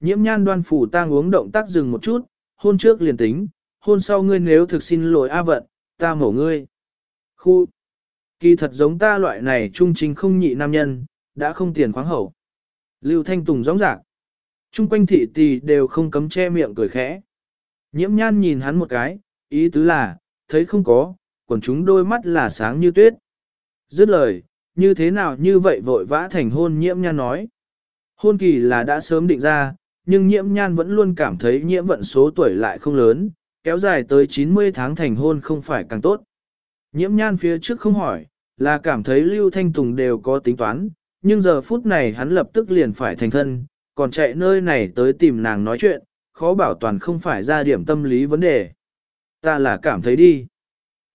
Nhiễm nhan đoan phủ tang uống động tác dừng một chút, hôn trước liền tính, hôn sau ngươi nếu thực xin lỗi A vận, ta mổ ngươi. Khu, kỳ thật giống ta loại này trung chính không nhị nam nhân, đã không tiền khoáng hậu. Lưu Thanh Tùng rõ ràng, Trung quanh thị tỳ đều không cấm che miệng cười khẽ. Nhiễm nhan nhìn hắn một cái, ý tứ là, thấy không có, còn chúng đôi mắt là sáng như tuyết. Dứt lời, như thế nào như vậy vội vã thành hôn nhiễm nhan nói. Hôn kỳ là đã sớm định ra, nhưng nhiễm nhan vẫn luôn cảm thấy nhiễm vận số tuổi lại không lớn, kéo dài tới 90 tháng thành hôn không phải càng tốt. Nhiễm nhan phía trước không hỏi, là cảm thấy Lưu Thanh Tùng đều có tính toán, nhưng giờ phút này hắn lập tức liền phải thành thân, còn chạy nơi này tới tìm nàng nói chuyện, khó bảo toàn không phải ra điểm tâm lý vấn đề. Ta là cảm thấy đi.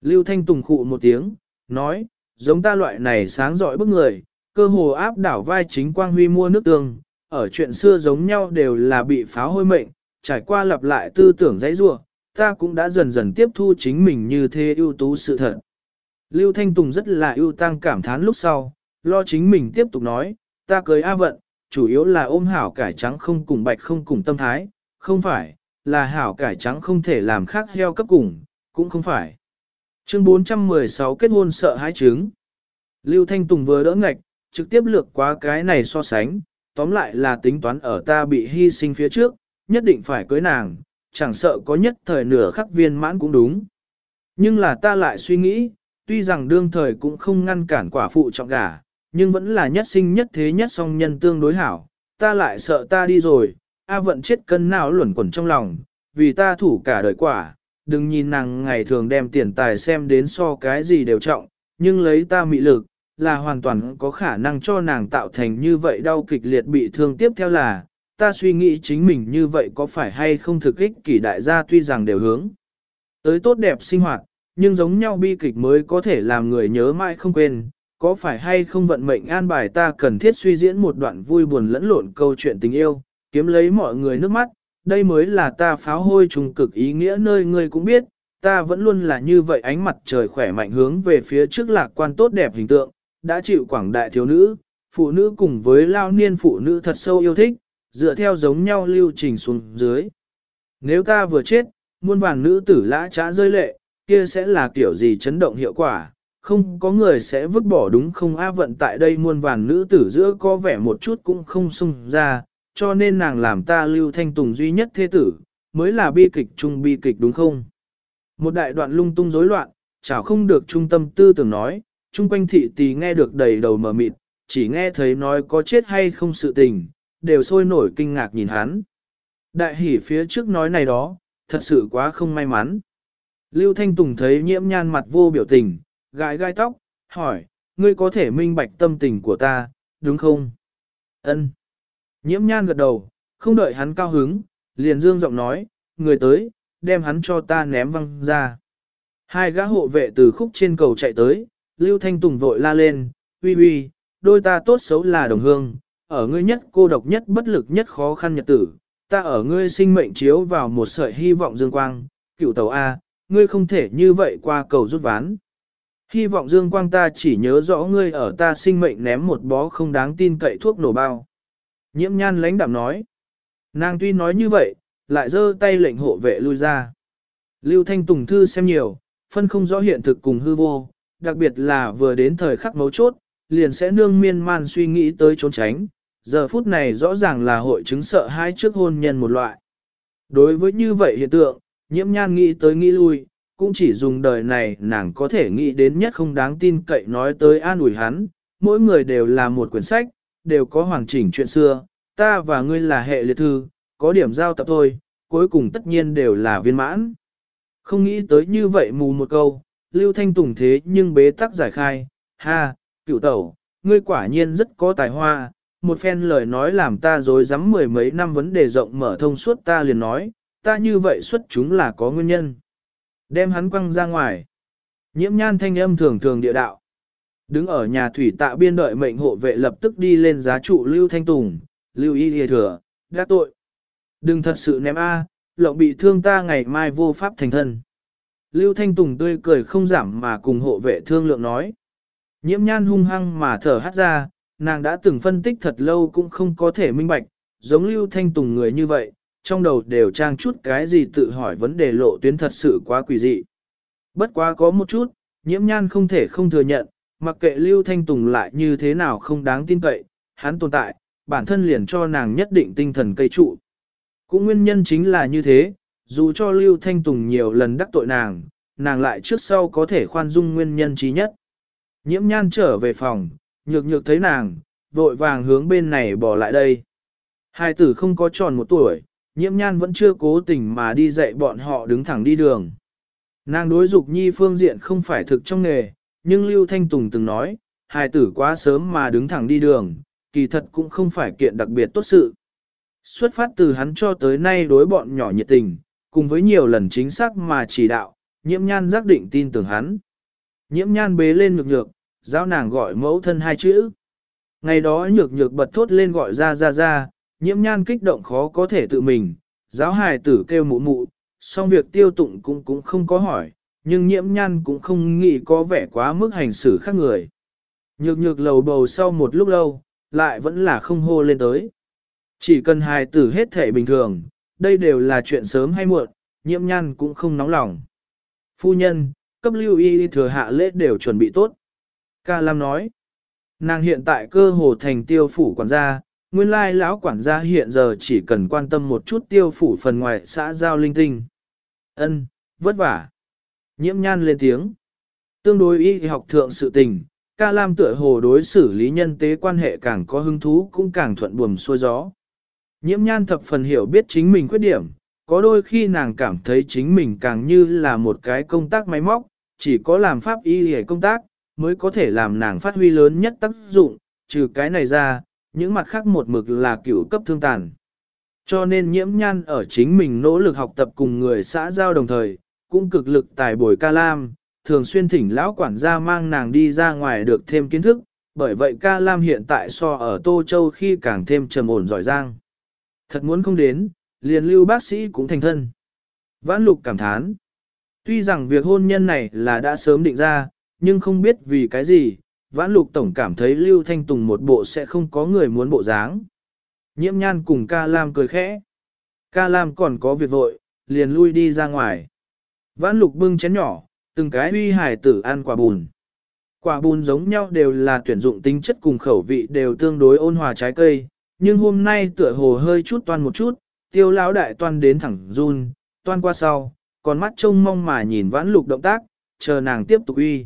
Lưu Thanh Tùng khụ một tiếng, nói, giống ta loại này sáng giỏi bức người, cơ hồ áp đảo vai chính quang huy mua nước tương, ở chuyện xưa giống nhau đều là bị pháo hôi mệnh, trải qua lặp lại tư tưởng dãy rua, ta cũng đã dần dần tiếp thu chính mình như thế ưu tú sự thật. Lưu Thanh Tùng rất là ưu tăng cảm thán lúc sau, lo chính mình tiếp tục nói, ta cưới A vận, chủ yếu là ôm hảo cải trắng không cùng bạch không cùng tâm thái, không phải, là hảo cải trắng không thể làm khác heo cấp cùng, cũng không phải. Chương 416 kết hôn sợ hãi trứng. Lưu Thanh Tùng vừa đỡ ngạch, trực tiếp lược qua cái này so sánh, tóm lại là tính toán ở ta bị hy sinh phía trước, nhất định phải cưới nàng, chẳng sợ có nhất thời nửa khắc viên mãn cũng đúng. Nhưng là ta lại suy nghĩ, tuy rằng đương thời cũng không ngăn cản quả phụ trọng gả, nhưng vẫn là nhất sinh nhất thế nhất song nhân tương đối hảo, ta lại sợ ta đi rồi, A vận chết cân não luẩn quẩn trong lòng, vì ta thủ cả đời quả, đừng nhìn nàng ngày thường đem tiền tài xem đến so cái gì đều trọng, nhưng lấy ta mị lực, là hoàn toàn có khả năng cho nàng tạo thành như vậy đau kịch liệt bị thương. Tiếp theo là, ta suy nghĩ chính mình như vậy có phải hay không thực ích kỷ đại gia tuy rằng đều hướng tới tốt đẹp sinh hoạt, nhưng giống nhau bi kịch mới có thể làm người nhớ mãi không quên, có phải hay không vận mệnh an bài ta cần thiết suy diễn một đoạn vui buồn lẫn lộn câu chuyện tình yêu, kiếm lấy mọi người nước mắt, đây mới là ta pháo hôi trùng cực ý nghĩa nơi ngươi cũng biết, ta vẫn luôn là như vậy ánh mặt trời khỏe mạnh hướng về phía trước lạc quan tốt đẹp hình tượng, đã chịu quảng đại thiếu nữ, phụ nữ cùng với lao niên phụ nữ thật sâu yêu thích, dựa theo giống nhau lưu trình xuống dưới. Nếu ta vừa chết, muôn vàng nữ tử lã trá rơi lệ, kia sẽ là kiểu gì chấn động hiệu quả, không có người sẽ vứt bỏ đúng không a vận tại đây muôn vàng nữ tử giữa có vẻ một chút cũng không xung ra, cho nên nàng làm ta lưu thanh tùng duy nhất thế tử, mới là bi kịch chung bi kịch đúng không? Một đại đoạn lung tung rối loạn, chảo không được trung tâm tư tưởng nói, chung quanh thị tì nghe được đầy đầu mờ mịt, chỉ nghe thấy nói có chết hay không sự tình, đều sôi nổi kinh ngạc nhìn hắn. Đại hỉ phía trước nói này đó, thật sự quá không may mắn. Lưu Thanh Tùng thấy nhiễm nhan mặt vô biểu tình, gãi gai tóc, hỏi, ngươi có thể minh bạch tâm tình của ta, đúng không? Ân. Nhiễm nhan gật đầu, không đợi hắn cao hứng, liền dương giọng nói, người tới, đem hắn cho ta ném văng ra. Hai gã hộ vệ từ khúc trên cầu chạy tới, Lưu Thanh Tùng vội la lên, uy uy, đôi ta tốt xấu là đồng hương, ở ngươi nhất cô độc nhất bất lực nhất khó khăn nhật tử, ta ở ngươi sinh mệnh chiếu vào một sợi hy vọng dương quang, cựu tàu A, ngươi không thể như vậy qua cầu rút ván. Hy vọng dương quang ta chỉ nhớ rõ ngươi ở ta sinh mệnh ném một bó không đáng tin cậy thuốc nổ bao. Nhiễm nhan lãnh đạm nói. Nàng tuy nói như vậy, lại giơ tay lệnh hộ vệ lui ra. Lưu Thanh Tùng thư xem nhiều, phân không rõ hiện thực cùng hư vô, đặc biệt là vừa đến thời khắc mấu chốt, liền sẽ nương miên man suy nghĩ tới trốn tránh. Giờ phút này rõ ràng là hội chứng sợ hai trước hôn nhân một loại. Đối với như vậy hiện tượng, nhiễm nhan nghĩ tới nghĩ lui, cũng chỉ dùng đời này nàng có thể nghĩ đến nhất không đáng tin cậy nói tới an ủi hắn, mỗi người đều là một quyển sách, đều có hoàn chỉnh chuyện xưa, ta và ngươi là hệ liệt thư, có điểm giao tập thôi, cuối cùng tất nhiên đều là viên mãn. Không nghĩ tới như vậy mù một câu, Lưu Thanh Tùng thế nhưng bế tắc giải khai, ha, cựu tẩu, ngươi quả nhiên rất có tài hoa, một phen lời nói làm ta dối rắm mười mấy năm vấn đề rộng mở thông suốt ta liền nói, ta như vậy xuất chúng là có nguyên nhân. Đem hắn quăng ra ngoài. Nhiễm nhan thanh âm thường thường địa đạo. Đứng ở nhà thủy tạ biên đợi mệnh hộ vệ lập tức đi lên giá trụ Lưu Thanh Tùng, Lưu Y Lìa Thừa, đã tội. Đừng thật sự ném A, à, lộng bị thương ta ngày mai vô pháp thành thân. Lưu Thanh Tùng tươi cười không giảm mà cùng hộ vệ thương lượng nói. Nhiễm nhan hung hăng mà thở hát ra, nàng đã từng phân tích thật lâu cũng không có thể minh bạch, giống Lưu Thanh Tùng người như vậy, trong đầu đều trang chút cái gì tự hỏi vấn đề lộ tuyến thật sự quá quỷ dị. Bất quá có một chút, nhiễm nhan không thể không thừa nhận, mặc kệ Lưu Thanh Tùng lại như thế nào không đáng tin cậy, hắn tồn tại, bản thân liền cho nàng nhất định tinh thần cây trụ. Cũng nguyên nhân chính là như thế, dù cho Lưu Thanh Tùng nhiều lần đắc tội nàng, nàng lại trước sau có thể khoan dung nguyên nhân trí nhất. Nhiễm nhan trở về phòng, nhược nhược thấy nàng, vội vàng hướng bên này bỏ lại đây. Hai tử không có tròn một tuổi, nhiễm nhan vẫn chưa cố tình mà đi dạy bọn họ đứng thẳng đi đường. Nàng đối dục nhi phương diện không phải thực trong nghề, nhưng Lưu Thanh Tùng từng nói, hai tử quá sớm mà đứng thẳng đi đường, kỳ thật cũng không phải kiện đặc biệt tốt sự. Xuất phát từ hắn cho tới nay đối bọn nhỏ nhiệt tình, cùng với nhiều lần chính xác mà chỉ đạo, nhiễm nhan giác định tin tưởng hắn. Nhiễm nhan bế lên nhược nhược, giáo nàng gọi mẫu thân hai chữ. Ngày đó nhược nhược bật thốt lên gọi ra ra ra, nhiễm nhan kích động khó có thể tự mình, giáo hài tử kêu mụ mụ, song việc tiêu tụng cũng cũng không có hỏi, nhưng nhiễm nhan cũng không nghĩ có vẻ quá mức hành xử khác người. Nhược nhược lầu bầu sau một lúc lâu, lại vẫn là không hô lên tới. Chỉ cần hài tử hết thể bình thường, đây đều là chuyện sớm hay muộn, nhiễm nhan cũng không nóng lòng. Phu nhân, cấp lưu y thừa hạ lễ đều chuẩn bị tốt. Ca Lam nói, nàng hiện tại cơ hồ thành tiêu phủ quản gia, nguyên lai lão quản gia hiện giờ chỉ cần quan tâm một chút tiêu phủ phần ngoài xã giao linh tinh. Ân, vất vả. Nhiễm nhan lên tiếng. Tương đối y học thượng sự tình, ca lam tựa hồ đối xử lý nhân tế quan hệ càng có hứng thú cũng càng thuận buồm xuôi gió. Nhiễm nhan thập phần hiểu biết chính mình khuyết điểm, có đôi khi nàng cảm thấy chính mình càng như là một cái công tác máy móc, chỉ có làm pháp y hề công tác, mới có thể làm nàng phát huy lớn nhất tác dụng, trừ cái này ra, những mặt khác một mực là cựu cấp thương tàn. Cho nên nhiễm nhan ở chính mình nỗ lực học tập cùng người xã giao đồng thời, cũng cực lực tài bồi ca lam, thường xuyên thỉnh lão quản gia mang nàng đi ra ngoài được thêm kiến thức, bởi vậy ca lam hiện tại so ở Tô Châu khi càng thêm trầm ổn giỏi giang. Thật muốn không đến, liền lưu bác sĩ cũng thành thân. Vãn lục cảm thán. Tuy rằng việc hôn nhân này là đã sớm định ra, nhưng không biết vì cái gì, vãn lục tổng cảm thấy lưu thanh tùng một bộ sẽ không có người muốn bộ dáng. Nhiễm nhan cùng ca lam cười khẽ. Ca lam còn có việc vội, liền lui đi ra ngoài. Vãn lục bưng chén nhỏ, từng cái uy hải tử ăn quả bùn. Quả bùn giống nhau đều là tuyển dụng tính chất cùng khẩu vị đều tương đối ôn hòa trái cây, nhưng hôm nay tựa hồ hơi chút toan một chút, tiêu lão đại toan đến thẳng run, toan qua sau, còn mắt trông mong mà nhìn vãn lục động tác, chờ nàng tiếp tục uy.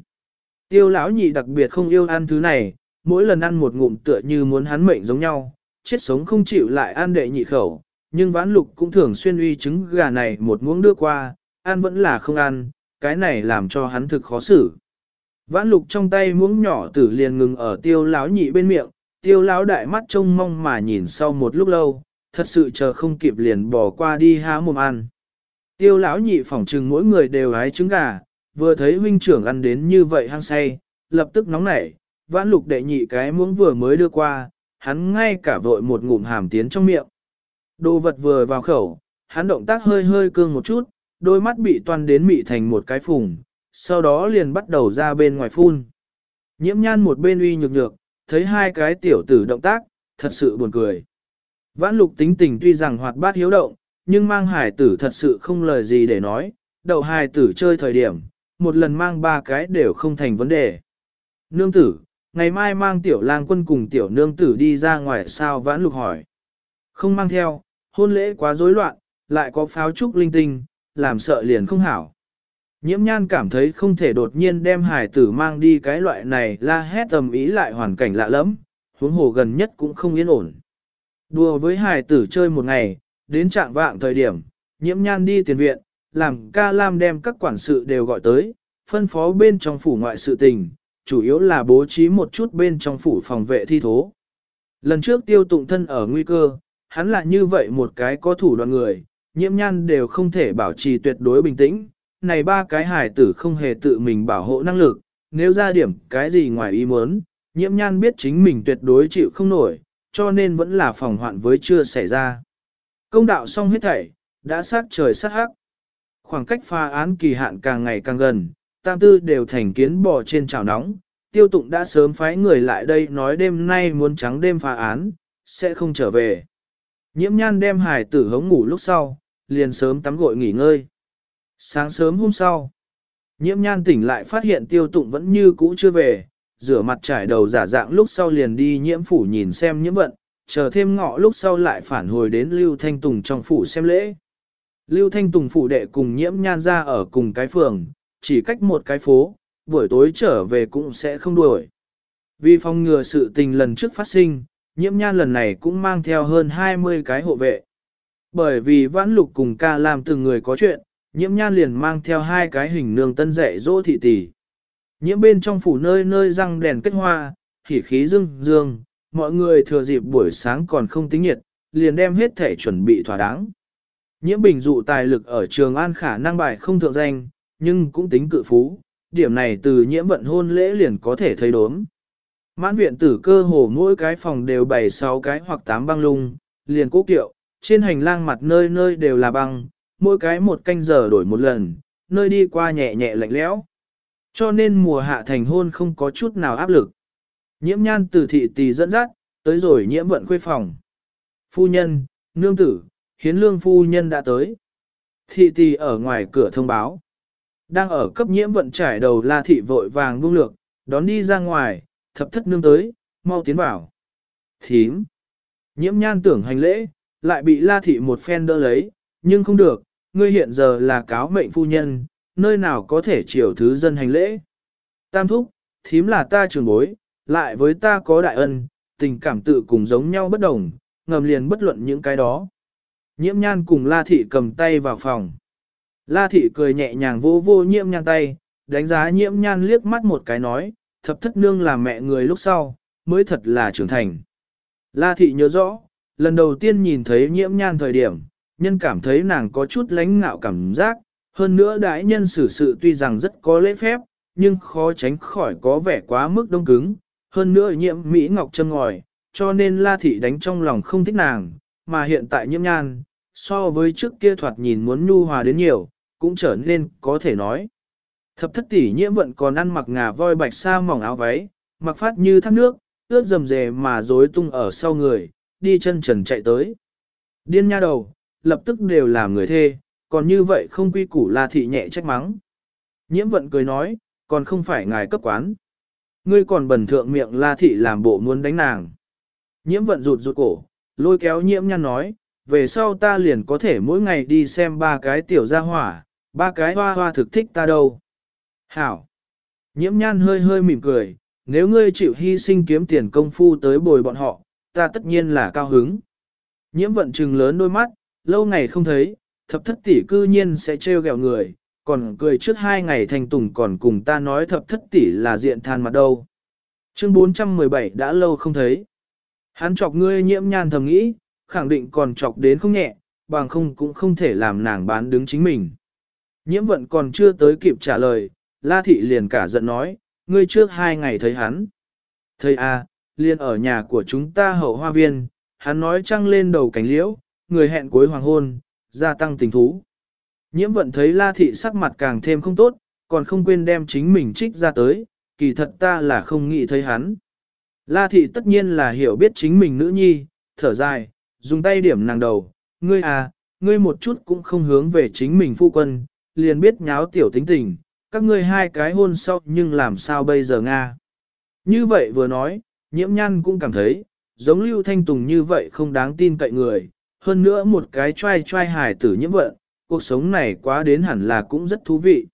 Tiêu lão nhị đặc biệt không yêu ăn thứ này, mỗi lần ăn một ngụm tựa như muốn hắn mệnh giống nhau, chết sống không chịu lại ăn đệ nhị khẩu, nhưng vãn lục cũng thường xuyên uy trứng gà này một muỗng đưa qua, ăn vẫn là không ăn, cái này làm cho hắn thực khó xử. Vãn lục trong tay muỗng nhỏ tử liền ngừng ở tiêu lão nhị bên miệng, tiêu lão đại mắt trông mong mà nhìn sau một lúc lâu, thật sự chờ không kịp liền bỏ qua đi há mồm ăn. Tiêu lão nhị phỏng trừng mỗi người đều hái trứng gà, vừa thấy huynh trưởng ăn đến như vậy hăng say, lập tức nóng nảy, vãn lục đệ nhị cái muỗng vừa mới đưa qua, hắn ngay cả vội một ngụm hàm tiến trong miệng. Đồ vật vừa vào khẩu, hắn động tác hơi hơi cương một chút, đôi mắt bị toan đến mị thành một cái phùng, sau đó liền bắt đầu ra bên ngoài phun. Nhiễm nhan một bên uy nhược nhược, thấy hai cái tiểu tử động tác, thật sự buồn cười. Vãn lục tính tình tuy rằng hoạt bát hiếu động, nhưng mang hải tử thật sự không lời gì để nói, đậu hải tử chơi thời điểm, một lần mang ba cái đều không thành vấn đề. Nương tử, ngày mai mang tiểu lang quân cùng tiểu nương tử đi ra ngoài sao vãn lục hỏi. Không mang theo, hôn lễ quá rối loạn, lại có pháo trúc linh tinh, làm sợ liền không hảo. Nhiễm nhan cảm thấy không thể đột nhiên đem hải tử mang đi cái loại này la hét tầm ý lại hoàn cảnh lạ lắm, huống hồ gần nhất cũng không yên ổn. Đùa với hải tử chơi một ngày, đến trạng vạng thời điểm, nhiễm nhan đi tiền viện, làm ca lam đem các quản sự đều gọi tới, phân phó bên trong phủ ngoại sự tình, chủ yếu là bố trí một chút bên trong phủ phòng vệ thi thố. Lần trước tiêu tụng thân ở nguy cơ, hắn là như vậy một cái có thủ đoạn người, nhiễm nhan đều không thể bảo trì tuyệt đối bình tĩnh, này ba cái hải tử không hề tự mình bảo hộ năng lực, nếu ra điểm cái gì ngoài ý muốn, nhiễm nhan biết chính mình tuyệt đối chịu không nổi, cho nên vẫn là phòng hoạn với chưa xảy ra. Công đạo xong hết thảy, đã sát trời sát hắc. Khoảng cách pha án kỳ hạn càng ngày càng gần, tam tư đều thành kiến bò trên chảo nóng, tiêu tụng đã sớm phái người lại đây nói đêm nay muốn trắng đêm pha án, sẽ không trở về. Nhiễm nhan đem hải tử hống ngủ lúc sau, liền sớm tắm gội nghỉ ngơi. Sáng sớm hôm sau, nhiễm nhan tỉnh lại phát hiện tiêu tụng vẫn như cũ chưa về, rửa mặt trải đầu giả dạng lúc sau liền đi nhiễm phủ nhìn xem nhiễm vận, chờ thêm ngọ lúc sau lại phản hồi đến Lưu Thanh Tùng trong phủ xem lễ. Lưu Thanh Tùng phủ đệ cùng nhiễm nhan ra ở cùng cái phường, chỉ cách một cái phố, buổi tối trở về cũng sẽ không đuổi. Vì phòng ngừa sự tình lần trước phát sinh, nhiễm nhan lần này cũng mang theo hơn 20 cái hộ vệ. Bởi vì vãn lục cùng ca làm từng người có chuyện, nhiễm nhan liền mang theo hai cái hình nương tân dạy dỗ thị tỷ. Nhiễm bên trong phủ nơi nơi răng đèn kết hoa, khỉ khí dương dương, mọi người thừa dịp buổi sáng còn không tính nhiệt, liền đem hết thể chuẩn bị thỏa đáng. Nhiễm bình dụ tài lực ở trường an khả năng bài không thượng danh, nhưng cũng tính cự phú, điểm này từ nhiễm vận hôn lễ liền có thể thấy đốm. Mãn viện tử cơ hồ mỗi cái phòng đều bày 6 cái hoặc 8 băng lung, liền cố kiệu, trên hành lang mặt nơi nơi đều là băng, mỗi cái một canh giờ đổi một lần, nơi đi qua nhẹ nhẹ lạnh lẽo. Cho nên mùa hạ thành hôn không có chút nào áp lực. Nhiễm nhan từ thị tỷ dẫn dắt, tới rồi nhiễm vận khuê phòng. Phu nhân, nương tử, hiến lương phu nhân đã tới. Thị tỷ ở ngoài cửa thông báo. Đang ở cấp nhiễm vận trải đầu la thị vội vàng buông lược, đón đi ra ngoài, thập thất nương tới, mau tiến vào. Thím. Nhiễm nhan tưởng hành lễ, lại bị la thị một phen đỡ lấy, nhưng không được, ngươi hiện giờ là cáo mệnh phu nhân, nơi nào có thể chiều thứ dân hành lễ. Tam thúc, thím là ta trường bối, lại với ta có đại ân, tình cảm tự cùng giống nhau bất đồng, ngầm liền bất luận những cái đó. Nhiễm nhan cùng La Thị cầm tay vào phòng. La Thị cười nhẹ nhàng vô vô nhiễm nhan tay, đánh giá nhiễm nhan liếc mắt một cái nói, thập thất nương là mẹ người lúc sau, mới thật là trưởng thành. La Thị nhớ rõ, lần đầu tiên nhìn thấy nhiễm nhan thời điểm, nhân cảm thấy nàng có chút lánh ngạo cảm giác, hơn nữa đại nhân xử sự tuy rằng rất có lễ phép, nhưng khó tránh khỏi có vẻ quá mức đông cứng, hơn nữa nhiễm Mỹ Ngọc chân ngòi, cho nên La Thị đánh trong lòng không thích nàng, mà hiện tại nhiễm nhan, so với trước kia thoạt nhìn muốn nhu hòa đến nhiều, cũng trở nên có thể nói. Thập thất tỷ nhiễm vận còn ăn mặc ngà voi bạch sa mỏng áo váy, mặc phát như thác nước, ướt rầm rề mà rối tung ở sau người, đi chân trần chạy tới. Điên nha đầu, lập tức đều làm người thê, còn như vậy không quy củ La Thị nhẹ trách mắng. Nhiễm vận cười nói, còn không phải ngài cấp quán ngươi còn bẩn thượng miệng la thị làm bộ muốn đánh nàng. Nhiễm vận rụt rụt cổ, lôi kéo nhiễm nhăn nói, về sau ta liền có thể mỗi ngày đi xem ba cái tiểu gia hỏa, ba cái hoa hoa thực thích ta đâu. Hảo! Nhiễm nhan hơi hơi mỉm cười, nếu ngươi chịu hy sinh kiếm tiền công phu tới bồi bọn họ, ta tất nhiên là cao hứng. Nhiễm vận trừng lớn đôi mắt, lâu ngày không thấy, thập thất tỷ cư nhiên sẽ trêu ghẹo người, còn cười trước hai ngày thành tùng còn cùng ta nói thập thất tỷ là diện than mặt đâu. Chương 417 đã lâu không thấy. Hắn chọc ngươi nhiễm nhan thầm nghĩ, khẳng định còn chọc đến không nhẹ, bằng không cũng không thể làm nàng bán đứng chính mình. Nhiễm vận còn chưa tới kịp trả lời, La Thị liền cả giận nói, ngươi trước hai ngày thấy hắn. Thầy à, liền ở nhà của chúng ta hậu hoa viên, hắn nói trăng lên đầu cánh liễu, người hẹn cuối hoàng hôn, gia tăng tình thú. Nhiễm vận thấy la thị sắc mặt càng thêm không tốt, còn không quên đem chính mình trích ra tới, kỳ thật ta là không nghĩ thấy hắn. La thị tất nhiên là hiểu biết chính mình nữ nhi, thở dài, dùng tay điểm nàng đầu, ngươi à, ngươi một chút cũng không hướng về chính mình phu quân, liền biết nháo tiểu tính tình, các ngươi hai cái hôn sau nhưng làm sao bây giờ Nga. Như vậy vừa nói, nhiễm nhăn cũng cảm thấy, giống Lưu Thanh Tùng như vậy không đáng tin cậy người, hơn nữa một cái trai trai hài tử nhiễm vận, cuộc sống này quá đến hẳn là cũng rất thú vị.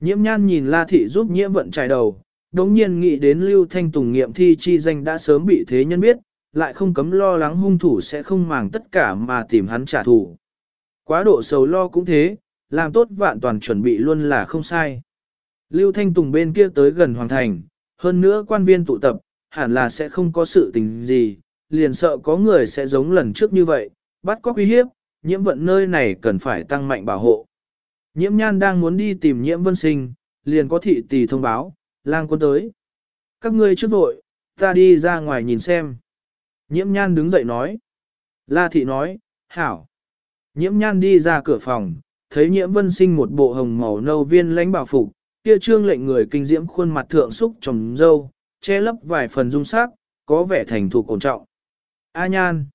Nhiễm nhan nhìn La Thị giúp nhiễm vận trải đầu, đống nhiên nghĩ đến Lưu Thanh Tùng nghiệm thi chi danh đã sớm bị thế nhân biết, lại không cấm lo lắng hung thủ sẽ không màng tất cả mà tìm hắn trả thù. Quá độ sầu lo cũng thế, làm tốt vạn toàn chuẩn bị luôn là không sai. Lưu Thanh Tùng bên kia tới gần Hoàng Thành, hơn nữa quan viên tụ tập, hẳn là sẽ không có sự tình gì, liền sợ có người sẽ giống lần trước như vậy, bắt có uy hiếp, nhiễm vận nơi này cần phải tăng mạnh bảo hộ. Nhiễm nhan đang muốn đi tìm nhiễm vân sinh, liền có thị tỷ thông báo, lang quân tới. Các ngươi trước vội, ta đi ra ngoài nhìn xem. Nhiễm nhan đứng dậy nói. La thị nói, hảo. Nhiễm nhan đi ra cửa phòng, thấy nhiễm vân sinh một bộ hồng màu nâu viên lãnh bảo phục, kia trương lệnh người kinh diễm khuôn mặt thượng xúc trồng dâu, che lấp vài phần dung sắc, có vẻ thành thục ổn trọng. A nhan.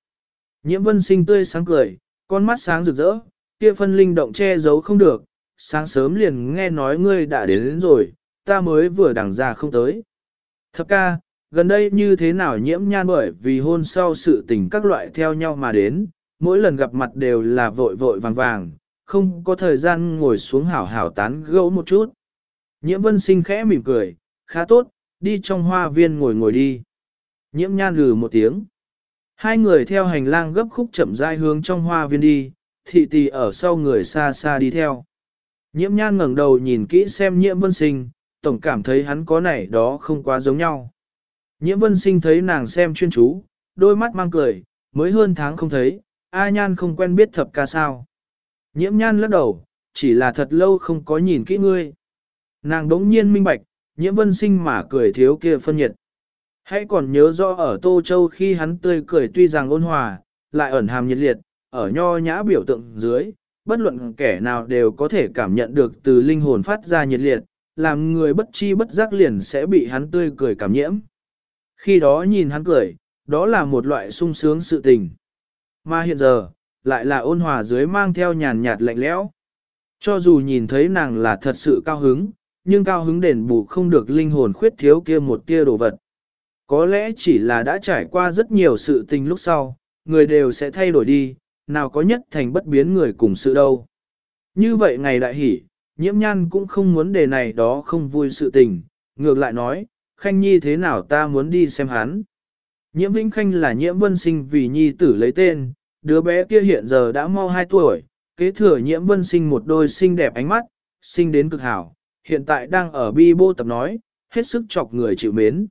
Nhiễm vân sinh tươi sáng cười, con mắt sáng rực rỡ, kia phân linh động che giấu không được, sáng sớm liền nghe nói ngươi đã đến, đến rồi, ta mới vừa đằng ra không tới. Thập ca, gần đây như thế nào nhiễm nhan bởi vì hôn sau sự tình các loại theo nhau mà đến, mỗi lần gặp mặt đều là vội vội vàng vàng, không có thời gian ngồi xuống hảo hảo tán gẫu một chút. Nhiễm vân sinh khẽ mỉm cười, khá tốt, đi trong hoa viên ngồi ngồi đi. Nhiễm nhan lừ một tiếng. Hai người theo hành lang gấp khúc chậm rãi hướng trong hoa viên đi, thị tỷ ở sau người xa xa đi theo. Nhiễm nhan ngẩng đầu nhìn kỹ xem nhiễm vân sinh, tổng cảm thấy hắn có này đó không quá giống nhau. Nhiễm vân sinh thấy nàng xem chuyên chú, đôi mắt mang cười, mới hơn tháng không thấy, A nhan không quen biết thập ca sao. Nhiễm nhan lắc đầu, chỉ là thật lâu không có nhìn kỹ ngươi. Nàng đống nhiên minh bạch, nhiễm vân sinh mà cười thiếu kia phân nhiệt. Hãy còn nhớ rõ ở Tô Châu khi hắn tươi cười tuy rằng ôn hòa, lại ẩn hàm nhiệt liệt, ở nho nhã biểu tượng dưới, bất luận kẻ nào đều có thể cảm nhận được từ linh hồn phát ra nhiệt liệt, làm người bất chi bất giác liền sẽ bị hắn tươi cười cảm nhiễm. Khi đó nhìn hắn cười, đó là một loại sung sướng sự tình. Mà hiện giờ, lại là ôn hòa dưới mang theo nhàn nhạt lạnh lẽo. Cho dù nhìn thấy nàng là thật sự cao hứng, nhưng cao hứng đền bù không được linh hồn khuyết thiếu kia một tia đồ vật. Có lẽ chỉ là đã trải qua rất nhiều sự tình lúc sau, người đều sẽ thay đổi đi, nào có nhất thành bất biến người cùng sự đâu. Như vậy ngày đại hỷ, nhiễm nhan cũng không muốn đề này đó không vui sự tình, ngược lại nói, khanh nhi thế nào ta muốn đi xem hắn. Nhiễm Vĩnh Khanh là nhiễm vân sinh vì nhi tử lấy tên, đứa bé kia hiện giờ đã mau 2 tuổi, kế thừa nhiễm vân sinh một đôi xinh đẹp ánh mắt, sinh đến cực hảo, hiện tại đang ở bi bô tập nói, hết sức chọc người chịu mến.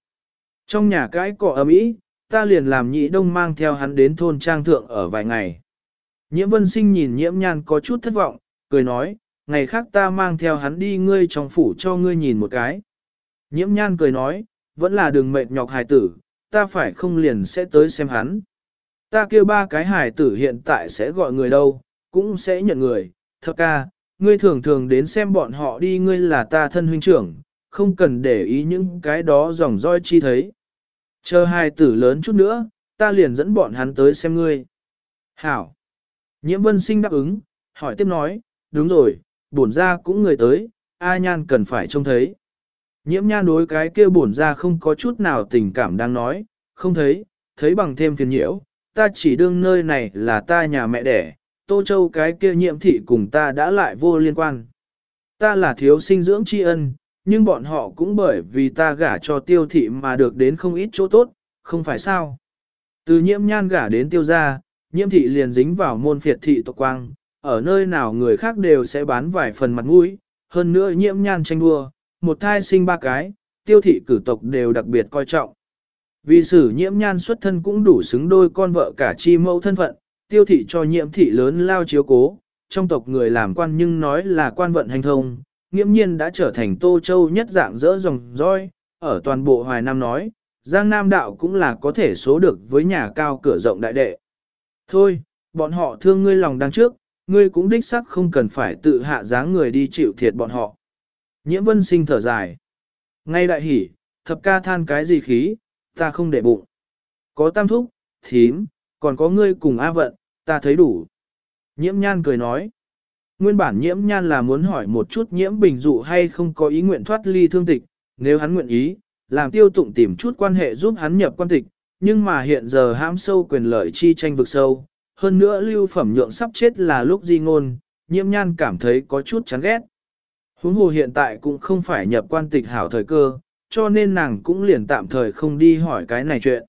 Trong nhà cái cọ ấm ý, ta liền làm nhị đông mang theo hắn đến thôn trang thượng ở vài ngày. Nhiễm vân sinh nhìn nhiễm nhan có chút thất vọng, cười nói, ngày khác ta mang theo hắn đi ngươi trong phủ cho ngươi nhìn một cái. Nhiễm nhan cười nói, vẫn là đường mệt nhọc hài tử, ta phải không liền sẽ tới xem hắn. Ta kêu ba cái hài tử hiện tại sẽ gọi người đâu, cũng sẽ nhận người, thập ca, ngươi thường thường đến xem bọn họ đi ngươi là ta thân huynh trưởng, không cần để ý những cái đó dòng roi chi thấy. Chờ hai tử lớn chút nữa, ta liền dẫn bọn hắn tới xem ngươi. Hảo. Nhiễm vân sinh đáp ứng, hỏi tiếp nói, đúng rồi, bổn ra cũng người tới, A nhan cần phải trông thấy. Nhiễm nhan đối cái kia bổn ra không có chút nào tình cảm đang nói, không thấy, thấy bằng thêm phiền nhiễu, ta chỉ đương nơi này là ta nhà mẹ đẻ, Tô Châu cái kia nhiễm thị cùng ta đã lại vô liên quan. Ta là thiếu sinh dưỡng tri ân, nhưng bọn họ cũng bởi vì ta gả cho tiêu thị mà được đến không ít chỗ tốt, không phải sao. Từ nhiễm nhan gả đến tiêu gia, nhiễm thị liền dính vào môn phiệt thị tộc quang, ở nơi nào người khác đều sẽ bán vài phần mặt mũi, hơn nữa nhiễm nhan tranh đua, một thai sinh ba cái, tiêu thị cử tộc đều đặc biệt coi trọng. Vì sử nhiễm nhan xuất thân cũng đủ xứng đôi con vợ cả chi mẫu thân phận, tiêu thị cho nhiễm thị lớn lao chiếu cố, trong tộc người làm quan nhưng nói là quan vận hành thông, nghiễm nhiên đã trở thành Tô Châu nhất dạng dỡ dòng roi, ở toàn bộ Hoài Nam nói, Giang Nam đạo cũng là có thể số được với nhà cao cửa rộng đại đệ. Thôi, bọn họ thương ngươi lòng đang trước, ngươi cũng đích sắc không cần phải tự hạ dáng người đi chịu thiệt bọn họ. Nhiễm vân sinh thở dài. Ngay đại hỉ, thập ca than cái gì khí, ta không để bụng. Có tam thúc, thím, còn có ngươi cùng A vận, ta thấy đủ. Nhiễm nhan cười nói. Nguyên bản nhiễm nhan là muốn hỏi một chút nhiễm bình dụ hay không có ý nguyện thoát ly thương tịch, nếu hắn nguyện ý, làm tiêu tụng tìm chút quan hệ giúp hắn nhập quan tịch, nhưng mà hiện giờ hãm sâu quyền lợi chi tranh vực sâu, hơn nữa lưu phẩm nhượng sắp chết là lúc di ngôn, nhiễm nhan cảm thấy có chút chán ghét. Huống hồ hiện tại cũng không phải nhập quan tịch hảo thời cơ, cho nên nàng cũng liền tạm thời không đi hỏi cái này chuyện.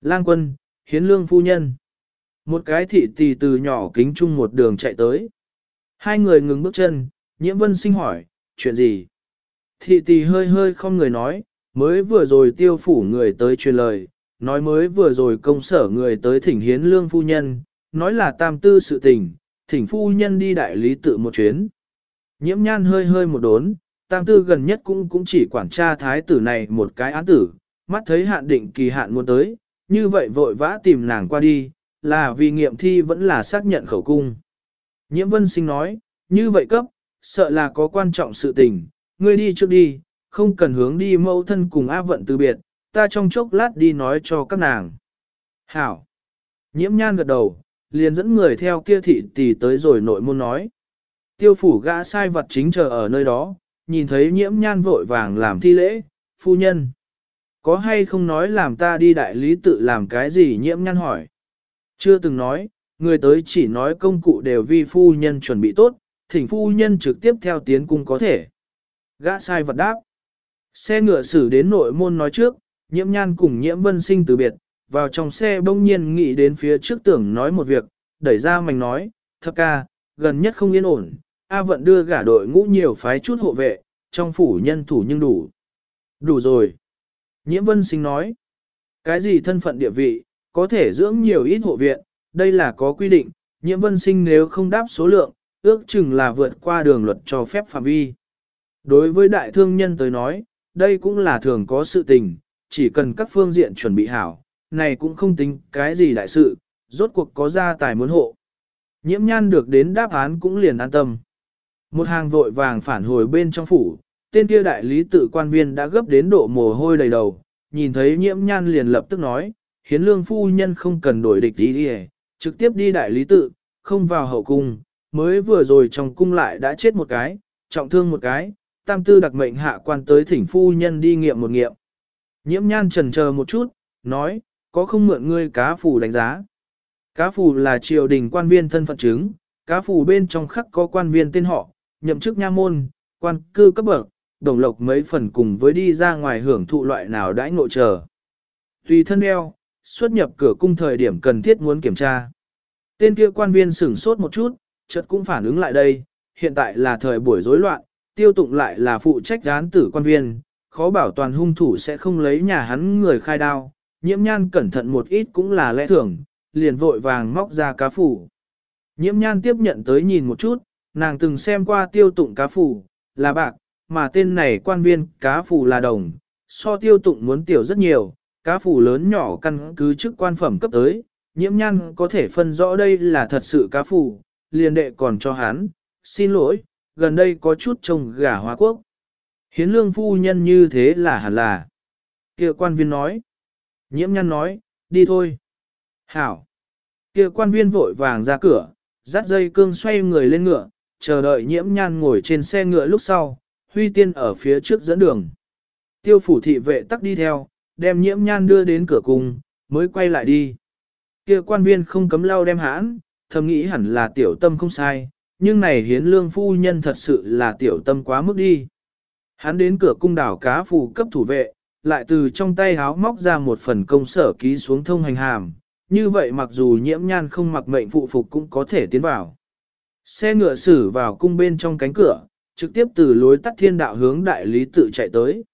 Lang quân, hiến lương phu nhân. Một cái thị tỷ từ nhỏ kính chung một đường chạy tới. Hai người ngừng bước chân, nhiễm vân sinh hỏi, chuyện gì? Thị tỷ hơi hơi không người nói, mới vừa rồi tiêu phủ người tới truyền lời, nói mới vừa rồi công sở người tới thỉnh hiến lương phu nhân, nói là tam tư sự tình, thỉnh phu nhân đi đại lý tự một chuyến. Nhiễm nhan hơi hơi một đốn, tam tư gần nhất cũng cũng chỉ quản tra thái tử này một cái án tử, mắt thấy hạn định kỳ hạn muốn tới, như vậy vội vã tìm nàng qua đi, là vì nghiệm thi vẫn là xác nhận khẩu cung. Nhiễm vân sinh nói, như vậy cấp, sợ là có quan trọng sự tình, ngươi đi trước đi, không cần hướng đi mẫu thân cùng áp vận từ biệt, ta trong chốc lát đi nói cho các nàng. Hảo! Nhiễm nhan gật đầu, liền dẫn người theo kia thị tỷ tới rồi nội môn nói. Tiêu phủ gã sai vật chính chờ ở nơi đó, nhìn thấy nhiễm nhan vội vàng làm thi lễ, phu nhân. Có hay không nói làm ta đi đại lý tự làm cái gì nhiễm nhan hỏi. Chưa từng nói, người tới chỉ nói công cụ đều vi phu nhân chuẩn bị tốt, thỉnh phu nhân trực tiếp theo tiến cung có thể. Gã sai vật đáp. Xe ngựa xử đến nội môn nói trước, nhiễm nhan cùng nhiễm vân sinh từ biệt, vào trong xe bỗng nhiên nghĩ đến phía trước tưởng nói một việc, đẩy ra mảnh nói, thập ca, gần nhất không yên ổn, A vận đưa gả đội ngũ nhiều phái chút hộ vệ, trong phủ nhân thủ nhưng đủ. Đủ rồi. Nhiễm vân sinh nói, cái gì thân phận địa vị, có thể dưỡng nhiều ít hộ viện, đây là có quy định, nhiễm vân sinh nếu không đáp số lượng, ước chừng là vượt qua đường luật cho phép phạm vi. Đối với đại thương nhân tới nói, đây cũng là thường có sự tình, chỉ cần các phương diện chuẩn bị hảo, này cũng không tính cái gì đại sự, rốt cuộc có gia tài muốn hộ. Nhiễm nhan được đến đáp án cũng liền an tâm. Một hàng vội vàng phản hồi bên trong phủ, tên kia đại lý tự quan viên đã gấp đến độ mồ hôi đầy đầu, nhìn thấy nhiễm nhan liền lập tức nói, hiến lương phu nhân không cần đổi địch đi đi trực tiếp đi đại lý tự, không vào hậu cung, mới vừa rồi trong cung lại đã chết một cái, trọng thương một cái, tam tư đặc mệnh hạ quan tới thỉnh phu nhân đi nghiệm một nghiệm. Nhiễm nhan trần chờ một chút, nói, có không mượn ngươi cá phù đánh giá. Cá phù là triều đình quan viên thân phận chứng, cá phù bên trong khắc có quan viên tên họ, nhậm chức nha môn, quan cư cấp bậc, đồng lộc mấy phần cùng với đi ra ngoài hưởng thụ loại nào đãi ngộ chờ. Tùy thân đeo, xuất nhập cửa cung thời điểm cần thiết muốn kiểm tra. Tên kia quan viên sửng sốt một chút, chợt cũng phản ứng lại đây, hiện tại là thời buổi rối loạn, tiêu tụng lại là phụ trách án tử quan viên, khó bảo toàn hung thủ sẽ không lấy nhà hắn người khai đao, nhiễm nhan cẩn thận một ít cũng là lẽ thường, liền vội vàng móc ra cá phủ. Nhiễm nhan tiếp nhận tới nhìn một chút, nàng từng xem qua tiêu tụng cá phủ, là bạc, mà tên này quan viên cá phủ là đồng, so tiêu tụng muốn tiểu rất nhiều, cá phủ lớn nhỏ căn cứ chức quan phẩm cấp tới, nhiễm nhan có thể phân rõ đây là thật sự cá phủ, liền đệ còn cho hắn, xin lỗi, gần đây có chút trông gà hóa quốc. Hiến lương phu nhân như thế là hẳn là. kia quan viên nói. Nhiễm nhăn nói, đi thôi. Hảo. kia quan viên vội vàng ra cửa, dắt dây cương xoay người lên ngựa, chờ đợi nhiễm nhan ngồi trên xe ngựa lúc sau, huy tiên ở phía trước dẫn đường. Tiêu phủ thị vệ tắc đi theo, đem nhiễm nhan đưa đến cửa cung, mới quay lại đi. kia quan viên không cấm lau đem hãn, thầm nghĩ hẳn là tiểu tâm không sai, nhưng này hiến lương phu nhân thật sự là tiểu tâm quá mức đi. Hắn đến cửa cung đảo cá phù cấp thủ vệ, lại từ trong tay háo móc ra một phần công sở ký xuống thông hành hàm, như vậy mặc dù nhiễm nhan không mặc mệnh phụ phục cũng có thể tiến vào. Xe ngựa xử vào cung bên trong cánh cửa, trực tiếp từ lối tắt thiên đạo hướng đại lý tự chạy tới.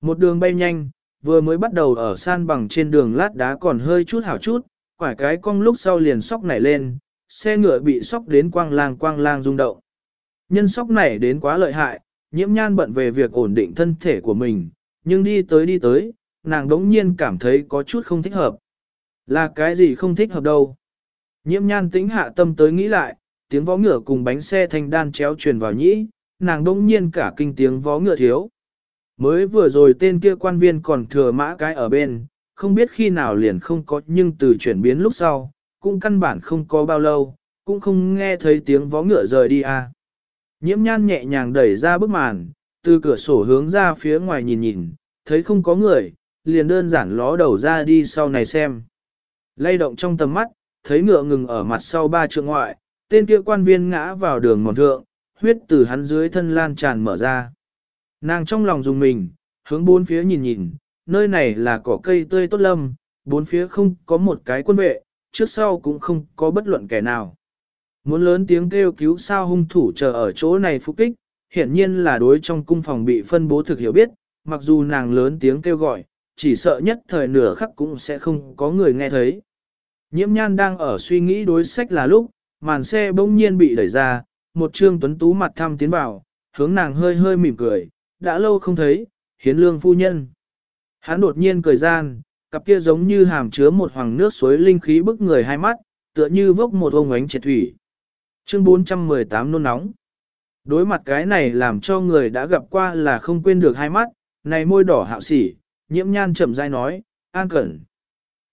Một đường bay nhanh, vừa mới bắt đầu ở san bằng trên đường lát đá còn hơi chút hảo chút, quải cái cong lúc sau liền sóc nảy lên, xe ngựa bị sóc đến quang lang quang lang rung động. Nhân sóc nảy đến quá lợi hại, nhiễm nhan bận về việc ổn định thân thể của mình, nhưng đi tới đi tới, nàng đống nhiên cảm thấy có chút không thích hợp. Là cái gì không thích hợp đâu? Nhiễm nhan tĩnh hạ tâm tới nghĩ lại, tiếng vó ngựa cùng bánh xe thanh đan chéo truyền vào nhĩ, nàng đống nhiên cả kinh tiếng vó ngựa thiếu. Mới vừa rồi tên kia quan viên còn thừa mã cái ở bên, không biết khi nào liền không có nhưng từ chuyển biến lúc sau, cũng căn bản không có bao lâu, cũng không nghe thấy tiếng vó ngựa rời đi à. Nhiễm nhan nhẹ nhàng đẩy ra bức màn, từ cửa sổ hướng ra phía ngoài nhìn nhìn, thấy không có người, liền đơn giản ló đầu ra đi sau này xem. Lay động trong tầm mắt, thấy ngựa ngừng ở mặt sau ba trượng ngoại, tên kia quan viên ngã vào đường mòn thượng, huyết từ hắn dưới thân lan tràn mở ra. Nàng trong lòng dùng mình, hướng bốn phía nhìn nhìn, nơi này là cỏ cây tươi tốt lâm, bốn phía không có một cái quân vệ, trước sau cũng không có bất luận kẻ nào. Muốn lớn tiếng kêu cứu sao hung thủ chờ ở chỗ này phục kích, hiển nhiên là đối trong cung phòng bị phân bố thực hiểu biết, mặc dù nàng lớn tiếng kêu gọi, chỉ sợ nhất thời nửa khắc cũng sẽ không có người nghe thấy. Nhiễm nhan đang ở suy nghĩ đối sách là lúc, màn xe bỗng nhiên bị đẩy ra, một trương tuấn tú mặt thăm tiến vào, hướng nàng hơi hơi mỉm cười, đã lâu không thấy, hiến lương phu nhân. Hắn đột nhiên cười gian, cặp kia giống như hàm chứa một hoàng nước suối linh khí bức người hai mắt, tựa như vốc một ông ánh triệt thủy. Chương 418 nôn nóng. Đối mặt cái này làm cho người đã gặp qua là không quên được hai mắt, này môi đỏ hạo sỉ, nhiễm nhan chậm rãi nói, an cẩn.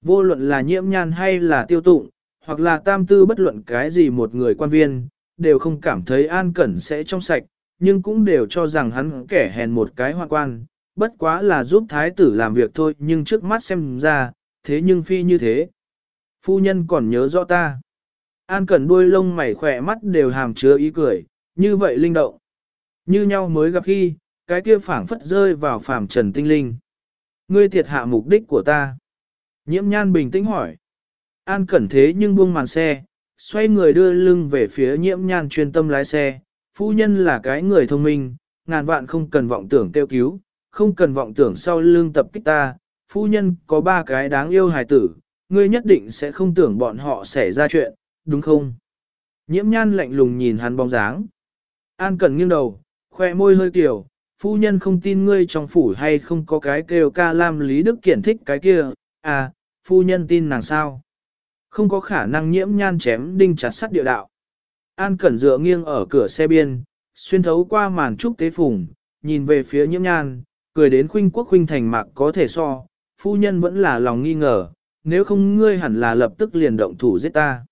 Vô luận là nhiễm nhan hay là tiêu tụng, hoặc là tam tư bất luận cái gì một người quan viên, đều không cảm thấy an cẩn sẽ trong sạch, nhưng cũng đều cho rằng hắn kẻ hèn một cái hoa quan, bất quá là giúp thái tử làm việc thôi nhưng trước mắt xem ra, thế nhưng phi như thế. Phu nhân còn nhớ rõ ta. An cẩn đuôi lông mày khỏe mắt đều hàm chứa ý cười, như vậy linh động. Như nhau mới gặp khi, cái kia phảng phất rơi vào phàm trần tinh linh. Ngươi thiệt hạ mục đích của ta. Nhiễm nhan bình tĩnh hỏi. An cẩn thế nhưng buông màn xe, xoay người đưa lưng về phía nhiễm nhan chuyên tâm lái xe. Phu nhân là cái người thông minh, ngàn vạn không cần vọng tưởng kêu cứu, không cần vọng tưởng sau lưng tập kích ta. Phu nhân có ba cái đáng yêu hài tử, ngươi nhất định sẽ không tưởng bọn họ xảy ra chuyện, đúng không? Nhiễm nhan lạnh lùng nhìn hắn bóng dáng. An cần nghiêng đầu, khoe môi hơi kiểu, phu nhân không tin ngươi trong phủ hay không có cái kêu ca lam lý đức kiển thích cái kia, à, phu nhân tin nàng sao? Không có khả năng nhiễm nhan chém đinh chặt sắt địa đạo. An cẩn dựa nghiêng ở cửa xe biên, xuyên thấu qua màn trúc tế phùng, nhìn về phía nhiễm nhan, cười đến khuynh quốc khuynh thành mạc có thể so, phu nhân vẫn là lòng nghi ngờ, nếu không ngươi hẳn là lập tức liền động thủ giết ta.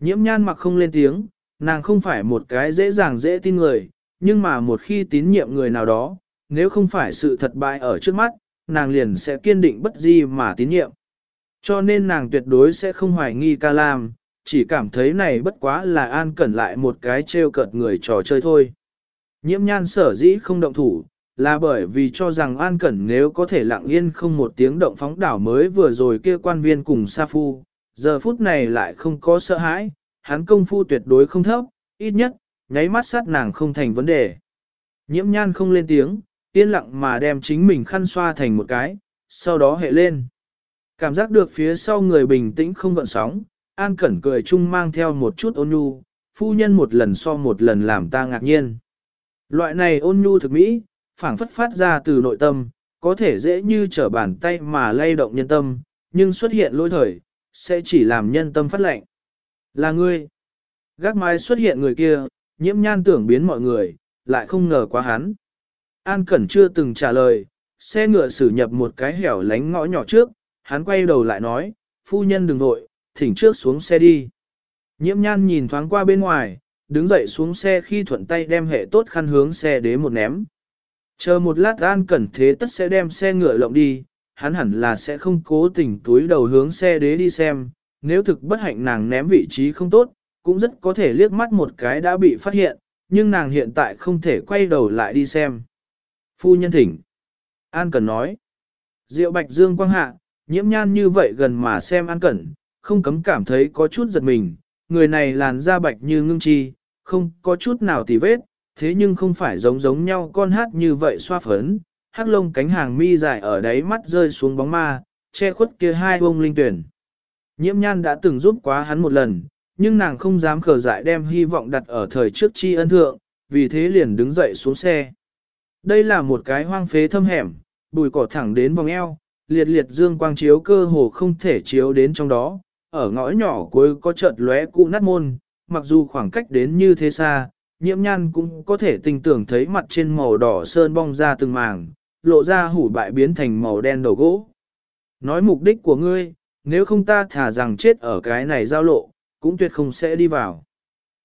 Nhiễm nhan mặc không lên tiếng, nàng không phải một cái dễ dàng dễ tin người, nhưng mà một khi tín nhiệm người nào đó, nếu không phải sự thật bại ở trước mắt, nàng liền sẽ kiên định bất di mà tín nhiệm. Cho nên nàng tuyệt đối sẽ không hoài nghi ca lam, chỉ cảm thấy này bất quá là an cẩn lại một cái trêu cợt người trò chơi thôi. Nhiễm nhan sở dĩ không động thủ, là bởi vì cho rằng an cẩn nếu có thể lặng yên không một tiếng động phóng đảo mới vừa rồi kia quan viên cùng Sa Phu, giờ phút này lại không có sợ hãi, hắn công phu tuyệt đối không thấp, ít nhất, nháy mắt sát nàng không thành vấn đề. Nhiễm nhan không lên tiếng, yên lặng mà đem chính mình khăn xoa thành một cái, sau đó hệ lên. Cảm giác được phía sau người bình tĩnh không gợn sóng, An Cẩn cười chung mang theo một chút ôn nhu, phu nhân một lần so một lần làm ta ngạc nhiên. Loại này ôn nhu thực mỹ, phảng phất phát ra từ nội tâm, có thể dễ như trở bàn tay mà lay động nhân tâm, nhưng xuất hiện lỗi thời, sẽ chỉ làm nhân tâm phát lệnh. Là ngươi. Gác mái xuất hiện người kia, nhiễm nhan tưởng biến mọi người, lại không ngờ quá hắn. An Cẩn chưa từng trả lời, xe ngựa xử nhập một cái hẻo lánh ngõ nhỏ trước, hắn quay đầu lại nói, phu nhân đừng vội, thỉnh trước xuống xe đi. Nhiễm nhan nhìn thoáng qua bên ngoài, đứng dậy xuống xe khi thuận tay đem hệ tốt khăn hướng xe đế một ném. Chờ một lát An Cẩn thế tất sẽ đem xe ngựa lộng đi, hắn hẳn là sẽ không cố tình túi đầu hướng xe đế đi xem, nếu thực bất hạnh nàng ném vị trí không tốt, cũng rất có thể liếc mắt một cái đã bị phát hiện, nhưng nàng hiện tại không thể quay đầu lại đi xem. Phu nhân thỉnh. An Cẩn nói. Diệu Bạch Dương quang hạ, nhiễm nhan như vậy gần mà xem An Cẩn, không cấm cảm thấy có chút giật mình, người này làn da bạch như ngưng chi, không có chút nào tì vết, thế nhưng không phải giống giống nhau con hát như vậy xoa phấn, hắc lông cánh hàng mi dài ở đáy mắt rơi xuống bóng ma, che khuất kia hai bông linh tuyển. Nhiễm nhan đã từng giúp quá hắn một lần, nhưng nàng không dám khờ dại đem hy vọng đặt ở thời trước chi ân thượng, vì thế liền đứng dậy xuống xe. Đây là một cái hoang phế thâm hẻm, bùi cỏ thẳng đến vòng eo, liệt liệt dương quang chiếu cơ hồ không thể chiếu đến trong đó, ở ngõ nhỏ cuối có chợt lóe cụ nát môn, mặc dù khoảng cách đến như thế xa, nhiễm nhan cũng có thể tình tưởng thấy mặt trên màu đỏ sơn bong ra từng màng, lộ ra hủ bại biến thành màu đen đầu gỗ. Nói mục đích của ngươi, nếu không ta thả rằng chết ở cái này giao lộ, cũng tuyệt không sẽ đi vào.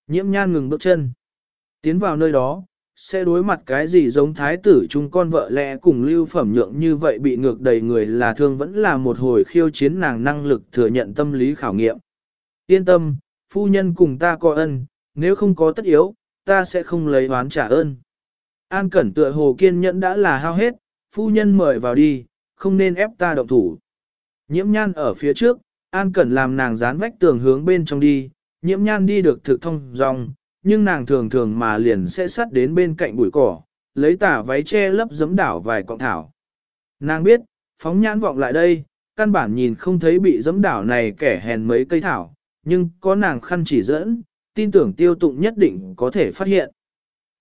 Nhiễm nhan ngừng bước chân. Tiến vào nơi đó, sẽ đối mặt cái gì giống thái tử chúng con vợ lẽ cùng lưu phẩm nhượng như vậy bị ngược đầy người là thương vẫn là một hồi khiêu chiến nàng năng lực thừa nhận tâm lý khảo nghiệm. Yên tâm, phu nhân cùng ta có ân, nếu không có tất yếu, ta sẽ không lấy oán trả ơn. An cẩn tựa hồ kiên nhẫn đã là hao hết, phu nhân mời vào đi, không nên ép ta động thủ. Nhiễm nhan ở phía trước, An cẩn làm nàng dán vách tường hướng bên trong đi, nhiễm nhan đi được thực thông dòng, nhưng nàng thường thường mà liền sẽ sắt đến bên cạnh bụi cỏ, lấy tả váy che lấp giấm đảo vài cọng thảo. Nàng biết, phóng nhãn vọng lại đây, căn bản nhìn không thấy bị giấm đảo này kẻ hèn mấy cây thảo, nhưng có nàng khăn chỉ dẫn, tin tưởng tiêu tụng nhất định có thể phát hiện.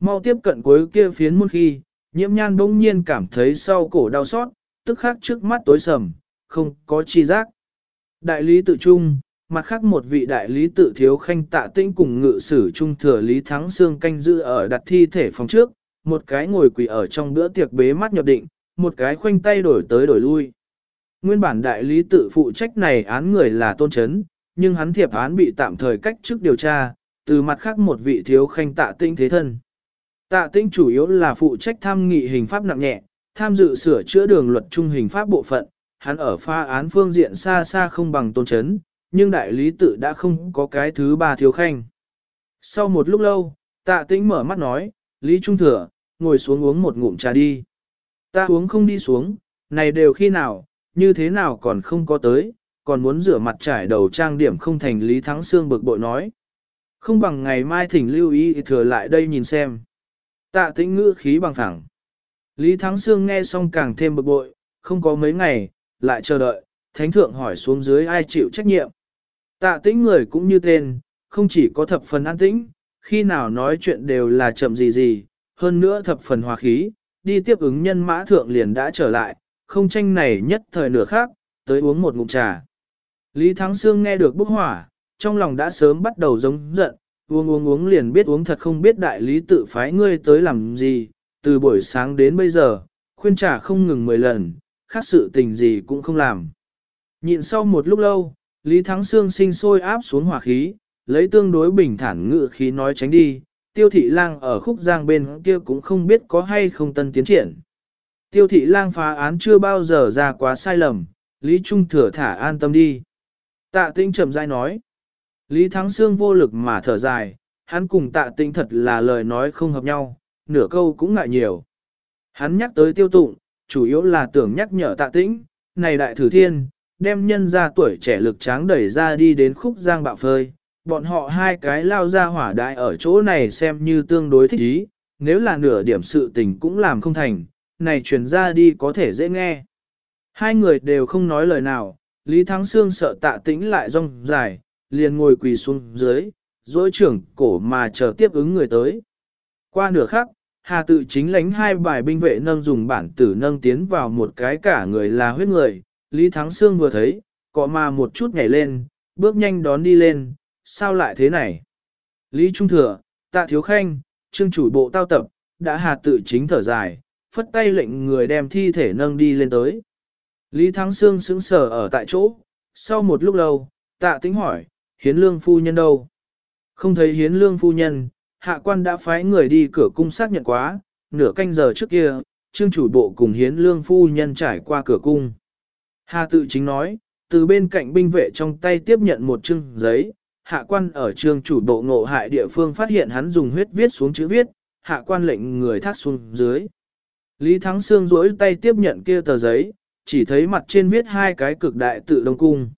Mau tiếp cận cuối kia phiến muôn khi, nhiễm nhan bỗng nhiên cảm thấy sau cổ đau xót, tức khắc trước mắt tối sầm, không có chi giác. Đại lý tự trung, mặt khác một vị đại lý tự thiếu khanh tạ tĩnh cùng ngự sử trung thừa lý thắng xương canh giữ ở đặt thi thể phòng trước, một cái ngồi quỳ ở trong bữa tiệc bế mắt nhập định, một cái khoanh tay đổi tới đổi lui. Nguyên bản đại lý tự phụ trách này án người là tôn chấn, nhưng hắn thiệp án bị tạm thời cách chức điều tra, từ mặt khác một vị thiếu khanh tạ tĩnh thế thân. Tạ tĩnh chủ yếu là phụ trách tham nghị hình pháp nặng nhẹ, tham dự sửa chữa đường luật trung hình pháp bộ phận, hắn ở pha án phương diện xa xa không bằng tôn chấn, nhưng đại lý tự đã không có cái thứ ba thiếu khanh. Sau một lúc lâu, tạ tĩnh mở mắt nói, Lý Trung Thừa, ngồi xuống uống một ngụm trà đi. Ta uống không đi xuống, này đều khi nào, như thế nào còn không có tới, còn muốn rửa mặt trải đầu trang điểm không thành Lý Thắng Sương bực bội nói. Không bằng ngày mai thỉnh lưu ý thừa lại đây nhìn xem. Tạ tĩnh ngữ khí bằng thẳng. Lý Thắng Sương nghe xong càng thêm bực bội, không có mấy ngày, lại chờ đợi, thánh thượng hỏi xuống dưới ai chịu trách nhiệm. Tạ tĩnh người cũng như tên, không chỉ có thập phần an tĩnh, khi nào nói chuyện đều là chậm gì gì, hơn nữa thập phần hòa khí, đi tiếp ứng nhân mã thượng liền đã trở lại, không tranh này nhất thời nửa khác, tới uống một ngụm trà. Lý Thắng Sương nghe được bức hỏa, trong lòng đã sớm bắt đầu giống giận, uống uống uống liền biết uống thật không biết đại lý tự phái ngươi tới làm gì, từ buổi sáng đến bây giờ, khuyên trả không ngừng 10 lần, khác sự tình gì cũng không làm. Nhịn sau một lúc lâu, Lý Thắng Sương sinh sôi áp xuống hỏa khí, lấy tương đối bình thản ngự khí nói tránh đi, tiêu thị lang ở khúc giang bên kia cũng không biết có hay không tân tiến triển. Tiêu thị lang phá án chưa bao giờ ra quá sai lầm, Lý Trung thừa thả an tâm đi. Tạ tinh chậm rãi nói. Lý Thắng Sương vô lực mà thở dài, hắn cùng tạ tinh thật là lời nói không hợp nhau, nửa câu cũng ngại nhiều. Hắn nhắc tới tiêu tụng, chủ yếu là tưởng nhắc nhở tạ tĩnh, này đại thử thiên, đem nhân ra tuổi trẻ lực tráng đẩy ra đi đến khúc giang bạo phơi. Bọn họ hai cái lao ra hỏa đại ở chỗ này xem như tương đối thích ý, nếu là nửa điểm sự tình cũng làm không thành, này truyền ra đi có thể dễ nghe. Hai người đều không nói lời nào, Lý Thắng Sương sợ tạ tĩnh lại rong dài, liền ngồi quỳ xuống dưới, dối trưởng cổ mà chờ tiếp ứng người tới. Qua nửa khắc, Hà tự chính lánh hai bài binh vệ nâng dùng bản tử nâng tiến vào một cái cả người là huyết người, Lý Thắng Sương vừa thấy, cọ mà một chút nhảy lên, bước nhanh đón đi lên, sao lại thế này? Lý Trung Thừa, tạ thiếu khanh, trương chủ bộ tao tập, đã hà tự chính thở dài, phất tay lệnh người đem thi thể nâng đi lên tới. Lý Thắng Sương sững sờ ở tại chỗ, sau một lúc lâu, tạ tính hỏi, hiến lương phu nhân đâu? Không thấy hiến lương phu nhân, hạ quan đã phái người đi cửa cung xác nhận quá, nửa canh giờ trước kia, trương chủ bộ cùng hiến lương phu nhân trải qua cửa cung. Hà tự chính nói, từ bên cạnh binh vệ trong tay tiếp nhận một chương giấy, hạ quan ở trương chủ bộ ngộ hại địa phương phát hiện hắn dùng huyết viết xuống chữ viết, hạ quan lệnh người thác xuống dưới. Lý Thắng Sương duỗi tay tiếp nhận kia tờ giấy, chỉ thấy mặt trên viết hai cái cực đại tự đông cung.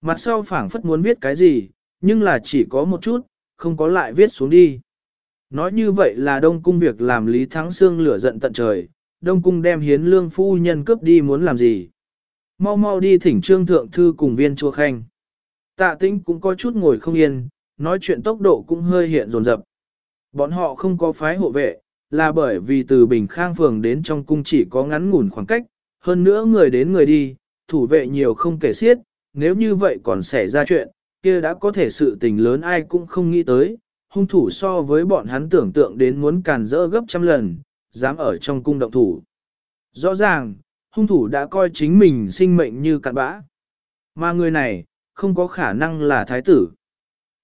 Mặt sau phảng phất muốn viết cái gì, nhưng là chỉ có một chút, không có lại viết xuống đi. Nói như vậy là đông cung việc làm Lý Thắng Sương lửa giận tận trời, đông cung đem hiến lương phu nhân cướp đi muốn làm gì. Mau mau đi thỉnh trương thượng thư cùng viên chua khanh. Tạ tĩnh cũng có chút ngồi không yên, nói chuyện tốc độ cũng hơi hiện dồn dập. Bọn họ không có phái hộ vệ, là bởi vì từ Bình Khang Phường đến trong cung chỉ có ngắn ngủn khoảng cách, hơn nữa người đến người đi, thủ vệ nhiều không kể xiết, nếu như vậy còn xảy ra chuyện, kia đã có thể sự tình lớn ai cũng không nghĩ tới, hung thủ so với bọn hắn tưởng tượng đến muốn càn rỡ gấp trăm lần, dám ở trong cung động thủ. Rõ ràng, hung thủ đã coi chính mình sinh mệnh như cặn bã. Mà người này, không có khả năng là thái tử.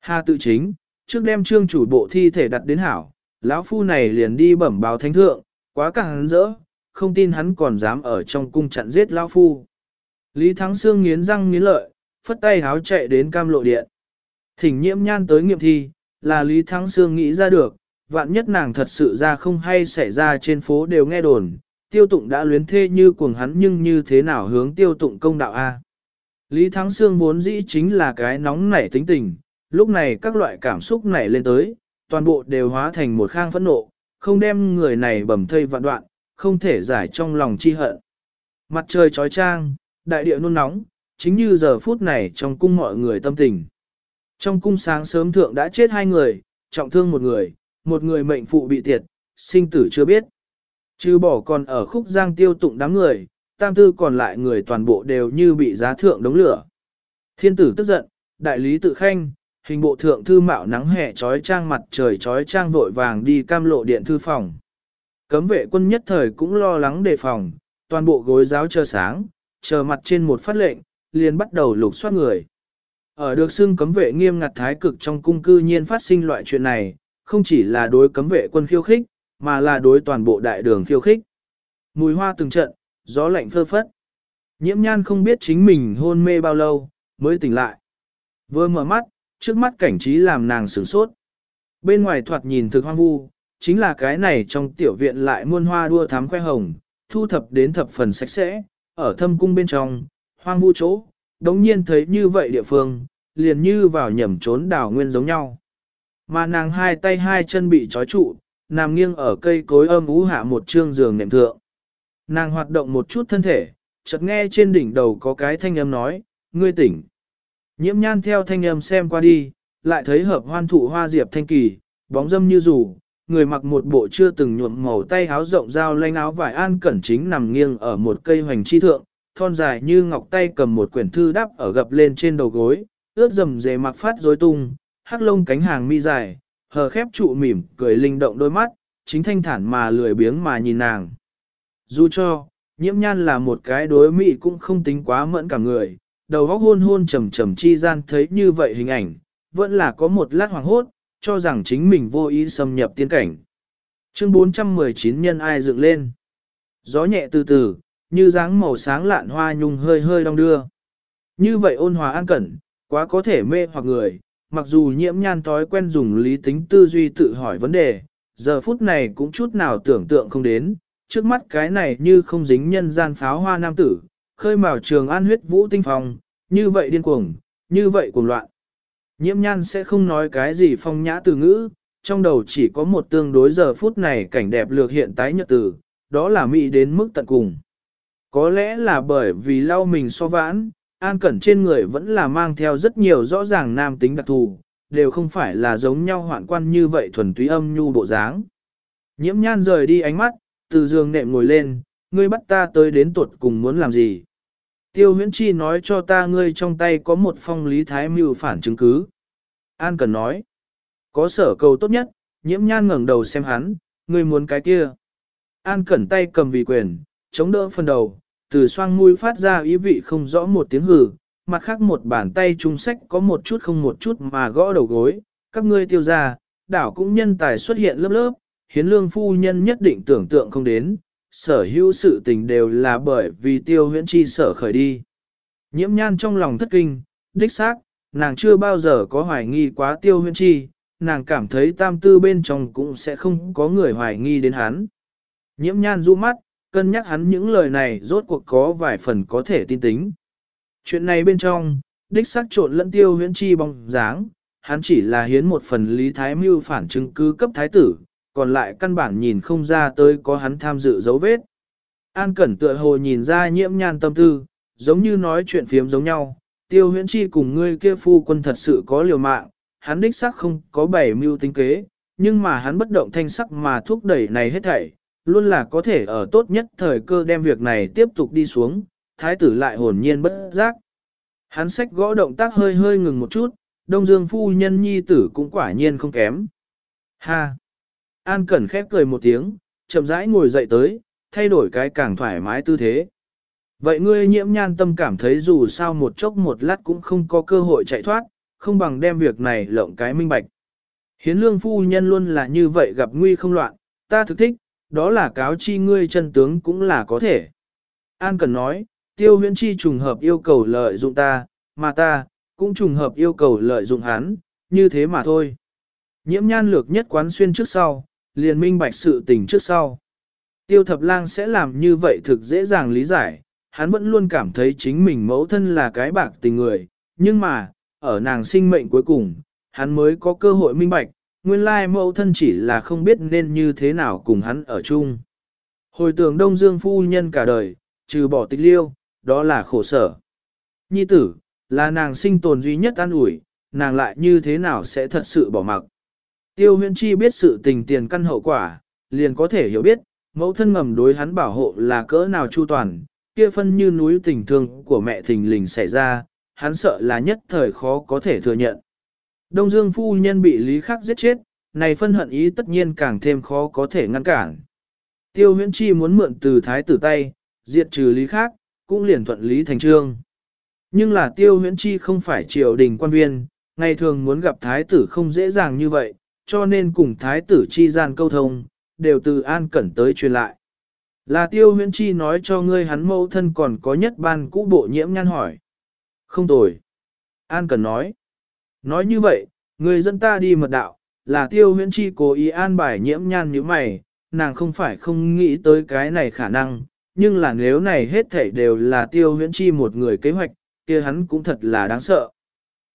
Hà tự chính, trước đem trương chủ bộ thi thể đặt đến hảo, lão phu này liền đi bẩm báo thánh thượng, quá càng rỡ, không tin hắn còn dám ở trong cung chặn giết lão phu. Lý Thắng Sương nghiến răng nghiến lợi, phất tay háo chạy đến cam lộ điện. Thỉnh nhiễm nhan tới nghiệm thi, là Lý Thắng Sương nghĩ ra được, vạn nhất nàng thật sự ra không hay xảy ra trên phố đều nghe đồn, tiêu tụng đã luyến thê như cuồng hắn nhưng như thế nào hướng tiêu tụng công đạo A. Lý Thắng Sương vốn dĩ chính là cái nóng nảy tính tình, lúc này các loại cảm xúc nảy lên tới, toàn bộ đều hóa thành một khang phẫn nộ, không đem người này bầm thây vạn đoạn, không thể giải trong lòng chi hận. Mặt trời trói trang, đại địa nôn nóng, chính như giờ phút này trong cung mọi người tâm tình. Trong cung sáng sớm thượng đã chết hai người, trọng thương một người, một người mệnh phụ bị tiệt, sinh tử chưa biết. Chứ bỏ còn ở khúc giang tiêu tụng đám người, tam tư còn lại người toàn bộ đều như bị giá thượng đống lửa. Thiên tử tức giận, đại lý tự khanh, hình bộ thượng thư mạo nắng hè trói trang mặt trời trói trang vội vàng đi cam lộ điện thư phòng. Cấm vệ quân nhất thời cũng lo lắng đề phòng, toàn bộ gối giáo chờ sáng, chờ mặt trên một phát lệnh, liền bắt đầu lục soát người. Ở được xưng cấm vệ nghiêm ngặt thái cực trong cung cư nhiên phát sinh loại chuyện này, không chỉ là đối cấm vệ quân khiêu khích, mà là đối toàn bộ đại đường khiêu khích. Mùi hoa từng trận, gió lạnh phơ phất. Nhiễm nhan không biết chính mình hôn mê bao lâu, mới tỉnh lại. Vừa mở mắt, trước mắt cảnh trí làm nàng sửng sốt. Bên ngoài thoạt nhìn thực hoang vu, chính là cái này trong tiểu viện lại muôn hoa đua thám khoe hồng, thu thập đến thập phần sạch sẽ, ở thâm cung bên trong, hoang vu chỗ, đống nhiên thấy như vậy địa phương, liền như vào nhầm trốn đảo nguyên giống nhau. Mà nàng hai tay hai chân bị trói trụ, nằm nghiêng ở cây cối âm ú hạ một trương giường nệm thượng. Nàng hoạt động một chút thân thể, chợt nghe trên đỉnh đầu có cái thanh âm nói, ngươi tỉnh. Nhiễm nhan theo thanh âm xem qua đi, lại thấy hợp hoan thụ hoa diệp thanh kỳ, bóng dâm như rủ, người mặc một bộ chưa từng nhuộm màu tay áo rộng dao lanh áo vải an cẩn chính nằm nghiêng ở một cây hoành chi thượng, thon dài như ngọc tay cầm một quyển thư đắp ở gập lên trên đầu gối, ướt dầm dề mặc phát rối tung, hắc lông cánh hàng mi dài, hờ khép trụ mỉm, cười linh động đôi mắt, chính thanh thản mà lười biếng mà nhìn nàng. Dù cho, nhiễm nhan là một cái đối mị cũng không tính quá mẫn cả người, đầu góc hôn hôn trầm trầm chi gian thấy như vậy hình ảnh, vẫn là có một lát hoàng hốt, cho rằng chính mình vô ý xâm nhập tiên cảnh. Chương 419 nhân ai dựng lên. Gió nhẹ từ từ, như dáng màu sáng lạn hoa nhung hơi hơi đong đưa. Như vậy ôn hòa an cẩn, quá có thể mê hoặc người, mặc dù nhiễm nhan thói quen dùng lý tính tư duy tự hỏi vấn đề, giờ phút này cũng chút nào tưởng tượng không đến, trước mắt cái này như không dính nhân gian pháo hoa nam tử, khơi mào trường an huyết vũ tinh phong, như vậy điên cuồng, như vậy cuồng loạn. Nhiễm nhan sẽ không nói cái gì phong nhã từ ngữ, trong đầu chỉ có một tương đối giờ phút này cảnh đẹp lược hiện tái nhật tử, đó là mỹ đến mức tận cùng. Có lẽ là bởi vì lau mình so vãn, an cẩn trên người vẫn là mang theo rất nhiều rõ ràng nam tính đặc thù, đều không phải là giống nhau hoạn quan như vậy thuần túy âm nhu bộ dáng. Nhiễm nhan rời đi ánh mắt, từ giường nệm ngồi lên, ngươi bắt ta tới đến tuột cùng muốn làm gì. Tiêu huyễn chi nói cho ta ngươi trong tay có một phong lý thái mưu phản chứng cứ. An cần nói, có sở cầu tốt nhất, nhiễm nhan ngẩng đầu xem hắn, ngươi muốn cái kia. An cẩn tay cầm vì quyền, chống đỡ phần đầu, từ xoang mũi phát ra ý vị không rõ một tiếng hừ, mặt khác một bàn tay trung sách có một chút không một chút mà gõ đầu gối, các ngươi tiêu ra, đảo cũng nhân tài xuất hiện lớp lớp, hiến lương phu nhân nhất định tưởng tượng không đến, sở hữu sự tình đều là bởi vì tiêu huyễn chi sở khởi đi. Nhiễm nhan trong lòng thất kinh, đích xác, nàng chưa bao giờ có hoài nghi quá tiêu huyễn chi, nàng cảm thấy tam tư bên trong cũng sẽ không có người hoài nghi đến hắn. Nhiễm nhan du mắt, cân nhắc hắn những lời này rốt cuộc có vài phần có thể tin tính. Chuyện này bên trong, đích xác trộn lẫn tiêu huyễn chi bóng dáng, hắn chỉ là hiến một phần lý thái mưu phản chứng cứ cấp thái tử, còn lại căn bản nhìn không ra tới có hắn tham dự dấu vết. An Cẩn tựa hồ nhìn ra nhiễm nhan tâm tư, giống như nói chuyện phiếm giống nhau, tiêu huyễn chi cùng ngươi kia phu quân thật sự có liều mạng, hắn đích xác không có bảy mưu tính kế, nhưng mà hắn bất động thanh sắc mà thúc đẩy này hết thảy, luôn là có thể ở tốt nhất thời cơ đem việc này tiếp tục đi xuống, thái tử lại hồn nhiên bất giác. Hắn sách gõ động tác hơi hơi ngừng một chút, đông dương phu nhân nhi tử cũng quả nhiên không kém. Ha! An Cẩn khép cười một tiếng, chậm rãi ngồi dậy tới, thay đổi cái càng thoải mái tư thế. Vậy ngươi nhiễm nhan tâm cảm thấy dù sao một chốc một lát cũng không có cơ hội chạy thoát, không bằng đem việc này lộng cái minh bạch. Hiến lương phu nhân luôn là như vậy gặp nguy không loạn, ta thực thích, đó là cáo chi ngươi chân tướng cũng là có thể. An Cần nói, tiêu huyễn chi trùng hợp yêu cầu lợi dụng ta, mà ta, cũng trùng hợp yêu cầu lợi dụng hắn, như thế mà thôi. Nhiễm nhan lược nhất quán xuyên trước sau, liền minh bạch sự tình trước sau. Tiêu thập lang sẽ làm như vậy thực dễ dàng lý giải, hắn vẫn luôn cảm thấy chính mình mẫu thân là cái bạc tình người, nhưng mà, ở nàng sinh mệnh cuối cùng, hắn mới có cơ hội minh bạch, nguyên lai mẫu thân chỉ là không biết nên như thế nào cùng hắn ở chung. Hồi tưởng Đông Dương phu nhân cả đời, trừ bỏ tịch liêu, đó là khổ sở. Nhi tử, là nàng sinh tồn duy nhất an ủi, nàng lại như thế nào sẽ thật sự bỏ mặc. Tiêu huyện chi biết sự tình tiền căn hậu quả, liền có thể hiểu biết, mẫu thân ngầm đối hắn bảo hộ là cỡ nào chu toàn, kia phân như núi tình thương của mẹ thình lình xảy ra, hắn sợ là nhất thời khó có thể thừa nhận. Đông Dương phu nhân bị Lý Khắc giết chết, này phân hận ý tất nhiên càng thêm khó có thể ngăn cản. Tiêu huyễn chi muốn mượn từ thái tử tay, diệt trừ Lý Khắc, cũng liền thuận lý thành trương. Nhưng là tiêu huyễn chi không phải triều đình quan viên, ngày thường muốn gặp thái tử không dễ dàng như vậy, cho nên cùng thái tử chi gian câu thông, đều từ an cẩn tới truyền lại. Là tiêu huyễn chi nói cho ngươi hắn mẫu thân còn có nhất ban cũ bộ nhiễm nhan hỏi. Không tồi. An cẩn nói. Nói như vậy, người dân ta đi mật đạo, là tiêu huyễn chi cố ý an bài nhiễm nhan như mày, nàng không phải không nghĩ tới cái này khả năng, nhưng là nếu này hết thảy đều là tiêu huyễn chi một người kế hoạch, kia hắn cũng thật là đáng sợ.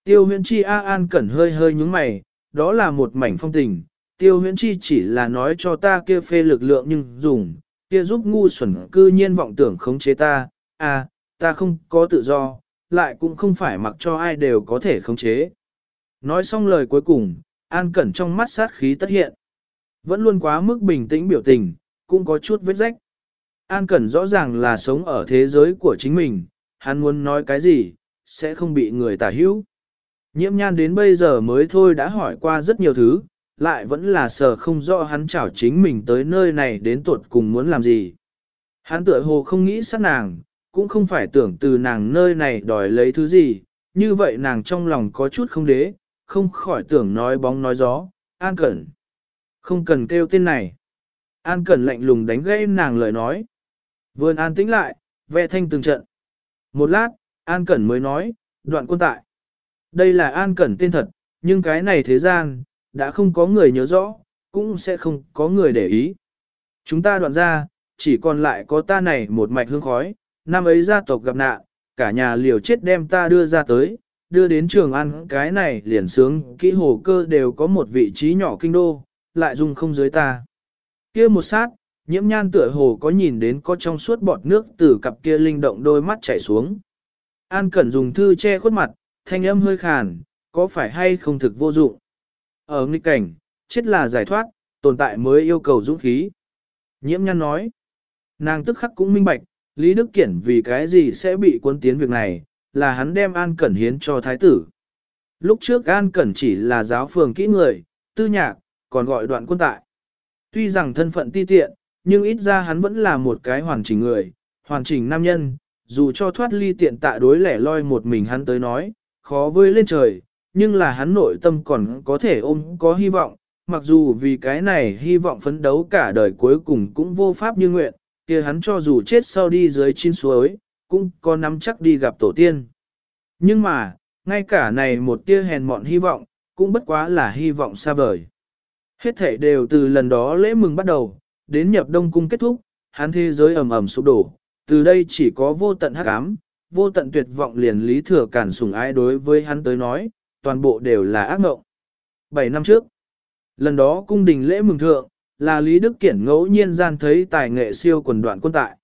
Tiêu huyễn chi A An cẩn hơi hơi nhúng mày, đó là một mảnh phong tình, tiêu huyễn chi chỉ là nói cho ta kia phê lực lượng nhưng dùng, kia giúp ngu xuẩn cư nhiên vọng tưởng khống chế ta, à, ta không có tự do, lại cũng không phải mặc cho ai đều có thể khống chế. Nói xong lời cuối cùng, An Cẩn trong mắt sát khí tất hiện. Vẫn luôn quá mức bình tĩnh biểu tình, cũng có chút vết rách. An Cẩn rõ ràng là sống ở thế giới của chính mình, hắn muốn nói cái gì, sẽ không bị người tả hữu. Nhiễm nhan đến bây giờ mới thôi đã hỏi qua rất nhiều thứ, lại vẫn là sợ không rõ hắn chảo chính mình tới nơi này đến tuột cùng muốn làm gì. Hắn tựa hồ không nghĩ sát nàng, cũng không phải tưởng từ nàng nơi này đòi lấy thứ gì, như vậy nàng trong lòng có chút không đế, không khỏi tưởng nói bóng nói gió, An Cẩn. Không cần kêu tên này. An Cẩn lạnh lùng đánh gãy nàng lời nói. Vườn An tĩnh lại, vẽ thanh từng trận. Một lát, An Cẩn mới nói, đoạn quân tại. Đây là An Cẩn tên thật, nhưng cái này thế gian, đã không có người nhớ rõ, cũng sẽ không có người để ý. Chúng ta đoạn ra, chỉ còn lại có ta này một mạch hương khói, năm ấy gia tộc gặp nạn, cả nhà liều chết đem ta đưa ra tới, đưa đến trường ăn cái này liền sướng kỹ hồ cơ đều có một vị trí nhỏ kinh đô, lại dùng không dưới ta. kia một sát, nhiễm nhan tựa hồ có nhìn đến có trong suốt bọt nước từ cặp kia linh động đôi mắt chảy xuống. An Cẩn dùng thư che khuất mặt, thanh âm hơi khàn, có phải hay không thực vô dụng. Ở nghịch cảnh, chết là giải thoát, tồn tại mới yêu cầu dũng khí. Nhiễm nhan nói, nàng tức khắc cũng minh bạch, Lý Đức Kiển vì cái gì sẽ bị quân tiến việc này, là hắn đem An Cẩn hiến cho thái tử. Lúc trước An Cẩn chỉ là giáo phường kỹ người, tư nhạc, còn gọi đoạn quân tại. Tuy rằng thân phận ti tiện, nhưng ít ra hắn vẫn là một cái hoàn chỉnh người, hoàn chỉnh nam nhân, dù cho thoát ly tiện tạ đối lẻ loi một mình hắn tới nói, khó với lên trời, nhưng là hắn nội tâm còn có thể ôm có hy vọng, mặc dù vì cái này hy vọng phấn đấu cả đời cuối cùng cũng vô pháp như nguyện, kia hắn cho dù chết sau đi dưới chín suối, cũng có nắm chắc đi gặp tổ tiên. Nhưng mà, ngay cả này một tia hèn mọn hy vọng, cũng bất quá là hy vọng xa vời. Hết thể đều từ lần đó lễ mừng bắt đầu, đến nhập đông cung kết thúc, hắn thế giới ầm ầm sụp đổ, từ đây chỉ có vô tận hắc ám, vô tận tuyệt vọng liền lý thừa cản sùng ái đối với hắn tới nói, toàn bộ đều là ác ngộng. Bảy năm trước, lần đó cung đình lễ mừng thượng, là Lý Đức Kiển ngẫu nhiên gian thấy tài nghệ siêu quần đoạn quân tại.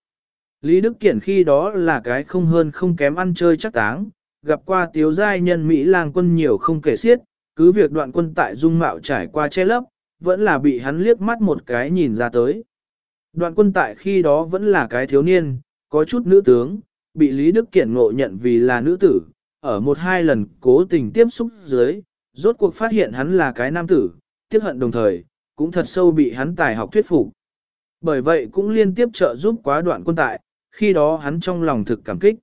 Lý Đức Kiển khi đó là cái không hơn không kém ăn chơi chắc táng, gặp qua tiếu giai nhân Mỹ lang quân nhiều không kể xiết, cứ việc đoạn quân tại dung mạo trải qua che lấp, vẫn là bị hắn liếc mắt một cái nhìn ra tới. Đoạn quân tại khi đó vẫn là cái thiếu niên, có chút nữ tướng, bị Lý Đức Kiển ngộ nhận vì là nữ tử, ở một hai lần cố tình tiếp xúc dưới, rốt cuộc phát hiện hắn là cái nam tử, tiếc hận đồng thời, cũng thật sâu bị hắn tài học thuyết phục. Bởi vậy cũng liên tiếp trợ giúp quá đoạn quân tại, khi đó hắn trong lòng thực cảm kích.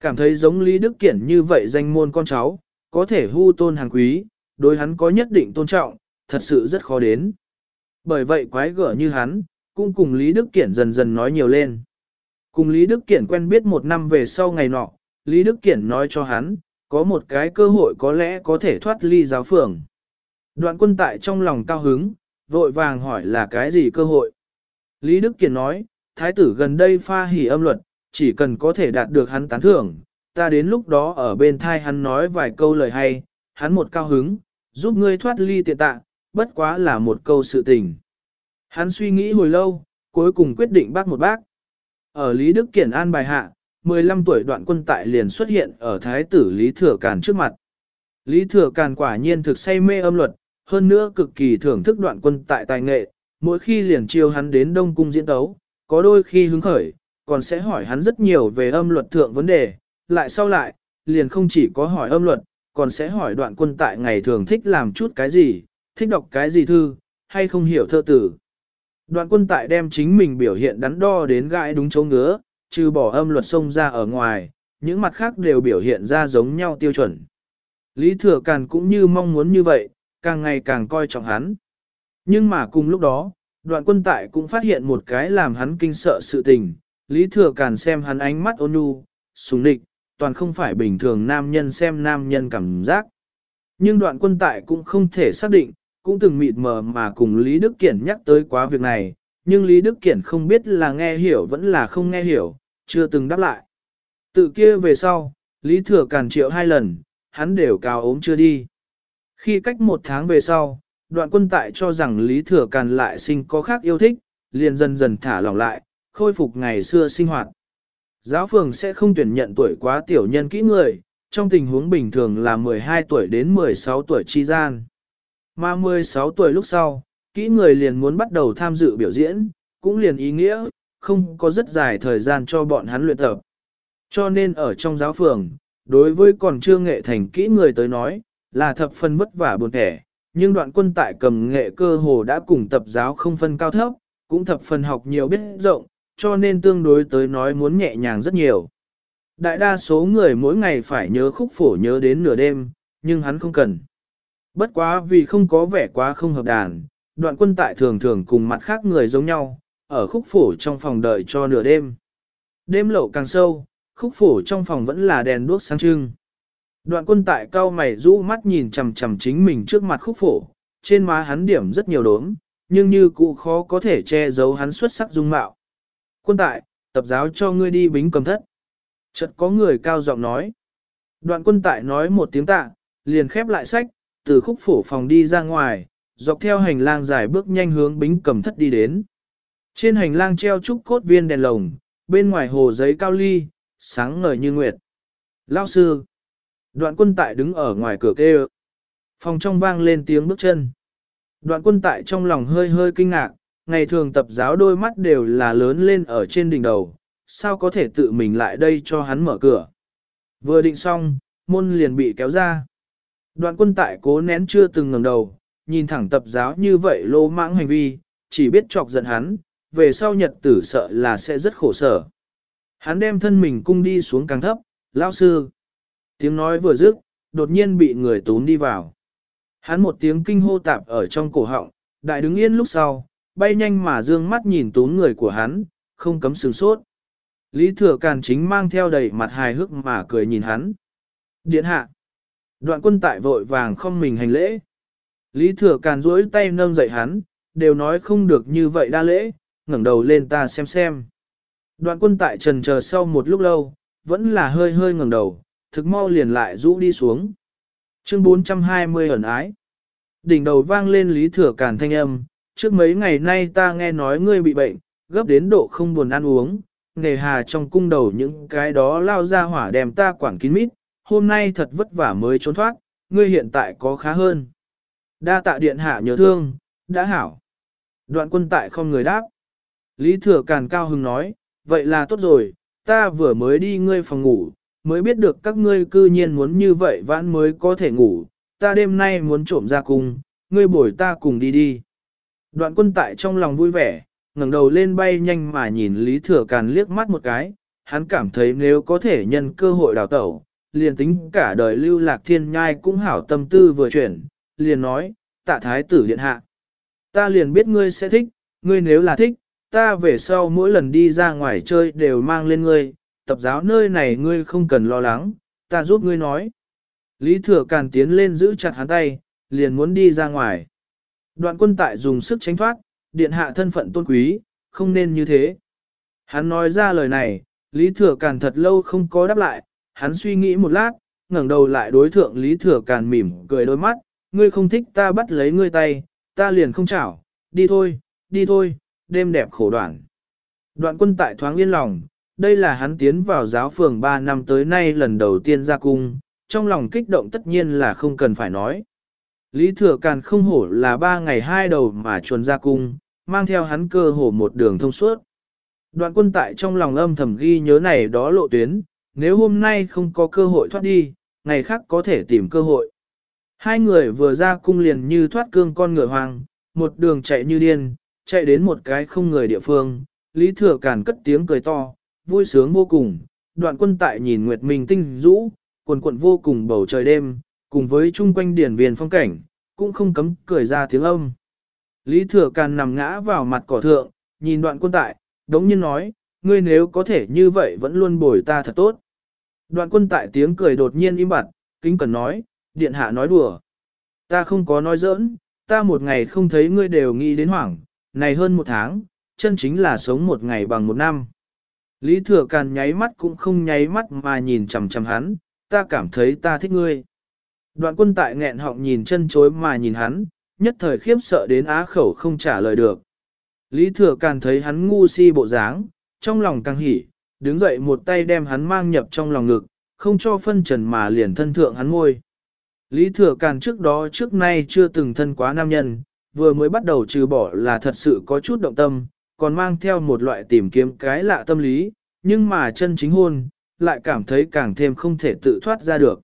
Cảm thấy giống Lý Đức Kiển như vậy danh môn con cháu, có thể hưu tôn hàng quý, đối hắn có nhất định tôn trọng, thật sự rất khó đến. Bởi vậy quái gở như hắn, cũng cùng Lý Đức Kiển dần dần nói nhiều lên. Cùng Lý Đức Kiển quen biết một năm về sau ngày nọ, Lý Đức Kiển nói cho hắn, có một cái cơ hội có lẽ có thể thoát ly giáo phường. Đoạn quân tại trong lòng cao hứng, vội vàng hỏi là cái gì cơ hội. Lý Đức Kiển nói, thái tử gần đây pha hỉ âm luật, chỉ cần có thể đạt được hắn tán thưởng, ta đến lúc đó ở bên thai hắn nói vài câu lời hay, hắn một cao hứng, giúp ngươi thoát ly tiện tạ, bất quá là một câu sự tình. Hắn suy nghĩ hồi lâu, cuối cùng quyết định bác một bác. Ở Lý Đức Kiển an bài hạ, 15 tuổi đoạn quân tại liền xuất hiện ở thái tử Lý Thừa Càn trước mặt. Lý Thừa Càn quả nhiên thực say mê âm luật, hơn nữa cực kỳ thưởng thức đoạn quân tại tài nghệ, mỗi khi liền chiêu hắn đến Đông Cung diễn tấu, có đôi khi hứng khởi, còn sẽ hỏi hắn rất nhiều về âm luật thượng vấn đề, lại sau lại, liền không chỉ có hỏi âm luật, còn sẽ hỏi đoạn quân tại ngày thường thích làm chút cái gì, thích đọc cái gì thư, hay không hiểu thơ tử. Đoạn quân tại đem chính mình biểu hiện đắn đo đến gãi đúng chỗ ngứa, trừ bỏ âm luật xông ra ở ngoài, những mặt khác đều biểu hiện ra giống nhau tiêu chuẩn. Lý Thừa Càn cũng như mong muốn như vậy, càng ngày càng coi trọng hắn. Nhưng mà cùng lúc đó, đoạn quân tại cũng phát hiện một cái làm hắn kinh sợ sự tình, Lý Thừa Càn xem hắn ánh mắt ôn nhu, sùng nịch, toàn không phải bình thường nam nhân xem nam nhân cảm giác. Nhưng đoạn quân tại cũng không thể xác định, cũng từng mịt mờ mà cùng Lý Đức Kiển nhắc tới quá việc này, nhưng Lý Đức Kiển không biết là nghe hiểu vẫn là không nghe hiểu, chưa từng đáp lại. Tự kia về sau, Lý Thừa Càn triệu hai lần, hắn đều cao ốm chưa đi. Khi cách một tháng về sau, đoạn quân tại cho rằng Lý Thừa Càn lại sinh có khác yêu thích, liền dần dần thả lỏng lại, khôi phục ngày xưa sinh hoạt. Giáo phường sẽ không tuyển nhận tuổi quá tiểu nhân kỹ người, trong tình huống bình thường là 12 tuổi đến 16 tuổi chi gian. Mà 16 tuổi lúc sau, kỹ người liền muốn bắt đầu tham dự biểu diễn, cũng liền ý nghĩa, không có rất dài thời gian cho bọn hắn luyện tập. Cho nên ở trong giáo phường, đối với còn chưa nghệ thành kỹ người tới nói, là thập phân vất vả buồn thẻ, nhưng đoạn quân tại cầm nghệ cơ hồ đã cùng tập giáo không phân cao thấp, cũng thập phần học nhiều biết rộng, cho nên tương đối tới nói muốn nhẹ nhàng rất nhiều. Đại đa số người mỗi ngày phải nhớ khúc phổ nhớ đến nửa đêm, nhưng hắn không cần. Bất quá vì không có vẻ quá không hợp đàn, đoạn quân tại thường thường cùng mặt khác người giống nhau, ở khúc phổ trong phòng đợi cho nửa đêm. Đêm lộ càng sâu, khúc phổ trong phòng vẫn là đèn đuốc sáng trưng. Đoạn quân tại cao mày rũ mắt nhìn chằm chằm chính mình trước mặt khúc phổ, trên má hắn điểm rất nhiều đốm, nhưng như cụ khó có thể che giấu hắn xuất sắc dung mạo. Quân tại, tập giáo cho ngươi đi bính cầm thất. Chợt có người cao giọng nói. Đoạn quân tại nói một tiếng tạ, liền khép lại sách, từ khúc phổ phòng đi ra ngoài, dọc theo hành lang dài bước nhanh hướng bính cầm thất đi đến. Trên hành lang treo trúc cốt viên đèn lồng, bên ngoài hồ giấy cao ly, sáng ngời như nguyệt. Lao sư. Đoạn quân tại đứng ở ngoài cửa kêu. Phòng trong vang lên tiếng bước chân. Đoạn quân tại trong lòng hơi hơi kinh ngạc, ngày thường tập giáo đôi mắt đều là lớn lên ở trên đỉnh đầu, sao có thể tự mình lại đây cho hắn mở cửa. Vừa định xong, môn liền bị kéo ra. Đoạn quân tại cố nén chưa từng ngẩng đầu, nhìn thẳng tập giáo như vậy lô mãng hành vi, chỉ biết chọc giận hắn, về sau nhật tử sợ là sẽ rất khổ sở. Hắn đem thân mình cung đi xuống càng thấp, lao sư. Tiếng nói vừa dứt, đột nhiên bị người tún đi vào. Hắn một tiếng kinh hô tạp ở trong cổ họng, đại đứng yên lúc sau, bay nhanh mà dương mắt nhìn tún người của hắn, không cấm sừng sốt. Lý thừa càn chính mang theo đầy mặt hài hước mà cười nhìn hắn. Điện hạ. Đoạn quân tại vội vàng không mình hành lễ. Lý thừa càn duỗi tay nâng dậy hắn, đều nói không được như vậy đa lễ, ngẩng đầu lên ta xem xem. Đoạn quân tại trần chờ sau một lúc lâu, vẫn là hơi hơi ngẩng đầu, thực mau liền lại rũ đi xuống. Chương 420 ẩn ái. Đỉnh đầu vang lên lý thừa càn thanh âm, trước mấy ngày nay ta nghe nói ngươi bị bệnh, gấp đến độ không buồn ăn uống, nề hà trong cung đầu những cái đó lao ra hỏa đem ta quản kín mít, hôm nay thật vất vả mới trốn thoát, ngươi hiện tại có khá hơn. Đa tạ điện hạ nhớ thương, đã hảo. Đoạn quân tại không người đáp. Lý thừa càn cao hưng nói, vậy là tốt rồi, ta vừa mới đi ngươi phòng ngủ, mới biết được các ngươi cư nhiên muốn như vậy vãn mới có thể ngủ, ta đêm nay muốn trộm ra cùng, ngươi bồi ta cùng đi đi. Đoạn quân tại trong lòng vui vẻ, ngẩng đầu lên bay nhanh mà nhìn Lý Thừa Càn liếc mắt một cái, hắn cảm thấy nếu có thể nhân cơ hội đào tẩu, liền tính cả đời lưu lạc thiên nhai cũng hảo tâm tư vừa chuyển, liền nói, tạ thái tử điện hạ. Ta liền biết ngươi sẽ thích, ngươi nếu là thích, ta về sau mỗi lần đi ra ngoài chơi đều mang lên ngươi, tập giáo nơi này ngươi không cần lo lắng, ta giúp ngươi nói. Lý thừa càn tiến lên giữ chặt hắn tay, liền muốn đi ra ngoài. Đoạn quân tại dùng sức tránh thoát, điện hạ thân phận tôn quý, không nên như thế. Hắn nói ra lời này, Lý Thừa Càn thật lâu không có đáp lại, hắn suy nghĩ một lát, ngẩng đầu lại đối thượng Lý Thừa Càn mỉm cười đôi mắt, ngươi không thích ta bắt lấy ngươi tay, ta liền không chảo, đi thôi, đi thôi, đêm đẹp khổ đoạn. Đoạn quân tại thoáng yên lòng, đây là hắn tiến vào giáo phường 3 năm tới nay lần đầu tiên ra cung, trong lòng kích động tất nhiên là không cần phải nói. Lý Thừa Càn không hổ là ba ngày hai đầu mà chuồn ra cung, mang theo hắn cơ hồ một đường thông suốt. Đoạn quân tại trong lòng âm thầm ghi nhớ này đó lộ tuyến, nếu hôm nay không có cơ hội thoát đi, ngày khác có thể tìm cơ hội. Hai người vừa ra cung liền như thoát cương con ngựa hoang, một đường chạy như điên, chạy đến một cái không người địa phương, Lý Thừa Càn cất tiếng cười to, vui sướng vô cùng, đoạn quân tại nhìn Nguyệt Minh tinh rũ, quần quận vô cùng bầu trời đêm, cùng với chung quanh điển viền phong cảnh, cũng không cấm cười ra tiếng âm. Lý Thừa Càn nằm ngã vào mặt cỏ thượng, nhìn đoạn quân tại, đống nhiên nói, ngươi nếu có thể như vậy vẫn luôn bồi ta thật tốt. Đoạn quân tại tiếng cười đột nhiên im bặt, kính cần nói, điện hạ nói đùa. Ta không có nói giỡn, ta một ngày không thấy ngươi đều nghĩ đến hoảng, này hơn một tháng, chân chính là sống một ngày bằng một năm. Lý thừa càn nháy mắt cũng không nháy mắt mà nhìn chằm chằm hắn, ta cảm thấy ta thích ngươi. Đoạn quân tại nghẹn họng nhìn chân chối mà nhìn hắn, nhất thời khiếp sợ đến á khẩu không trả lời được. Lý thừa càn thấy hắn ngu si bộ dáng, trong lòng càng hỉ, đứng dậy một tay đem hắn mang nhập trong lòng ngực, không cho phân trần mà liền thân thượng hắn ngôi. Lý thừa càn trước đó trước nay chưa từng thân quá nam nhân, vừa mới bắt đầu trừ bỏ là thật sự có chút động tâm, còn mang theo một loại tìm kiếm cái lạ tâm lý, nhưng mà chân chính hôn, lại cảm thấy càng thêm không thể tự thoát ra được.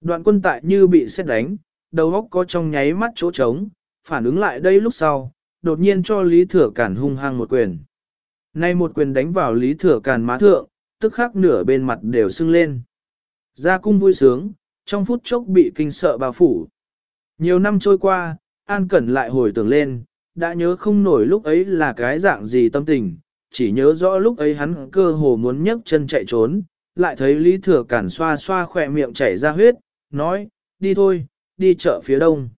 Đoạn quân tại như bị xét đánh, đầu óc có trong nháy mắt chỗ trống, phản ứng lại đây lúc sau, đột nhiên cho Lý Thừa Cản hung hăng một quyền. Nay một quyền đánh vào Lý Thừa Cản má thượng, tức khắc nửa bên mặt đều sưng lên. Ra cung vui sướng, trong phút chốc bị kinh sợ bao phủ. Nhiều năm trôi qua, An Cẩn lại hồi tưởng lên, đã nhớ không nổi lúc ấy là cái dạng gì tâm tình, chỉ nhớ rõ lúc ấy hắn cơ hồ muốn nhấc chân chạy trốn, lại thấy Lý Thừa Cản xoa xoa khỏe miệng chảy ra huyết, nói, đi thôi, đi chợ phía đông.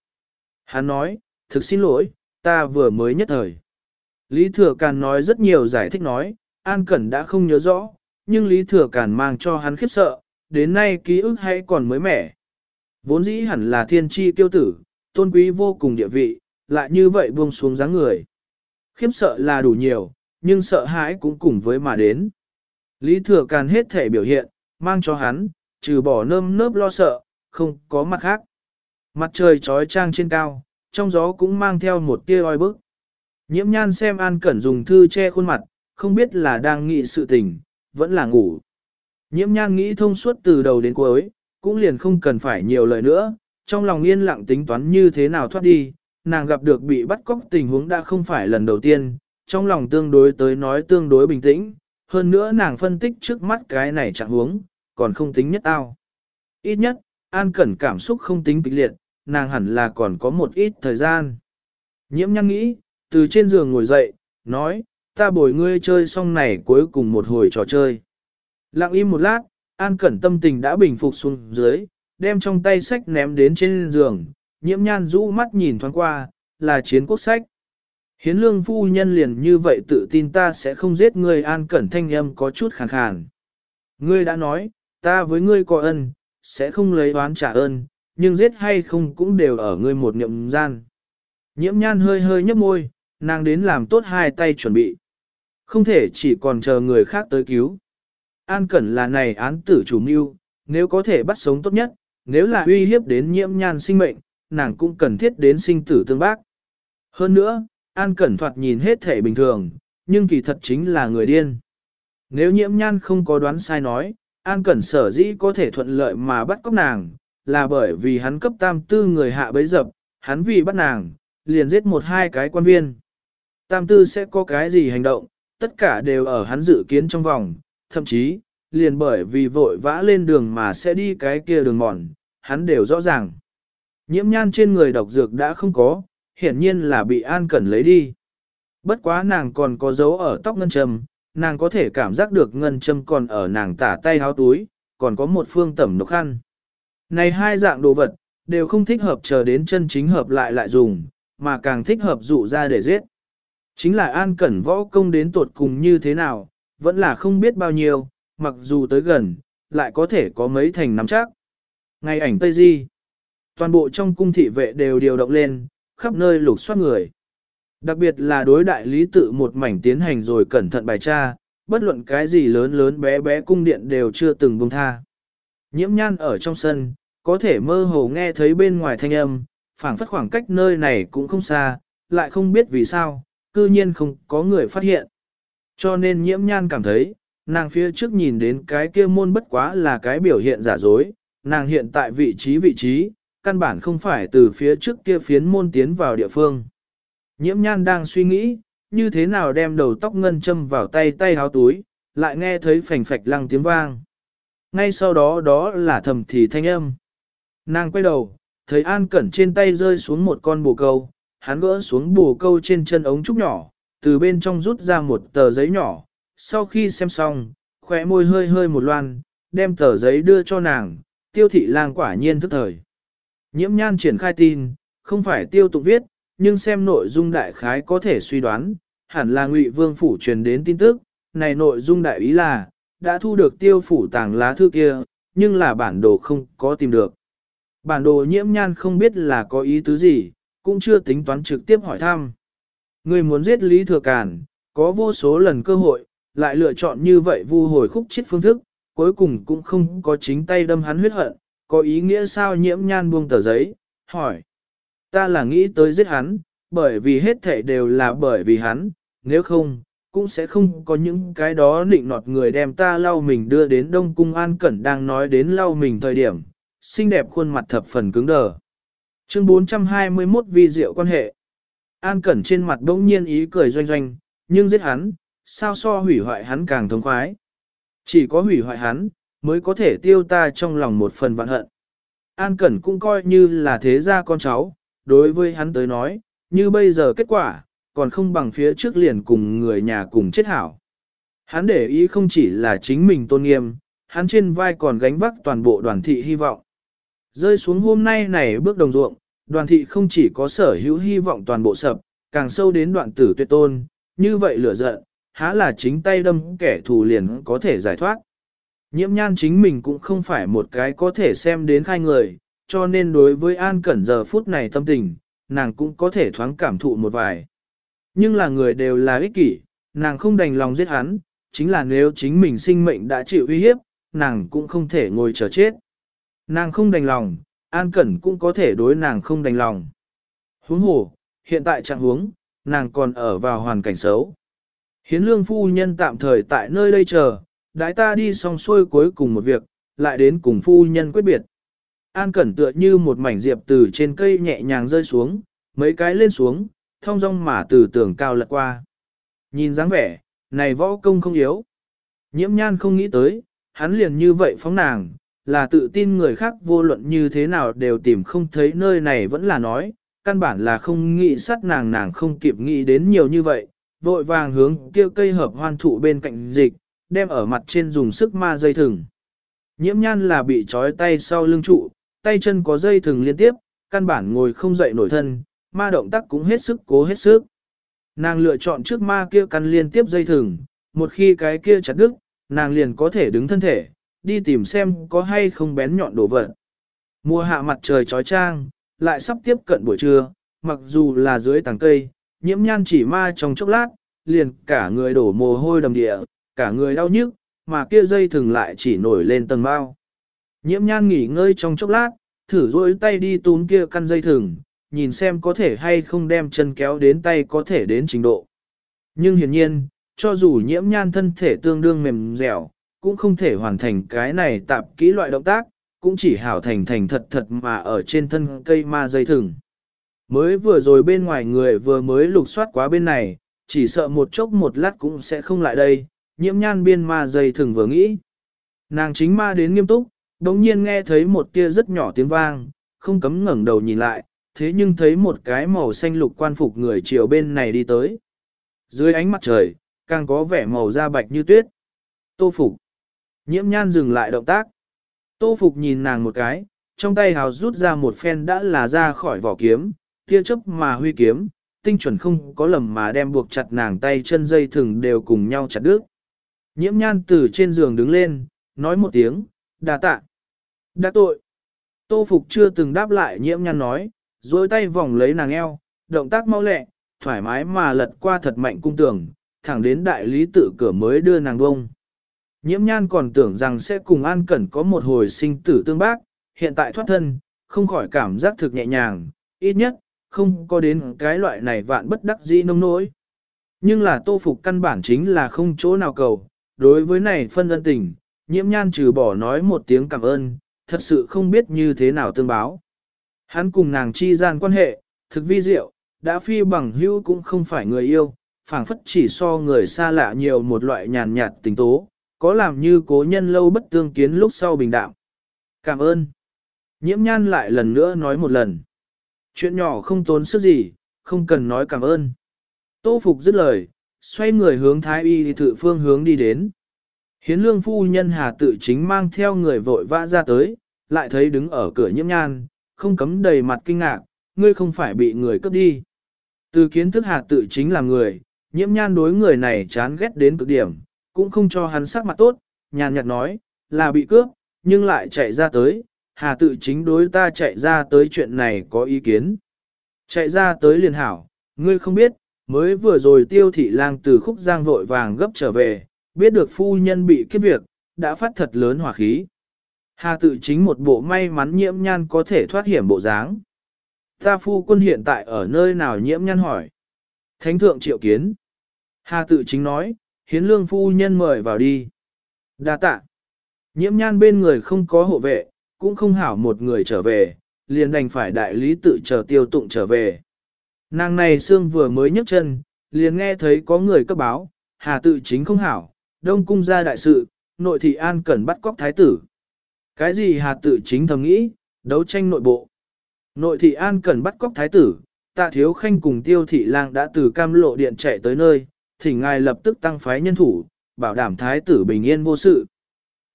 Hắn nói, thực xin lỗi, ta vừa mới nhất thời. Lý Thừa Cản nói rất nhiều giải thích nói, An Cẩn đã không nhớ rõ, nhưng Lý Thừa Cản mang cho hắn khiếp sợ, đến nay ký ức hay còn mới mẻ. Vốn dĩ hẳn là thiên tri tiêu tử, tôn quý vô cùng địa vị, lại như vậy buông xuống dáng người. Khiếp sợ là đủ nhiều, nhưng sợ hãi cũng cùng với mà đến. Lý thừa càn hết thể biểu hiện, mang cho hắn, trừ bỏ nơm nớp lo sợ, không có mặt khác. Mặt trời trói trang trên cao, trong gió cũng mang theo một tia oi bức. Nhiễm nhan xem An Cẩn dùng thư che khuôn mặt, không biết là đang nghĩ sự tình, vẫn là ngủ. Nhiễm nhan nghĩ thông suốt từ đầu đến cuối, cũng liền không cần phải nhiều lời nữa, trong lòng yên lặng tính toán như thế nào thoát đi, nàng gặp được bị bắt cóc tình huống đã không phải lần đầu tiên, trong lòng tương đối tới nói tương đối bình tĩnh, hơn nữa nàng phân tích trước mắt cái này chẳng huống, còn không tính nhất tao. Ít nhất, An Cẩn cảm xúc không tính kịch liệt, nàng hẳn là còn có một ít thời gian. Nhiễm nhăn nghĩ, từ trên giường ngồi dậy, nói, ta bồi ngươi chơi xong này cuối cùng một hồi trò chơi. Lặng im một lát, An Cẩn tâm tình đã bình phục xuống dưới, đem trong tay sách ném đến trên giường, nhiễm nhan rũ mắt nhìn thoáng qua, là chiến quốc sách. Hiến lương phu nhân liền như vậy tự tin ta sẽ không giết ngươi an cẩn thanh âm có chút khàn khàn. Ngươi đã nói, ta với ngươi có ân, sẽ không lấy oán trả ơn, nhưng giết hay không cũng đều ở ngươi một niệm gian. Nhiễm nhan hơi hơi nhấp môi, nàng đến làm tốt hai tay chuẩn bị. Không thể chỉ còn chờ người khác tới cứu. An cẩn là này án tử chủ mưu, nếu có thể bắt sống tốt nhất, nếu là uy hiếp đến nhiễm nhan sinh mệnh, nàng cũng cần thiết đến sinh tử tương bác. Hơn nữa, An Cẩn thoạt nhìn hết thể bình thường, nhưng kỳ thật chính là người điên. Nếu nhiễm nhan không có đoán sai nói, An Cẩn sở dĩ có thể thuận lợi mà bắt cóc nàng, là bởi vì hắn cấp tam tư người hạ bấy dập, hắn vì bắt nàng, liền giết một hai cái quan viên. Tam tư sẽ có cái gì hành động, tất cả đều ở hắn dự kiến trong vòng, thậm chí, liền bởi vì vội vã lên đường mà sẽ đi cái kia đường mòn, hắn đều rõ ràng. Nhiễm nhan trên người độc dược đã không có, hiển nhiên là bị An Cẩn lấy đi. Bất quá nàng còn có dấu ở tóc ngân châm, nàng có thể cảm giác được ngân châm còn ở nàng tả tay háo túi, còn có một phương tẩm độc khăn. Này hai dạng đồ vật, đều không thích hợp chờ đến chân chính hợp lại lại dùng, mà càng thích hợp dụ ra để giết. Chính là An Cẩn võ công đến tột cùng như thế nào, vẫn là không biết bao nhiêu, mặc dù tới gần, lại có thể có mấy thành nắm chắc. Ngày ảnh Tây Di, toàn bộ trong cung thị vệ đều điều động lên, khắp nơi lục soát người. Đặc biệt là đối đại lý tự một mảnh tiến hành rồi cẩn thận bài tra, bất luận cái gì lớn lớn bé bé cung điện đều chưa từng buông tha. Nhiễm nhan ở trong sân, có thể mơ hồ nghe thấy bên ngoài thanh âm, phảng phất khoảng cách nơi này cũng không xa, lại không biết vì sao, cư nhiên không có người phát hiện. Cho nên nhiễm nhan cảm thấy, nàng phía trước nhìn đến cái kia môn bất quá là cái biểu hiện giả dối, nàng hiện tại vị trí vị trí, căn bản không phải từ phía trước kia phiến môn tiến vào địa phương. Nhiễm nhan đang suy nghĩ, như thế nào đem đầu tóc ngân châm vào tay tay háo túi, lại nghe thấy phành phạch lăng tiếng vang. Ngay sau đó đó là thầm thì thanh âm. Nàng quay đầu, thấy An Cẩn trên tay rơi xuống một con bồ câu, hắn gỡ xuống bồ câu trên chân ống trúc nhỏ, từ bên trong rút ra một tờ giấy nhỏ, sau khi xem xong, khỏe môi hơi hơi một loan, đem tờ giấy đưa cho nàng, tiêu thị lang quả nhiên thức thời. Nhiễm nhan triển khai tin, không phải tiêu tụng viết, nhưng xem nội dung đại khái có thể suy đoán, hẳn là ngụy vương phủ truyền đến tin tức, này nội dung đại ý là, đã thu được tiêu phủ tàng lá thư kia, nhưng là bản đồ không có tìm được. Bản đồ nhiễm nhan không biết là có ý tứ gì, cũng chưa tính toán trực tiếp hỏi thăm. Người muốn giết Lý Thừa Cản có vô số lần cơ hội, lại lựa chọn như vậy vu hồi khúc chết phương thức, cuối cùng cũng không có chính tay đâm hắn huyết hận, có ý nghĩa sao nhiễm nhan buông tờ giấy, hỏi. Ta là nghĩ tới giết hắn, bởi vì hết thảy đều là bởi vì hắn, nếu không, cũng sẽ không có những cái đó nịnh nọt người đem ta lau mình đưa đến Đông Cung An Cẩn đang nói đến lau mình thời điểm, xinh đẹp khuôn mặt thập phần cứng đờ. Chương 421 vi diệu quan hệ. An Cẩn trên mặt bỗng nhiên ý cười doanh doanh, nhưng giết hắn, sao so hủy hoại hắn càng thống khoái. Chỉ có hủy hoại hắn, mới có thể tiêu ta trong lòng một phần vạn hận. An Cẩn cũng coi như là thế gia con cháu, đối với hắn tới nói, như bây giờ kết quả, còn không bằng phía trước liền cùng người nhà cùng chết hảo. Hắn để ý không chỉ là chính mình tôn nghiêm, hắn trên vai còn gánh vác toàn bộ đoàn thị hy vọng. Rơi xuống hôm nay này bước đồng ruộng, đoàn thị không chỉ có sở hữu hy vọng toàn bộ sập, càng sâu đến đoạn tử tuyệt tôn, như vậy lửa giận, há là chính tay đâm kẻ thù liền có thể giải thoát. Nhiễm nhan chính mình cũng không phải một cái có thể xem đến khai người, cho nên đối với An Cẩn giờ phút này tâm tình, nàng cũng có thể thoáng cảm thụ một vài. Nhưng là người đều là ích kỷ, nàng không đành lòng giết hắn, chính là nếu chính mình sinh mệnh đã chịu uy hiếp, nàng cũng không thể ngồi chờ chết. Nàng không đành lòng, An Cẩn cũng có thể đối nàng không đành lòng. Huống hồ, hiện tại trạng huống, nàng còn ở vào hoàn cảnh xấu. Hiến lương phu nhân tạm thời tại nơi đây chờ, đãi ta đi xong xuôi cuối cùng một việc, lại đến cùng phu nhân quyết biệt. An Cẩn tựa như một mảnh diệp từ trên cây nhẹ nhàng rơi xuống, mấy cái lên xuống, thong dong mà từ tường cao lật qua. Nhìn dáng vẻ, này võ công không yếu. Nhiễm nhan không nghĩ tới, hắn liền như vậy phóng nàng, là tự tin người khác vô luận như thế nào đều tìm không thấy nơi này vẫn là nói, căn bản là không nghĩ sát nàng nàng không kịp nghĩ đến nhiều như vậy, vội vàng hướng kia cây hợp hoan thụ bên cạnh dịch, đem ở mặt trên dùng sức ma dây thừng. Nhiễm nhan là bị trói tay sau lưng trụ, tay chân có dây thừng liên tiếp, căn bản ngồi không dậy nổi thân, ma động tác cũng hết sức cố hết sức. Nàng lựa chọn trước ma kia căn liên tiếp dây thừng, một khi cái kia chặt đứt, nàng liền có thể đứng thân thể, đi tìm xem có hay không bén nhọn đổ vật. Mùa hạ mặt trời trói trang, lại sắp tiếp cận buổi trưa, mặc dù là dưới tàng cây, nhiễm nhan chỉ ma trong chốc lát, liền cả người đổ mồ hôi đầm địa, cả người đau nhức, mà kia dây thừng lại chỉ nổi lên tầng bao. Nhiễm nhan nghỉ ngơi trong chốc lát, thử rỗi tay đi túm kia căn dây thừng, nhìn xem có thể hay không đem chân kéo đến tay có thể đến trình độ. Nhưng hiển nhiên, cho dù nhiễm nhan thân thể tương đương mềm dẻo, cũng không thể hoàn thành cái này tạp kỹ loại động tác, cũng chỉ hảo thành thành thật thật mà ở trên thân cây ma dây thừng. Mới vừa rồi bên ngoài người vừa mới lục soát quá bên này, chỉ sợ một chốc một lát cũng sẽ không lại đây, nhiễm nhan biên ma dây thừng vừa nghĩ. Nàng chính ma đến nghiêm túc, đồng nhiên nghe thấy một tia rất nhỏ tiếng vang, không cấm ngẩng đầu nhìn lại, thế nhưng thấy một cái màu xanh lục quan phục người chiều bên này đi tới. Dưới ánh mặt trời, càng có vẻ màu da bạch như tuyết. Tô Phục. Nhiễm nhan dừng lại động tác. Tô Phục nhìn nàng một cái, trong tay hào rút ra một phen đã là ra khỏi vỏ kiếm, tia chớp mà huy kiếm, tinh chuẩn không có lầm mà đem buộc chặt nàng tay chân dây thừng đều cùng nhau chặt đứt. Nhiễm nhan từ trên giường đứng lên, nói một tiếng, đà tạ. Đã tội. Tô Phục chưa từng đáp lại nhiễm nhan nói, duỗi tay vòng lấy nàng eo, động tác mau lẹ, thoải mái mà lật qua thật mạnh cung tường, thẳng đến đại lý tự cửa mới đưa nàng bông. Nhiễm nhan còn tưởng rằng sẽ cùng An Cẩn có một hồi sinh tử tương bác, hiện tại thoát thân, không khỏi cảm giác thực nhẹ nhàng, ít nhất, không có đến cái loại này vạn bất đắc dĩ nông nỗi. Nhưng là tô phục căn bản chính là không chỗ nào cầu, đối với này phân ân tình, nhiễm nhan trừ bỏ nói một tiếng cảm ơn, thật sự không biết như thế nào tương báo. Hắn cùng nàng chi gian quan hệ, thực vi diệu, đã phi bằng hữu cũng không phải người yêu, phảng phất chỉ so người xa lạ nhiều một loại nhàn nhạt tình tố, có làm như cố nhân lâu bất tương kiến lúc sau bình đạm. Cảm ơn. Nhiễm nhan lại lần nữa nói một lần. Chuyện nhỏ không tốn sức gì, không cần nói cảm ơn. Tô Phục dứt lời, xoay người hướng thái y thự phương hướng đi đến. Hiến lương phu nhân hà tự chính mang theo người vội vã ra tới, lại thấy đứng ở cửa nhiễm nhan, không cấm đầy mặt kinh ngạc, ngươi không phải bị người cướp đi. Từ kiến thức hà tự chính là người, nhiễm nhan đối người này chán ghét đến cực điểm, cũng không cho hắn sắc mặt tốt, nhàn nhạt nói, là bị cướp, nhưng lại chạy ra tới, hà tự chính đối ta chạy ra tới chuyện này có ý kiến. Chạy ra tới liền hảo, ngươi không biết, mới vừa rồi tiêu thị lang từ khúc giang vội vàng gấp trở về, biết được phu nhân bị kiếp việc, đã phát thật lớn hỏa khí. Hà tự chính một bộ may mắn nhiễm nhan có thể thoát hiểm bộ dáng. Ta phu quân hiện tại ở nơi nào nhiễm nhan hỏi. Thánh thượng triệu kiến. Hà tự chính nói, hiến lương phu nhân mời vào đi. đa tạ. Nhiễm nhan bên người không có hộ vệ, cũng không hảo một người trở về, liền đành phải đại lý tự chờ tiêu tụng trở về. Nàng này xương vừa mới nhấc chân, liền nghe thấy có người cấp báo, hà tự chính không hảo, đông cung ra đại sự, nội thị an cần bắt cóc thái tử. Cái gì hà tự chính thầm nghĩ, đấu tranh nội bộ. Nội thị an cần bắt cóc thái tử, tạ thiếu khanh cùng tiêu thị lang đã từ cam lộ điện chạy tới nơi, thỉnh ngài lập tức tăng phái nhân thủ, bảo đảm thái tử bình yên vô sự.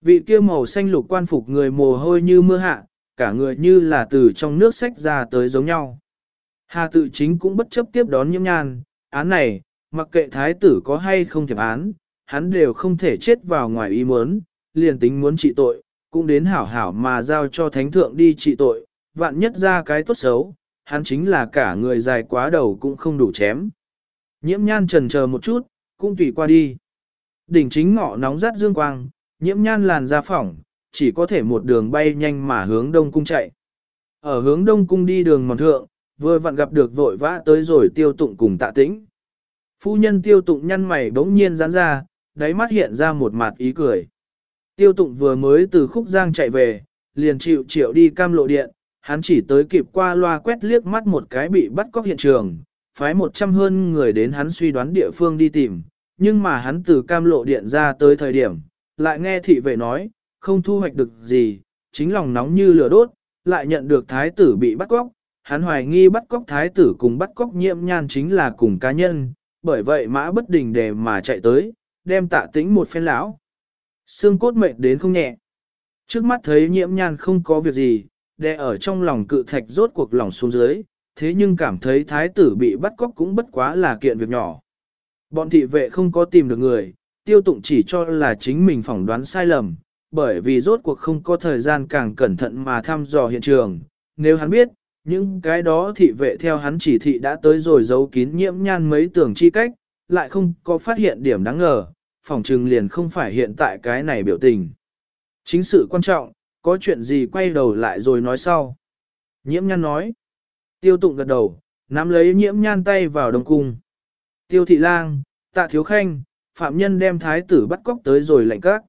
Vị kia màu xanh lục quan phục người mồ hôi như mưa hạ, cả người như là từ trong nước sách ra tới giống nhau. Hà tự chính cũng bất chấp tiếp đón nhiễm nhan, án này, mặc kệ thái tử có hay không thiệp án, hắn đều không thể chết vào ngoài ý muốn, liền tính muốn trị tội, cũng đến hảo hảo mà giao cho thánh thượng đi trị tội, vạn nhất ra cái tốt xấu, hắn chính là cả người dài quá đầu cũng không đủ chém. Nhiễm nhan trần chờ một chút, cũng tùy qua đi. Đỉnh chính ngọ nóng rát dương quang, nhiễm nhan làn ra phỏng, chỉ có thể một đường bay nhanh mà hướng đông cung chạy. Ở hướng đông cung đi đường mòn thượng, vừa vặn gặp được vội vã tới rồi tiêu tụng cùng tạ tĩnh. Phu nhân tiêu tụng nhăn mày bỗng nhiên giãn ra, đáy mắt hiện ra một mặt ý cười. Tiêu tụng vừa mới từ khúc giang chạy về, liền chịu triệu đi cam lộ điện, hắn chỉ tới kịp qua loa quét liếc mắt một cái bị bắt cóc hiện trường, phái một trăm hơn người đến hắn suy đoán địa phương đi tìm, nhưng mà hắn từ cam lộ điện ra tới thời điểm, lại nghe thị vệ nói, không thu hoạch được gì, chính lòng nóng như lửa đốt, lại nhận được thái tử bị bắt cóc, hắn hoài nghi bắt cóc thái tử cùng bắt cóc nhiễm nhan chính là cùng cá nhân, bởi vậy mã bất đình để mà chạy tới, đem tạ tĩnh một phen lão. Xương cốt mệt đến không nhẹ. Trước mắt thấy nhiễm nhan không có việc gì, đè ở trong lòng cự thạch rốt cuộc lòng xuống dưới, thế nhưng cảm thấy thái tử bị bắt cóc cũng bất quá là kiện việc nhỏ. Bọn thị vệ không có tìm được người, tiêu tụng chỉ cho là chính mình phỏng đoán sai lầm, bởi vì rốt cuộc không có thời gian càng cẩn thận mà thăm dò hiện trường. Nếu hắn biết, những cái đó thị vệ theo hắn chỉ thị đã tới rồi giấu kín nhiễm nhan mấy tưởng chi cách, lại không có phát hiện điểm đáng ngờ, phỏng trừng liền không phải hiện tại cái này biểu tình. Chính sự quan trọng, có chuyện gì quay đầu lại rồi nói sau. Nhiễm nhan nói. Tiêu tụng gật đầu, nắm lấy nhiễm nhan tay vào đồng cung. Tiêu thị lang, tạ thiếu khanh, phạm nhân đem thái tử bắt cóc tới rồi lệnh các.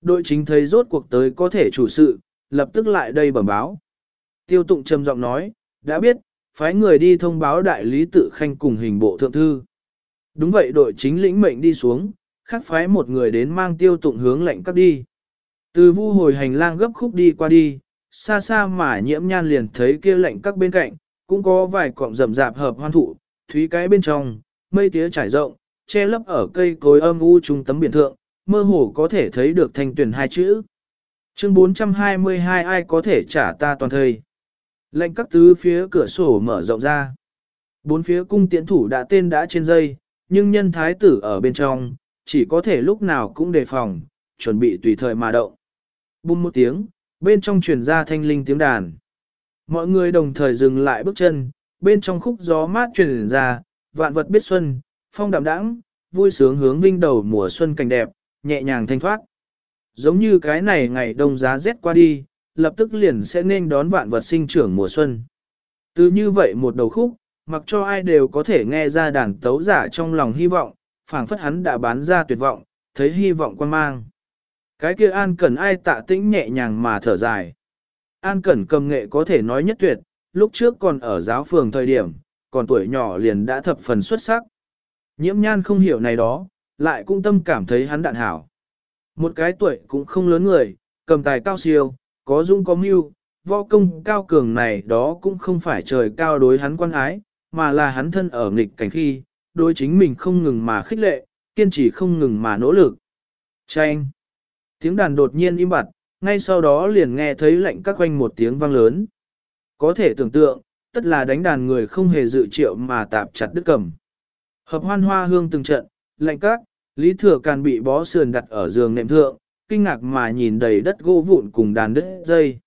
Đội chính thấy rốt cuộc tới có thể chủ sự, lập tức lại đây bẩm báo. Tiêu tụng trầm giọng nói, đã biết, phái người đi thông báo đại lý tự khanh cùng hình bộ thượng thư. Đúng vậy đội chính lĩnh mệnh đi xuống, khắc phái một người đến mang tiêu tụng hướng lệnh cắt đi. Từ vu hồi hành lang gấp khúc đi qua đi, xa xa mà nhiễm nhan liền thấy kia lệnh các bên cạnh, cũng có vài cọng rậm rạp hợp hoan thụ, thúy cái bên trong, mây tía trải rộng, che lấp ở cây cối âm u trung tấm biển thượng, mơ hồ có thể thấy được thanh tuyển hai chữ. Chương 422 ai có thể trả ta toàn thời. Lệnh các tứ phía cửa sổ mở rộng ra. Bốn phía cung tiễn thủ đã tên đã trên dây, nhưng nhân thái tử ở bên trong, chỉ có thể lúc nào cũng đề phòng, chuẩn bị tùy thời mà động. Bùm một tiếng, bên trong truyền ra thanh linh tiếng đàn. Mọi người đồng thời dừng lại bước chân, bên trong khúc gió mát truyền ra, vạn vật biết xuân, phong đạm đãng, vui sướng hướng vinh đầu mùa xuân cảnh đẹp, nhẹ nhàng thanh thoát. Giống như cái này ngày đông giá rét qua đi, lập tức liền sẽ nên đón vạn vật sinh trưởng mùa xuân. Từ như vậy một đầu khúc, mặc cho ai đều có thể nghe ra đàn tấu giả trong lòng hy vọng, phảng phất hắn đã bán ra tuyệt vọng, thấy hy vọng quan mang. Cái kia An Cẩn ai tạ tĩnh nhẹ nhàng mà thở dài. An Cẩn cầm nghệ có thể nói nhất tuyệt, lúc trước còn ở giáo phường thời điểm, còn tuổi nhỏ liền đã thập phần xuất sắc. Nhiễm nhan không hiểu này đó, lại cũng tâm cảm thấy hắn đạn hảo. Một cái tuổi cũng không lớn người, cầm tài cao siêu, có dung có mưu, võ công cao cường này đó cũng không phải trời cao đối hắn quan ái, mà là hắn thân ở nghịch cảnh khi, đối chính mình không ngừng mà khích lệ, kiên trì không ngừng mà nỗ lực. Chanh! Tiếng đàn đột nhiên im bặt, ngay sau đó liền nghe thấy lệnh các quanh một tiếng vang lớn. Có thể tưởng tượng, tất là đánh đàn người không hề dự triệu mà tạp chặt đứt cầm. Hợp hoan hoa hương từng trận, lệnh các, Lý Thừa Càn bị bó sườn đặt ở giường nệm thượng, kinh ngạc mà nhìn đầy đất gỗ vụn cùng đàn đứt dây.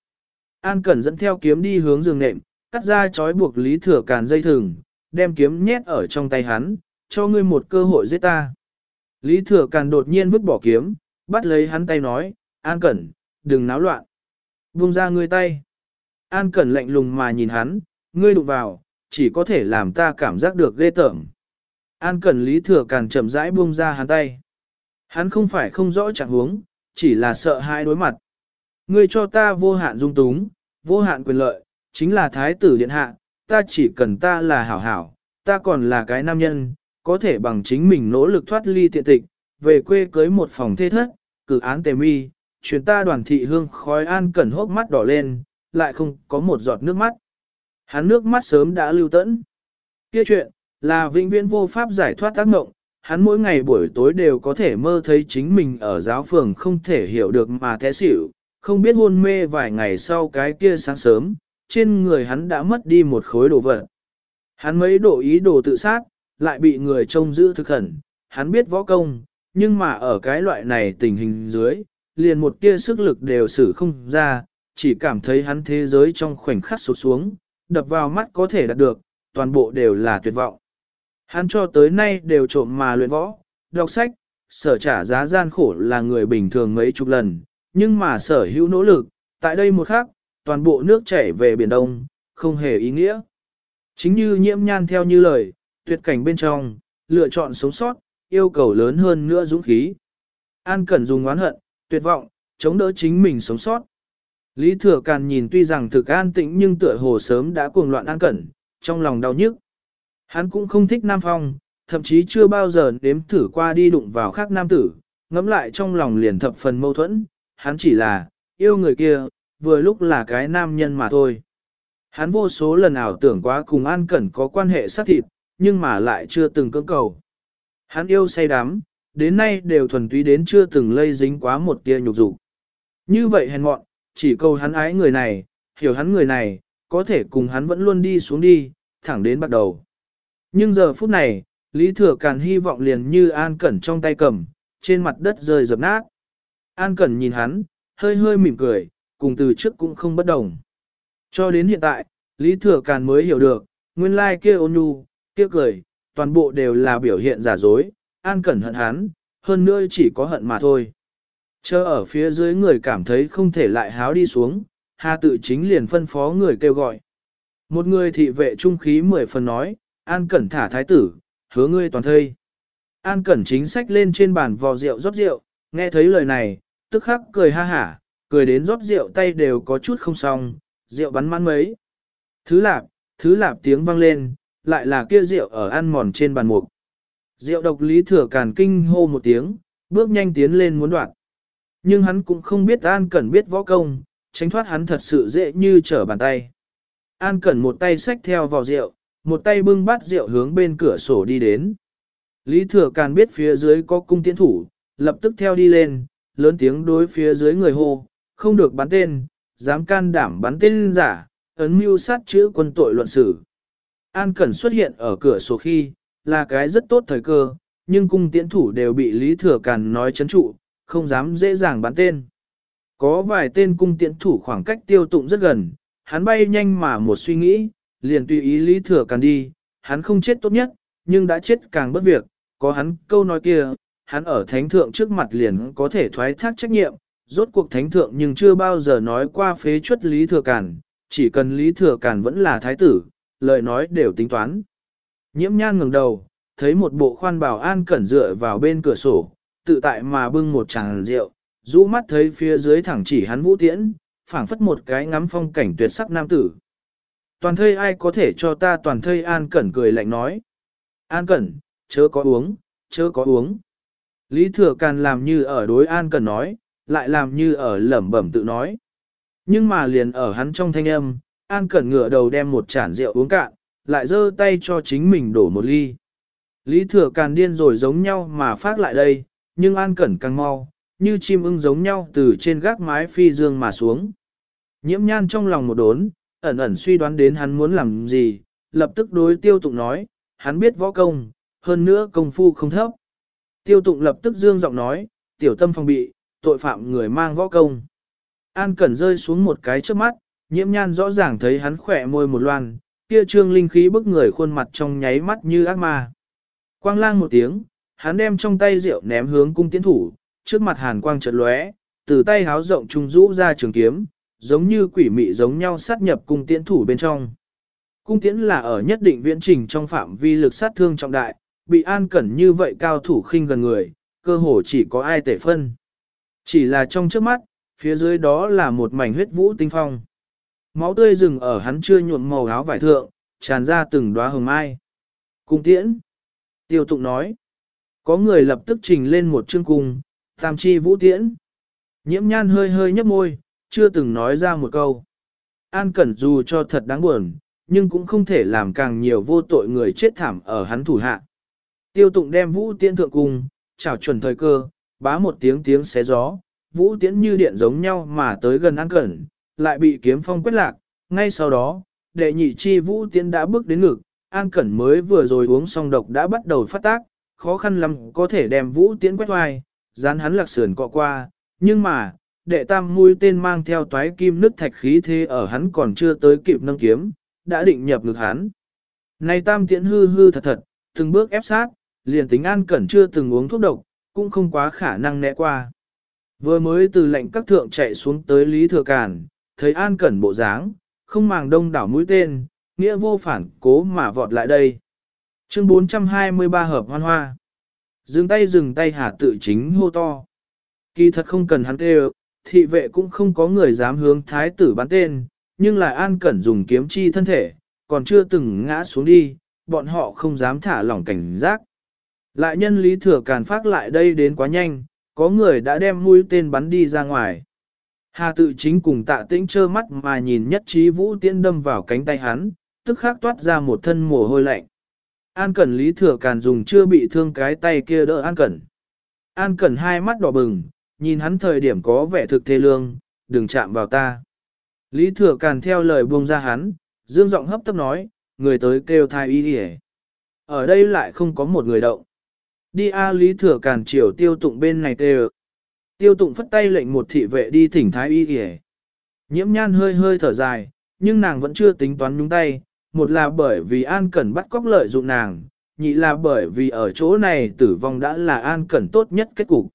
An Cẩn dẫn theo kiếm đi hướng giường nệm, cắt ra chói buộc Lý Thừa Càn dây thừng, đem kiếm nhét ở trong tay hắn, cho ngươi một cơ hội giết ta. Lý Thừa Càn đột nhiên vứt bỏ kiếm, bắt lấy hắn tay nói, An Cẩn, đừng náo loạn. Buông ra ngươi tay. An Cẩn lạnh lùng mà nhìn hắn, ngươi đụng vào, chỉ có thể làm ta cảm giác được ghê tởm. An Cẩn Lý Thừa Càn chậm rãi buông ra hắn tay. Hắn không phải không rõ trạng huống, chỉ là sợ hai đối mặt. Ngươi cho ta vô hạn dung túng, vô hạn quyền lợi, chính là thái tử điện hạ, ta chỉ cần ta là hảo hảo, ta còn là cái nam nhân, có thể bằng chính mình nỗ lực thoát ly tiện tịch, về quê cưới một phòng thê thất, cử án tề mi, chuyến ta đoàn thị hương khói an cẩn hốc mắt đỏ lên, lại không có một giọt nước mắt. Hắn nước mắt sớm đã lưu tẫn. Kia chuyện, là vĩnh viễn vô pháp giải thoát tác ngộng, hắn mỗi ngày buổi tối đều có thể mơ thấy chính mình ở giáo phường không thể hiểu được mà té xỉu, không biết hôn mê vài ngày sau cái kia sáng sớm, trên người hắn đã mất đi một khối đồ vật. Hắn mấy độ ý đồ tự sát, lại bị người trông giữ thực khẩn, hắn biết võ công, nhưng mà ở cái loại này tình hình dưới, liền một tia sức lực đều xử không ra, chỉ cảm thấy hắn thế giới trong khoảnh khắc sụt xuống, đập vào mắt có thể đạt được, toàn bộ đều là tuyệt vọng. Hắn cho tới nay đều trộm mà luyện võ, đọc sách, sở trả giá gian khổ là người bình thường mấy chục lần, nhưng mà sở hữu nỗ lực, tại đây một khắc, toàn bộ nước chảy về Biển Đông, không hề ý nghĩa. Chính như nhiễm nhan theo như lời, tuyệt cảnh bên trong, lựa chọn sống sót, yêu cầu lớn hơn nữa dũng khí. An Cẩn dùng oán hận, tuyệt vọng, chống đỡ chính mình sống sót. Lý Thừa Càn nhìn tuy rằng thực an tĩnh nhưng tựa hồ sớm đã cuồng loạn An Cẩn, trong lòng đau nhức. Hắn cũng không thích Nam Phong, thậm chí chưa bao giờ nếm thử qua đi đụng vào khác nam tử, ngẫm lại trong lòng liền thập phần mâu thuẫn, hắn chỉ là, yêu người kia, vừa lúc là cái nam nhân mà thôi. Hắn vô số lần ảo tưởng quá cùng An Cẩn có quan hệ sát thịt, nhưng mà lại chưa từng cưỡng cầu. Hắn yêu say đắm, đến nay đều thuần túy đến chưa từng lây dính quá một tia nhục dục. Như vậy hèn mọn, chỉ cầu hắn ái người này, hiểu hắn người này, có thể cùng hắn vẫn luôn đi xuống đi, thẳng đến bắt đầu. Nhưng giờ phút này, Lý Thừa Càn hy vọng liền như An Cẩn trong tay cầm, trên mặt đất rơi dập nát. An Cẩn nhìn hắn, hơi hơi mỉm cười, cùng từ trước cũng không bất đồng. Cho đến hiện tại, Lý Thừa Càn mới hiểu được, nguyên lai kia ôn nhu, kia cười, toàn bộ đều là biểu hiện giả dối, An Cẩn hận hắn, hơn nữa chỉ có hận mà thôi. Chờ ở phía dưới người cảm thấy không thể lại háo đi xuống, Hà tự chính liền phân phó người kêu gọi. Một người thị vệ trung khí mười phần nói, An Cẩn thả thái tử, hứa ngươi toàn thây. An Cẩn chính sách lên trên bàn vò rượu rót rượu, nghe thấy lời này, tức khắc cười ha hả, cười đến rót rượu tay đều có chút không xong, rượu bắn mãn mấy. Thứ lạp, thứ lạp tiếng vang lên, lại là kia rượu ở ăn mòn trên bàn mục. Rượu độc lý thừa càn kinh hô một tiếng, bước nhanh tiến lên muốn đoạt. Nhưng hắn cũng không biết An Cẩn biết võ công, tránh thoát hắn thật sự dễ như trở bàn tay. An Cẩn một tay xách theo vào rượu, một tay bưng bát rượu hướng bên cửa sổ đi đến. Lý Thừa Càn biết phía dưới có cung tiễn thủ, lập tức theo đi lên, lớn tiếng đối phía dưới người hô, không được bắn tên, dám can đảm bắn tên giả, ấn mưu sát chữ quân tội luận xử. An Cẩn xuất hiện ở cửa sổ khi, là cái rất tốt thời cơ, nhưng cung tiễn thủ đều bị Lý Thừa Càn nói chấn trụ, không dám dễ dàng bắn tên. Có vài tên cung tiễn thủ khoảng cách tiêu tụng rất gần, hắn bay nhanh mà một suy nghĩ, liền tùy ý Lý Thừa Càn đi, hắn không chết tốt nhất, nhưng đã chết càng bất việc, có hắn câu nói kia, hắn ở thánh thượng trước mặt liền có thể thoái thác trách nhiệm, rốt cuộc thánh thượng nhưng chưa bao giờ nói qua phế chuất Lý Thừa Càn, chỉ cần Lý Thừa Càn vẫn là thái tử, lời nói đều tính toán. Nhiễm nhan ngẩng đầu, thấy một bộ khoan bảo an cẩn dựa vào bên cửa sổ, tự tại mà bưng một tràng rượu, rũ mắt thấy phía dưới thẳng chỉ hắn vũ tiễn, phảng phất một cái ngắm phong cảnh tuyệt sắc nam tử. Toàn thây ai có thể cho ta toàn thây an cẩn cười lạnh nói. An cẩn, chớ có uống, chớ có uống. Lý Thừa Càn làm như ở đối An Cẩn nói, lại làm như ở lẩm bẩm tự nói. Nhưng mà liền ở hắn trong thanh âm, An Cẩn ngửa đầu đem một chản rượu uống cạn, lại giơ tay cho chính mình đổ một ly. Lý Thừa Càn điên rồi giống nhau mà phát lại đây, nhưng An Cẩn càng mau, như chim ưng giống nhau từ trên gác mái phi dương mà xuống. Nhiễm nhan trong lòng một đốn, ẩn ẩn suy đoán đến hắn muốn làm gì, lập tức đối tiêu tụng nói, hắn biết võ công, hơn nữa công phu không thấp. Tiêu tụng lập tức dương giọng nói, tiểu tâm phòng bị, tội phạm người mang võ công. An Cẩn rơi xuống một cái trước mắt, nhiễm nhan rõ ràng thấy hắn khỏe môi một loan, kia trương linh khí bức người khuôn mặt trong nháy mắt như ác ma. Quang lang một tiếng, hắn đem trong tay rượu ném hướng cung tiến thủ, trước mặt hàn quang chợt lóe, từ tay háo rộng trung rũ ra trường kiếm, giống như quỷ mị giống nhau sát nhập cung tiễn thủ bên trong. Cung tiễn là ở nhất định viễn trình trong phạm vi lực sát thương trọng đại, bị an cẩn như vậy cao thủ khinh gần người, cơ hồ chỉ có ai tể phân. Chỉ là trong trước mắt, phía dưới đó là một mảnh huyết vũ tinh phong. Máu tươi rừng ở hắn chưa nhuộm màu áo vải thượng, tràn ra từng đóa hồng mai. Cung tiễn. Tiêu tụng nói. Có người lập tức trình lên một chương cung, tam chi vũ tiễn. Nhiễm nhan hơi hơi nhấp môi, chưa từng nói ra một câu. An Cẩn dù cho thật đáng buồn, nhưng cũng không thể làm càng nhiều vô tội người chết thảm ở hắn thủ hạ. Tiêu tụng đem vũ tiễn thượng cung, chào chuẩn thời cơ, bá một tiếng tiếng xé gió, vũ tiễn như điện giống nhau mà tới gần An Cẩn, lại bị kiếm phong quét lạc, ngay sau đó, đệ nhị chi vũ tiễn đã bước đến ngực, An Cẩn mới vừa rồi uống xong độc đã bắt đầu phát tác, khó khăn lắm có thể đem vũ tiễn quét hoài, dán hắn lạc sườn cọ qua, nhưng mà, đệ tam mũi tên mang theo toái kim nứt thạch khí thế ở hắn còn chưa tới kịp nâng kiếm, đã định nhập ngực hắn. Này tam tiễn hư hư thật thật, từng bước ép sát, liền tính an cẩn chưa từng uống thuốc độc, cũng không quá khả năng né qua. Vừa mới từ lệnh các thượng chạy xuống tới Lý Thừa Cản, thấy an cẩn bộ dáng, không màng đông đảo mũi tên, nghĩa vô phản cố mà vọt lại đây. Chương 423 hợp hoan hoa. Dừng tay dừng tay hà tự chính hô to. Kỳ thật không cần hắn kêu, thị vệ cũng không có người dám hướng thái tử bắn tên, nhưng lại an cẩn dùng kiếm chi thân thể, còn chưa từng ngã xuống đi, bọn họ không dám thả lỏng cảnh giác. Lại nhân lý thừa càn phát lại đây đến quá nhanh, có người đã đem mũi tên bắn đi ra ngoài. Hà tự chính cùng tạ tĩnh trơ mắt mà nhìn nhất trí vũ tiễn đâm vào cánh tay hắn, tức khắc toát ra một thân mồ hôi lạnh. An Cẩn Lý Thừa Càn dùng chưa bị thương cái tay kia đỡ An Cẩn. An Cẩn hai mắt đỏ bừng, nhìn hắn thời điểm có vẻ thực thê lương, đừng chạm vào ta. Lý Thừa Càn theo lời buông ra hắn, dương giọng hấp tấp nói, người tới kêu thai y đi Ở đây lại không có một người động. Đi A Lý Thừa Càn chiều tiêu tụng bên này kêu. Tiêu tụng phất tay lệnh một thị vệ đi thỉnh thái y đi Nhiễm nhan hơi hơi thở dài, nhưng nàng vẫn chưa tính toán nhúng tay, một là bởi vì An Cẩn bắt cóc lợi dụng nàng, nhị là bởi vì ở chỗ này tử vong đã là An Cẩn tốt nhất kết cục.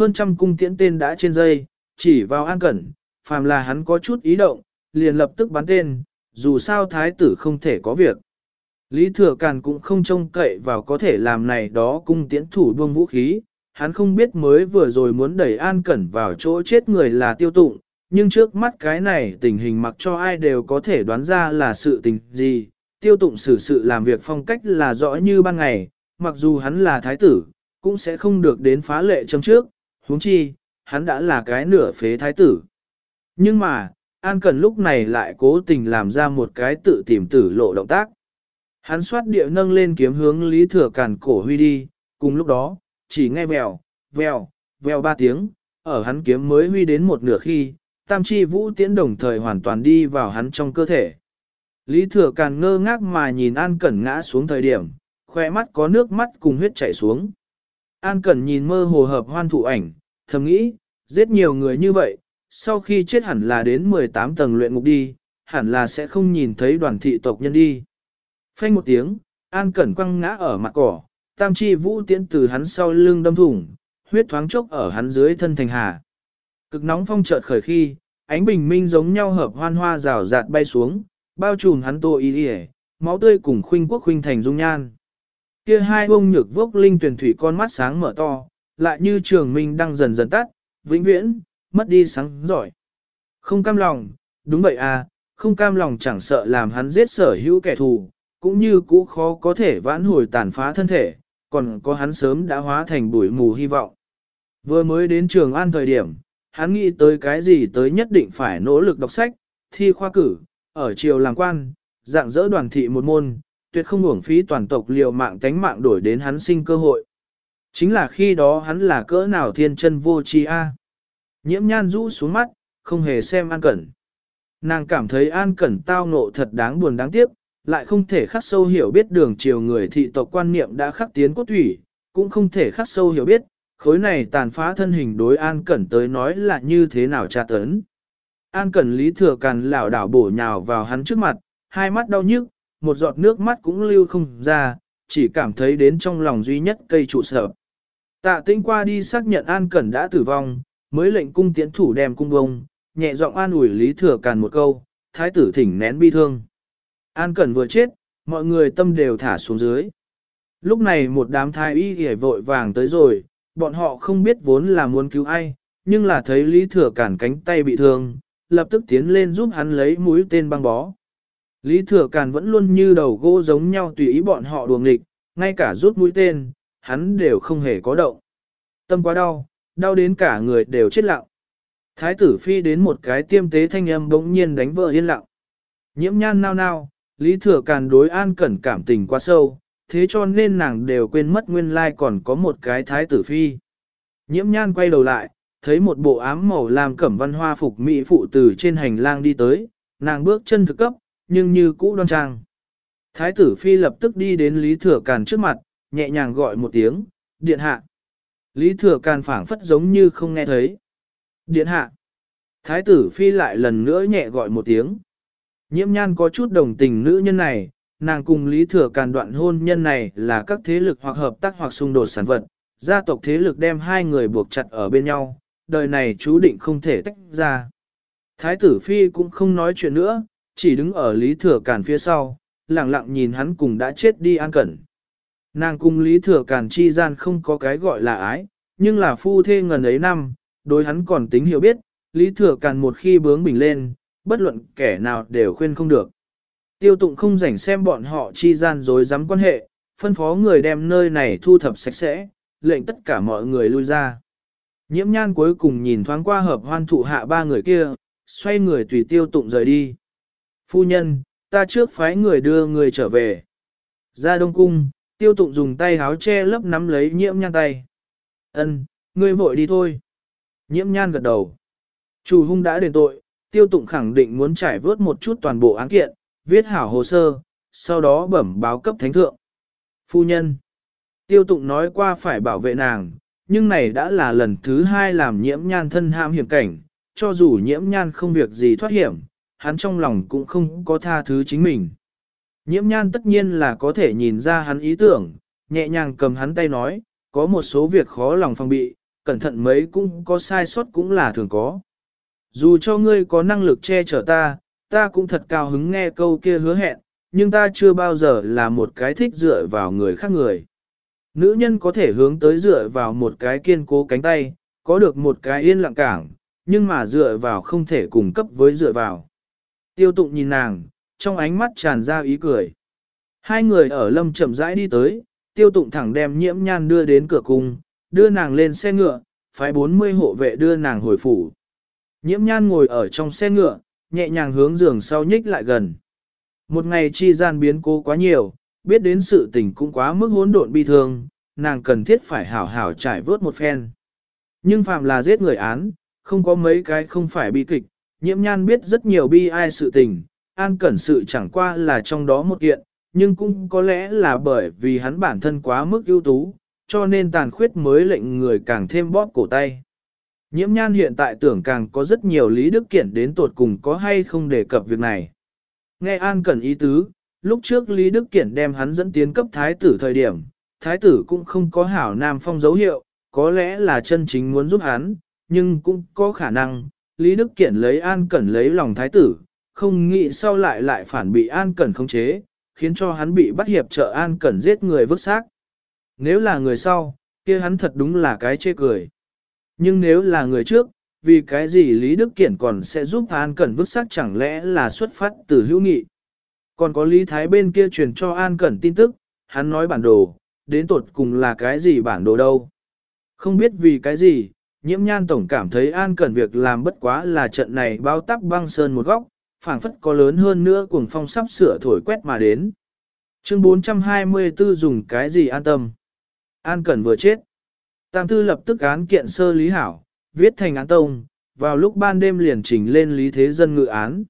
Hơn trăm cung tiễn tên đã trên dây, chỉ vào An Cẩn, phàm là hắn có chút ý động, liền lập tức bắn tên, dù sao thái tử không thể có việc. Lý Thừa Càn cũng không trông cậy vào có thể làm này đó cung tiễn thủ buông vũ khí, hắn không biết mới vừa rồi muốn đẩy An Cẩn vào chỗ chết người là tiêu tụng, nhưng trước mắt cái này tình hình mặc cho ai đều có thể đoán ra là sự tình gì, tiêu tụng xử sự làm việc phong cách là rõ như ban ngày, mặc dù hắn là thái tử, cũng sẽ không được đến phá lệ châm trước, huống chi, hắn đã là cái nửa phế thái tử. Nhưng mà, An Cần lúc này lại cố tình làm ra một cái tự tìm tử lộ động tác. Hắn xoát địa nâng lên kiếm hướng Lý Thừa Càn cổ huy đi, cùng lúc đó, chỉ nghe vèo, vèo, vèo ba tiếng, ở hắn kiếm mới huy đến một nửa khi, tam chi vũ tiễn đồng thời hoàn toàn đi vào hắn trong cơ thể. Lý Thừa Càn ngơ ngác mà nhìn An Cẩn ngã xuống thời điểm, khoe mắt có nước mắt cùng huyết chảy xuống. An Cẩn nhìn mơ hồ hợp hoan thụ ảnh, thầm nghĩ, giết nhiều người như vậy, sau khi chết hẳn là đến 18 tầng luyện ngục đi, hẳn là sẽ không nhìn thấy đoàn thị tộc nhân đi. Phanh một tiếng, An Cẩn quăng ngã ở mặt cỏ, tam chi vũ tiễn từ hắn sau lưng đâm thủng, huyết thoáng chốc ở hắn dưới thân thành hà. Cực nóng phong chợt khởi khi, ánh bình minh giống nhau hợp hoan hoa rào rạt bay xuống, bao trùm hắn tô y đi máu tươi cùng khuynh quốc khuynh thành dung nhan. Kia hai bông nhược vốc linh tuyển thủy con mắt sáng mở to, lại như trường minh đang dần dần tắt, vĩnh viễn, mất đi sáng giỏi. Không cam lòng, đúng vậy à, không cam lòng chẳng sợ làm hắn giết sở hữu kẻ thù, cũng như cũ khó có thể vãn hồi tàn phá thân thể, còn có hắn sớm đã hóa thành bụi mù hy vọng. Vừa mới đến trường an thời điểm, hắn nghĩ tới cái gì tới nhất định phải nỗ lực đọc sách, thi khoa cử, ở triều làm quan, dạng dỡ đoàn thị một môn, tuyệt không uổng phí toàn tộc liều mạng tánh mạng đổi đến hắn sinh cơ hội. Chính là khi đó hắn là cỡ nào thiên chân vô tri a. Nhiễm nhan rũ xuống mắt, không hề xem An Cẩn. Nàng cảm thấy An Cẩn tao ngộ thật đáng buồn đáng tiếc, lại không thể khắc sâu hiểu biết đường chiều người thị tộc quan niệm đã khắc tiến cốt thủy, cũng không thể khắc sâu hiểu biết, khối này tàn phá thân hình đối An Cẩn tới nói là như thế nào tra tấn. An Cẩn lý thừa càn lảo đảo bổ nhào vào hắn trước mặt, hai mắt đau nhức, một giọt nước mắt cũng lưu không ra, chỉ cảm thấy đến trong lòng duy nhất cây trụ sợ. Tạ tĩnh qua đi xác nhận An Cẩn đã tử vong, mới lệnh cung tiễn thủ đem cung bông, nhẹ giọng an ủi Lý Thừa Càn một câu, thái tử thỉnh nén bi thương. An Cẩn vừa chết, mọi người tâm đều thả xuống dưới. Lúc này một đám thái y hề vội vàng tới rồi, bọn họ không biết vốn là muốn cứu ai, nhưng là thấy Lý Thừa Cản cánh tay bị thương, lập tức tiến lên giúp hắn lấy mũi tên băng bó. Lý Thừa Càn vẫn luôn như đầu gỗ giống nhau tùy ý bọn họ đùa nghịch, ngay cả rút mũi tên, hắn đều không hề có động. Tâm quá đau, đau đến cả người đều chết lặng. Thái tử phi đến một cái tiêm tế thanh âm bỗng nhiên đánh vợ yên lặng. Nhiễm nhan nao nao, Lý Thừa Càn đối an cẩn cảm tình quá sâu, thế cho nên nàng đều quên mất nguyên lai còn có một cái thái tử phi. Nhiễm nhan quay đầu lại, thấy một bộ ám màu làm cẩm văn hoa phục mỹ phụ từ trên hành lang đi tới, nàng bước chân thực cấp, nhưng như cũ đoan trang. Thái tử phi lập tức đi đến Lý Thừa Càn trước mặt, nhẹ nhàng gọi một tiếng, điện hạ. Lý Thừa Càn phảng phất giống như không nghe thấy. Điện hạ. Thái tử phi lại lần nữa nhẹ gọi một tiếng. Nhiễm nhan có chút đồng tình nữ nhân này, nàng cùng Lý Thừa Càn đoạn hôn nhân này là các thế lực hoặc hợp tác hoặc xung đột sản vật, gia tộc thế lực đem hai người buộc chặt ở bên nhau, đời này chú định không thể tách ra. Thái tử Phi cũng không nói chuyện nữa, chỉ đứng ở Lý Thừa Càn phía sau, lặng lặng nhìn hắn cùng đã chết đi an cẩn. Nàng cùng Lý Thừa Càn chi gian không có cái gọi là ái, nhưng là phu thê ngần ấy năm, đối hắn còn tính hiểu biết, Lý Thừa Càn một khi bướng bình lên, bất luận kẻ nào đều khuyên không được. Tiêu tụng không rảnh xem bọn họ chi gian dối dám quan hệ, phân phó người đem nơi này thu thập sạch sẽ, lệnh tất cả mọi người lui ra. Nhiễm nhan cuối cùng nhìn thoáng qua hợp hoan thụ hạ ba người kia, xoay người tùy tiêu tụng rời đi. Phu nhân, ta trước phái người đưa người trở về. Ra đông cung, tiêu tụng dùng tay háo che lấp nắm lấy nhiễm nhan tay. Ân, ngươi vội đi thôi. Nhiễm nhan gật đầu. Chủ hung đã đền tội, tiêu tụng khẳng định muốn trải vớt một chút toàn bộ án kiện, viết hảo hồ sơ, sau đó bẩm báo cấp thánh thượng. Phu nhân, tiêu tụng nói qua phải bảo vệ nàng, nhưng này đã là lần thứ hai làm nhiễm nhan thân ham hiểm cảnh, cho dù nhiễm nhan không việc gì thoát hiểm, hắn trong lòng cũng không có tha thứ chính mình. Nhiễm nhan tất nhiên là có thể nhìn ra hắn ý tưởng, nhẹ nhàng cầm hắn tay nói, có một số việc khó lòng phòng bị, cẩn thận mấy cũng có sai sót cũng là thường có. Dù cho ngươi có năng lực che chở ta, ta cũng thật cao hứng nghe câu kia hứa hẹn, nhưng ta chưa bao giờ là một cái thích dựa vào người khác người. Nữ nhân có thể hướng tới dựa vào một cái kiên cố cánh tay, có được một cái yên lặng cảng, nhưng mà dựa vào không thể cùng cấp với dựa vào. Tiêu tụng nhìn nàng, trong ánh mắt tràn ra ý cười. Hai người ở lâm chậm rãi đi tới, tiêu tụng thẳng đem nhiễm nhan đưa đến cửa cung, đưa nàng lên xe ngựa, phái 40 hộ vệ đưa nàng hồi phủ. Nhiễm nhan ngồi ở trong xe ngựa, nhẹ nhàng hướng giường sau nhích lại gần. Một ngày chi gian biến cố quá nhiều, biết đến sự tình cũng quá mức hỗn độn bi thương, nàng cần thiết phải hảo hảo trải vớt một phen. Nhưng phạm là giết người án, không có mấy cái không phải bi kịch, nhiễm nhan biết rất nhiều bi ai sự tình, an cẩn sự chẳng qua là trong đó một kiện, nhưng cũng có lẽ là bởi vì hắn bản thân quá mức ưu tú, cho nên tàn khuyết mới lệnh người càng thêm bóp cổ tay. Nhiễm nhan hiện tại tưởng càng có rất nhiều lý đức kiện đến tột cùng có hay không đề cập việc này. Nghe An Cẩn ý tứ, lúc trước Lý Đức Kiển đem hắn dẫn tiến cấp thái tử thời điểm, thái tử cũng không có hảo nam phong dấu hiệu, có lẽ là chân chính muốn giúp hắn, nhưng cũng có khả năng, Lý Đức Kiển lấy An Cẩn lấy lòng thái tử, không nghĩ sau lại lại phản bị An Cẩn khống chế, khiến cho hắn bị bắt hiệp trợ An Cẩn giết người vứt xác. Nếu là người sau, kia hắn thật đúng là cái chê cười. Nhưng nếu là người trước, vì cái gì Lý Đức Kiển còn sẽ giúp An Cẩn vứt xác chẳng lẽ là xuất phát từ hữu nghị. Còn có Lý Thái bên kia truyền cho An Cẩn tin tức, hắn nói bản đồ, đến tột cùng là cái gì bản đồ đâu. Không biết vì cái gì, nhiễm nhan tổng cảm thấy an cẩn việc làm bất quá là trận này bao tắp băng sơn một góc, phảng phất có lớn hơn nữa cuồng phong sắp sửa thổi quét mà đến. Chương 424 dùng cái gì an tâm? An cẩn vừa chết. Tam tư lập tức án kiện sơ lý hảo, viết thành án tông, vào lúc ban đêm liền trình lên lý thế dân ngự án.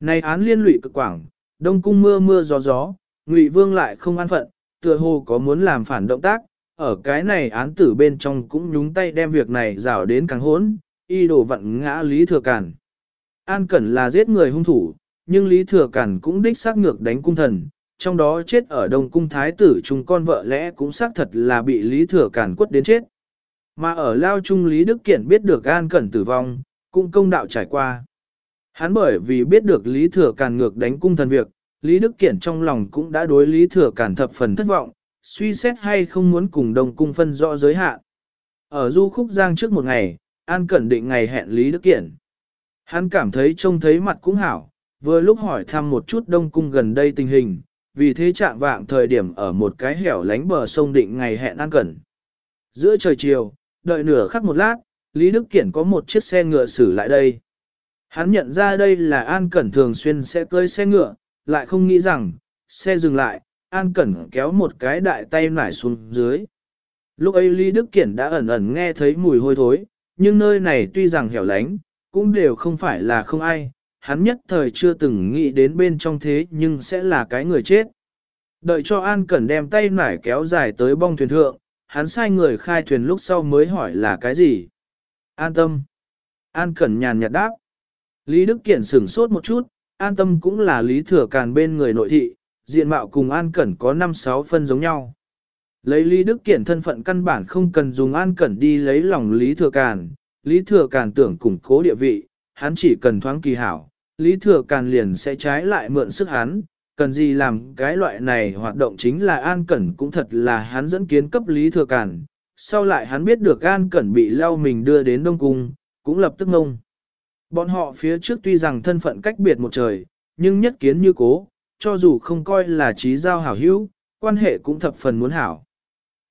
Này án liên lụy cực quảng, đông cung mưa mưa gió gió, ngụy vương lại không an phận, tựa hồ có muốn làm phản động tác, ở cái này án tử bên trong cũng nhúng tay đem việc này rào đến càng hỗn, y đổ vận ngã Lý Thừa Cản. An Cẩn là giết người hung thủ, nhưng Lý Thừa Cản cũng đích xác ngược đánh cung thần, trong đó chết ở Đông Cung Thái tử chúng con vợ lẽ cũng xác thật là bị Lý Thừa Cản quất đến chết. Mà ở Lao Trung Lý Đức Kiện biết được An Cẩn tử vong, cũng công đạo trải qua. Hắn bởi vì biết được Lý Thừa Cản ngược đánh cung thần việc, Lý Đức Kiện trong lòng cũng đã đối Lý Thừa Cản thập phần thất vọng, suy xét hay không muốn cùng Đông Cung phân rõ giới hạn. Ở Du Khúc Giang trước một ngày, An Cẩn định ngày hẹn Lý Đức Kiện. Hắn cảm thấy trông thấy mặt cũng hảo, vừa lúc hỏi thăm một chút Đông Cung gần đây tình hình, vì thế trạng vạng thời điểm ở một cái hẻo lánh bờ sông định ngày hẹn An Cẩn. Giữa trời chiều, đợi nửa khắc một lát, Lý Đức Kiển có một chiếc xe ngựa xử lại đây. Hắn nhận ra đây là An Cẩn thường xuyên sẽ cơi xe ngựa, lại không nghĩ rằng, xe dừng lại, An Cẩn kéo một cái đại tay nải xuống dưới. Lúc ấy Lý Đức Kiển đã ẩn ẩn nghe thấy mùi hôi thối, nhưng nơi này tuy rằng hẻo lánh, cũng đều không phải là không ai, hắn nhất thời chưa từng nghĩ đến bên trong thế nhưng sẽ là cái người chết. Đợi cho An Cẩn đem tay nải kéo dài tới bong thuyền thượng, hắn sai người khai thuyền lúc sau mới hỏi là cái gì. An tâm. An Cẩn nhàn nhạt đáp. Lý Đức Kiện sửng sốt một chút, an tâm cũng là Lý Thừa Càn bên người nội thị, diện mạo cùng An Cẩn có 5-6 phân giống nhau. Lấy Lý Đức Kiện thân phận căn bản không cần dùng An Cẩn đi lấy lòng Lý Thừa Càn, Lý Thừa Càn tưởng củng cố địa vị, hắn chỉ cần thoáng kỳ hảo, Lý Thừa Càn liền sẽ trái lại mượn sức hắn, cần gì làm cái loại này hoạt động chính là An Cẩn cũng thật là hắn dẫn kiến cấp Lý Thừa Càn. Sau lại hắn biết được An Cẩn bị lao mình đưa đến Đông Cung, cũng lập tức ngông. Bọn họ phía trước tuy rằng thân phận cách biệt một trời, nhưng nhất kiến như cố, cho dù không coi là trí giao hảo hữu, quan hệ cũng thập phần muốn hảo.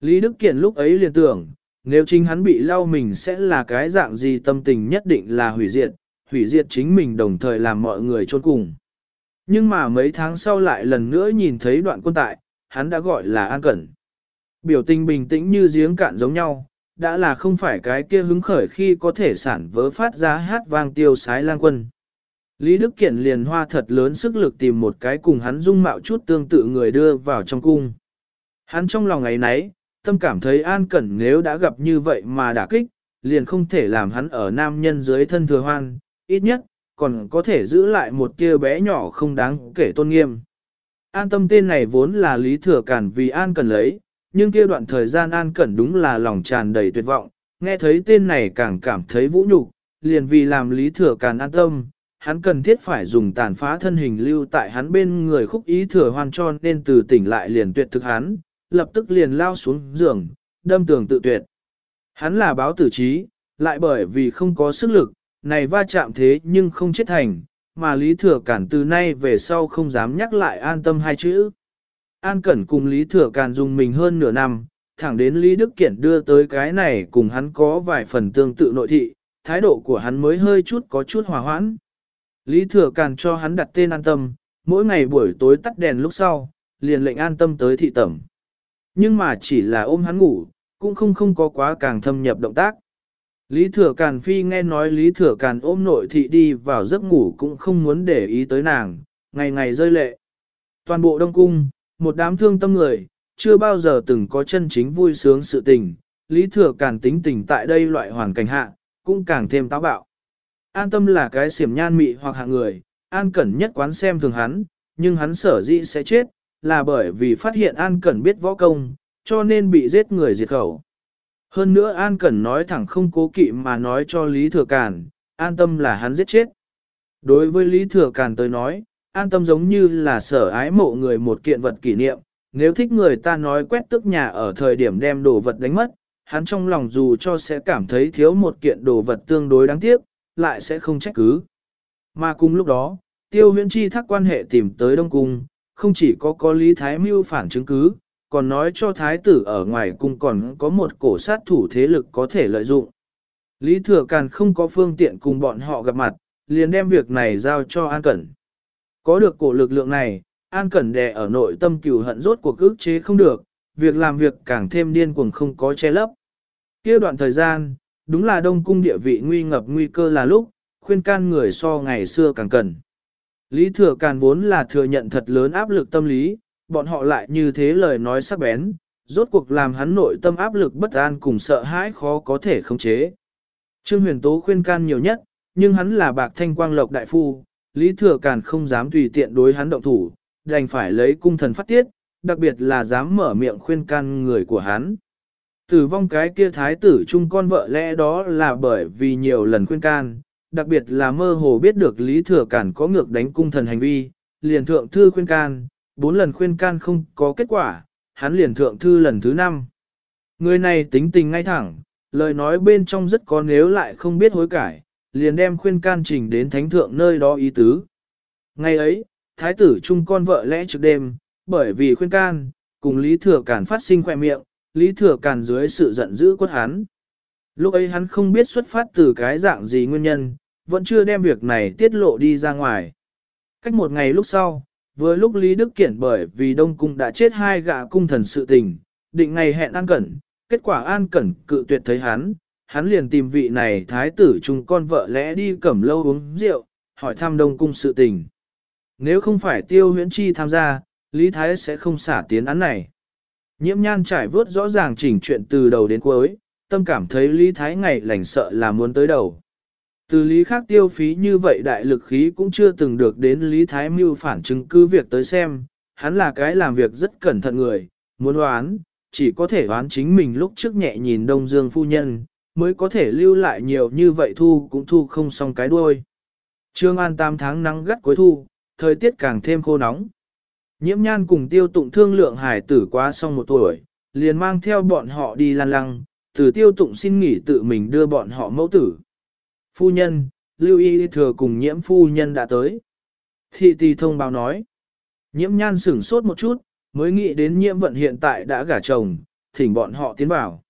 Lý Đức Kiện lúc ấy liền tưởng, nếu chính hắn bị lao mình sẽ là cái dạng gì tâm tình nhất định là hủy diệt, hủy diệt chính mình đồng thời làm mọi người trôn cùng. Nhưng mà mấy tháng sau lại lần nữa nhìn thấy đoạn quân tại, hắn đã gọi là an cẩn. Biểu tình bình tĩnh như giếng cạn giống nhau, đã là không phải cái kia hứng khởi khi có thể sản vớ phát ra hát vang tiêu sái lang quân. Lý Đức Kiện liền hoa thật lớn sức lực tìm một cái cùng hắn dung mạo chút tương tự người đưa vào trong cung. Hắn trong lòng ấy nấy, tâm cảm thấy an cẩn nếu đã gặp như vậy mà đả kích, liền không thể làm hắn ở nam nhân dưới thân thừa hoan, ít nhất, còn có thể giữ lại một kia bé nhỏ không đáng kể tôn nghiêm. An tâm tên này vốn là lý thừa cản vì an cần lấy, nhưng kia đoạn thời gian an cẩn đúng là lòng tràn đầy tuyệt vọng, nghe thấy tên này càng cảm thấy vũ nhục, liền vì làm lý thừa cản an tâm, hắn cần thiết phải dùng tàn phá thân hình lưu tại hắn bên người khúc ý thừa hoan cho nên từ tỉnh lại liền tuyệt thực hắn, lập tức liền lao xuống giường, đâm tường tự tuyệt. Hắn là báo tử trí, lại bởi vì không có sức lực, này va chạm thế nhưng không chết thành, mà Lý Thừa Cản từ nay về sau không dám nhắc lại an tâm hai chữ. An Cẩn cùng Lý Thừa Cản dùng mình hơn nửa năm, thẳng đến Lý Đức Kiển đưa tới cái này cùng hắn có vài phần tương tự nội thị, thái độ của hắn mới hơi chút có chút hòa hoãn. Lý Thừa Cản cho hắn đặt tên an tâm, mỗi ngày buổi tối tắt đèn lúc sau, liền lệnh an tâm tới thị tẩm. Nhưng mà chỉ là ôm hắn ngủ, cũng không không có quá càng thâm nhập động tác. Lý Thừa Càn Phi nghe nói Lý Thừa Càn ôm nội thị đi vào giấc ngủ cũng không muốn để ý tới nàng, ngày ngày rơi lệ. Toàn bộ Đông Cung, một đám thương tâm người, chưa bao giờ từng có chân chính vui sướng sự tình, Lý Thừa Càn tính tình tại đây loại hoàn cảnh hạ, cũng càng thêm táo bạo. An tâm là cái xiểm nhan mị hoặc hạng người, An Cẩn nhất quán xem thường hắn, nhưng hắn sở dĩ sẽ chết, là bởi vì phát hiện An Cẩn biết võ công, cho nên bị giết người diệt khẩu. Hơn nữa An Cẩn nói thẳng không cố kỵ mà nói cho Lý Thừa Càn, an tâm là hắn giết chết. Đối với Lý Thừa Càn tới nói, an tâm giống như là sở ái mộ người một kiện vật kỷ niệm, nếu thích người ta nói quét tức nhà ở thời điểm đem đồ vật đánh mất, hắn trong lòng dù cho sẽ cảm thấy thiếu một kiện đồ vật tương đối đáng tiếc, lại sẽ không trách cứ. Mà cùng lúc đó, tiêu huyễn chi thắc quan hệ tìm tới Đông Cung, không chỉ có có Lý Thái Mưu phản chứng cứ, còn nói cho thái tử ở ngoài cung còn có một cổ sát thủ thế lực có thể lợi dụng. Lý Thừa Càn không có phương tiện cùng bọn họ gặp mặt, liền đem việc này giao cho An Cẩn. Có được cổ lực lượng này, An Cẩn đè ở nội tâm cửu hận rốt cuộc ức chế không được, việc làm việc càng thêm điên cuồng không có che lấp. kia đoạn thời gian, đúng là đông cung địa vị nguy ngập nguy cơ là lúc, khuyên can người so ngày xưa càng cần. Lý Thừa Càn vốn là thừa nhận thật lớn áp lực tâm lý, bọn họ lại như thế lời nói sắc bén, rốt cuộc làm hắn nội tâm áp lực bất an cùng sợ hãi khó có thể khống chế. Trương Huyền Tố khuyên can nhiều nhất, nhưng hắn là bạc thanh quang lộc đại phu, Lý Thừa Càn không dám tùy tiện đối hắn động thủ, đành phải lấy cung thần phát tiết, đặc biệt là dám mở miệng khuyên can người của hắn. Tử vong cái kia thái tử chung con vợ lẽ đó là bởi vì nhiều lần khuyên can, đặc biệt là mơ hồ biết được Lý Thừa Cản có ngược đánh cung thần hành vi, liền thượng thư khuyên can, bốn lần khuyên can không có kết quả, hắn liền thượng thư lần thứ năm. Người này tính tình ngay thẳng, lời nói bên trong rất có nếu lại không biết hối cải, liền đem khuyên can trình đến thánh thượng nơi đó ý tứ. Ngày ấy, thái tử chung con vợ lẽ trước đêm, bởi vì khuyên can, cùng Lý Thừa Cản phát sinh khỏe miệng, Lý Thừa Cản dưới sự giận dữ quất hắn. Lúc ấy hắn không biết xuất phát từ cái dạng gì nguyên nhân, vẫn chưa đem việc này tiết lộ đi ra ngoài. Cách một ngày lúc sau, vừa lúc Lý Đức Kiển bởi vì Đông Cung đã chết hai gã cung thần sự tình, định ngày hẹn An Cẩn, kết quả An Cẩn cự tuyệt thấy hắn, hắn liền tìm vị này thái tử chung con vợ lẽ đi cẩm lâu uống rượu, hỏi thăm Đông Cung sự tình. Nếu không phải tiêu huyễn chi tham gia, Lý Thái sẽ không xả tiến án này. Nhiễm nhan trải vớt rõ ràng chỉnh chuyện từ đầu đến cuối, tâm cảm thấy Lý Thái ngày lành sợ là muốn tới đầu. Từ lý khác tiêu phí như vậy đại lực khí cũng chưa từng được đến Lý Thái Mưu phản chứng cứ việc tới xem, hắn là cái làm việc rất cẩn thận người, muốn đoán, chỉ có thể đoán chính mình lúc trước nhẹ nhìn Đông Dương phu nhân, mới có thể lưu lại nhiều như vậy thu cũng thu không xong cái đuôi. Trương An 8 tháng nắng gắt cuối thu, thời tiết càng thêm khô nóng. Nhiễm nhan cùng tiêu tụng thương lượng hải tử quá xong một tuổi, liền mang theo bọn họ đi lan lăng, từ tiêu tụng xin nghỉ tự mình đưa bọn họ mẫu tử. Phu nhân, lưu y thừa cùng nhiễm phu nhân đã tới. Thị tì thông báo nói. Nhiễm nhan sửng sốt một chút, mới nghĩ đến nhiễm vận hiện tại đã gả chồng, thỉnh bọn họ tiến vào.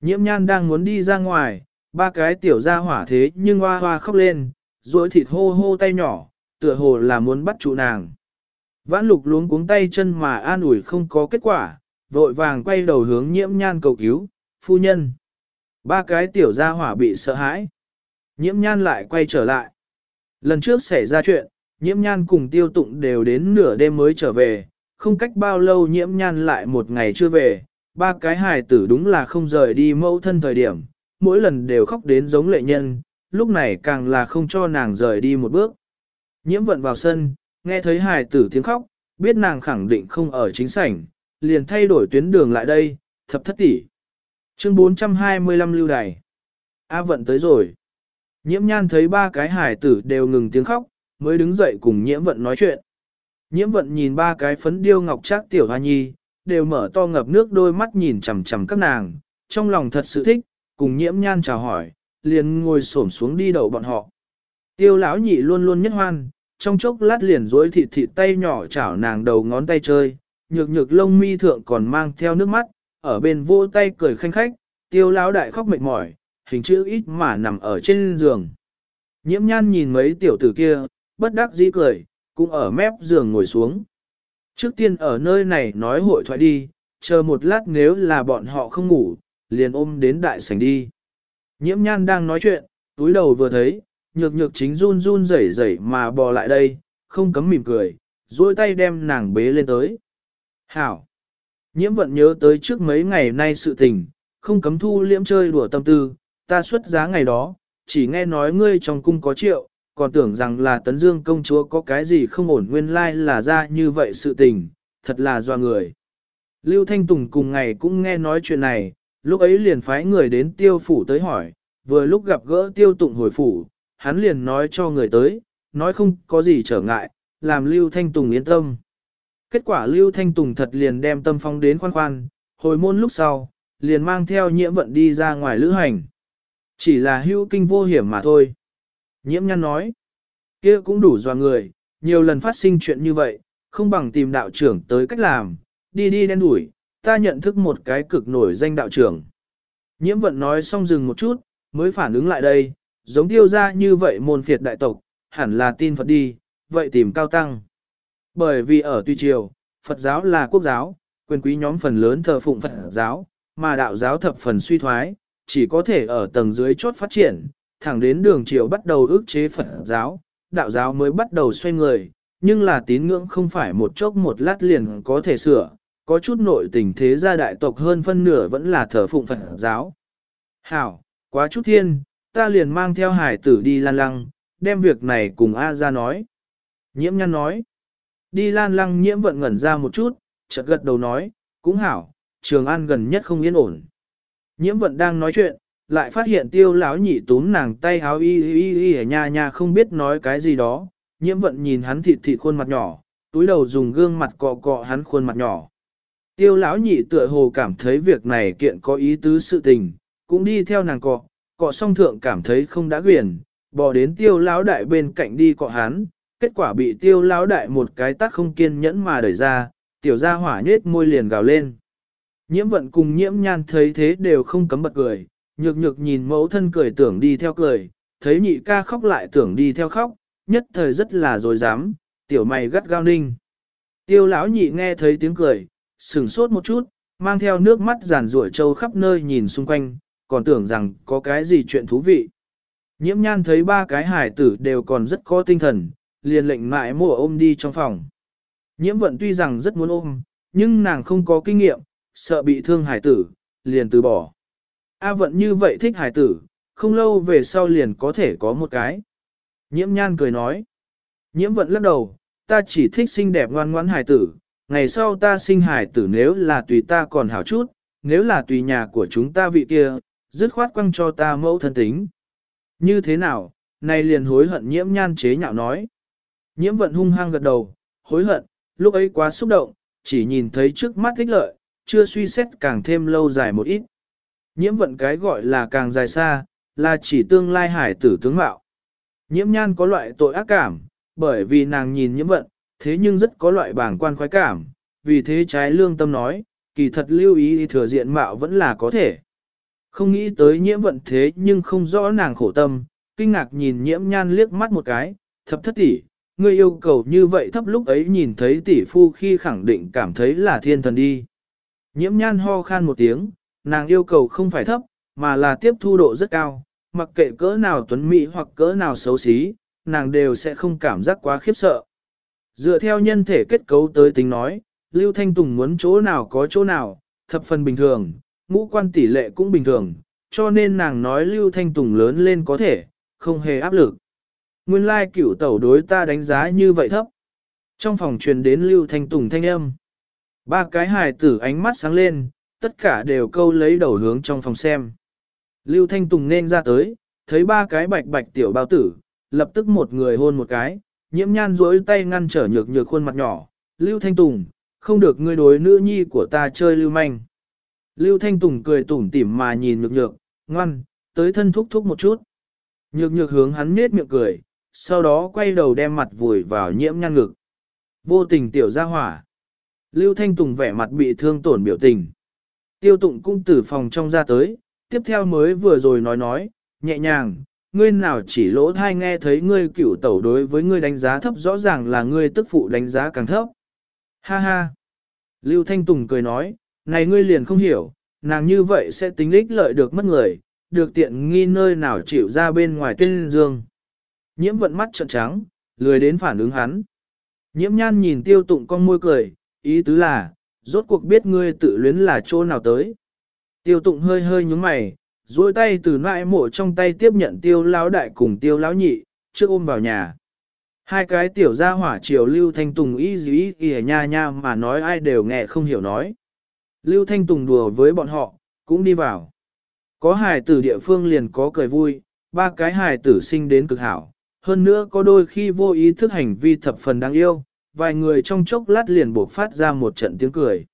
Nhiễm nhan đang muốn đi ra ngoài, ba cái tiểu ra hỏa thế nhưng hoa hoa khóc lên, rồi thịt hô hô tay nhỏ, tựa hồ là muốn bắt trụ nàng. Vãn lục luống cuống tay chân mà an ủi không có kết quả, vội vàng quay đầu hướng nhiễm nhan cầu cứu, phu nhân. Ba cái tiểu gia hỏa bị sợ hãi. Nhiễm nhan lại quay trở lại. Lần trước xảy ra chuyện, nhiễm nhan cùng tiêu tụng đều đến nửa đêm mới trở về, không cách bao lâu nhiễm nhan lại một ngày chưa về, ba cái hài tử đúng là không rời đi mẫu thân thời điểm, mỗi lần đều khóc đến giống lệ nhân, lúc này càng là không cho nàng rời đi một bước. Nhiễm vận vào sân, nghe thấy hài tử tiếng khóc, biết nàng khẳng định không ở chính sảnh, liền thay đổi tuyến đường lại đây, thập thất tỷ. Chương 425 lưu đài. A vận tới rồi. Nhiễm nhan thấy ba cái hải tử đều ngừng tiếng khóc, mới đứng dậy cùng nhiễm vận nói chuyện. Nhiễm vận nhìn ba cái phấn điêu ngọc trác tiểu hoa nhi, đều mở to ngập nước đôi mắt nhìn chằm chằm các nàng, trong lòng thật sự thích, cùng nhiễm nhan chào hỏi, liền ngồi xổm xuống đi đầu bọn họ. Tiêu lão nhị luôn luôn nhất hoan, trong chốc lát liền dối thịt thịt tay nhỏ chảo nàng đầu ngón tay chơi, nhược nhược lông mi thượng còn mang theo nước mắt, ở bên vô tay cười khanh khách, tiêu lão đại khóc mệt mỏi, hình chữ ít mà nằm ở trên giường. Nhiễm nhan nhìn mấy tiểu tử kia, bất đắc dĩ cười, cũng ở mép giường ngồi xuống. Trước tiên ở nơi này nói hội thoại đi, chờ một lát nếu là bọn họ không ngủ, liền ôm đến đại sảnh đi. Nhiễm nhan đang nói chuyện, túi đầu vừa thấy, nhược nhược chính run run rẩy rẩy mà bò lại đây, không cấm mỉm cười, duỗi tay đem nàng bế lên tới. Hảo! Nhiễm vận nhớ tới trước mấy ngày nay sự tình, không cấm thu liễm chơi đùa tâm tư, ta xuất giá ngày đó, chỉ nghe nói ngươi trong cung có triệu, còn tưởng rằng là tấn dương công chúa có cái gì không ổn nguyên lai là ra như vậy sự tình, thật là doa người. Lưu Thanh Tùng cùng ngày cũng nghe nói chuyện này, lúc ấy liền phái người đến tiêu phủ tới hỏi, vừa lúc gặp gỡ tiêu tụng hồi phủ, hắn liền nói cho người tới, nói không có gì trở ngại, làm Lưu Thanh Tùng yên tâm. Kết quả Lưu Thanh Tùng thật liền đem tâm phong đến khoan khoan, hồi môn lúc sau, liền mang theo nhiễm vận đi ra ngoài lữ hành. Chỉ là hưu kinh vô hiểm mà thôi. Nhiễm nhăn nói, kia cũng đủ dò người, nhiều lần phát sinh chuyện như vậy, không bằng tìm đạo trưởng tới cách làm, đi đi đen đuổi, ta nhận thức một cái cực nổi danh đạo trưởng. Nhiễm vận nói xong dừng một chút, mới phản ứng lại đây, giống tiêu ra như vậy môn phiệt đại tộc, hẳn là tin Phật đi, vậy tìm cao tăng. Bởi vì ở Tuy Triều, Phật giáo là quốc giáo, quyền quý nhóm phần lớn thờ phụng Phật giáo, mà đạo giáo thập phần suy thoái, chỉ có thể ở tầng dưới chốt phát triển, thẳng đến đường Triều bắt đầu ước chế Phật giáo, đạo giáo mới bắt đầu xoay người, nhưng là tín ngưỡng không phải một chốc một lát liền có thể sửa, có chút nội tình thế gia đại tộc hơn phân nửa vẫn là thờ phụng Phật giáo. Hảo, quá chút thiên, ta liền mang theo hải tử đi lan lăng, đem việc này cùng A ra nói. Nhiễm nhăn nói, đi lan lăng nhiễm vận ngẩn ra một chút, chợt gật đầu nói, cũng hảo, trường an gần nhất không yên ổn. Nhiễm vận đang nói chuyện, lại phát hiện tiêu lão nhị túm nàng tay háo y y y ở nhà nhà không biết nói cái gì đó, nhiễm vận nhìn hắn thịt thịt khuôn mặt nhỏ, túi đầu dùng gương mặt cọ cọ hắn khuôn mặt nhỏ. Tiêu lão nhị tựa hồ cảm thấy việc này kiện có ý tứ sự tình, cũng đi theo nàng cọ, cọ song thượng cảm thấy không đã quyền, bỏ đến tiêu lão đại bên cạnh đi cọ hắn, kết quả bị tiêu lão đại một cái tát không kiên nhẫn mà đẩy ra, tiểu gia hỏa nhết môi liền gào lên. Nhiễm vận cùng nhiễm nhan thấy thế đều không cấm bật cười, nhược nhược nhìn mẫu thân cười tưởng đi theo cười, thấy nhị ca khóc lại tưởng đi theo khóc, nhất thời rất là dối dám, tiểu mày gắt gao ninh. Tiêu lão nhị nghe thấy tiếng cười, sửng sốt một chút, mang theo nước mắt giàn ruổi trâu khắp nơi nhìn xung quanh, còn tưởng rằng có cái gì chuyện thú vị. Nhiễm nhan thấy ba cái hải tử đều còn rất có tinh thần, liền lệnh mại mua ôm đi trong phòng. Nhiễm vận tuy rằng rất muốn ôm, nhưng nàng không có kinh nghiệm, sợ bị thương hải tử, liền từ bỏ. A vận như vậy thích hải tử, không lâu về sau liền có thể có một cái. Nhiễm nhan cười nói. Nhiễm vận lắc đầu, ta chỉ thích xinh đẹp ngoan ngoãn hải tử, ngày sau ta sinh hải tử nếu là tùy ta còn hảo chút, nếu là tùy nhà của chúng ta vị kia, dứt khoát quăng cho ta mẫu thân tính. Như thế nào, này liền hối hận nhiễm nhan chế nhạo nói. Nhiễm vận hung hăng gật đầu, hối hận, lúc ấy quá xúc động, chỉ nhìn thấy trước mắt thích lợi, chưa suy xét càng thêm lâu dài một ít. Nhiễm vận cái gọi là càng dài xa, là chỉ tương lai hải tử tướng mạo. Nhiễm nhan có loại tội ác cảm, bởi vì nàng nhìn nhiễm vận, thế nhưng rất có loại bảng quan khoái cảm, vì thế trái lương tâm nói, kỳ thật lưu ý thừa diện mạo vẫn là có thể. Không nghĩ tới nhiễm vận thế nhưng không rõ nàng khổ tâm, kinh ngạc nhìn nhiễm nhan liếc mắt một cái, thập thất tỷ, ngươi yêu cầu như vậy thấp lúc ấy nhìn thấy tỷ phu khi khẳng định cảm thấy là thiên thần đi. Nhiễm nhan ho khan một tiếng, nàng yêu cầu không phải thấp, mà là tiếp thu độ rất cao, mặc kệ cỡ nào tuấn mỹ hoặc cỡ nào xấu xí, nàng đều sẽ không cảm giác quá khiếp sợ. Dựa theo nhân thể kết cấu tới tính nói, Lưu Thanh Tùng muốn chỗ nào có chỗ nào, thập phần bình thường, ngũ quan tỷ lệ cũng bình thường, cho nên nàng nói Lưu Thanh Tùng lớn lên có thể, không hề áp lực. Nguyên lai cửu tẩu đối ta đánh giá như vậy thấp. Trong phòng truyền đến Lưu Thanh Tùng thanh âm. Ba cái hài tử ánh mắt sáng lên, tất cả đều câu lấy đầu hướng trong phòng xem. Lưu Thanh Tùng nên ra tới, thấy ba cái bạch bạch tiểu bao tử, lập tức một người hôn một cái, nhiễm nhan duỗi tay ngăn trở nhược nhược khuôn mặt nhỏ. Lưu Thanh Tùng, không được ngươi đối nữ nhi của ta chơi lưu manh. Lưu Thanh Tùng cười tủm tỉm mà nhìn nhược nhược, ngoan, tới thân thúc thúc một chút. Nhược nhược hướng hắn nết miệng cười, sau đó quay đầu đem mặt vùi vào nhiễm nhan ngực. Vô tình tiểu ra hỏa. Lưu Thanh Tùng vẻ mặt bị thương tổn biểu tình. Tiêu tụng cũng từ phòng trong ra tới, tiếp theo mới vừa rồi nói nói, nhẹ nhàng, ngươi nào chỉ lỗ thai nghe thấy ngươi cửu tẩu đối với ngươi đánh giá thấp rõ ràng là ngươi tức phụ đánh giá càng thấp. Ha ha! Lưu Thanh Tùng cười nói, này ngươi liền không hiểu, nàng như vậy sẽ tính ích lợi được mất người, được tiện nghi nơi nào chịu ra bên ngoài tuyên dương. Nhiễm vận mắt trợn trắng, lười đến phản ứng hắn. Nhiễm nhan nhìn tiêu tụng con môi cười, ý tứ là, rốt cuộc biết ngươi tự luyến là chỗ nào tới. Tiêu tụng hơi hơi nhúng mày, duỗi tay từ nại mộ trong tay tiếp nhận tiêu lão đại cùng tiêu lão nhị, trước ôm vào nhà. Hai cái tiểu gia hỏa triều Lưu Thanh Tùng y dí y nha nha mà nói ai đều nghe không hiểu nói. Lưu Thanh Tùng đùa với bọn họ, cũng đi vào. Có hài tử địa phương liền có cười vui, ba cái hài tử sinh đến cực hảo. Hơn nữa có đôi khi vô ý thức hành vi thập phần đáng yêu, vài người trong chốc lát liền buộc phát ra một trận tiếng cười.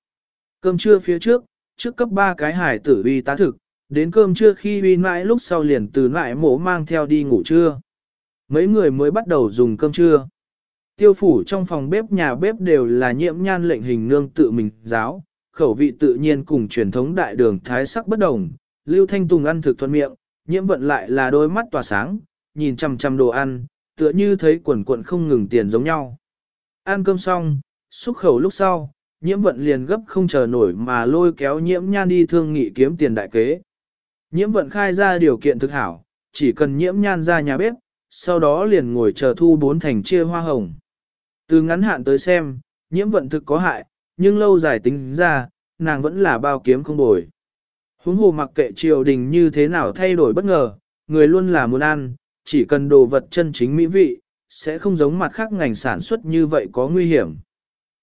Cơm trưa phía trước, trước cấp ba cái hài tử uy tá thực, đến cơm trưa khi uy mãi lúc sau liền từ lại mổ mang theo đi ngủ trưa. Mấy người mới bắt đầu dùng cơm trưa. Tiêu phủ trong phòng bếp nhà bếp đều là nhiễm nhan lệnh hình nương tự mình giáo, khẩu vị tự nhiên cùng truyền thống đại đường thái sắc bất đồng. Lưu Thanh Tùng ăn thực thuận miệng, nhiễm vận lại là đôi mắt tỏa sáng, nhìn chằm chằm đồ ăn, tựa như thấy quần quận không ngừng tiền giống nhau. Ăn cơm xong, xúc khẩu lúc sau, nhiễm vận liền gấp không chờ nổi mà lôi kéo nhiễm nhan đi thương nghị kiếm tiền đại kế. Nhiễm vận khai ra điều kiện thực hảo, chỉ cần nhiễm nhan ra nhà bếp, sau đó liền ngồi chờ thu bốn thành chia hoa hồng. Từ ngắn hạn tới xem, nhiễm vận thực có hại, nhưng lâu dài tính ra, nàng vẫn là bao kiếm không bồi. Huống hồ mặc kệ triều đình như thế nào thay đổi bất ngờ, người luôn là muốn ăn, chỉ cần đồ vật chân chính mỹ vị, sẽ không giống mặt khác ngành sản xuất như vậy có nguy hiểm.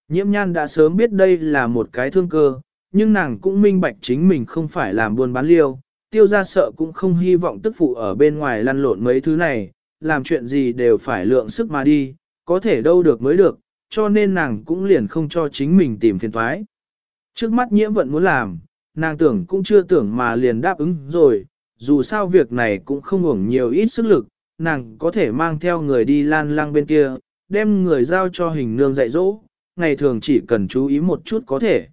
Nhiễm nhan đã sớm biết đây là một cái thương cơ, nhưng nàng cũng minh bạch chính mình không phải làm buôn bán liêu, tiêu ra sợ cũng không hy vọng tức phụ ở bên ngoài lăn lộn mấy thứ này, làm chuyện gì đều phải lượng sức mà đi, có thể đâu được mới được, cho nên nàng cũng liền không cho chính mình tìm phiền thoái. Trước mắt nhiễm vận muốn làm, nàng tưởng cũng chưa tưởng mà liền đáp ứng rồi, dù sao việc này cũng không hưởng nhiều ít sức lực, nàng có thể mang theo người đi lan lang bên kia, đem người giao cho hình nương dạy dỗ, ngày thường chỉ cần chú ý một chút có thể.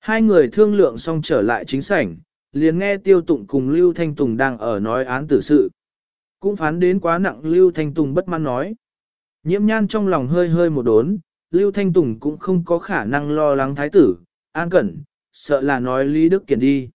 Hai người thương lượng xong trở lại chính sảnh, liền nghe tiêu tụng cùng Lưu Thanh Tùng đang ở nói án tử sự. Cũng phán đến quá nặng Lưu Thanh Tùng bất mãn nói. Nhiễm nhan trong lòng hơi hơi một đốn, Lưu Thanh Tùng cũng không có khả năng lo lắng thái tử, an cẩn, sợ là nói Lý Đức Kiển đi.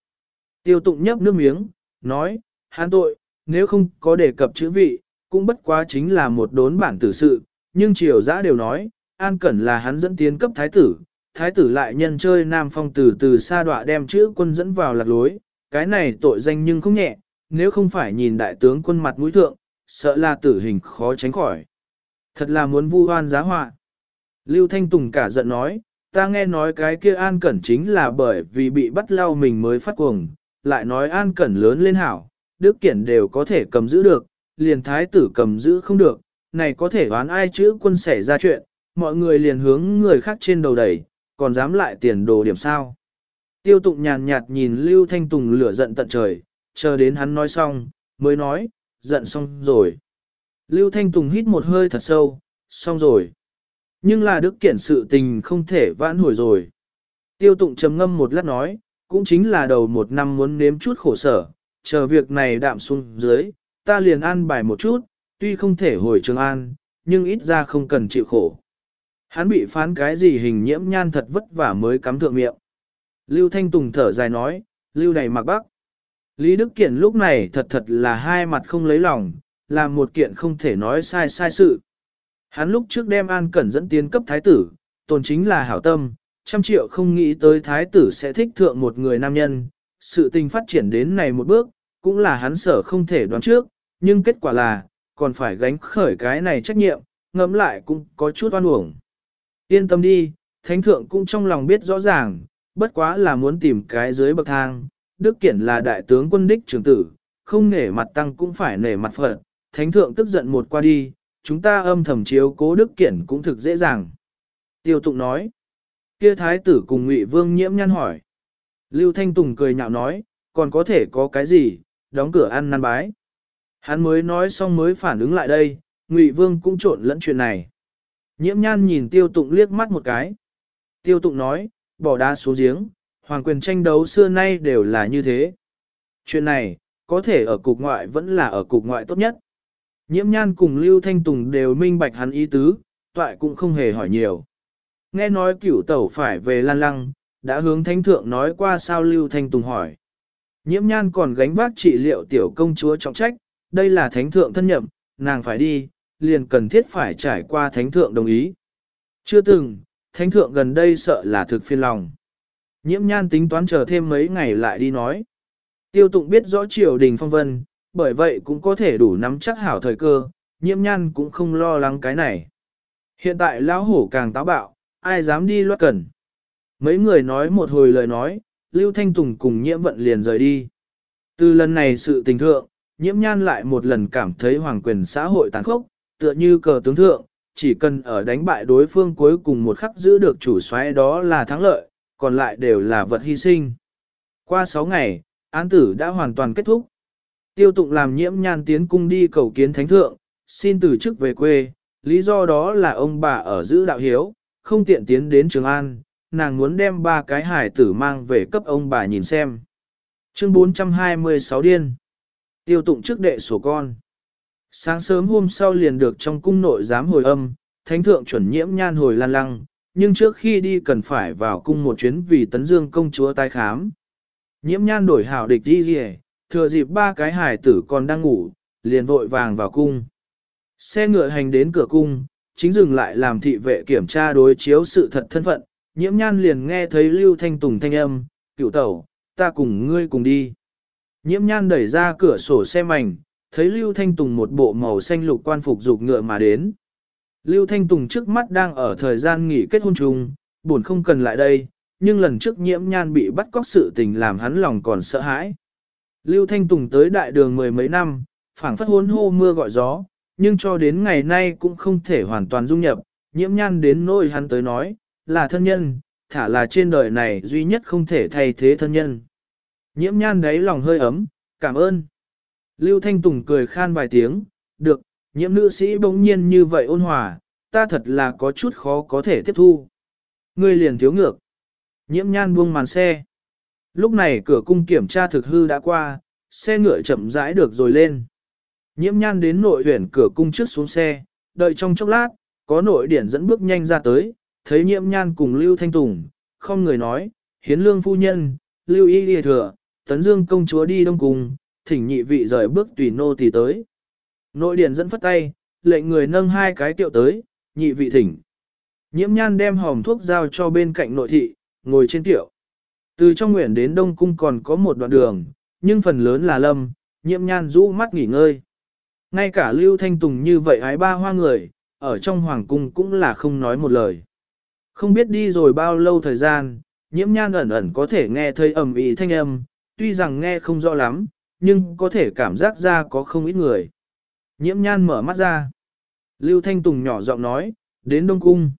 Tiêu tụng nhấp nước miếng, nói, hán tội, nếu không có đề cập chữ vị, cũng bất quá chính là một đốn bản tử sự, nhưng triều giã đều nói, an cẩn là hắn dẫn tiến cấp thái tử, thái tử lại nhân chơi nam phong từ từ xa đọa đem chữ quân dẫn vào lạc lối, cái này tội danh nhưng không nhẹ, nếu không phải nhìn đại tướng quân mặt mũi thượng, sợ là tử hình khó tránh khỏi. Thật là muốn vu oan giá họa. Lưu Thanh Tùng cả giận nói, ta nghe nói cái kia An Cẩn chính là bởi vì bị bắt lao mình mới phát cuồng, lại nói An Cẩn lớn lên hảo, Đức Kiển đều có thể cầm giữ được, liền thái tử cầm giữ không được, này có thể đoán ai chữ quân xảy ra chuyện, mọi người liền hướng người khác trên đầu đẩy, còn dám lại tiền đồ điểm sao. Tiêu tụng nhàn nhạt nhìn Lưu Thanh Tùng lửa giận tận trời, chờ đến hắn nói xong, mới nói, giận xong rồi. Lưu Thanh Tùng hít một hơi thật sâu, xong rồi. Nhưng là đức kiện sự tình không thể vãn hồi rồi. Tiêu tụng trầm ngâm một lát nói, cũng chính là đầu một năm muốn nếm chút khổ sở, chờ việc này đạm xuống dưới, ta liền an bài một chút, tuy không thể hồi trường an, nhưng ít ra không cần chịu khổ. Hắn bị phán cái gì hình nhiễm nhan thật vất vả mới cắm thượng miệng. Lưu Thanh Tùng thở dài nói, Lưu này mặc bắc. Lý Đức Kiện lúc này thật thật là hai mặt không lấy lòng, làm một kiện không thể nói sai sai sự. Hắn lúc trước đem An Cẩn dẫn tiến cấp thái tử, tồn chính là hảo tâm, trăm triệu không nghĩ tới thái tử sẽ thích thượng một người nam nhân. Sự tình phát triển đến này một bước, cũng là hắn sở không thể đoán trước, nhưng kết quả là, còn phải gánh khởi cái này trách nhiệm, ngẫm lại cũng có chút oan uổng. Yên tâm đi, thánh thượng cũng trong lòng biết rõ ràng, bất quá là muốn tìm cái dưới bậc thang. Đức Kiển là đại tướng quân đích trưởng tử, không nể mặt tăng cũng phải nể mặt phật. Thánh thượng tức giận một qua đi, chúng ta âm thầm chiếu cố Đức Kiển cũng thực dễ dàng. Tiêu tụng nói, kia thái tử cùng ngụy vương nhiễm nhăn hỏi. Lưu Thanh Tùng cười nhạo nói, còn có thể có cái gì, đóng cửa ăn năn bái. Hắn mới nói xong mới phản ứng lại đây, ngụy vương cũng trộn lẫn chuyện này. Nhiễm nhan nhìn tiêu tụng liếc mắt một cái. Tiêu tụng nói, bỏ đá xuống giếng, hoàng quyền tranh đấu xưa nay đều là như thế. Chuyện này, có thể ở cục ngoại vẫn là ở cục ngoại tốt nhất. Nhiễm nhan cùng Lưu Thanh Tùng đều minh bạch hắn ý tứ, toại cũng không hề hỏi nhiều. Nghe nói cửu tẩu phải về lan lăng, đã hướng thánh thượng nói qua sao Lưu Thanh Tùng hỏi. Nhiễm nhan còn gánh vác trị liệu tiểu công chúa trọng trách, đây là thánh thượng thân nhậm, nàng phải đi, liền cần thiết phải trải qua thánh thượng đồng ý. Chưa từng, thánh thượng gần đây sợ là thực phiền lòng. Nhiễm nhan tính toán chờ thêm mấy ngày lại đi nói. Tiêu tụng biết rõ triều đình phong vân, bởi vậy cũng có thể đủ nắm chắc hảo thời cơ, nhiễm nhan cũng không lo lắng cái này. Hiện tại lão hổ càng táo bạo, ai dám đi loát cần. Mấy người nói một hồi lời nói, Lưu Thanh Tùng cùng nhiễm vận liền rời đi. Từ lần này sự tình thượng, nhiễm nhan lại một lần cảm thấy hoàng quyền xã hội tàn khốc, tựa như cờ tướng thượng, chỉ cần ở đánh bại đối phương cuối cùng một khắc giữ được chủ soái đó là thắng lợi, còn lại đều là vật hy sinh. Qua 6 ngày, án tử đã hoàn toàn kết thúc. Tiêu tụng làm nhiễm nhan tiến cung đi cầu kiến thánh thượng, xin từ chức về quê, lý do đó là ông bà ở giữ đạo hiếu, không tiện tiến đến Trường An, nàng muốn đem ba cái hải tử mang về cấp ông bà nhìn xem. Chương 426 điên. Tiêu tụng trước đệ sổ con. Sáng sớm hôm sau liền được trong cung nội giám hồi âm, thánh thượng chuẩn nhiễm nhan hồi lan lăng, nhưng trước khi đi cần phải vào cung một chuyến vì tấn dương công chúa tái khám. Nhiễm nhan đổi hảo địch đi gì thừa dịp ba cái hải tử còn đang ngủ, liền vội vàng vào cung. Xe ngựa hành đến cửa cung, chính dừng lại làm thị vệ kiểm tra đối chiếu sự thật thân phận, nhiễm nhan liền nghe thấy Lưu Thanh Tùng thanh âm, cựu tẩu, ta cùng ngươi cùng đi. Nhiễm nhan đẩy ra cửa sổ xe mảnh, thấy Lưu Thanh Tùng một bộ màu xanh lục quan phục dục ngựa mà đến. Lưu Thanh Tùng trước mắt đang ở thời gian nghỉ kết hôn chung, buồn không cần lại đây, nhưng lần trước nhiễm nhan bị bắt cóc sự tình làm hắn lòng còn sợ hãi. Lưu Thanh Tùng tới đại đường mười mấy năm, phảng phất hôn hô mưa gọi gió, nhưng cho đến ngày nay cũng không thể hoàn toàn dung nhập, nhiễm nhan đến nỗi hắn tới nói, là thân nhân, thả là trên đời này duy nhất không thể thay thế thân nhân. Nhiễm nhan đáy lòng hơi ấm, cảm ơn. Lưu Thanh Tùng cười khan vài tiếng, được, nhiễm nữ sĩ bỗng nhiên như vậy ôn hòa, ta thật là có chút khó có thể tiếp thu. Ngươi liền thiếu ngược. Nhiễm nhan buông màn xe. Lúc này cửa cung kiểm tra thực hư đã qua, xe ngựa chậm rãi được rồi lên. Nhiễm nhan đến nội huyển cửa cung trước xuống xe, đợi trong chốc lát, có nội điển dẫn bước nhanh ra tới, thấy nhiễm nhan cùng Lưu Thanh Tùng, không người nói, hiến lương phu nhân, Lưu Y Lìa Thừa, Tấn Dương công chúa đi đông cùng, thỉnh nhị vị rời bước tùy nô tỳ tới. Nội điển dẫn phất tay, lệnh người nâng hai cái tiệu tới, nhị vị thỉnh. Nhiễm nhan đem hòm thuốc giao cho bên cạnh nội thị, ngồi trên tiệu. Từ trong nguyện đến đông cung còn có một đoạn đường, nhưng phần lớn là lâm, nhiễm nhan rũ mắt nghỉ ngơi. Ngay cả Lưu Thanh Tùng như vậy ái ba hoa người, ở trong hoàng cung cũng là không nói một lời. Không biết đi rồi bao lâu thời gian, nhiễm nhan ẩn ẩn có thể nghe thấy ầm ĩ thanh âm, tuy rằng nghe không rõ lắm, nhưng có thể cảm giác ra có không ít người. Nhiễm nhan mở mắt ra. Lưu Thanh Tùng nhỏ giọng nói, đến Đông Cung.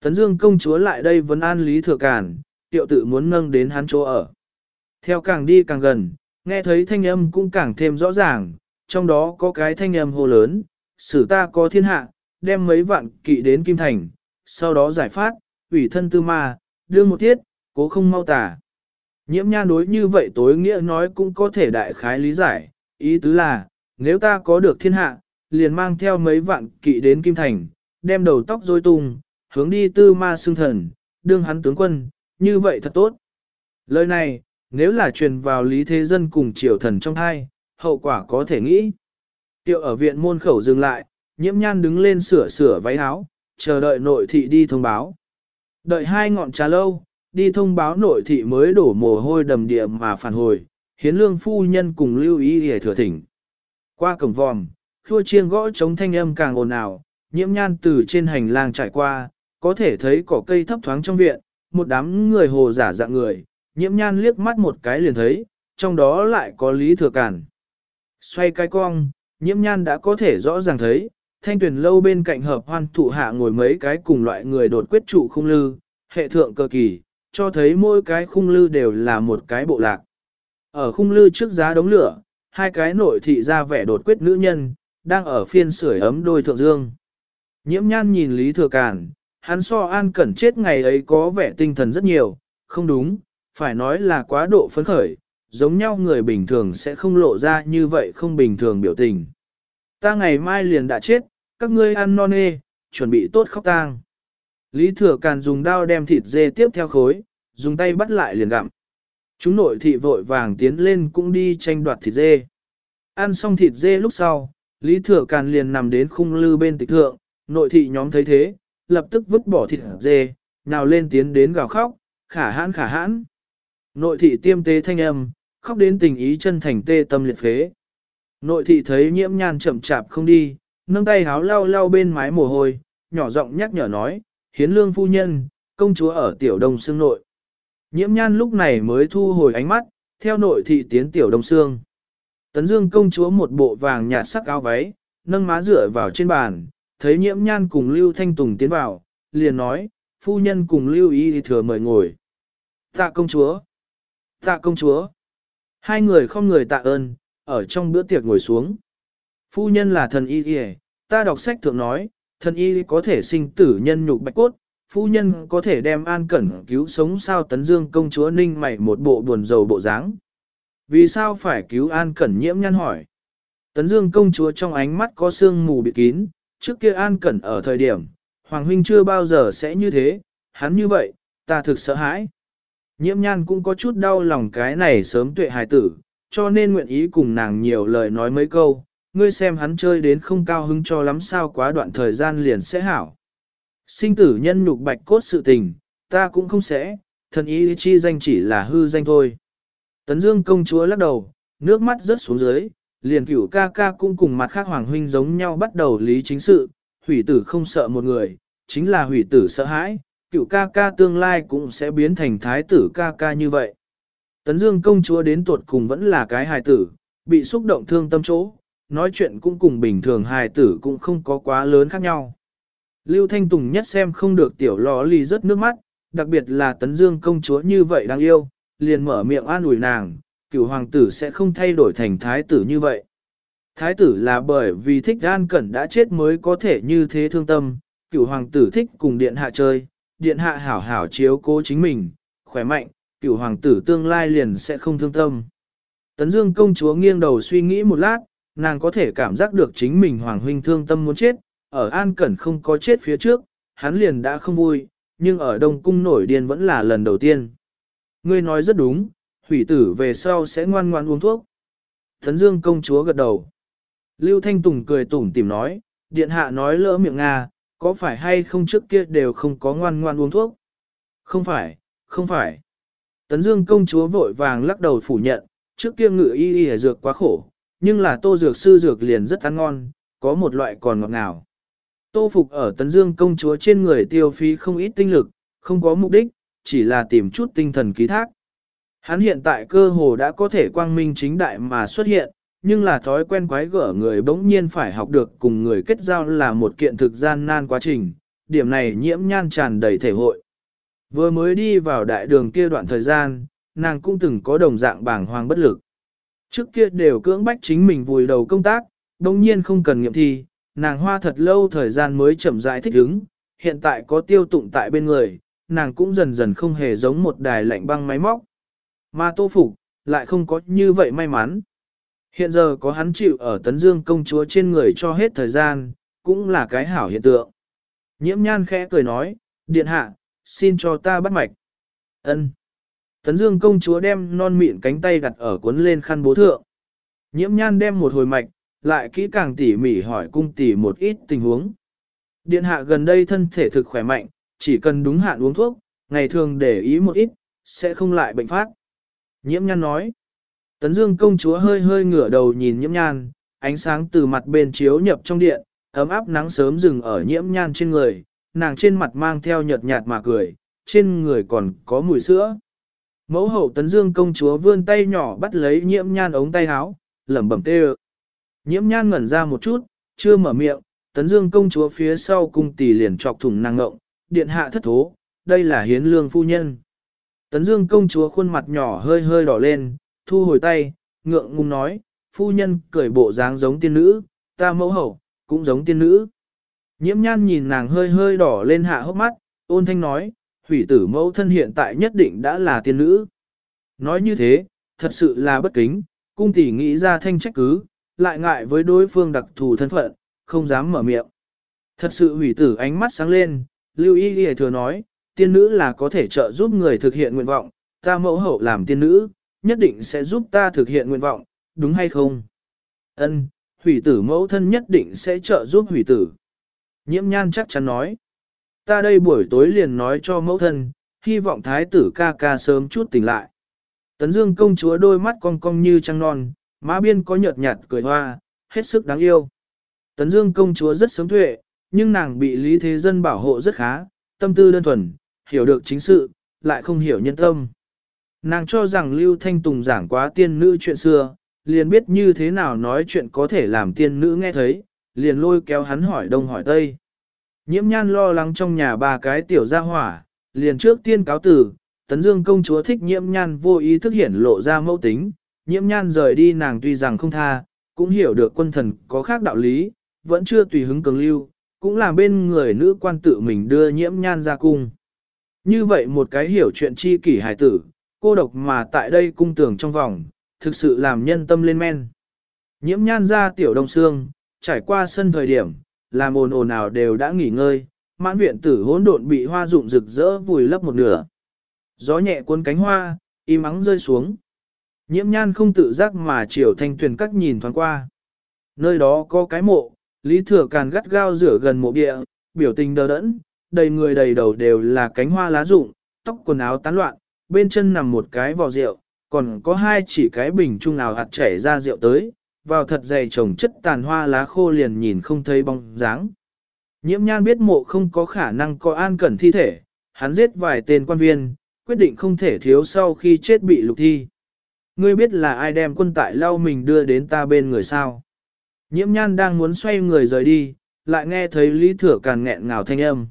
Tấn Dương công chúa lại đây vấn an Lý Thừa Cản, tiệu tự muốn nâng đến hắn chỗ ở. Theo càng đi càng gần, nghe thấy thanh âm cũng càng thêm rõ ràng, trong đó có cái thanh âm hô lớn, sử ta có thiên hạ, đem mấy vạn kỵ đến Kim Thành, sau đó giải phát, ủy thân tư ma, đưa một tiết, cố không mau tả. Nhiễm nha đối như vậy tối nghĩa nói cũng có thể đại khái lý giải, ý tứ là, nếu ta có được thiên hạ, liền mang theo mấy vạn kỵ đến Kim Thành, đem đầu tóc rối tung, hướng đi tư ma xương thần, đương hắn tướng quân, như vậy thật tốt. Lời này, nếu là truyền vào lý thế dân cùng triều thần trong hai, hậu quả có thể nghĩ. Tiệu ở viện môn khẩu dừng lại, nhiễm nhan đứng lên sửa sửa váy áo, chờ đợi nội thị đi thông báo. Đợi hai ngọn trà lâu, đi thông báo nội thị mới đổ mồ hôi đầm địa mà phản hồi, hiến lương phu nhân cùng lưu ý để thừa thỉnh. Qua cổng vòm, khua chiêng gõ chống thanh âm càng ồn ào, nhiễm nhan từ trên hành lang trải qua, có thể thấy cỏ cây thấp thoáng trong viện, một đám người hồ giả dạng người, nhiễm nhan liếc mắt một cái liền thấy, trong đó lại có lý thừa cản. Xoay cái cong, nhiễm nhan đã có thể rõ ràng thấy, thanh tuyển lâu bên cạnh hợp hoan thụ hạ ngồi mấy cái cùng loại người đột quyết trụ khung lư, hệ thượng cơ kỳ, cho thấy mỗi cái khung lư đều là một cái bộ lạc. Ở khung lư trước giá đống lửa, hai cái nội thị ra vẻ đột quyết nữ nhân, đang ở phiên sưởi ấm đôi thượng dương. Nhiễm nhan nhìn Lý Thừa Càn, hắn so an cẩn chết ngày ấy có vẻ tinh thần rất nhiều, không đúng, phải nói là quá độ phấn khởi, giống nhau người bình thường sẽ không lộ ra như vậy không bình thường biểu tình. Ta ngày mai liền đã chết, các ngươi ăn non nê, chuẩn bị tốt khóc tang. Lý Thừa Càn dùng đao đem thịt dê tiếp theo khối, dùng tay bắt lại liền gặm. Chúng nội thị vội vàng tiến lên cũng đi tranh đoạt thịt dê. Ăn xong thịt dê lúc sau, Lý Thừa Càn liền nằm đến khung lư bên tịch thượng, nội thị nhóm thấy thế, lập tức vứt bỏ thịt dê, nào lên tiến đến gào khóc, khả hãn khả hãn. Nội thị tiêm tế thanh âm, khóc đến tình ý chân thành tê tâm liệt phế. Nội thị thấy nhiễm nhan chậm chạp không đi, nâng tay háo lau lau bên mái mồ hôi, nhỏ giọng nhắc nhở nói, hiến lương phu nhân, công chúa ở tiểu đông xương nội. Nhiễm nhan lúc này mới thu hồi ánh mắt, theo nội thị tiến tiểu đông xương. Tấn dương công chúa một bộ vàng nhạt sắc áo váy, nâng má dựa vào trên bàn, thấy nhiễm nhan cùng Lưu Thanh Tùng tiến vào, liền nói, phu nhân cùng Lưu Y thừa mời ngồi. Tạ công chúa! Tạ công chúa! Hai người không người tạ ơn, ở trong bữa tiệc ngồi xuống. Phu nhân là thần y y ta đọc sách thượng nói, thần y có thể sinh tử nhân nhục bạch cốt, phu nhân có thể đem an cẩn cứu sống sao tấn dương công chúa ninh mày một bộ buồn rầu bộ dáng. Vì sao phải cứu an cẩn nhiễm nhăn hỏi. Tấn dương công chúa trong ánh mắt có sương mù bị kín, trước kia an cẩn ở thời điểm, Hoàng huynh chưa bao giờ sẽ như thế, hắn như vậy, ta thực sợ hãi. Nhiễm nhan cũng có chút đau lòng cái này sớm tuệ hài tử, cho nên nguyện ý cùng nàng nhiều lời nói mấy câu, ngươi xem hắn chơi đến không cao hứng cho lắm sao quá đoạn thời gian liền sẽ hảo. Sinh tử nhân nhục bạch cốt sự tình, ta cũng không sẽ, thần ý chi danh chỉ là hư danh thôi. Tấn Dương công chúa lắc đầu, nước mắt rớt xuống dưới, liền cửu ca ca cũng cùng mặt khác hoàng huynh giống nhau bắt đầu lý chính sự, hủy tử không sợ một người, chính là hủy tử sợ hãi, cửu ca ca tương lai cũng sẽ biến thành thái tử ca ca như vậy. Tấn Dương công chúa đến tuột cùng vẫn là cái hài tử, bị xúc động thương tâm chỗ, nói chuyện cũng cùng bình thường hài tử cũng không có quá lớn khác nhau. Lưu Thanh Tùng nhất xem không được tiểu lò ly rớt nước mắt, đặc biệt là Tấn Dương công chúa như vậy đáng yêu, liền mở miệng an ủi nàng, cửu hoàng tử sẽ không thay đổi thành thái tử như vậy. Thái tử là bởi vì thích gan cẩn đã chết mới có thể như thế thương tâm, cửu hoàng tử thích cùng điện hạ chơi, điện hạ hảo hảo chiếu cố chính mình, khỏe mạnh, Cựu hoàng tử tương lai liền sẽ không thương tâm. Tấn Dương công chúa nghiêng đầu suy nghĩ một lát, nàng có thể cảm giác được chính mình hoàng huynh thương tâm muốn chết, ở An Cẩn không có chết phía trước, hắn liền đã không vui, nhưng ở Đông Cung nổi điên vẫn là lần đầu tiên. Ngươi nói rất đúng, hủy tử về sau sẽ ngoan ngoan uống thuốc. Tấn Dương công chúa gật đầu. Lưu Thanh Tùng cười tủm tìm nói, điện hạ nói lỡ miệng Nga, có phải hay không trước kia đều không có ngoan ngoan uống thuốc? Không phải, không phải. Tấn Dương công chúa vội vàng lắc đầu phủ nhận, trước kia ngự y y dược quá khổ, nhưng là tô dược sư dược liền rất ăn ngon, có một loại còn ngọt ngào. Tô Phục ở Tấn Dương công chúa trên người tiêu phí không ít tinh lực, không có mục đích, chỉ là tìm chút tinh thần ký thác. Hắn hiện tại cơ hồ đã có thể quang minh chính đại mà xuất hiện, nhưng là thói quen quái gở người bỗng nhiên phải học được cùng người kết giao là một kiện thực gian nan quá trình, điểm này nhiễm nhan tràn đầy thể hội. Vừa mới đi vào đại đường kia đoạn thời gian, nàng cũng từng có đồng dạng bảng hoàng bất lực. Trước kia đều cưỡng bách chính mình vùi đầu công tác, đồng nhiên không cần nghiệm thi, nàng hoa thật lâu thời gian mới chậm rãi thích ứng, hiện tại có tiêu tụng tại bên người, nàng cũng dần dần không hề giống một đài lạnh băng máy móc. Mà tô phục, lại không có như vậy may mắn. Hiện giờ có hắn chịu ở tấn dương công chúa trên người cho hết thời gian, cũng là cái hảo hiện tượng. Nhiễm nhan khẽ cười nói, điện hạ, xin cho ta bắt mạch. ân Tấn dương công chúa đem non mịn cánh tay đặt ở cuốn lên khăn bố thượng. Nhiễm nhan đem một hồi mạch, lại kỹ càng tỉ mỉ hỏi cung tỷ một ít tình huống. Điện hạ gần đây thân thể thực khỏe mạnh, chỉ cần đúng hạn uống thuốc, ngày thường để ý một ít, sẽ không lại bệnh phát. Nhiễm nhan nói. Tấn Dương công chúa hơi hơi ngửa đầu nhìn nhiễm nhan, ánh sáng từ mặt bên chiếu nhập trong điện, ấm áp nắng sớm dừng ở nhiễm nhan trên người, nàng trên mặt mang theo nhợt nhạt mà cười, trên người còn có mùi sữa. Mẫu hậu Tấn Dương công chúa vươn tay nhỏ bắt lấy nhiễm nhan ống tay áo, lẩm bẩm tê Nhiễm nhan ngẩn ra một chút, chưa mở miệng, Tấn Dương công chúa phía sau cung tỷ liền chọc thủng nàng ngộng, điện hạ thất thố, đây là hiến lương phu nhân. Tấn Dương công chúa khuôn mặt nhỏ hơi hơi đỏ lên, thu hồi tay, ngượng ngùng nói, phu nhân cởi bộ dáng giống tiên nữ, ta mẫu hậu, cũng giống tiên nữ. Nhiễm nhan nhìn nàng hơi hơi đỏ lên hạ hốc mắt, ôn thanh nói, hủy tử mẫu thân hiện tại nhất định đã là tiên nữ. Nói như thế, thật sự là bất kính, cung tỷ nghĩ ra thanh trách cứ, lại ngại với đối phương đặc thù thân phận, không dám mở miệng. Thật sự hủy tử ánh mắt sáng lên, lưu y ghi thừa nói, tiên nữ là có thể trợ giúp người thực hiện nguyện vọng, ta mẫu hậu làm tiên nữ, nhất định sẽ giúp ta thực hiện nguyện vọng, đúng hay không? Ân, hủy tử mẫu thân nhất định sẽ trợ giúp hủy tử. Nhiễm nhan chắc chắn nói. Ta đây buổi tối liền nói cho mẫu thân, hy vọng thái tử ca ca sớm chút tỉnh lại. Tấn Dương công chúa đôi mắt cong cong như trăng non, má biên có nhợt nhạt cười hoa, hết sức đáng yêu. Tấn Dương công chúa rất sớm tuệ, nhưng nàng bị Lý Thế Dân bảo hộ rất khá, tâm tư đơn thuần, hiểu được chính sự, lại không hiểu nhân tâm. Nàng cho rằng Lưu Thanh Tùng giảng quá tiên nữ chuyện xưa, liền biết như thế nào nói chuyện có thể làm tiên nữ nghe thấy, liền lôi kéo hắn hỏi đông hỏi tây. Nhiễm nhan lo lắng trong nhà ba cái tiểu gia hỏa, liền trước tiên cáo tử, tấn dương công chúa thích nhiễm nhan vô ý thức hiển lộ ra mẫu tính, nhiễm nhan rời đi nàng tuy rằng không tha, cũng hiểu được quân thần có khác đạo lý, vẫn chưa tùy hứng cường lưu, cũng là bên người nữ quan tự mình đưa nhiễm nhan ra cung. Như vậy một cái hiểu chuyện chi kỷ hài tử, cô độc mà tại đây cung tưởng trong vòng, thực sự làm nhân tâm lên men. Nhiễm nhan ra tiểu đông xương, trải qua sân thời điểm, làm ồn ồn nào đều đã nghỉ ngơi, mãn viện tử hỗn độn bị hoa rụng rực rỡ vùi lấp một nửa. Gió nhẹ cuốn cánh hoa, im ắng rơi xuống. Nhiễm nhan không tự giác mà chiều thanh tuyền cắt nhìn thoáng qua. Nơi đó có cái mộ, Lý Thừa Càn gắt gao rửa gần mộ địa, biểu tình đờ đẫn, đầy người đầy đầu đều là cánh hoa lá rụng, tóc quần áo tán loạn, bên chân nằm một cái vò rượu, còn có hai chỉ cái bình trung nào hạt chảy ra rượu tới, vào thật dày trồng chất tàn hoa lá khô liền nhìn không thấy bóng dáng. Nhiễm nhan biết mộ không có khả năng có an cẩn thi thể, hắn giết vài tên quan viên, quyết định không thể thiếu sau khi chết bị lục thi. Ngươi biết là ai đem quân tại lau mình đưa đến ta bên người sao? Nhiễm nhan đang muốn xoay người rời đi, lại nghe thấy Lý Thừa Càn nghẹn ngào thanh âm.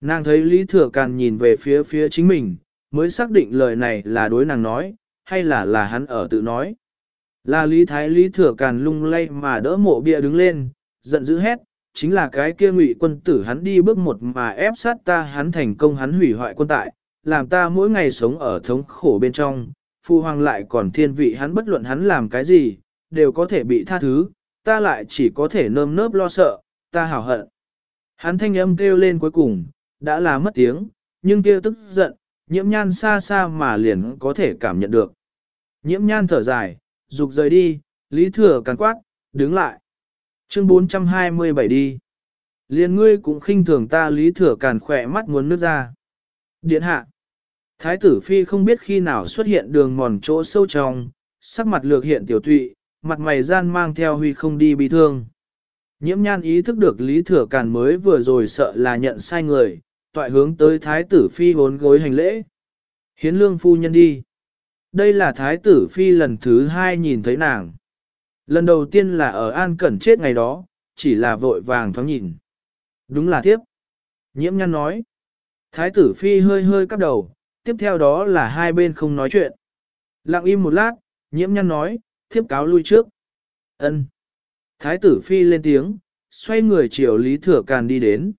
Nàng thấy Lý Thừa Càn nhìn về phía phía chính mình, mới xác định lời này là đối nàng nói, hay là là hắn ở tự nói. Là Lý Thái Lý Thừa Càn lung lay mà đỡ mộ bia đứng lên, giận dữ hét, chính là cái kia ngụy quân tử hắn đi bước một mà ép sát ta hắn thành công hắn hủy hoại quân tại, làm ta mỗi ngày sống ở thống khổ bên trong, phu hoàng lại còn thiên vị hắn bất luận hắn làm cái gì, đều có thể bị tha thứ, ta lại chỉ có thể nơm nớp lo sợ, ta hảo hận. Hắn thanh âm kêu lên cuối cùng, đã là mất tiếng, nhưng kia tức giận, nhiễm nhan xa xa mà liền có thể cảm nhận được. Nhiễm nhan thở dài, dục rời đi, lý thừa càn quát, đứng lại. Chương 427 đi. Liền ngươi cũng khinh thường ta lý thừa càn khỏe mắt muốn nước ra. Điện hạ. Thái tử phi không biết khi nào xuất hiện đường mòn chỗ sâu trong, sắc mặt lược hiện tiểu tụy, mặt mày gian mang theo huy không đi bị thương. Nhiễm nhan ý thức được Lý Thừa Càn mới vừa rồi sợ là nhận sai người, toại hướng tới Thái tử Phi hốn gối hành lễ. Hiến lương phu nhân đi. Đây là Thái tử Phi lần thứ hai nhìn thấy nàng. Lần đầu tiên là ở An Cẩn chết ngày đó, chỉ là vội vàng thoáng nhìn. Đúng là tiếp. Nhiễm nhăn nói. Thái tử Phi hơi hơi cắp đầu, tiếp theo đó là hai bên không nói chuyện. Lặng im một lát, nhiễm nhăn nói, thiếp cáo lui trước. ân Thái tử phi lên tiếng, xoay người chiều Lý Thừa Càn đi đến.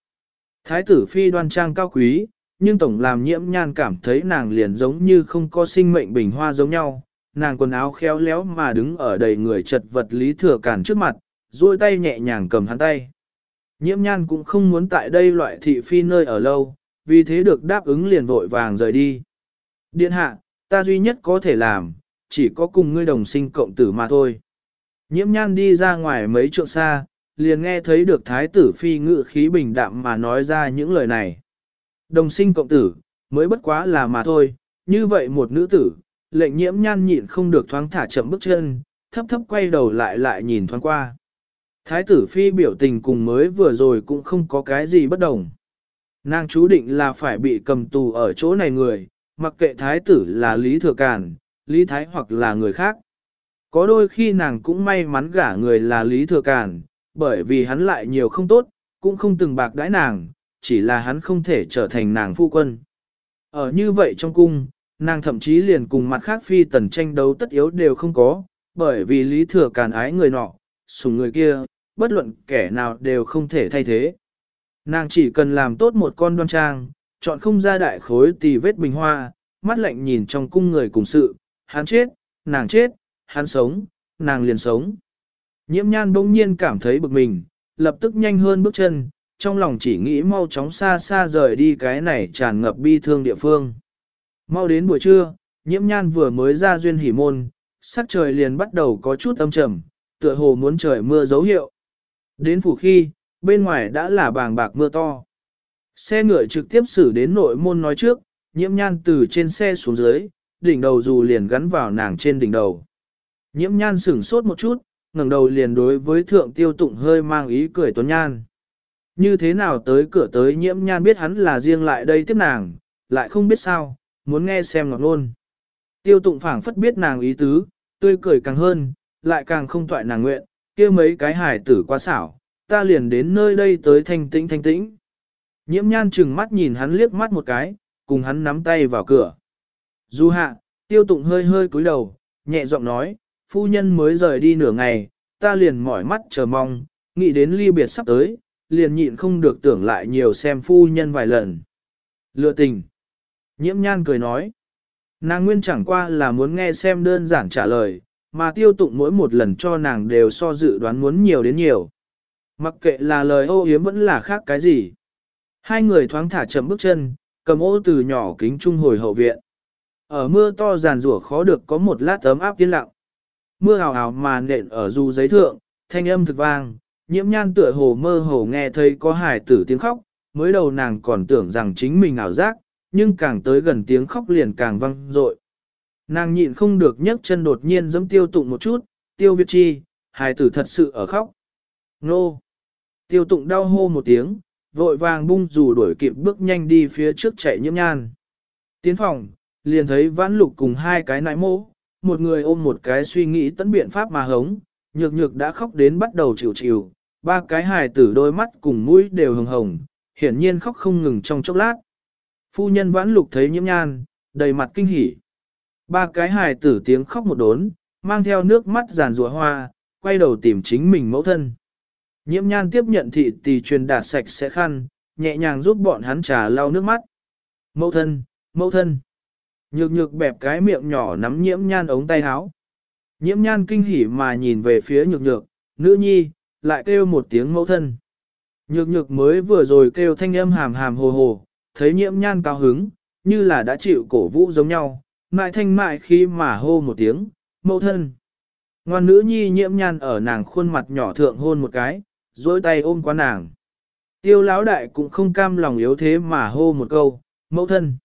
Thái tử phi đoan trang cao quý, nhưng tổng làm nhiễm nhan cảm thấy nàng liền giống như không có sinh mệnh bình hoa giống nhau. Nàng quần áo khéo léo mà đứng ở đầy người chật vật Lý Thừa cản trước mặt, duỗi tay nhẹ nhàng cầm hắn tay. Nhiễm nhan cũng không muốn tại đây loại thị phi nơi ở lâu, vì thế được đáp ứng liền vội vàng rời đi. Điện hạ, ta duy nhất có thể làm, chỉ có cùng ngươi đồng sinh cộng tử mà thôi. Nhiễm nhan đi ra ngoài mấy trượng xa, liền nghe thấy được thái tử phi ngự khí bình đạm mà nói ra những lời này. Đồng sinh cộng tử, mới bất quá là mà thôi, như vậy một nữ tử, lệnh nhiễm nhan nhịn không được thoáng thả chậm bước chân, thấp thấp quay đầu lại lại nhìn thoáng qua. Thái tử phi biểu tình cùng mới vừa rồi cũng không có cái gì bất đồng. Nàng chú định là phải bị cầm tù ở chỗ này người, mặc kệ thái tử là Lý Thừa Càn, Lý Thái hoặc là người khác. Có đôi khi nàng cũng may mắn gả người là Lý Thừa Càn, bởi vì hắn lại nhiều không tốt, cũng không từng bạc đãi nàng, chỉ là hắn không thể trở thành nàng phu quân. Ở như vậy trong cung, nàng thậm chí liền cùng mặt khác phi tần tranh đấu tất yếu đều không có, bởi vì Lý Thừa Càn ái người nọ, sùng người kia, bất luận kẻ nào đều không thể thay thế. Nàng chỉ cần làm tốt một con đoan trang, chọn không ra đại khối tì vết bình hoa, mắt lạnh nhìn trong cung người cùng sự, hắn chết, nàng chết, hắn sống, nàng liền sống. Nhiễm nhan bỗng nhiên cảm thấy bực mình, lập tức nhanh hơn bước chân, trong lòng chỉ nghĩ mau chóng xa xa rời đi cái này tràn ngập bi thương địa phương. Mau đến buổi trưa, nhiễm nhan vừa mới ra duyên hỉ môn, sắc trời liền bắt đầu có chút âm trầm, tựa hồ muốn trời mưa dấu hiệu. Đến phủ khi, bên ngoài đã là bàng bạc mưa to. Xe ngựa trực tiếp xử đến nội môn nói trước, nhiễm nhan từ trên xe xuống dưới, đỉnh đầu dù liền gắn vào nàng trên đỉnh đầu. Nhiễm nhan sửng sốt một chút, ngẩng đầu liền đối với thượng tiêu tụng hơi mang ý cười tuấn nhan. Như thế nào tới cửa tới nhiễm nhan biết hắn là riêng lại đây tiếp nàng, lại không biết sao, muốn nghe xem ngọt luôn. Tiêu tụng phảng phất biết nàng ý tứ, tươi cười càng hơn, lại càng không toại nàng nguyện, kia mấy cái hải tử quá xảo, ta liền đến nơi đây tới thanh tĩnh thanh tĩnh. Nhiễm nhan chừng mắt nhìn hắn liếc mắt một cái, cùng hắn nắm tay vào cửa. Du hạ, tiêu tụng hơi hơi cúi đầu, nhẹ giọng nói, phu nhân mới rời đi nửa ngày, ta liền mỏi mắt chờ mong, nghĩ đến ly biệt sắp tới, liền nhịn không được tưởng lại nhiều xem phu nhân vài lần. Lựa tình. Nhiễm nhan cười nói. Nàng nguyên chẳng qua là muốn nghe xem đơn giản trả lời, mà tiêu tụng mỗi một lần cho nàng đều so dự đoán muốn nhiều đến nhiều. Mặc kệ là lời ô yếm vẫn là khác cái gì. Hai người thoáng thả chậm bước chân, cầm ô từ nhỏ kính trung hồi hậu viện. Ở mưa to giàn rủa khó được có một lát ấm áp yên lặng. Mưa hào hào mà nện ở du giấy thượng, thanh âm thực vang, nhiễm nhan tựa hồ mơ hồ nghe thấy có hài tử tiếng khóc, mới đầu nàng còn tưởng rằng chính mình ảo giác, nhưng càng tới gần tiếng khóc liền càng vang dội. Nàng nhịn không được nhấc chân đột nhiên giẫm tiêu tụng một chút, tiêu việt chi, hài tử thật sự ở khóc. Nô! Tiêu tụng đau hô một tiếng, vội vàng bung dù đuổi kịp bước nhanh đi phía trước chạy nhiễm nhan. Tiến phòng, liền thấy vãn lục cùng hai cái nãi mô, một người ôm một cái suy nghĩ tấn biện pháp mà hống, nhược nhược đã khóc đến bắt đầu chịu chịu, ba cái hài tử đôi mắt cùng mũi đều hồng hồng, hiển nhiên khóc không ngừng trong chốc lát. Phu nhân vãn lục thấy nhiễm nhan, đầy mặt kinh hỉ. Ba cái hài tử tiếng khóc một đốn, mang theo nước mắt giàn rùa hoa, quay đầu tìm chính mình mẫu thân. Nhiễm nhan tiếp nhận thị tỷ truyền đạt sạch sẽ khăn, nhẹ nhàng giúp bọn hắn trà lau nước mắt. Mẫu thân, mẫu thân. Nhược nhược bẹp cái miệng nhỏ nắm nhiễm nhan ống tay áo. Nhiễm nhan kinh hỉ mà nhìn về phía nhược nhược, nữ nhi, lại kêu một tiếng mẫu thân. Nhược nhược mới vừa rồi kêu thanh âm hàm hàm hồ hồ, thấy nhiễm nhan cao hứng, như là đã chịu cổ vũ giống nhau, mại thanh mại khi mà hô một tiếng, mẫu thân. Ngoan nữ nhi nhiễm nhan ở nàng khuôn mặt nhỏ thượng hôn một cái, dối tay ôm qua nàng. Tiêu lão đại cũng không cam lòng yếu thế mà hô một câu, mẫu thân.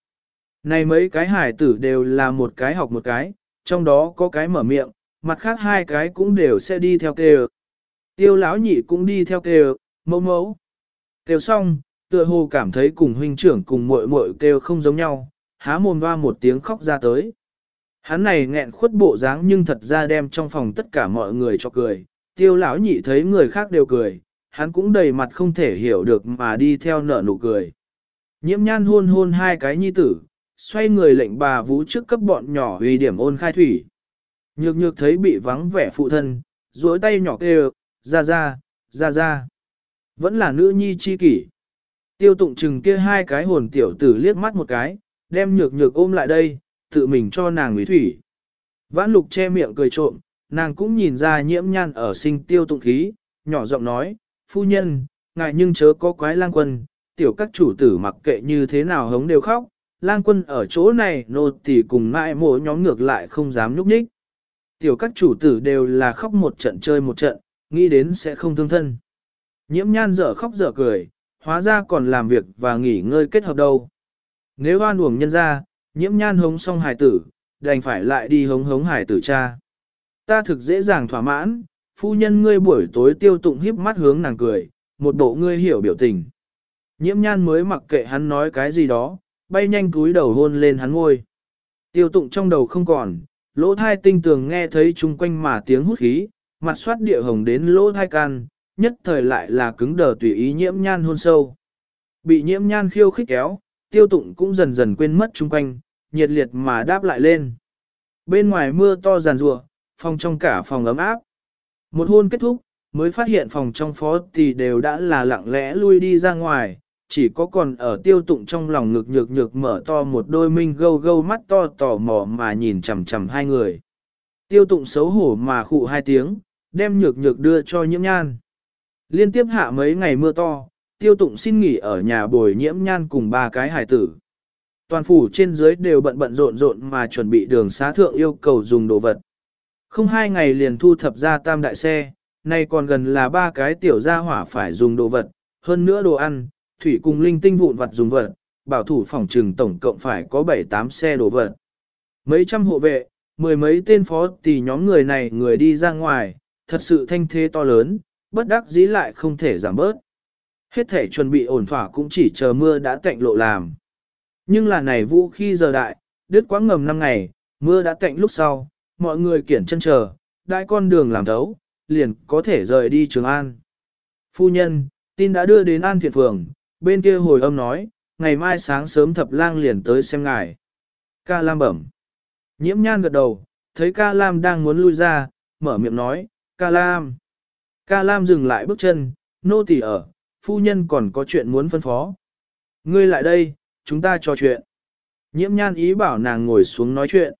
Này mấy cái hải tử đều là một cái học một cái, trong đó có cái mở miệng, mặt khác hai cái cũng đều sẽ đi theo kêu. Tiêu lão nhị cũng đi theo kêu, mẫu mẫu. Kêu xong, tựa hồ cảm thấy cùng huynh trưởng cùng muội muội kêu không giống nhau, há mồm hoa một tiếng khóc ra tới. Hắn này nghẹn khuất bộ dáng nhưng thật ra đem trong phòng tất cả mọi người cho cười, tiêu lão nhị thấy người khác đều cười, hắn cũng đầy mặt không thể hiểu được mà đi theo nở nụ cười. Nhiễm nhan hôn hôn hai cái nhi tử, xoay người lệnh bà vũ trước cấp bọn nhỏ uy điểm ôn khai thủy. Nhược nhược thấy bị vắng vẻ phụ thân, duỗi tay nhỏ kêu, ra ra, ra ra. Vẫn là nữ nhi chi kỷ. Tiêu tụng chừng kia hai cái hồn tiểu tử liếc mắt một cái, đem nhược nhược ôm lại đây, tự mình cho nàng uy thủy. Vãn lục che miệng cười trộm, nàng cũng nhìn ra nhiễm nhan ở sinh tiêu tụng khí, nhỏ giọng nói, phu nhân, ngại nhưng chớ có quái lang quân, tiểu các chủ tử mặc kệ như thế nào hống đều khóc, lang quân ở chỗ này nô tỳ cùng mãi mộ nhóm ngược lại không dám nhúc nhích. Tiểu các chủ tử đều là khóc một trận chơi một trận, nghĩ đến sẽ không thương thân. Nhiễm nhan dở khóc dở cười, hóa ra còn làm việc và nghỉ ngơi kết hợp đâu. Nếu oan uổng nhân ra, nhiễm nhan hống xong hải tử, đành phải lại đi hống hống hải tử cha. Ta thực dễ dàng thỏa mãn, phu nhân ngươi buổi tối tiêu tụng híp mắt hướng nàng cười, một bộ ngươi hiểu biểu tình. Nhiễm nhan mới mặc kệ hắn nói cái gì đó, bay nhanh cúi đầu hôn lên hắn ngôi. Tiêu tụng trong đầu không còn, lỗ thai tinh tường nghe thấy chung quanh mà tiếng hút khí, mặt soát địa hồng đến lỗ thai can, nhất thời lại là cứng đờ tùy ý nhiễm nhan hôn sâu. Bị nhiễm nhan khiêu khích kéo, tiêu tụng cũng dần dần quên mất chung quanh, nhiệt liệt mà đáp lại lên. Bên ngoài mưa to giàn rùa, phòng trong cả phòng ấm áp. Một hôn kết thúc, mới phát hiện phòng trong phó thì đều đã là lặng lẽ lui đi ra ngoài, chỉ có còn ở tiêu tụng trong lòng ngực nhược nhược mở to một đôi minh gâu gâu mắt to tò mò mà nhìn chằm chằm hai người. Tiêu tụng xấu hổ mà khụ hai tiếng, đem nhược nhược đưa cho nhiễm nhan. Liên tiếp hạ mấy ngày mưa to, tiêu tụng xin nghỉ ở nhà bồi nhiễm nhan cùng ba cái hải tử. Toàn phủ trên dưới đều bận bận rộn rộn mà chuẩn bị đường xá thượng yêu cầu dùng đồ vật. Không hai ngày liền thu thập ra tam đại xe, nay còn gần là ba cái tiểu gia hỏa phải dùng đồ vật, hơn nữa đồ ăn, thủy cùng linh tinh vụn vật dùng vật, bảo thủ phòng trừng tổng cộng phải có 7-8 xe đồ vật. Mấy trăm hộ vệ, mười mấy tên phó tỷ nhóm người này người đi ra ngoài, thật sự thanh thế to lớn, bất đắc dĩ lại không thể giảm bớt. Hết thể chuẩn bị ổn thỏa cũng chỉ chờ mưa đã tạnh lộ làm. Nhưng là này vũ khi giờ đại, đứt quãng ngầm năm ngày, mưa đã tạnh lúc sau, mọi người kiển chân chờ, đại con đường làm thấu, liền có thể rời đi Trường An. Phu nhân, tin đã đưa đến An Thiện Phường, bên kia hồi âm nói, ngày mai sáng sớm thập lang liền tới xem ngài. Ca Lam bẩm. Nhiễm nhan gật đầu, thấy Ca Lam đang muốn lui ra, mở miệng nói, Ca Lam. Ca Lam dừng lại bước chân, nô tỳ ở, phu nhân còn có chuyện muốn phân phó. Ngươi lại đây, chúng ta trò chuyện. Nhiễm nhan ý bảo nàng ngồi xuống nói chuyện.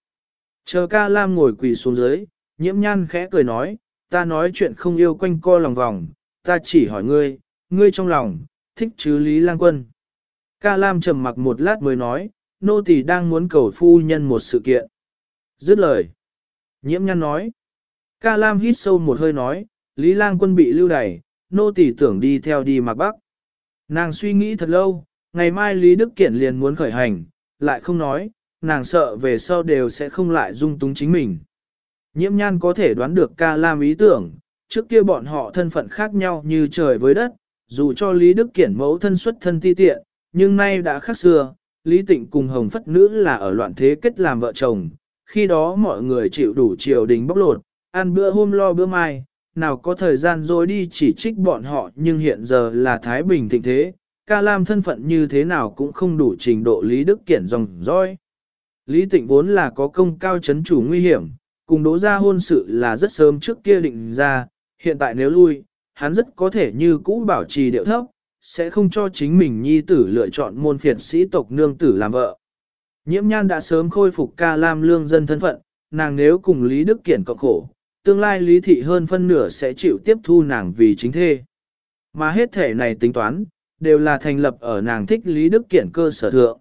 Chờ ca lam ngồi quỳ xuống dưới, nhiễm nhan khẽ cười nói, ta nói chuyện không yêu quanh co lòng vòng, ta chỉ hỏi ngươi, ngươi trong lòng, thích chứ Lý Lang Quân. Ca lam trầm mặc một lát mới nói, nô tỳ đang muốn cầu phu nhân một sự kiện. Dứt lời. Nhiễm nhan nói. Ca lam hít sâu một hơi nói, Lý Lang Quân bị lưu đày, nô tỳ tưởng đi theo đi mạc bắc. Nàng suy nghĩ thật lâu, ngày mai Lý Đức Kiển liền muốn khởi hành, lại không nói, nàng sợ về sau đều sẽ không lại dung túng chính mình. Nhiễm nhan có thể đoán được ca lam ý tưởng, trước kia bọn họ thân phận khác nhau như trời với đất, dù cho Lý Đức Kiển mẫu thân xuất thân ti tiện, nhưng nay đã khác xưa, Lý Tịnh cùng Hồng Phất Nữ là ở loạn thế kết làm vợ chồng, khi đó mọi người chịu đủ triều đình bóc lột, ăn bữa hôm lo bữa mai, nào có thời gian rồi đi chỉ trích bọn họ nhưng hiện giờ là Thái Bình thịnh thế, ca lam thân phận như thế nào cũng không đủ trình độ Lý Đức Kiển dòng dõi. Lý Tịnh vốn là có công cao chấn chủ nguy hiểm, cùng đỗ ra hôn sự là rất sớm trước kia định ra, hiện tại nếu lui, hắn rất có thể như cũ bảo trì điệu thấp, sẽ không cho chính mình nhi tử lựa chọn môn phiệt sĩ tộc nương tử làm vợ. Nhiễm nhan đã sớm khôi phục ca lam lương dân thân phận, nàng nếu cùng Lý Đức Kiển cộng khổ, tương lai Lý Thị hơn phân nửa sẽ chịu tiếp thu nàng vì chính thê. Mà hết thể này tính toán, đều là thành lập ở nàng thích Lý Đức Kiển cơ sở thượng.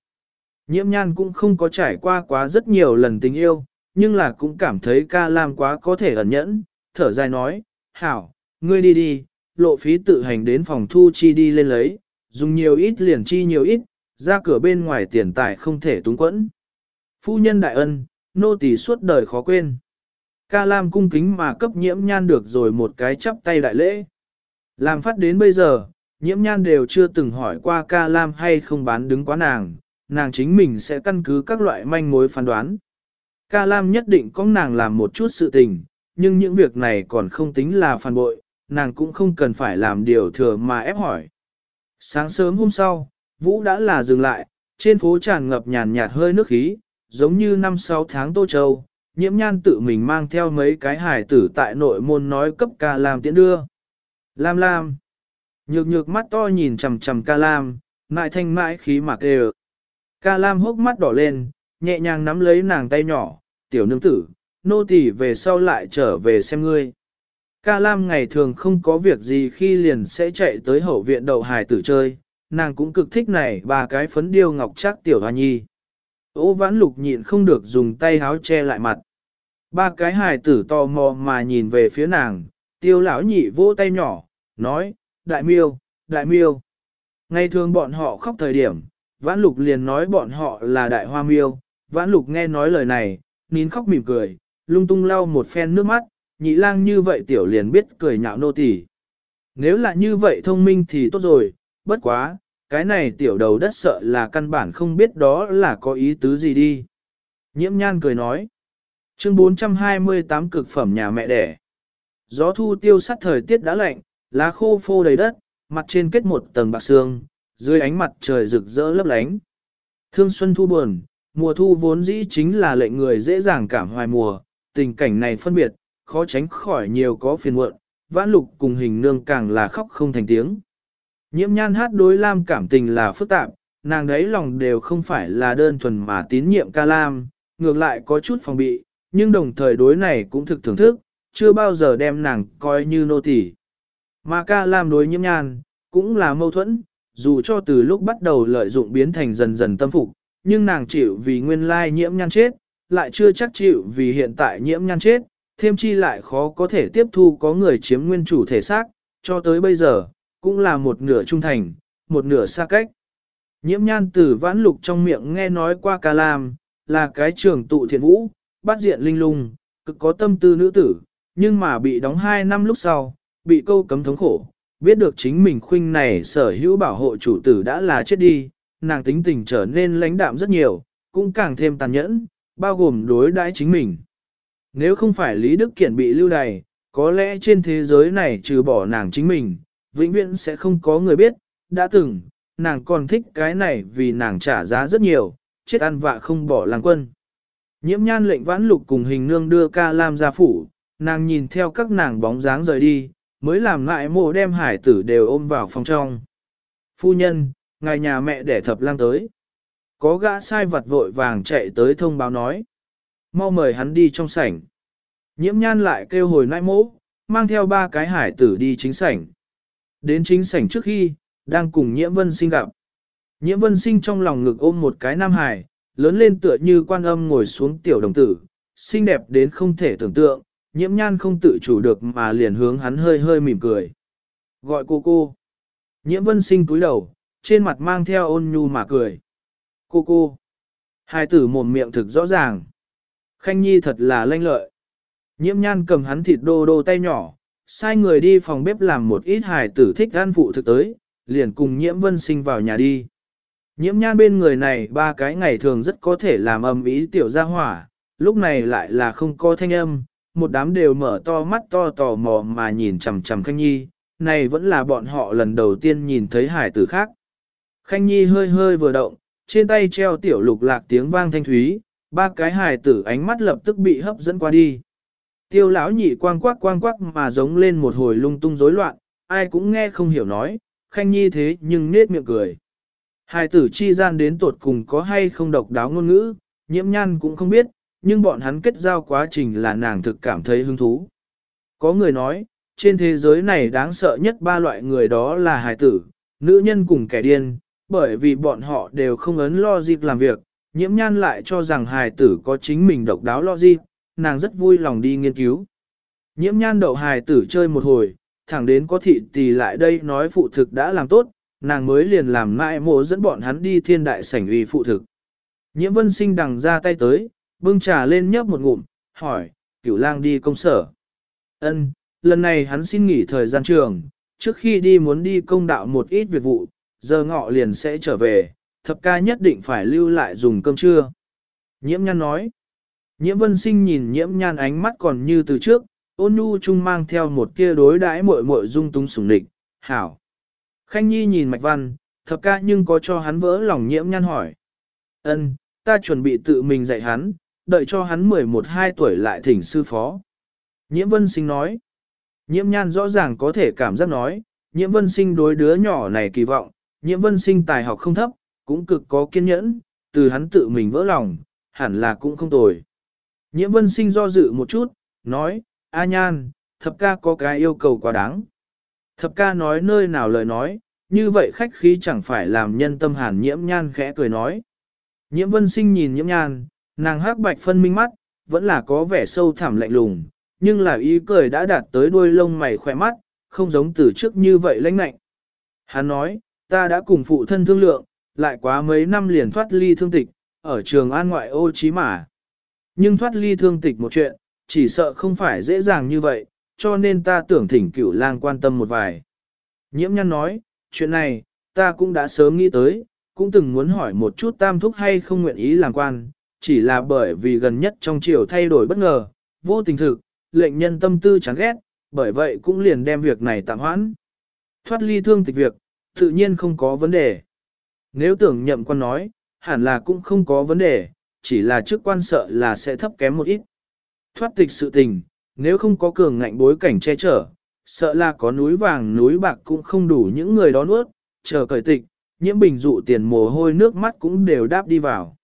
Nhiễm nhan cũng không có trải qua quá rất nhiều lần tình yêu, nhưng là cũng cảm thấy ca lam quá có thể ẩn nhẫn, thở dài nói, hảo, ngươi đi đi, lộ phí tự hành đến phòng thu chi đi lên lấy, dùng nhiều ít liền chi nhiều ít, ra cửa bên ngoài tiền tài không thể túng quẫn. Phu nhân đại ân, nô tỳ suốt đời khó quên. Ca Lam cung kính mà cấp nhiễm nhan được rồi một cái chắp tay đại lễ. Làm phát đến bây giờ, nhiễm nhan đều chưa từng hỏi qua ca Lam hay không bán đứng quá nàng, nàng chính mình sẽ căn cứ các loại manh mối phán đoán. Ca Lam nhất định có nàng làm một chút sự tình, nhưng những việc này còn không tính là phản bội, nàng cũng không cần phải làm điều thừa mà ép hỏi. Sáng sớm hôm sau, Vũ đã là dừng lại, trên phố tràn ngập nhàn nhạt hơi nước khí, giống như năm sáu tháng Tô Châu, nhiễm nhan tự mình mang theo mấy cái hải tử tại nội môn nói cấp ca Lam tiễn đưa. Lam Lam. Nhược nhược mắt to nhìn chầm chầm ca Lam, mại thanh mãi khí mạc đều. Ca Lam hốc mắt đỏ lên, nhẹ nhàng nắm lấy nàng tay nhỏ, tiểu nương tử, nô tỳ về sau lại trở về xem ngươi. Ca Lam ngày thường không có việc gì khi liền sẽ chạy tới hậu viện đậu hài tử chơi, nàng cũng cực thích này ba cái phấn điêu ngọc chắc tiểu hoa nhi. Ô vãn lục nhịn không được dùng tay háo che lại mặt. Ba cái hài tử tò mò mà nhìn về phía nàng, tiêu lão nhị vỗ tay nhỏ, nói, đại miêu, đại miêu. Ngày thường bọn họ khóc thời điểm, vãn lục liền nói bọn họ là đại hoa miêu, vãn lục nghe nói lời này, nín khóc mỉm cười, lung tung lau một phen nước mắt, nhị lang như vậy tiểu liền biết cười nhạo nô tỳ. Nếu là như vậy thông minh thì tốt rồi, bất quá, cái này tiểu đầu đất sợ là căn bản không biết đó là có ý tứ gì đi. Nhiễm nhan cười nói. Chương 428 cực phẩm nhà mẹ đẻ. Gió thu tiêu sắt thời tiết đã lạnh, lá khô phô đầy đất, mặt trên kết một tầng bạc sương, dưới ánh mặt trời rực rỡ lấp lánh. Thương xuân thu buồn, mùa thu vốn dĩ chính là lệnh người dễ dàng cảm hoài mùa, tình cảnh này phân biệt, khó tránh khỏi nhiều có phiền muộn, vãn lục cùng hình nương càng là khóc không thành tiếng. Nhiễm nhan hát đối Lam cảm tình là phức tạp, nàng đấy lòng đều không phải là đơn thuần mà tín nhiệm ca Lam, ngược lại có chút phòng bị, nhưng đồng thời đối này cũng thực thưởng thức, chưa bao giờ đem nàng coi như nô tỳ. Mà ca Lam đối nhiễm nhan, cũng là mâu thuẫn, dù cho từ lúc bắt đầu lợi dụng biến thành dần dần tâm phục, nhưng nàng chịu vì nguyên lai nhiễm nhan chết, lại chưa chắc chịu vì hiện tại nhiễm nhan chết, thêm chi lại khó có thể tiếp thu có người chiếm nguyên chủ thể xác, cho tới bây giờ, cũng là một nửa trung thành, một nửa xa cách. Nhiễm nhan tử vãn lục trong miệng nghe nói qua ca lam, là cái trường tụ thiện vũ, bắt diện linh lung, cực có tâm tư nữ tử, nhưng mà bị đóng 2 năm lúc sau, bị câu cấm thống khổ, biết được chính mình khuynh này sở hữu bảo hộ chủ tử đã là chết đi, nàng tính tình trở nên lãnh đạm rất nhiều, cũng càng thêm tàn nhẫn, bao gồm đối đãi chính mình. Nếu không phải Lý Đức Kiển bị lưu đày, có lẽ trên thế giới này trừ bỏ nàng chính mình, vĩnh viễn sẽ không có người biết, đã từng, nàng còn thích cái này vì nàng trả giá rất nhiều, chết ăn vạ không bỏ làng quân. Nhiễm nhan lệnh vãn lục cùng hình nương đưa ca lam ra phủ, nàng nhìn theo các nàng bóng dáng rời đi, mới làm lại mộ đem hải tử đều ôm vào phòng trong. Phu nhân, ngài nhà mẹ để thập lang tới. Có gã sai vật vội vàng chạy tới thông báo nói. Mau mời hắn đi trong sảnh. Nhiễm nhan lại kêu hồi nãi mỗ, mang theo ba cái hải tử đi chính sảnh. Đến chính sảnh trước khi, đang cùng nhiễm vân sinh gặp. Nhiễm vân sinh trong lòng ngực ôm một cái nam hải, lớn lên tựa như quan âm ngồi xuống tiểu đồng tử, xinh đẹp đến không thể tưởng tượng, nhiễm nhan không tự chủ được mà liền hướng hắn hơi hơi mỉm cười. Gọi cô cô. Nhiễm vân sinh cúi đầu, trên mặt mang theo ôn nhu mà cười. Cô cô. Hai tử mồm miệng thực rõ ràng. Khanh nhi thật là lanh lợi. Nhiễm nhan cầm hắn thịt đô đô tay nhỏ, sai người đi phòng bếp làm một ít hài tử thích ăn phụ thực tới, liền cùng nhiễm vân sinh vào nhà đi. Nhiễm nhan bên người này ba cái ngày thường rất có thể làm âm ý tiểu gia hỏa, lúc này lại là không có thanh âm, một đám đều mở to mắt to tò mò mà nhìn chằm chằm Khanh Nhi, này vẫn là bọn họ lần đầu tiên nhìn thấy hải tử khác. Khanh Nhi hơi hơi vừa động, trên tay treo tiểu lục lạc tiếng vang thanh thúy, ba cái hải tử ánh mắt lập tức bị hấp dẫn qua đi. Tiêu lão nhị quang quắc quang quắc mà giống lên một hồi lung tung rối loạn, ai cũng nghe không hiểu nói, Khanh Nhi thế nhưng nết miệng cười. Hải tử chi gian đến tột cùng có hay không độc đáo ngôn ngữ, nhiễm nhan cũng không biết, nhưng bọn hắn kết giao quá trình là nàng thực cảm thấy hứng thú. Có người nói, trên thế giới này đáng sợ nhất ba loại người đó là hài tử, nữ nhân cùng kẻ điên, bởi vì bọn họ đều không ấn logic làm việc, nhiễm nhan lại cho rằng hài tử có chính mình độc đáo logic, nàng rất vui lòng đi nghiên cứu. Nhiễm nhan đậu hài tử chơi một hồi, thẳng đến có thị tỷ lại đây nói phụ thực đã làm tốt, nàng mới liền làm mãi mộ dẫn bọn hắn đi thiên đại sảnh uy phụ thực. Nhiễm vân sinh đằng ra tay tới, bưng trà lên nhấp một ngụm, hỏi, cửu lang đi công sở. Ân, lần này hắn xin nghỉ thời gian trường, trước khi đi muốn đi công đạo một ít việc vụ, giờ ngọ liền sẽ trở về, thập ca nhất định phải lưu lại dùng cơm trưa. Nhiễm nhan nói, nhiễm vân sinh nhìn nhiễm nhan ánh mắt còn như từ trước, ôn nhu chung mang theo một kia đối đãi muội muội dung túng sủng địch, hảo. Khanh nhi nhìn mạch văn, thập ca nhưng có cho hắn vỡ lòng nhiễm nhan hỏi. Ân, ta chuẩn bị tự mình dạy hắn, đợi cho hắn 11-12 tuổi lại thỉnh sư phó. Nhiễm vân sinh nói, nhiễm nhan rõ ràng có thể cảm giác nói, nhiễm vân sinh đối đứa nhỏ này kỳ vọng, nhiễm vân sinh tài học không thấp, cũng cực có kiên nhẫn, từ hắn tự mình vỡ lòng, hẳn là cũng không tồi. Nhiễm vân sinh do dự một chút, nói, A nhan, thập ca có cái yêu cầu quá đáng. Thập ca nói nơi nào lời nói, như vậy khách khí chẳng phải làm nhân tâm hàn nhiễm nhan khẽ cười nói. Nhiễm vân sinh nhìn nhiễm nhan, nàng hắc bạch phân minh mắt, vẫn là có vẻ sâu thẳm lạnh lùng, nhưng là ý cười đã đạt tới đuôi lông mày khỏe mắt, không giống từ trước như vậy lãnh lạnh. Hắn nói, ta đã cùng phụ thân thương lượng, lại quá mấy năm liền thoát ly thương tịch, ở trường an ngoại ô chí mà. Nhưng thoát ly thương tịch một chuyện, chỉ sợ không phải dễ dàng như vậy, cho nên ta tưởng thỉnh cửu lang quan tâm một vài. Nhiễm nhăn nói, chuyện này, ta cũng đã sớm nghĩ tới, cũng từng muốn hỏi một chút tam thúc hay không nguyện ý làm quan, chỉ là bởi vì gần nhất trong chiều thay đổi bất ngờ, vô tình thực, lệnh nhân tâm tư chán ghét, bởi vậy cũng liền đem việc này tạm hoãn. Thoát ly thương tịch việc, tự nhiên không có vấn đề. Nếu tưởng nhậm quan nói, hẳn là cũng không có vấn đề, chỉ là chức quan sợ là sẽ thấp kém một ít. Thoát tịch sự tình, nếu không có cường ngạnh bối cảnh che chở, sợ là có núi vàng núi bạc cũng không đủ những người đó nuốt, chờ cởi tịch, nhiễm bình dụ tiền mồ hôi nước mắt cũng đều đáp đi vào.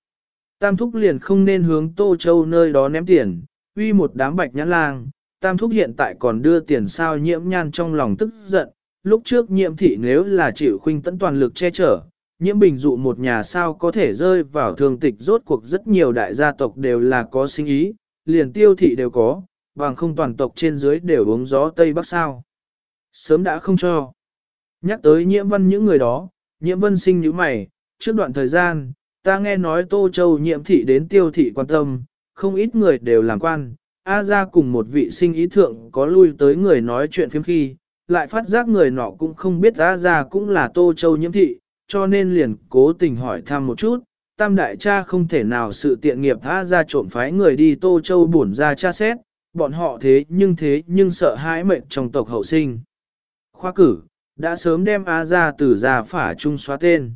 Tam thúc liền không nên hướng Tô Châu nơi đó ném tiền, uy một đám bạch nhãn lang, Tam thúc hiện tại còn đưa tiền sao nhiễm nhan trong lòng tức giận, lúc trước nhiễm thị nếu là chịu khuynh tận toàn lực che chở, nhiễm bình dụ một nhà sao có thể rơi vào thương tịch rốt cuộc rất nhiều đại gia tộc đều là có sinh ý, liền tiêu thị đều có, bằng không toàn tộc trên dưới đều uống gió Tây Bắc sao. Sớm đã không cho. Nhắc tới nhiễm văn những người đó, nhiễm vân sinh như mày, trước đoạn thời gian, ta nghe nói Tô Châu nhiễm thị đến tiêu thị quan tâm, không ít người đều làm quan. A ra cùng một vị sinh ý thượng có lui tới người nói chuyện phiếm khi, lại phát giác người nọ cũng không biết A ra cũng là Tô Châu nhiễm thị, cho nên liền cố tình hỏi thăm một chút. Tam đại cha không thể nào sự tiện nghiệp tha ra trộm phái người đi Tô Châu bổn ra cha xét, bọn họ thế nhưng thế nhưng sợ hãi mệnh trong tộc hậu sinh. Khoa cử, đã sớm đem A ra từ già phả trung xóa tên.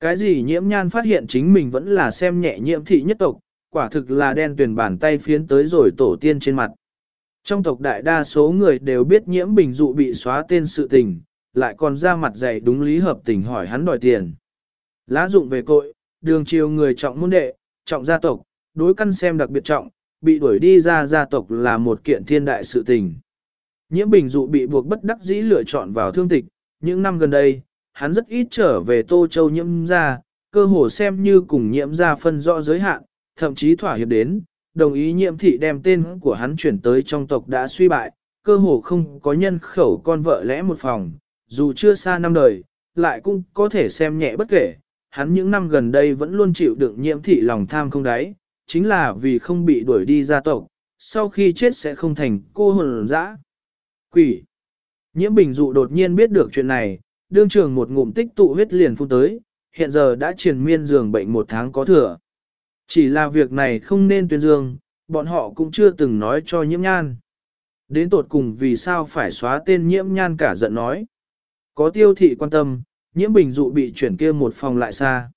Cái gì nhiễm nhan phát hiện chính mình vẫn là xem nhẹ nhiễm thị nhất tộc, quả thực là đen tuyển bàn tay phiến tới rồi tổ tiên trên mặt. Trong tộc đại đa số người đều biết nhiễm bình dụ bị xóa tên sự tình, lại còn ra mặt dạy đúng lý hợp tình hỏi hắn đòi tiền. Lá dụng về cội, đường chiều người trọng môn đệ, trọng gia tộc, đối căn xem đặc biệt trọng, bị đuổi đi ra gia tộc là một kiện thiên đại sự tình. Nhiễm bình dụ bị buộc bất đắc dĩ lựa chọn vào thương tịch, những năm gần đây, hắn rất ít trở về Tô Châu nhiễm gia cơ hồ xem như cùng nhiễm gia phân rõ giới hạn, thậm chí thỏa hiệp đến, đồng ý nhiễm thị đem tên của hắn chuyển tới trong tộc đã suy bại, cơ hồ không có nhân khẩu con vợ lẽ một phòng, dù chưa xa năm đời, lại cũng có thể xem nhẹ bất kể, hắn những năm gần đây vẫn luôn chịu đựng nhiễm thị lòng tham không đáy, chính là vì không bị đuổi đi gia tộc, sau khi chết sẽ không thành cô hồn dã. Quỷ! Nhiễm bình dụ đột nhiên biết được chuyện này, đương trường một ngụm tích tụ huyết liền phun tới, hiện giờ đã triền miên giường bệnh một tháng có thừa. Chỉ là việc này không nên tuyên dương, bọn họ cũng chưa từng nói cho nhiễm nhan. Đến tột cùng vì sao phải xóa tên nhiễm nhan cả giận nói. Có tiêu thị quan tâm, nhiễm bình dụ bị chuyển kia một phòng lại xa.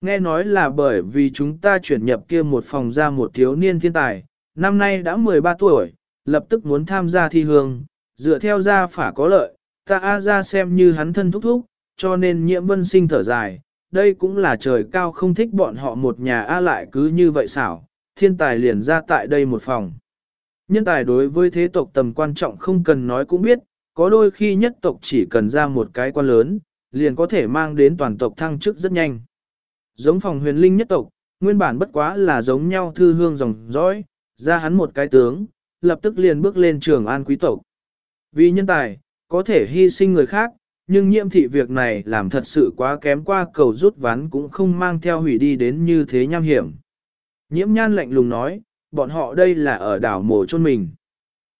Nghe nói là bởi vì chúng ta chuyển nhập kia một phòng ra một thiếu niên thiên tài, năm nay đã 13 tuổi, lập tức muốn tham gia thi hương, dựa theo gia phả có lợi, ta A ra xem như hắn thân thúc thúc, cho nên nhiễm vân sinh thở dài, đây cũng là trời cao không thích bọn họ một nhà A lại cứ như vậy xảo, thiên tài liền ra tại đây một phòng. Nhân tài đối với thế tộc tầm quan trọng không cần nói cũng biết, có đôi khi nhất tộc chỉ cần ra một cái quan lớn, liền có thể mang đến toàn tộc thăng chức rất nhanh. Giống phòng huyền linh nhất tộc, nguyên bản bất quá là giống nhau thư hương dòng dõi, ra hắn một cái tướng, lập tức liền bước lên trường an quý tộc. Vì nhân tài, có thể hy sinh người khác, nhưng nhiễm thị việc này làm thật sự quá kém qua cầu rút ván cũng không mang theo hủy đi đến như thế nham hiểm. Nhiễm nhan lạnh lùng nói, bọn họ đây là ở đảo mồ chôn mình.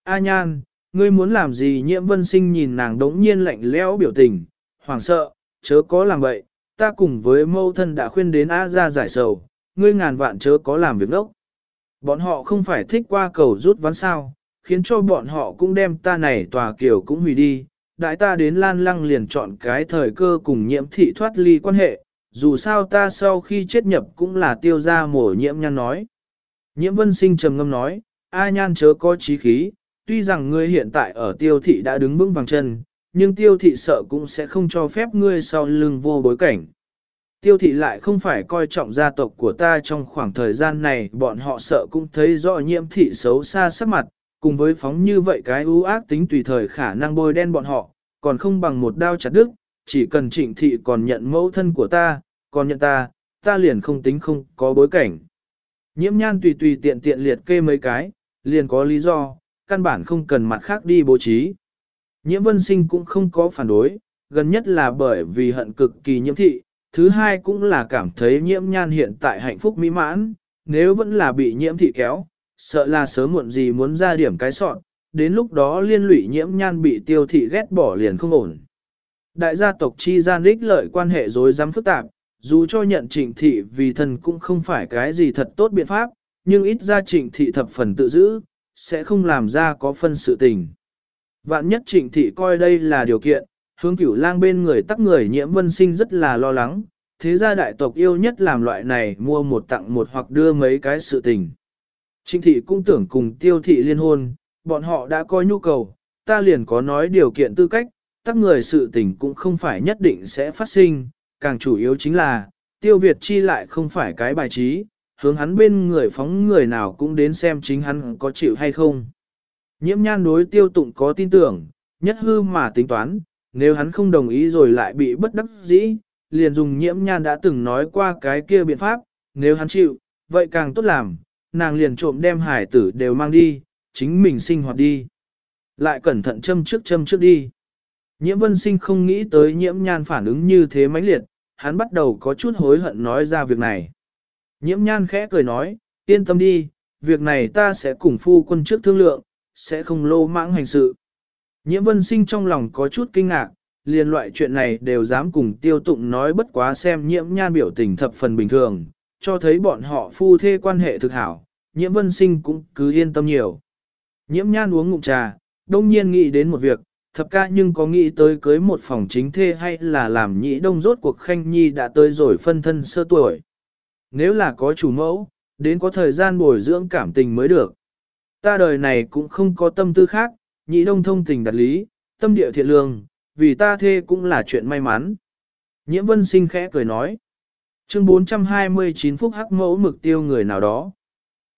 A nhan, ngươi muốn làm gì nhiễm vân sinh nhìn nàng đống nhiên lạnh lẽo biểu tình, hoảng sợ, chớ có làm vậy, ta cùng với mâu thân đã khuyên đến A ra giải sầu, ngươi ngàn vạn chớ có làm việc đốc. Bọn họ không phải thích qua cầu rút ván sao, khiến cho bọn họ cũng đem ta này tòa kiểu cũng hủy đi. Đại ta đến lan lăng liền chọn cái thời cơ cùng nhiễm thị thoát ly quan hệ, dù sao ta sau khi chết nhập cũng là tiêu ra mổ nhiễm nhan nói. Nhiễm vân sinh trầm ngâm nói, A nhan chớ có trí khí, tuy rằng ngươi hiện tại ở tiêu thị đã đứng vững vàng chân, nhưng tiêu thị sợ cũng sẽ không cho phép ngươi sau lưng vô bối cảnh. Tiêu thị lại không phải coi trọng gia tộc của ta trong khoảng thời gian này bọn họ sợ cũng thấy rõ nhiễm thị xấu xa sắc mặt, cùng với phóng như vậy cái ưu ác tính tùy thời khả năng bôi đen bọn họ, còn không bằng một đao chặt đứt, chỉ cần trịnh thị còn nhận mẫu thân của ta, còn nhận ta, ta liền không tính không có bối cảnh. Nhiễm nhan tùy tùy tiện tiện liệt kê mấy cái, liền có lý do, căn bản không cần mặt khác đi bố trí. Nhiễm vân sinh cũng không có phản đối, gần nhất là bởi vì hận cực kỳ nhiễm thị, thứ hai cũng là cảm thấy nhiễm nhan hiện tại hạnh phúc mỹ mãn, nếu vẫn là bị nhiễm thị kéo, sợ là sớm muộn gì muốn ra điểm cái sọn, đến lúc đó liên lụy nhiễm nhan bị tiêu thị ghét bỏ liền không ổn. Đại gia tộc chi gian ích lợi quan hệ dối rắm phức tạp, dù cho nhận trịnh thị vì thần cũng không phải cái gì thật tốt biện pháp, nhưng ít ra trịnh thị thập phần tự giữ, sẽ không làm ra có phân sự tình. Vạn nhất trịnh thị coi đây là điều kiện, hướng cửu lang bên người tắc người nhiễm vân sinh rất là lo lắng, thế gia đại tộc yêu nhất làm loại này mua một tặng một hoặc đưa mấy cái sự tình. Trịnh thị cũng tưởng cùng tiêu thị liên hôn, bọn họ đã có nhu cầu, ta liền có nói điều kiện tư cách, tắc người sự tình cũng không phải nhất định sẽ phát sinh, càng chủ yếu chính là, tiêu Việt chi lại không phải cái bài trí, hướng hắn bên người phóng người nào cũng đến xem chính hắn có chịu hay không. Nhiễm nhan đối tiêu tụng có tin tưởng, nhất hư mà tính toán, nếu hắn không đồng ý rồi lại bị bất đắc dĩ, liền dùng nhiễm nhan đã từng nói qua cái kia biện pháp, nếu hắn chịu, vậy càng tốt làm, nàng liền trộm đem hải tử đều mang đi, chính mình sinh hoạt đi. Lại cẩn thận châm trước châm trước đi. Nhiễm vân sinh không nghĩ tới nhiễm nhan phản ứng như thế mãnh liệt, hắn bắt đầu có chút hối hận nói ra việc này. Nhiễm nhan khẽ cười nói, yên tâm đi, việc này ta sẽ cùng phu quân trước thương lượng, sẽ không lô mãng hành sự. Nhiễm vân sinh trong lòng có chút kinh ngạc, liền loại chuyện này đều dám cùng tiêu tụng nói bất quá xem nhiễm nhan biểu tình thập phần bình thường, cho thấy bọn họ phu thê quan hệ thực hảo, nhiễm vân sinh cũng cứ yên tâm nhiều. Nhiễm nhan uống ngụm trà, đông nhiên nghĩ đến một việc, thập ca nhưng có nghĩ tới cưới một phòng chính thê hay là làm nhị đông rốt cuộc khanh nhi đã tới rồi phân thân sơ tuổi. Nếu là có chủ mẫu, đến có thời gian bồi dưỡng cảm tình mới được. Ta đời này cũng không có tâm tư khác, nhị đông thông tình đặt lý, tâm địa thiện lương, vì ta thê cũng là chuyện may mắn. Nhiễm vân sinh khẽ cười nói. Chương 429 phúc hắc mẫu mực tiêu người nào đó.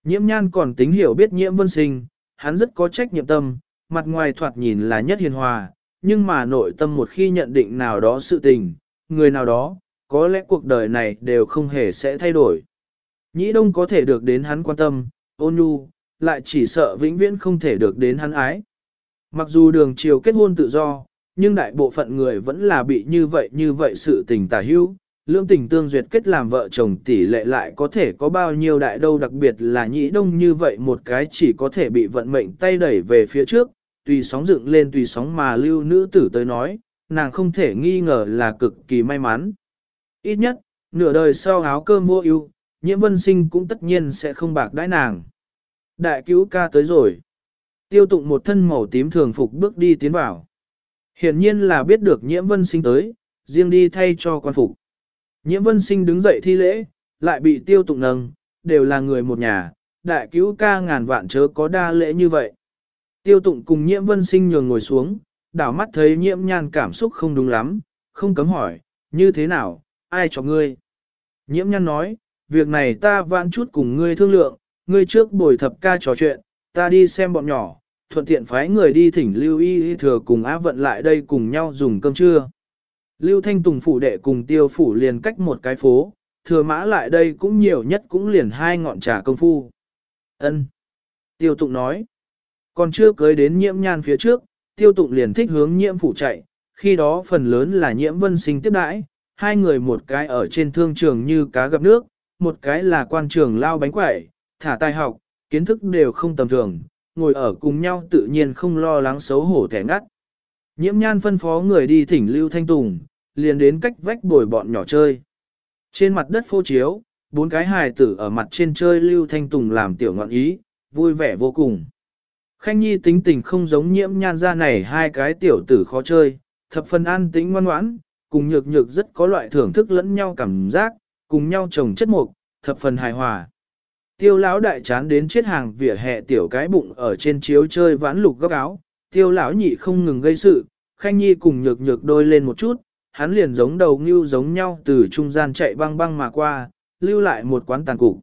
Nhiễm nhan còn tính hiểu biết nhiễm vân sinh, hắn rất có trách nhiệm tâm, mặt ngoài thoạt nhìn là nhất hiền hòa, nhưng mà nội tâm một khi nhận định nào đó sự tình, người nào đó, có lẽ cuộc đời này đều không hề sẽ thay đổi. Nhĩ đông có thể được đến hắn quan tâm, ôn nhu, lại chỉ sợ vĩnh viễn không thể được đến hắn ái. Mặc dù đường chiều kết hôn tự do, nhưng đại bộ phận người vẫn là bị như vậy như vậy sự tình tà hữu, lương tình tương duyệt kết làm vợ chồng tỷ lệ lại có thể có bao nhiêu đại đâu đặc biệt là nhĩ đông như vậy một cái chỉ có thể bị vận mệnh tay đẩy về phía trước, tùy sóng dựng lên tùy sóng mà lưu nữ tử tới nói, nàng không thể nghi ngờ là cực kỳ may mắn. Ít nhất, nửa đời sau áo cơm mua ưu, nhiễm vân sinh cũng tất nhiên sẽ không bạc đãi nàng. Đại cứu ca tới rồi. Tiêu tụng một thân màu tím thường phục bước đi tiến vào. Hiển nhiên là biết được nhiễm vân sinh tới, riêng đi thay cho quan phục. Nhiễm vân sinh đứng dậy thi lễ, lại bị tiêu tụng nâng, đều là người một nhà, đại cứu ca ngàn vạn chớ có đa lễ như vậy. Tiêu tụng cùng nhiễm vân sinh nhường ngồi xuống, đảo mắt thấy nhiễm nhan cảm xúc không đúng lắm, không cấm hỏi, như thế nào, ai cho ngươi? Nhiễm nhan nói, việc này ta vãn chút cùng ngươi thương lượng, ngươi trước bồi thập ca trò chuyện, ta đi xem bọn nhỏ, thuận tiện phái người đi thỉnh Lưu Y thừa cùng Á vận lại đây cùng nhau dùng cơm trưa. Lưu Thanh Tùng phủ đệ cùng tiêu phủ liền cách một cái phố, thừa mã lại đây cũng nhiều nhất cũng liền hai ngọn trà công phu. Ân. Tiêu tụng nói. Còn chưa cưới đến nhiễm nhan phía trước, tiêu tụng liền thích hướng nhiễm phủ chạy, khi đó phần lớn là nhiễm vân sinh tiếp đãi, hai người một cái ở trên thương trường như cá gặp nước, một cái là quan trường lao bánh quẩy, thả tài học, kiến thức đều không tầm thường, ngồi ở cùng nhau tự nhiên không lo lắng xấu hổ thẻ ngắt. Nhiễm nhan phân phó người đi thỉnh Lưu Thanh Tùng, liền đến cách vách bồi bọn nhỏ chơi. Trên mặt đất phô chiếu, bốn cái hài tử ở mặt trên chơi Lưu Thanh Tùng làm tiểu ngọn ý, vui vẻ vô cùng. Khanh Nhi tính tình không giống nhiễm nhan ra này hai cái tiểu tử khó chơi, thập phần an tĩnh ngoan ngoãn, cùng nhược nhược rất có loại thưởng thức lẫn nhau cảm giác, cùng nhau trồng chất mục, thập phần hài hòa. Tiêu lão đại chán đến chết hàng vỉa hè tiểu cái bụng ở trên chiếu chơi vãn lục góc áo, tiêu lão nhị không ngừng gây sự, khanh nhi cùng nhược nhược đôi lên một chút, hắn liền giống đầu ngưu giống nhau từ trung gian chạy băng băng mà qua, lưu lại một quán tàn cục.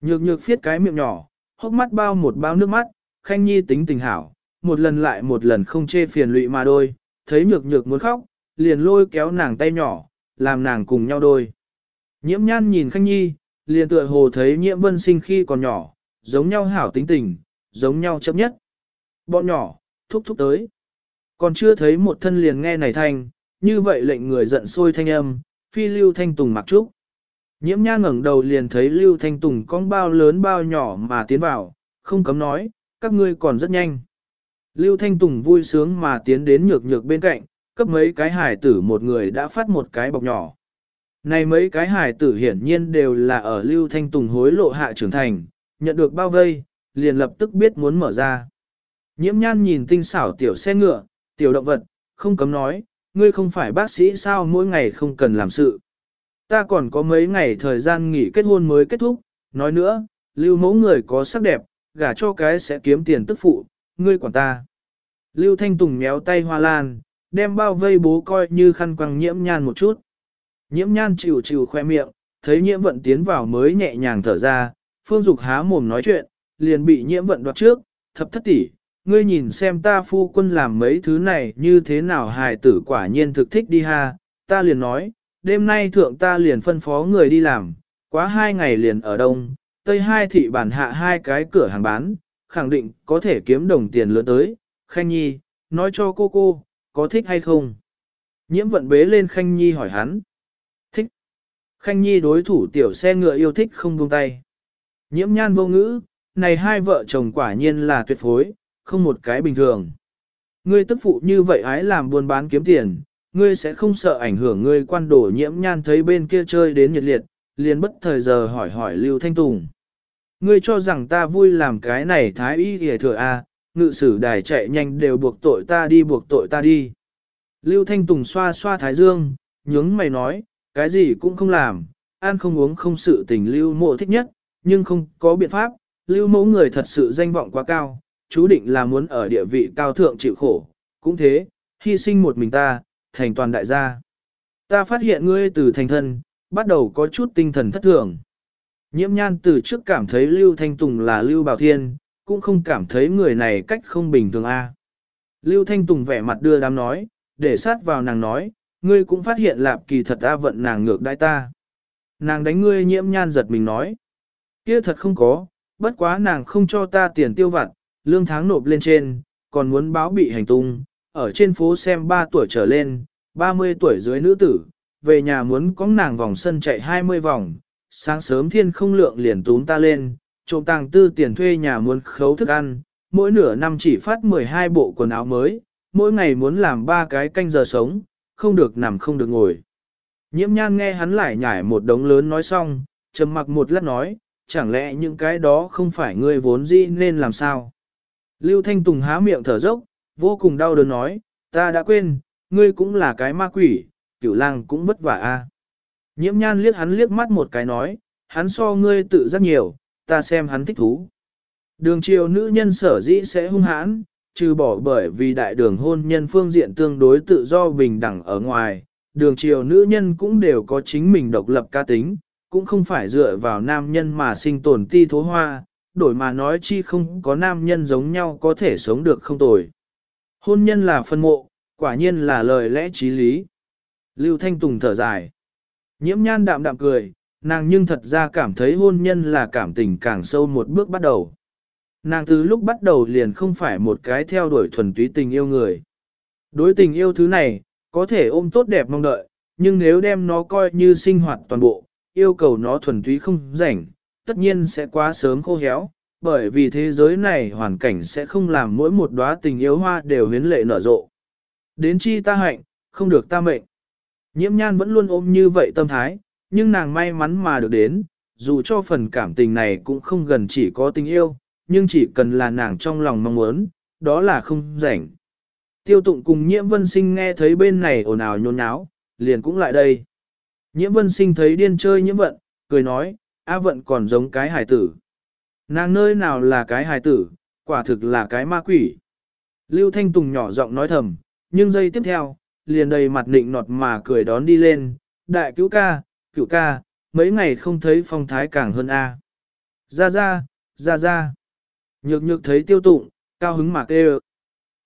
Nhược nhược phiết cái miệng nhỏ, hốc mắt bao một bao nước mắt, khanh nhi tính tình hảo, một lần lại một lần không chê phiền lụy mà đôi, thấy nhược nhược muốn khóc, liền lôi kéo nàng tay nhỏ, làm nàng cùng nhau đôi. Nhiễm nhan nhìn khanh nhi, liền tựa hồ thấy nhiễm vân sinh khi còn nhỏ, giống nhau hảo tính tình, giống nhau chấp nhất. Bọn nhỏ, thúc thúc tới. Còn chưa thấy một thân liền nghe này thanh, như vậy lệnh người giận sôi thanh âm, phi lưu thanh tùng mặc trúc. Nhiễm Nhan ngẩng đầu liền thấy lưu thanh tùng con bao lớn bao nhỏ mà tiến vào, không cấm nói, các ngươi còn rất nhanh. Lưu thanh tùng vui sướng mà tiến đến nhược nhược bên cạnh, cấp mấy cái hải tử một người đã phát một cái bọc nhỏ. Này mấy cái hài tử hiển nhiên đều là ở Lưu Thanh Tùng hối lộ hạ trưởng thành, nhận được bao vây, liền lập tức biết muốn mở ra. Nhiễm nhan nhìn tinh xảo tiểu xe ngựa, tiểu động vật, không cấm nói, ngươi không phải bác sĩ sao mỗi ngày không cần làm sự. Ta còn có mấy ngày thời gian nghỉ kết hôn mới kết thúc, nói nữa, lưu mẫu người có sắc đẹp, gả cho cái sẽ kiếm tiền tức phụ, ngươi quản ta. Lưu Thanh Tùng méo tay hoa lan, đem bao vây bố coi như khăn quăng nhiễm nhan một chút. Nhiễm nhan chịu chịu khoe miệng, thấy nhiễm vận tiến vào mới nhẹ nhàng thở ra, phương dục há mồm nói chuyện, liền bị nhiễm vận đoạt trước, thập thất tỷ, ngươi nhìn xem ta phu quân làm mấy thứ này như thế nào hài tử quả nhiên thực thích đi ha, ta liền nói, đêm nay thượng ta liền phân phó người đi làm, quá hai ngày liền ở đông, tây hai thị bản hạ hai cái cửa hàng bán, khẳng định có thể kiếm đồng tiền lớn tới, khanh nhi, nói cho cô cô, có thích hay không? Nhiễm vận bế lên khanh nhi hỏi hắn. Thích. Khanh Nhi đối thủ tiểu xe ngựa yêu thích không buông tay. Nhiễm nhan vô ngữ, này hai vợ chồng quả nhiên là tuyệt phối, không một cái bình thường. Ngươi tức phụ như vậy ái làm buôn bán kiếm tiền, ngươi sẽ không sợ ảnh hưởng ngươi quan đổ nhiễm nhan thấy bên kia chơi đến nhiệt liệt, liền bất thời giờ hỏi hỏi Lưu Thanh Tùng. Ngươi cho rằng ta vui làm cái này thái y hề thừa a à, ngự sử đài chạy nhanh đều buộc tội ta đi buộc tội ta đi. Lưu Thanh Tùng xoa xoa thái dương, nhướng mày nói, cái gì cũng không làm, ăn không uống không sự tình lưu mộ thích nhất, nhưng không có biện pháp, lưu mẫu người thật sự danh vọng quá cao, chú định là muốn ở địa vị cao thượng chịu khổ, cũng thế, hy sinh một mình ta, thành toàn đại gia. Ta phát hiện ngươi từ thành thân, bắt đầu có chút tinh thần thất thường. Nhiễm nhan từ trước cảm thấy Lưu Thanh Tùng là Lưu Bảo Thiên, cũng không cảm thấy người này cách không bình thường a. Lưu Thanh Tùng vẻ mặt đưa đám nói, để sát vào nàng nói, ngươi cũng phát hiện lạp kỳ thật ta vận nàng ngược đại ta. Nàng đánh ngươi nhiễm nhan giật mình nói, kia thật không có, bất quá nàng không cho ta tiền tiêu vặt, lương tháng nộp lên trên, còn muốn báo bị hành tung, ở trên phố xem 3 tuổi trở lên, 30 tuổi dưới nữ tử, về nhà muốn có nàng vòng sân chạy 20 vòng, sáng sớm thiên không lượng liền tún ta lên, trộm tàng tư tiền thuê nhà muốn khấu thức ăn, mỗi nửa năm chỉ phát 12 bộ quần áo mới, mỗi ngày muốn làm ba cái canh giờ sống, không được nằm không được ngồi. Nhiễm nhan nghe hắn lại nhải một đống lớn nói xong, trầm mặc một lát nói, chẳng lẽ những cái đó không phải ngươi vốn dĩ nên làm sao? Lưu Thanh Tùng há miệng thở dốc, vô cùng đau đớn nói, ta đã quên, ngươi cũng là cái ma quỷ, cửu lang cũng vất vả a. Nhiễm nhan liếc hắn liếc mắt một cái nói, hắn so ngươi tự giác nhiều, ta xem hắn thích thú. Đường triều nữ nhân sở dĩ sẽ hung hãn, trừ bỏ bởi vì đại đường hôn nhân phương diện tương đối tự do bình đẳng ở ngoài, đường triều nữ nhân cũng đều có chính mình độc lập ca tính, cũng không phải dựa vào nam nhân mà sinh tồn ti thố hoa, đổi mà nói chi không có nam nhân giống nhau có thể sống được không tồi. Hôn nhân là phân mộ, quả nhiên là lời lẽ trí lý. Lưu Thanh Tùng thở dài. Nhiễm nhan đạm đạm cười, nàng nhưng thật ra cảm thấy hôn nhân là cảm tình càng sâu một bước bắt đầu. Nàng từ lúc bắt đầu liền không phải một cái theo đuổi thuần túy tình yêu người. Đối tình yêu thứ này, có thể ôm tốt đẹp mong đợi, nhưng nếu đem nó coi như sinh hoạt toàn bộ, yêu cầu nó thuần túy không rảnh, tất nhiên sẽ quá sớm khô héo, bởi vì thế giới này hoàn cảnh sẽ không làm mỗi một đóa tình yêu hoa đều huyến lệ nở rộ. Đến chi ta hạnh, không được ta mệnh. Nhiễm nhan vẫn luôn ôm như vậy tâm thái, nhưng nàng may mắn mà được đến, dù cho phần cảm tình này cũng không gần chỉ có tình yêu, nhưng chỉ cần là nàng trong lòng mong muốn, đó là không rảnh. Tiêu tụng cùng nhiễm vân sinh nghe thấy bên này ồn ào nhôn nháo, liền cũng lại đây. Nhiễm vân sinh thấy điên chơi nhiễm vận, cười nói, A vận còn giống cái hài tử. Nàng nơi nào là cái hài tử, quả thực là cái ma quỷ. Lưu Thanh Tùng nhỏ giọng nói thầm, nhưng giây tiếp theo, liền đầy mặt nịnh nọt mà cười đón đi lên, đại cứu ca, cựu ca, mấy ngày không thấy phong thái càng hơn A. Ra ra, ra ra. Nhược nhược thấy tiêu tụng, cao hứng mà kêu.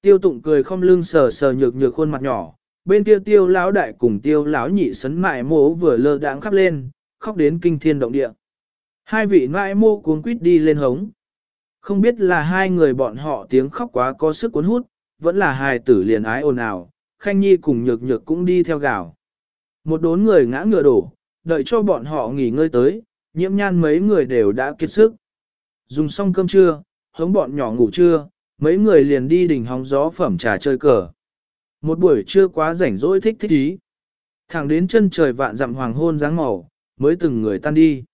Tiêu tụng cười không lưng sờ sờ nhược nhược khuôn mặt nhỏ, bên kia tiêu lão đại cùng tiêu lão nhị sấn mại mố vừa lơ đãng khắp lên, khóc đến kinh thiên động địa. Hai vị mại mô cuống quýt đi lên hống. Không biết là hai người bọn họ tiếng khóc quá có sức cuốn hút, vẫn là hai tử liền ái ồn ào, khanh nhi cùng nhược nhược cũng đi theo gào. Một đốn người ngã ngựa đổ, đợi cho bọn họ nghỉ ngơi tới, nhiễm nhan mấy người đều đã kiệt sức. Dùng xong cơm trưa, hống bọn nhỏ ngủ trưa, mấy người liền đi đỉnh hóng gió phẩm trà chơi cờ. Một buổi trưa quá rảnh rỗi thích thích ý. Thẳng đến chân trời vạn dặm hoàng hôn dáng màu, mới từng người tan đi.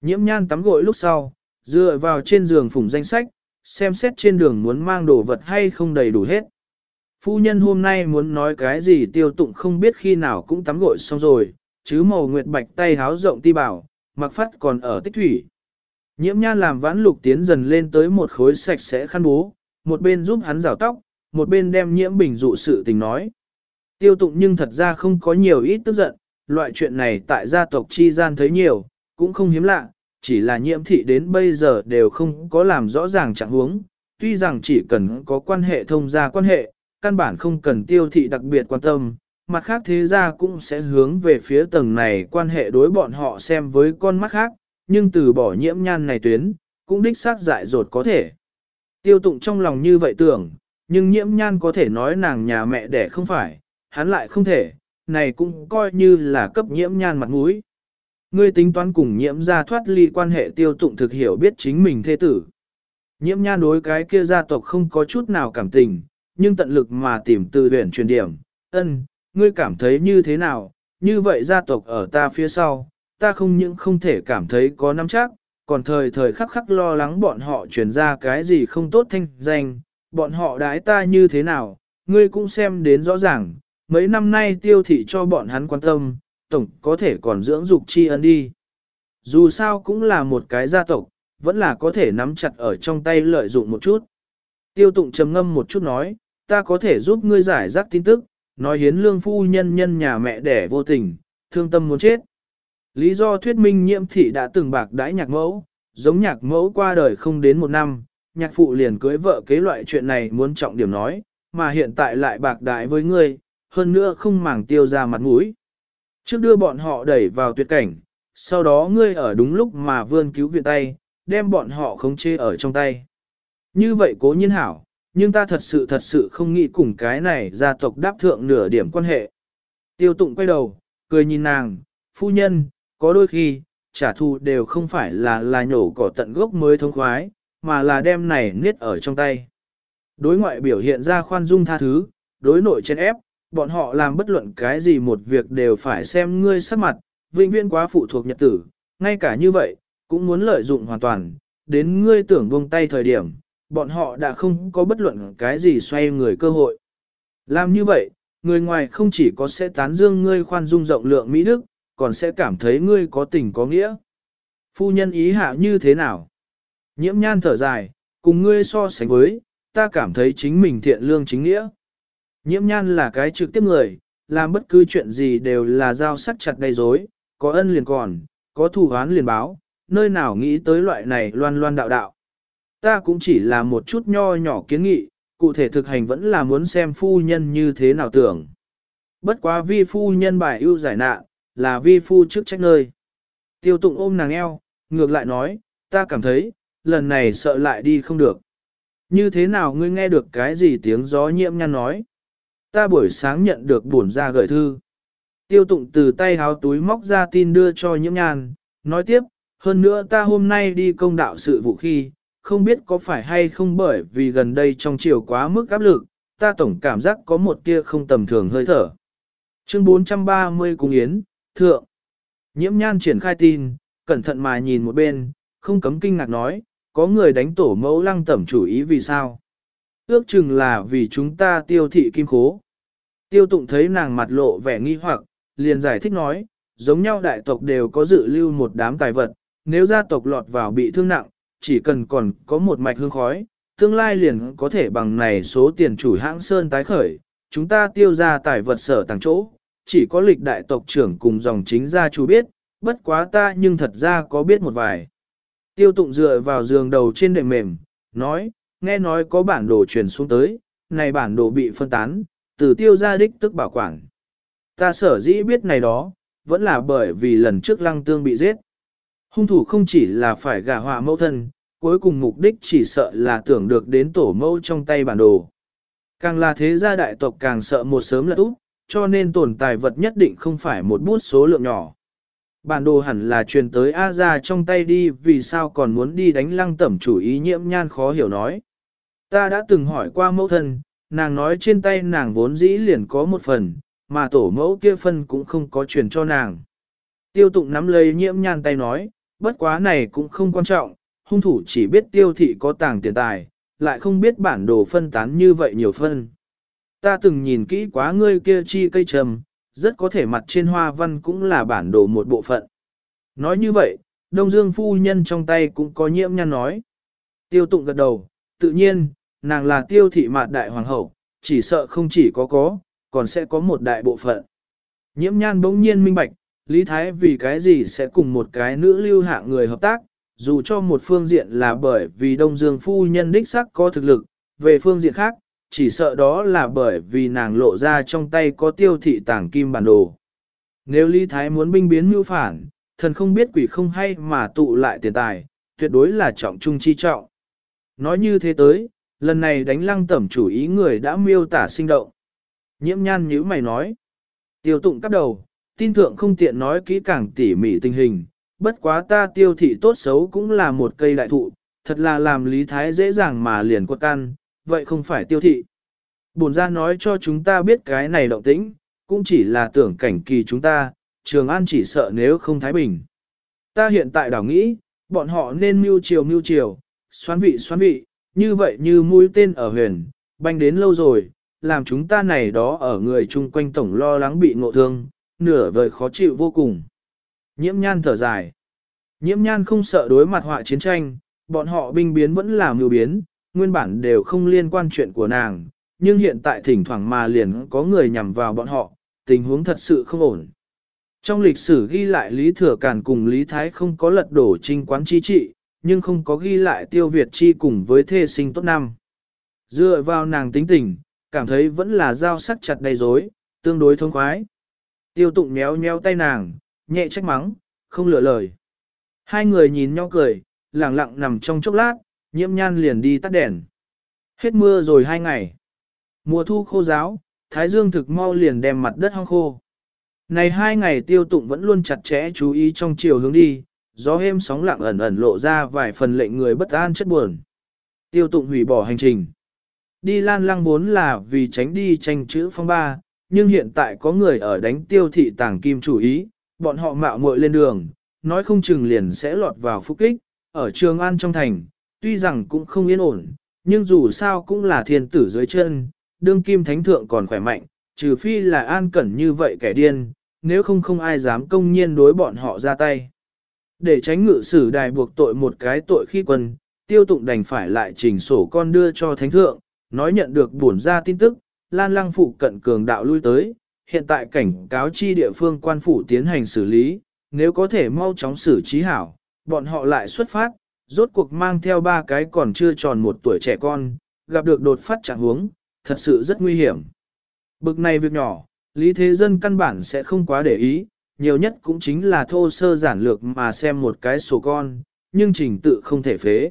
Nhiễm nhan tắm gội lúc sau, dựa vào trên giường phủng danh sách, xem xét trên đường muốn mang đồ vật hay không đầy đủ hết. Phu nhân hôm nay muốn nói cái gì tiêu tụng không biết khi nào cũng tắm gội xong rồi, chứ màu nguyệt bạch tay háo rộng ti bảo, mặc phát còn ở tích thủy. Nhiễm nhan làm vãn lục tiến dần lên tới một khối sạch sẽ khăn bố, một bên giúp hắn rào tóc, một bên đem nhiễm bình dụ sự tình nói. Tiêu tụng nhưng thật ra không có nhiều ít tức giận, loại chuyện này tại gia tộc chi gian thấy nhiều, cũng không hiếm lạ, chỉ là nhiễm thị đến bây giờ đều không có làm rõ ràng trạng huống. Tuy rằng chỉ cần có quan hệ thông gia quan hệ, căn bản không cần tiêu thị đặc biệt quan tâm, mặt khác thế gia cũng sẽ hướng về phía tầng này quan hệ đối bọn họ xem với con mắt khác, nhưng từ bỏ nhiễm nhan này tuyến, cũng đích xác dại dột có thể. Tiêu tụng trong lòng như vậy tưởng, nhưng nhiễm nhan có thể nói nàng nhà mẹ đẻ không phải, hắn lại không thể, này cũng coi như là cấp nhiễm nhan mặt mũi. Ngươi tính toán cùng nhiễm ra thoát ly quan hệ tiêu tụng thực hiểu biết chính mình thế tử. Nhiễm nhan đối cái kia gia tộc không có chút nào cảm tình, nhưng tận lực mà tìm từ huyền truyền điểm. Ân, ngươi cảm thấy như thế nào, như vậy gia tộc ở ta phía sau, ta không những không thể cảm thấy có nắm chắc, còn thời thời khắc khắc lo lắng bọn họ truyền ra cái gì không tốt thanh danh, bọn họ đái ta như thế nào, ngươi cũng xem đến rõ ràng, mấy năm nay tiêu thị cho bọn hắn quan tâm, tổng có thể còn dưỡng dục tri ân đi. Dù sao cũng là một cái gia tộc, vẫn là có thể nắm chặt ở trong tay lợi dụng một chút. Tiêu tụng trầm ngâm một chút nói, ta có thể giúp ngươi giải rác tin tức, nói hiến lương phu nhân nhân nhà mẹ đẻ vô tình, thương tâm muốn chết. Lý do thuyết minh nhiễm thị đã từng bạc đãi nhạc mẫu, giống nhạc mẫu qua đời không đến một năm, nhạc phụ liền cưới vợ kế loại chuyện này muốn trọng điểm nói, mà hiện tại lại bạc đãi với ngươi, hơn nữa không màng tiêu ra mặt mũi. Trước đưa bọn họ đẩy vào tuyệt cảnh, sau đó ngươi ở đúng lúc mà vươn cứu viện tay, đem bọn họ khống chế ở trong tay. Như vậy cố nhiên hảo, nhưng ta thật sự thật sự không nghĩ cùng cái này gia tộc đáp thượng nửa điểm quan hệ. Tiêu tụng quay đầu, cười nhìn nàng, phu nhân, có đôi khi, trả thù đều không phải là là nhổ cỏ tận gốc mới thông khoái, mà là đem này niết ở trong tay. Đối ngoại biểu hiện ra khoan dung tha thứ, đối nội chen ép, bọn họ làm bất luận cái gì một việc đều phải xem ngươi sắc mặt, vĩnh viễn quá phụ thuộc nhật tử, ngay cả như vậy, cũng muốn lợi dụng hoàn toàn, đến ngươi tưởng buông tay thời điểm, bọn họ đã không có bất luận cái gì xoay người cơ hội. Làm như vậy, người ngoài không chỉ có sẽ tán dương ngươi khoan dung rộng lượng Mỹ Đức, còn sẽ cảm thấy ngươi có tình có nghĩa. Phu nhân ý hạ như thế nào? Nhiễm nhan thở dài, cùng ngươi so sánh với, ta cảm thấy chính mình thiện lương chính nghĩa. Nhiễm nhan là cái trực tiếp người, làm bất cứ chuyện gì đều là giao sắc chặt đầy dối, có ân liền còn, có thù oán liền báo, nơi nào nghĩ tới loại này loan loan đạo đạo. Ta cũng chỉ là một chút nho nhỏ kiến nghị, cụ thể thực hành vẫn là muốn xem phu nhân như thế nào tưởng. Bất quá vi phu nhân bài ưu giải nạn, là vi phu trước trách nơi. Tiêu tụng ôm nàng eo, ngược lại nói, ta cảm thấy, lần này sợ lại đi không được. Như thế nào ngươi nghe được cái gì tiếng gió nhiễm nhăn nói? Ta buổi sáng nhận được bổn ra gửi thư. Tiêu tụng từ tay háo túi móc ra tin đưa cho nhiễm nhan, nói tiếp, hơn nữa ta hôm nay đi công đạo sự vụ khi, không biết có phải hay không bởi vì gần đây trong chiều quá mức áp lực, ta tổng cảm giác có một tia không tầm thường hơi thở. Chương 430 Cung Yến, Thượng. Nhiễm nhan triển khai tin, cẩn thận mà nhìn một bên, không cấm kinh ngạc nói, có người đánh tổ mẫu lăng tẩm chủ ý vì sao? Ước chừng là vì chúng ta tiêu thị kim khố. Tiêu tụng thấy nàng mặt lộ vẻ nghi hoặc, liền giải thích nói, giống nhau đại tộc đều có dự lưu một đám tài vật, nếu gia tộc lọt vào bị thương nặng, chỉ cần còn có một mạch hương khói, tương lai liền có thể bằng này số tiền chủ hãng sơn tái khởi, chúng ta tiêu ra tài vật sở tàng chỗ, chỉ có lịch đại tộc trưởng cùng dòng chính gia chủ biết, bất quá ta nhưng thật ra có biết một vài. Tiêu tụng dựa vào giường đầu trên đệm mềm, nói, nghe nói có bản đồ truyền xuống tới, này bản đồ bị phân tán, từ tiêu gia đích tức bảo quản. Ta sở dĩ biết này đó, vẫn là bởi vì lần trước lăng tương bị giết. Hung thủ không chỉ là phải gả họa mẫu thân, cuối cùng mục đích chỉ sợ là tưởng được đến tổ mẫu trong tay bản đồ. Càng là thế gia đại tộc càng sợ một sớm lật úp, cho nên tồn tài vật nhất định không phải một bút số lượng nhỏ. Bản đồ hẳn là truyền tới A ra trong tay đi vì sao còn muốn đi đánh lăng tẩm chủ ý nhiễm nhan khó hiểu nói. Ta đã từng hỏi qua mẫu thân, nàng nói trên tay nàng vốn dĩ liền có một phần, mà tổ mẫu kia phân cũng không có truyền cho nàng. Tiêu tụng nắm lấy nhiễm nhan tay nói, bất quá này cũng không quan trọng, hung thủ chỉ biết tiêu thị có tàng tiền tài, lại không biết bản đồ phân tán như vậy nhiều phân. Ta từng nhìn kỹ quá ngươi kia chi cây trầm, rất có thể mặt trên hoa văn cũng là bản đồ một bộ phận. Nói như vậy, Đông Dương phu nhân trong tay cũng có nhiễm nhan nói. Tiêu tụng gật đầu, tự nhiên, nàng là tiêu thị mạt đại hoàng hậu, chỉ sợ không chỉ có có, còn sẽ có một đại bộ phận. Nhiễm nhan bỗng nhiên minh bạch, Lý Thái vì cái gì sẽ cùng một cái nữ lưu hạ người hợp tác, dù cho một phương diện là bởi vì Đông Dương phu nhân đích sắc có thực lực, về phương diện khác, chỉ sợ đó là bởi vì nàng lộ ra trong tay có tiêu thị tảng kim bản đồ. Nếu Lý Thái muốn binh biến mưu phản, thần không biết quỷ không hay mà tụ lại tiền tài, tuyệt đối là trọng trung chi trọng. Nói như thế tới, lần này đánh lăng tẩm chủ ý người đã miêu tả sinh động. Nhiễm nhan nhíu mày nói. Tiêu tụng cắp đầu, tin thượng không tiện nói kỹ càng tỉ mỉ tình hình, bất quá ta tiêu thị tốt xấu cũng là một cây đại thụ, thật là làm lý thái dễ dàng mà liền quật căn, vậy không phải tiêu thị. Bồn ra nói cho chúng ta biết cái này động tĩnh, cũng chỉ là tưởng cảnh kỳ chúng ta, Trường An chỉ sợ nếu không thái bình. Ta hiện tại đảo nghĩ, bọn họ nên mưu chiều mưu chiều, xoán vị xoán vị, như vậy như mũi tên ở huyền, banh đến lâu rồi, làm chúng ta này đó ở người chung quanh tổng lo lắng bị ngộ thương, nửa vời khó chịu vô cùng. Nhiễm nhan thở dài. Nhiễm nhan không sợ đối mặt họa chiến tranh, bọn họ binh biến vẫn là mưu biến, nguyên bản đều không liên quan chuyện của nàng, nhưng hiện tại thỉnh thoảng mà liền có người nhằm vào bọn họ, tình huống thật sự không ổn. Trong lịch sử ghi lại Lý Thừa Càn cùng Lý Thái không có lật đổ trinh quán chi trị, nhưng không có ghi lại tiêu Việt chi cùng với thê sinh tốt năm. Dựa vào nàng tính tình, cảm thấy vẫn là giao sắc chặt đầy dối, tương đối thông khoái. Tiêu tụng méo méo tay nàng, nhẹ trách mắng, không lựa lời. Hai người nhìn nhau cười, lặng lặng nằm trong chốc lát, nhiễm nhan liền đi tắt đèn. Hết mưa rồi hai ngày. Mùa thu khô giáo, thái dương thực mau liền đem mặt đất hong khô. Này hai ngày tiêu tụng vẫn luôn chặt chẽ chú ý trong chiều hướng đi, gió êm sóng lặng ẩn ẩn lộ ra vài phần lệnh người bất an chất buồn. Tiêu tụng hủy bỏ hành trình. Đi lan lăng vốn là vì tránh đi tranh chữ phong ba, nhưng hiện tại có người ở đánh tiêu thị tàng kim chủ ý, bọn họ mạo muội lên đường, nói không chừng liền sẽ lọt vào phúc kích, ở trường an trong thành, tuy rằng cũng không yên ổn, nhưng dù sao cũng là thiên tử dưới chân, đương kim thánh thượng còn khỏe mạnh, trừ phi là an cẩn như vậy kẻ điên, nếu không không ai dám công nhiên đối bọn họ ra tay. Để tránh ngự sử đài buộc tội một cái tội khi quân, tiêu tụng đành phải lại trình sổ con đưa cho thánh thượng, nói nhận được bổn ra tin tức, lan lăng phụ cận cường đạo lui tới, hiện tại cảnh cáo chi địa phương quan phủ tiến hành xử lý, nếu có thể mau chóng xử trí hảo, bọn họ lại xuất phát, rốt cuộc mang theo ba cái còn chưa tròn một tuổi trẻ con, gặp được đột phát trạng huống, thật sự rất nguy hiểm. Bực này việc nhỏ, lý thế dân căn bản sẽ không quá để ý, nhiều nhất cũng chính là thô sơ giản lược mà xem một cái sổ con, nhưng trình tự không thể phế.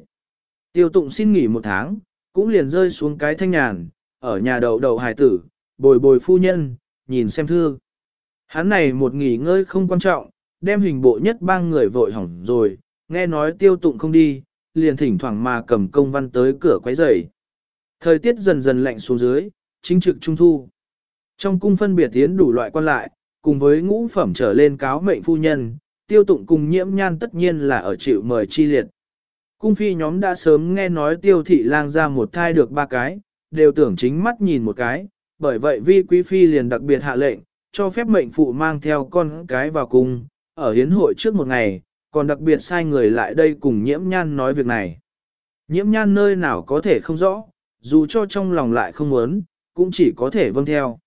Tiêu tụng xin nghỉ một tháng, cũng liền rơi xuống cái thanh nhàn, ở nhà đầu đầu hải tử, bồi bồi phu nhân, nhìn xem thư. Hắn này một nghỉ ngơi không quan trọng, đem hình bộ nhất bang người vội hỏng rồi, nghe nói tiêu tụng không đi, liền thỉnh thoảng mà cầm công văn tới cửa quấy rầy. Thời tiết dần dần lạnh xuống dưới, chính trực trung thu. Trong cung phân biệt tiến đủ loại quan lại, cùng với ngũ phẩm trở lên cáo mệnh phu nhân, tiêu tụng cùng nhiễm nhan tất nhiên là ở chịu mời chi liệt. Cung phi nhóm đã sớm nghe nói tiêu thị lang ra một thai được ba cái, đều tưởng chính mắt nhìn một cái, bởi vậy vi quý phi liền đặc biệt hạ lệnh, cho phép mệnh phụ mang theo con cái vào cung, ở hiến hội trước một ngày, còn đặc biệt sai người lại đây cùng nhiễm nhan nói việc này. Nhiễm nhan nơi nào có thể không rõ, dù cho trong lòng lại không muốn, cũng chỉ có thể vâng theo.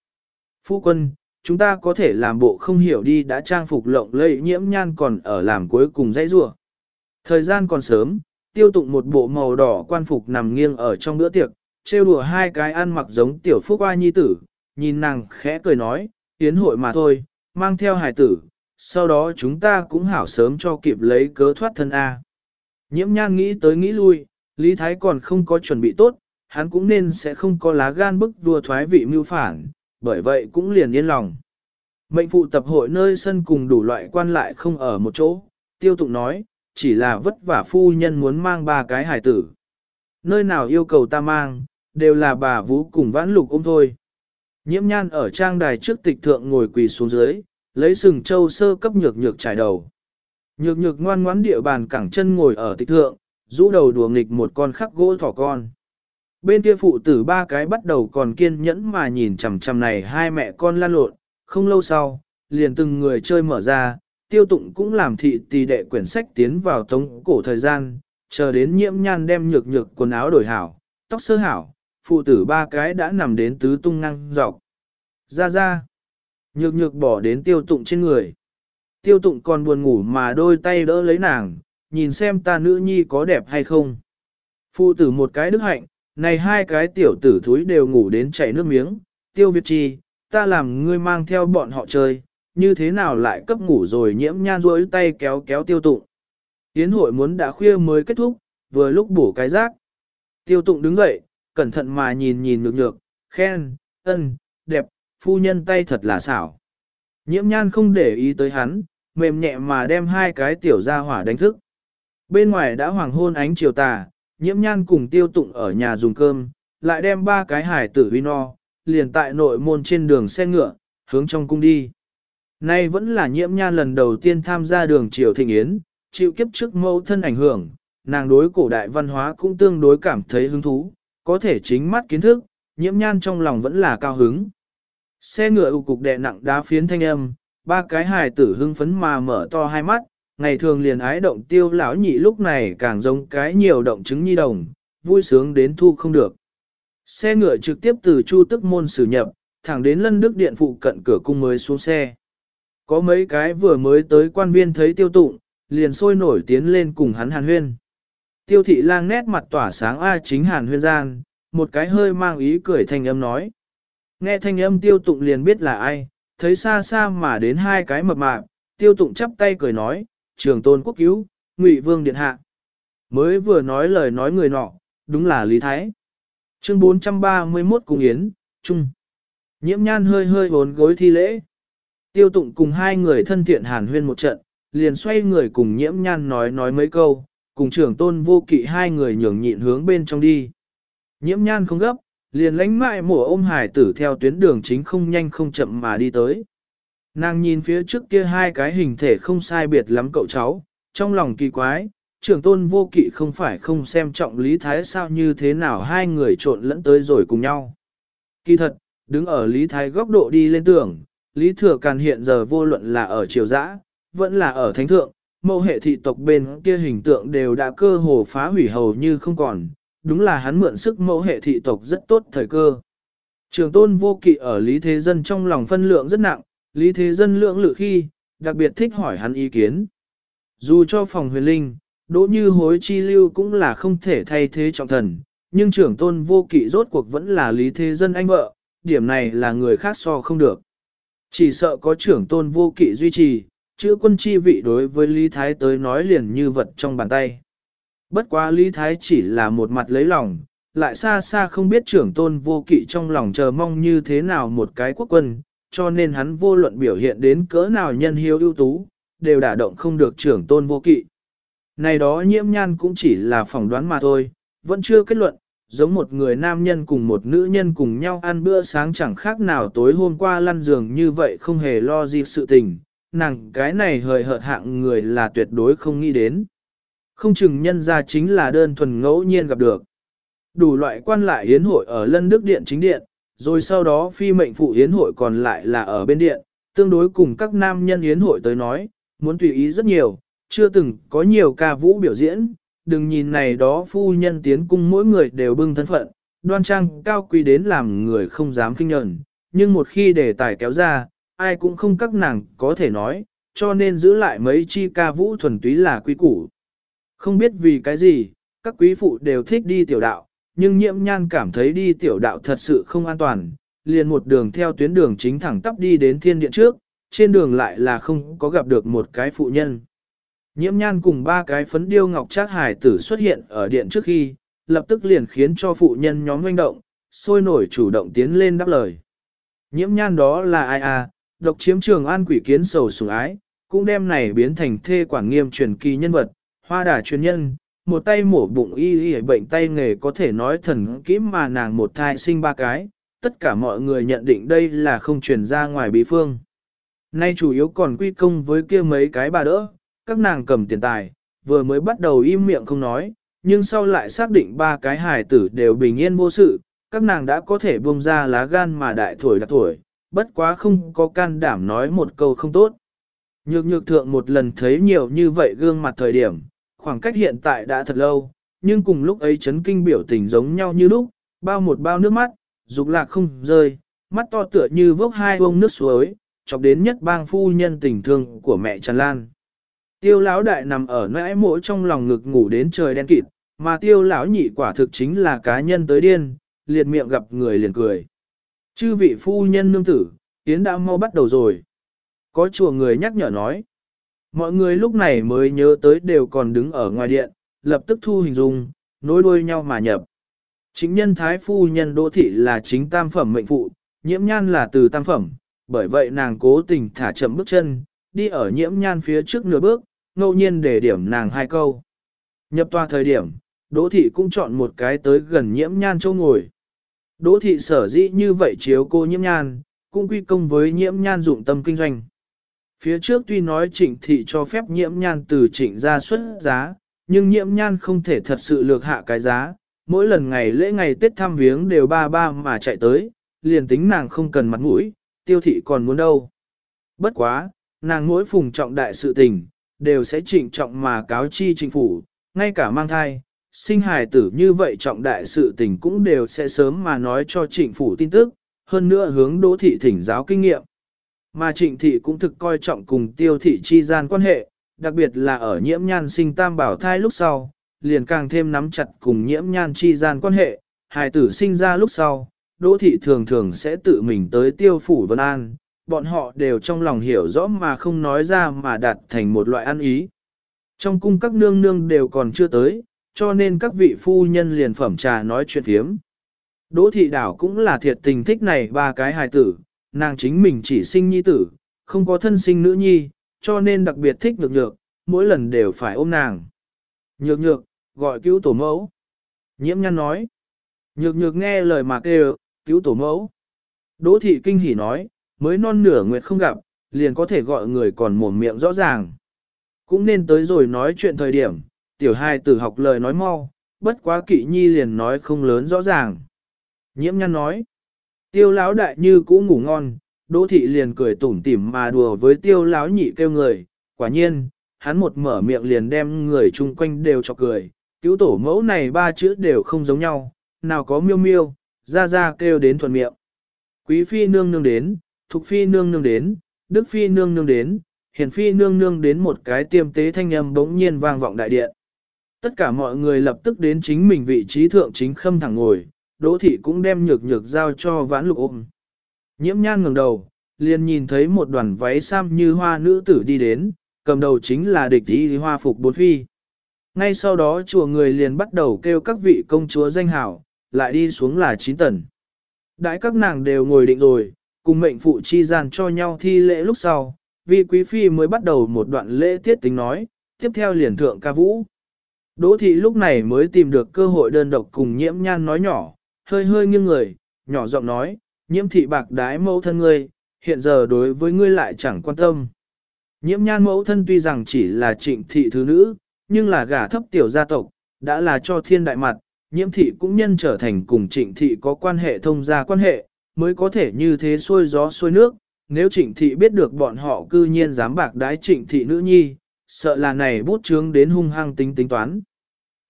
Phu quân, chúng ta có thể làm bộ không hiểu đi đã trang phục lộng lẫy nhiễm nhan còn ở làm cuối cùng dãy rua. Thời gian còn sớm, tiêu tụng một bộ màu đỏ quan phục nằm nghiêng ở trong bữa tiệc, trêu đùa hai cái ăn mặc giống tiểu phúc oa nhi tử, nhìn nàng khẽ cười nói, tiến hội mà thôi, mang theo hài tử, sau đó chúng ta cũng hảo sớm cho kịp lấy cớ thoát thân A. Nhiễm nhan nghĩ tới nghĩ lui, Lý Thái còn không có chuẩn bị tốt, hắn cũng nên sẽ không có lá gan bức vua thoái vị mưu phản, bởi vậy cũng liền yên lòng. Mệnh phụ tập hội nơi sân cùng đủ loại quan lại không ở một chỗ, tiêu tụng nói, chỉ là vất vả phu nhân muốn mang ba cái hải tử. Nơi nào yêu cầu ta mang, đều là bà vũ cùng vãn lục ôm thôi. Nhiễm nhan ở trang đài trước tịch thượng ngồi quỳ xuống dưới, lấy sừng châu sơ cấp nhược nhược trải đầu. Nhược nhược ngoan ngoãn địa bàn cẳng chân ngồi ở tịch thượng, rũ đầu đùa nghịch một con khắc gỗ thỏ con. Bên kia phụ tử ba cái bắt đầu còn kiên nhẫn mà nhìn chằm chằm này hai mẹ con lan lộn, không lâu sau, liền từng người chơi mở ra, tiêu tụng cũng làm thị tỷ đệ quyển sách tiến vào tống cổ thời gian, chờ đến nhiễm nhan đem nhược nhược quần áo đổi hảo, tóc sơ hảo, phụ tử ba cái đã nằm đến tứ tung năng dọc. Ra ra, nhược nhược bỏ đến tiêu tụng trên người. Tiêu tụng còn buồn ngủ mà đôi tay đỡ lấy nàng, nhìn xem ta nữ nhi có đẹp hay không. Phụ tử một cái đức hạnh, này hai cái tiểu tử thúi đều ngủ đến chảy nước miếng, tiêu việt chi, ta làm ngươi mang theo bọn họ chơi, như thế nào lại cấp ngủ rồi nhiễm nhan rối tay kéo kéo tiêu tụng. Yến hội muốn đã khuya mới kết thúc, vừa lúc bổ cái rác. Tiêu tụng đứng dậy, cẩn thận mà nhìn nhìn nhược nhược, khen, ân, đẹp, phu nhân tay thật là xảo. Nhiễm nhan không để ý tới hắn, mềm nhẹ mà đem hai cái tiểu ra hỏa đánh thức. Bên ngoài đã hoàng hôn ánh chiều tà, nhiễm nhan cùng tiêu tụng ở nhà dùng cơm, lại đem ba cái hải tử huy no, liền tại nội môn trên đường xe ngựa, hướng trong cung đi. Nay vẫn là nhiễm nhan lần đầu tiên tham gia đường triều thịnh yến, chịu kiếp trước mẫu thân ảnh hưởng, nàng đối cổ đại văn hóa cũng tương đối cảm thấy hứng thú, có thể chính mắt kiến thức, nhiễm nhan trong lòng vẫn là cao hứng. Xe ngựa ụ cục đè nặng đá phiến thanh âm, ba cái hài tử hưng phấn mà mở to hai mắt, ngày thường liền ái động tiêu lão nhị lúc này càng giống cái nhiều động chứng nhi đồng, vui sướng đến thu không được. Xe ngựa trực tiếp từ Chu Tức Môn xử nhập, thẳng đến Lân Đức Điện phụ cận cửa cung mới xuống xe. Có mấy cái vừa mới tới quan viên thấy tiêu tụng, liền sôi nổi tiến lên cùng hắn hàn huyên. Tiêu thị lang nét mặt tỏa sáng A chính hàn huyên gian, một cái hơi mang ý cười thanh âm nói. Nghe thanh âm tiêu tụng liền biết là ai, thấy xa xa mà đến hai cái mập mạp, tiêu tụng chắp tay cười nói, trường tôn quốc cứu, ngụy vương điện hạ. Mới vừa nói lời nói người nọ, đúng là Lý Thái. Chương 431 Cung Yến, Trung. Nhiễm nhan hơi hơi hồn gối thi lễ. Tiêu tụng cùng hai người thân thiện hàn huyên một trận, liền xoay người cùng nhiễm nhan nói nói mấy câu, cùng trưởng tôn vô kỵ hai người nhường nhịn hướng bên trong đi. Nhiễm nhan không gấp, liền lánh mại mùa ôm hải tử theo tuyến đường chính không nhanh không chậm mà đi tới. Nàng nhìn phía trước kia hai cái hình thể không sai biệt lắm cậu cháu, trong lòng kỳ quái, trưởng tôn vô kỵ không phải không xem trọng lý thái sao như thế nào hai người trộn lẫn tới rồi cùng nhau. Kỳ thật, đứng ở lý thái góc độ đi lên tưởng, lý thừa càn hiện giờ vô luận là ở triều dã, vẫn là ở thánh thượng, mẫu hệ thị tộc bên kia hình tượng đều đã cơ hồ phá hủy hầu như không còn, đúng là hắn mượn sức mẫu hệ thị tộc rất tốt thời cơ. Trường tôn vô kỵ ở Lý Thế Dân trong lòng phân lượng rất nặng, Lý Thế Dân lượng lự khi, đặc biệt thích hỏi hắn ý kiến. Dù cho phòng huyền linh, đỗ như hối chi lưu cũng là không thể thay thế trọng thần, nhưng trưởng tôn vô kỵ rốt cuộc vẫn là Lý Thế Dân anh vợ, điểm này là người khác so không được. Chỉ sợ có trưởng tôn vô kỵ duy trì, chữ quân chi vị đối với Lý Thái tới nói liền như vật trong bàn tay. Bất quá Lý Thái chỉ là một mặt lấy lòng, lại xa xa không biết trưởng tôn vô kỵ trong lòng chờ mong như thế nào một cái quốc quân, cho nên hắn vô luận biểu hiện đến cỡ nào nhân hiếu ưu tú, đều đả động không được trưởng tôn vô kỵ. Này đó nhiễm nhan cũng chỉ là phỏng đoán mà thôi, vẫn chưa kết luận, giống một người nam nhân cùng một nữ nhân cùng nhau ăn bữa sáng chẳng khác nào tối hôm qua lăn giường như vậy không hề lo gì sự tình, nàng cái này hời hợt hạng người là tuyệt đối không nghĩ đến. Không chừng nhân ra chính là đơn thuần ngẫu nhiên gặp được. Đủ loại quan lại hiến hội ở lân đức điện chính điện, rồi sau đó phi mệnh phụ hiến hội còn lại là ở bên điện, tương đối cùng các nam nhân hiến hội tới nói, muốn tùy ý rất nhiều, chưa từng có nhiều ca vũ biểu diễn, đừng nhìn này đó phu nhân tiến cung mỗi người đều bưng thân phận, đoan trang cao quý đến làm người không dám kinh nhận, nhưng một khi đề tài kéo ra, ai cũng không các nàng có thể nói, cho nên giữ lại mấy chi ca vũ thuần túy là quý củ. Không biết vì cái gì, các quý phụ đều thích đi tiểu đạo, nhưng nhiễm nhan cảm thấy đi tiểu đạo thật sự không an toàn, liền một đường theo tuyến đường chính thẳng tắp đi đến thiên điện trước, trên đường lại là không có gặp được một cái phụ nhân. Nhiễm nhan cùng ba cái phấn điêu ngọc trác hải tử xuất hiện ở điện trước khi, lập tức liền khiến cho phụ nhân nhóm doanh động, sôi nổi chủ động tiến lên đáp lời. Nhiễm nhan đó là ai à, độc chiếm trường an quỷ kiến sầu sủng ái, cũng đem này biến thành thê quản nghiêm truyền kỳ nhân vật, hoa đà truyền nhân, một tay mổ bụng y y bệnh tay nghề có thể nói thần kỹ mà nàng một thai sinh ba cái, tất cả mọi người nhận định đây là không truyền ra ngoài bí phương. Nay chủ yếu còn quy công với kia mấy cái bà đỡ, các nàng cầm tiền tài, vừa mới bắt đầu im miệng không nói, nhưng sau lại xác định ba cái hài tử đều bình yên vô sự, các nàng đã có thể buông ra lá gan mà đại thổi đặc thổi, bất quá không có can đảm nói một câu không tốt. Nhược nhược thượng một lần thấy nhiều như vậy gương mặt thời điểm, khoảng cách hiện tại đã thật lâu, nhưng cùng lúc ấy chấn kinh biểu tình giống nhau như lúc, bao một bao nước mắt, dục lạc không rơi, mắt to tựa như vốc hai bông nước suối, chọc đến nhất bang phu nhân tình thương của mẹ Trần Lan. Tiêu lão đại nằm ở nãi mỗi trong lòng ngực ngủ đến trời đen kịt, mà tiêu lão nhị quả thực chính là cá nhân tới điên, liệt miệng gặp người liền cười. Chư vị phu nhân nương tử, Yến đã mau bắt đầu rồi. Có chùa người nhắc nhở nói. Mọi người lúc này mới nhớ tới đều còn đứng ở ngoài điện, lập tức thu hình dung, nối đuôi nhau mà nhập. Chính nhân thái phu nhân đô thị là chính tam phẩm mệnh phụ, nhiễm nhan là từ tam phẩm, bởi vậy nàng cố tình thả chậm bước chân, đi ở nhiễm nhan phía trước nửa bước, ngẫu nhiên để điểm nàng hai câu. Nhập toa thời điểm, Đỗ thị cũng chọn một cái tới gần nhiễm nhan châu ngồi. Đỗ thị sở dĩ như vậy chiếu cô nhiễm nhan, cũng quy công với nhiễm nhan dụng tâm kinh doanh. Phía trước tuy nói trịnh thị cho phép nhiễm nhan từ trịnh ra xuất giá, nhưng nhiễm nhan không thể thật sự lược hạ cái giá, mỗi lần ngày lễ ngày Tết thăm viếng đều ba ba mà chạy tới, liền tính nàng không cần mặt mũi, tiêu thị còn muốn đâu. Bất quá, nàng mỗi phùng trọng đại sự tình, đều sẽ trịnh trọng mà cáo chi chính phủ, ngay cả mang thai, sinh hài tử như vậy trọng đại sự tình cũng đều sẽ sớm mà nói cho trịnh phủ tin tức, hơn nữa hướng đỗ thị thỉnh giáo kinh nghiệm. Mà trịnh thị cũng thực coi trọng cùng tiêu thị chi gian quan hệ, đặc biệt là ở nhiễm nhan sinh tam bảo thai lúc sau, liền càng thêm nắm chặt cùng nhiễm nhan chi gian quan hệ, hài tử sinh ra lúc sau, đỗ thị thường thường sẽ tự mình tới tiêu phủ vân an, bọn họ đều trong lòng hiểu rõ mà không nói ra mà đạt thành một loại ăn ý. Trong cung các nương nương đều còn chưa tới, cho nên các vị phu nhân liền phẩm trà nói chuyện thiếm. Đỗ thị đảo cũng là thiệt tình thích này ba cái hài tử, nàng chính mình chỉ sinh nhi tử, không có thân sinh nữ nhi, cho nên đặc biệt thích nhược nhược, mỗi lần đều phải ôm nàng. Nhược nhược, gọi cứu tổ mẫu. Nhiễm nhăn nói. Nhược nhược nghe lời mà kêu, cứu tổ mẫu. Đỗ thị kinh hỉ nói, mới non nửa nguyệt không gặp, liền có thể gọi người còn mồm miệng rõ ràng. Cũng nên tới rồi nói chuyện thời điểm, tiểu hai tử học lời nói mau, bất quá kỵ nhi liền nói không lớn rõ ràng. Nhiễm nhăn nói, tiêu lão đại như cũ ngủ ngon, đỗ thị liền cười tủm tỉm mà đùa với tiêu lão nhị kêu người, quả nhiên, hắn một mở miệng liền đem người chung quanh đều cho cười, cứu tổ mẫu này ba chữ đều không giống nhau, nào có miêu miêu, ra ra kêu đến thuận miệng. Quý phi nương nương đến, thục phi nương nương đến, đức phi nương nương đến, hiền phi nương nương đến một cái tiêm tế thanh âm bỗng nhiên vang vọng đại điện. Tất cả mọi người lập tức đến chính mình vị trí thượng chính khâm thẳng ngồi, đỗ thị cũng đem nhược nhược giao cho vãn lục ôm. Nhiễm nhan ngẩng đầu, liền nhìn thấy một đoàn váy sam như hoa nữ tử đi đến, cầm đầu chính là địch y hoa phục bốn phi. Ngay sau đó chùa người liền bắt đầu kêu các vị công chúa danh hảo, lại đi xuống là chín tần. Đãi các nàng đều ngồi định rồi, cùng mệnh phụ chi gian cho nhau thi lễ lúc sau, vì quý phi mới bắt đầu một đoạn lễ tiết tính nói, tiếp theo liền thượng ca vũ. Đỗ thị lúc này mới tìm được cơ hội đơn độc cùng nhiễm nhan nói nhỏ, hơi hơi nghiêng người, nhỏ giọng nói, nhiễm thị bạc đái mẫu thân ngươi, hiện giờ đối với ngươi lại chẳng quan tâm. Nhiễm nhan mẫu thân tuy rằng chỉ là trịnh thị thứ nữ, nhưng là gả thấp tiểu gia tộc, đã là cho thiên đại mặt, nhiễm thị cũng nhân trở thành cùng trịnh thị có quan hệ thông gia quan hệ, mới có thể như thế xuôi gió xuôi nước. Nếu trịnh thị biết được bọn họ cư nhiên dám bạc đái trịnh thị nữ nhi, sợ là này bút chướng đến hung hăng tính tính toán.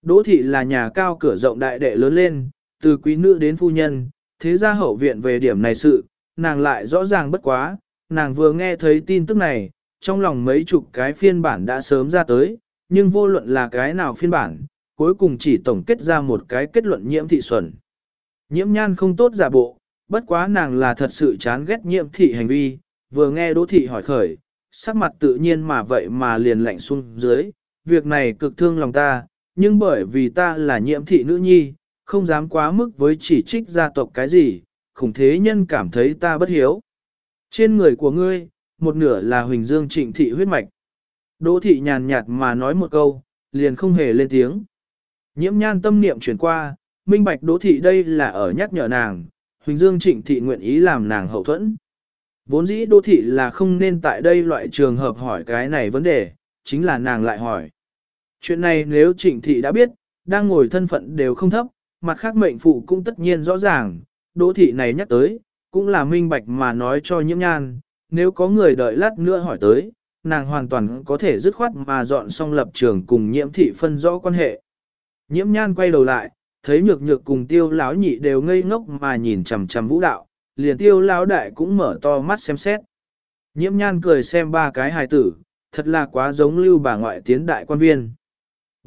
Đỗ thị là nhà cao cửa rộng đại đệ lớn lên, từ quý nữ đến phu nhân, thế ra hậu viện về điểm này sự, nàng lại rõ ràng bất quá, nàng vừa nghe thấy tin tức này, trong lòng mấy chục cái phiên bản đã sớm ra tới, nhưng vô luận là cái nào phiên bản, cuối cùng chỉ tổng kết ra một cái kết luận nhiễm thị xuẩn. Nhiễm nhan không tốt giả bộ, bất quá nàng là thật sự chán ghét nhiễm thị hành vi, vừa nghe đỗ thị hỏi khởi, sắc mặt tự nhiên mà vậy mà liền lạnh xuống dưới, việc này cực thương lòng ta, nhưng bởi vì ta là nhiễm thị nữ nhi, không dám quá mức với chỉ trích gia tộc cái gì, khủng thế nhân cảm thấy ta bất hiếu. Trên người của ngươi, một nửa là huỳnh dương trịnh thị huyết mạch. Đỗ thị nhàn nhạt mà nói một câu, liền không hề lên tiếng. Nhiễm nhan tâm niệm chuyển qua, minh bạch đỗ thị đây là ở nhắc nhở nàng, huỳnh dương trịnh thị nguyện ý làm nàng hậu thuẫn. Vốn dĩ đỗ thị là không nên tại đây loại trường hợp hỏi cái này vấn đề, chính là nàng lại hỏi. Chuyện này nếu trịnh thị đã biết, đang ngồi thân phận đều không thấp, mặt khác mệnh phụ cũng tất nhiên rõ ràng, đỗ thị này nhắc tới, cũng là minh bạch mà nói cho nhiễm nhan, nếu có người đợi lát nữa hỏi tới, nàng hoàn toàn có thể dứt khoát mà dọn xong lập trường cùng nhiễm thị phân rõ quan hệ. Nhiễm nhan quay đầu lại, thấy nhược nhược cùng tiêu lão nhị đều ngây ngốc mà nhìn chằm chằm vũ đạo, liền tiêu lão đại cũng mở to mắt xem xét. Nhiễm nhan cười xem ba cái hài tử, thật là quá giống lưu bà ngoại tiến đại quan viên.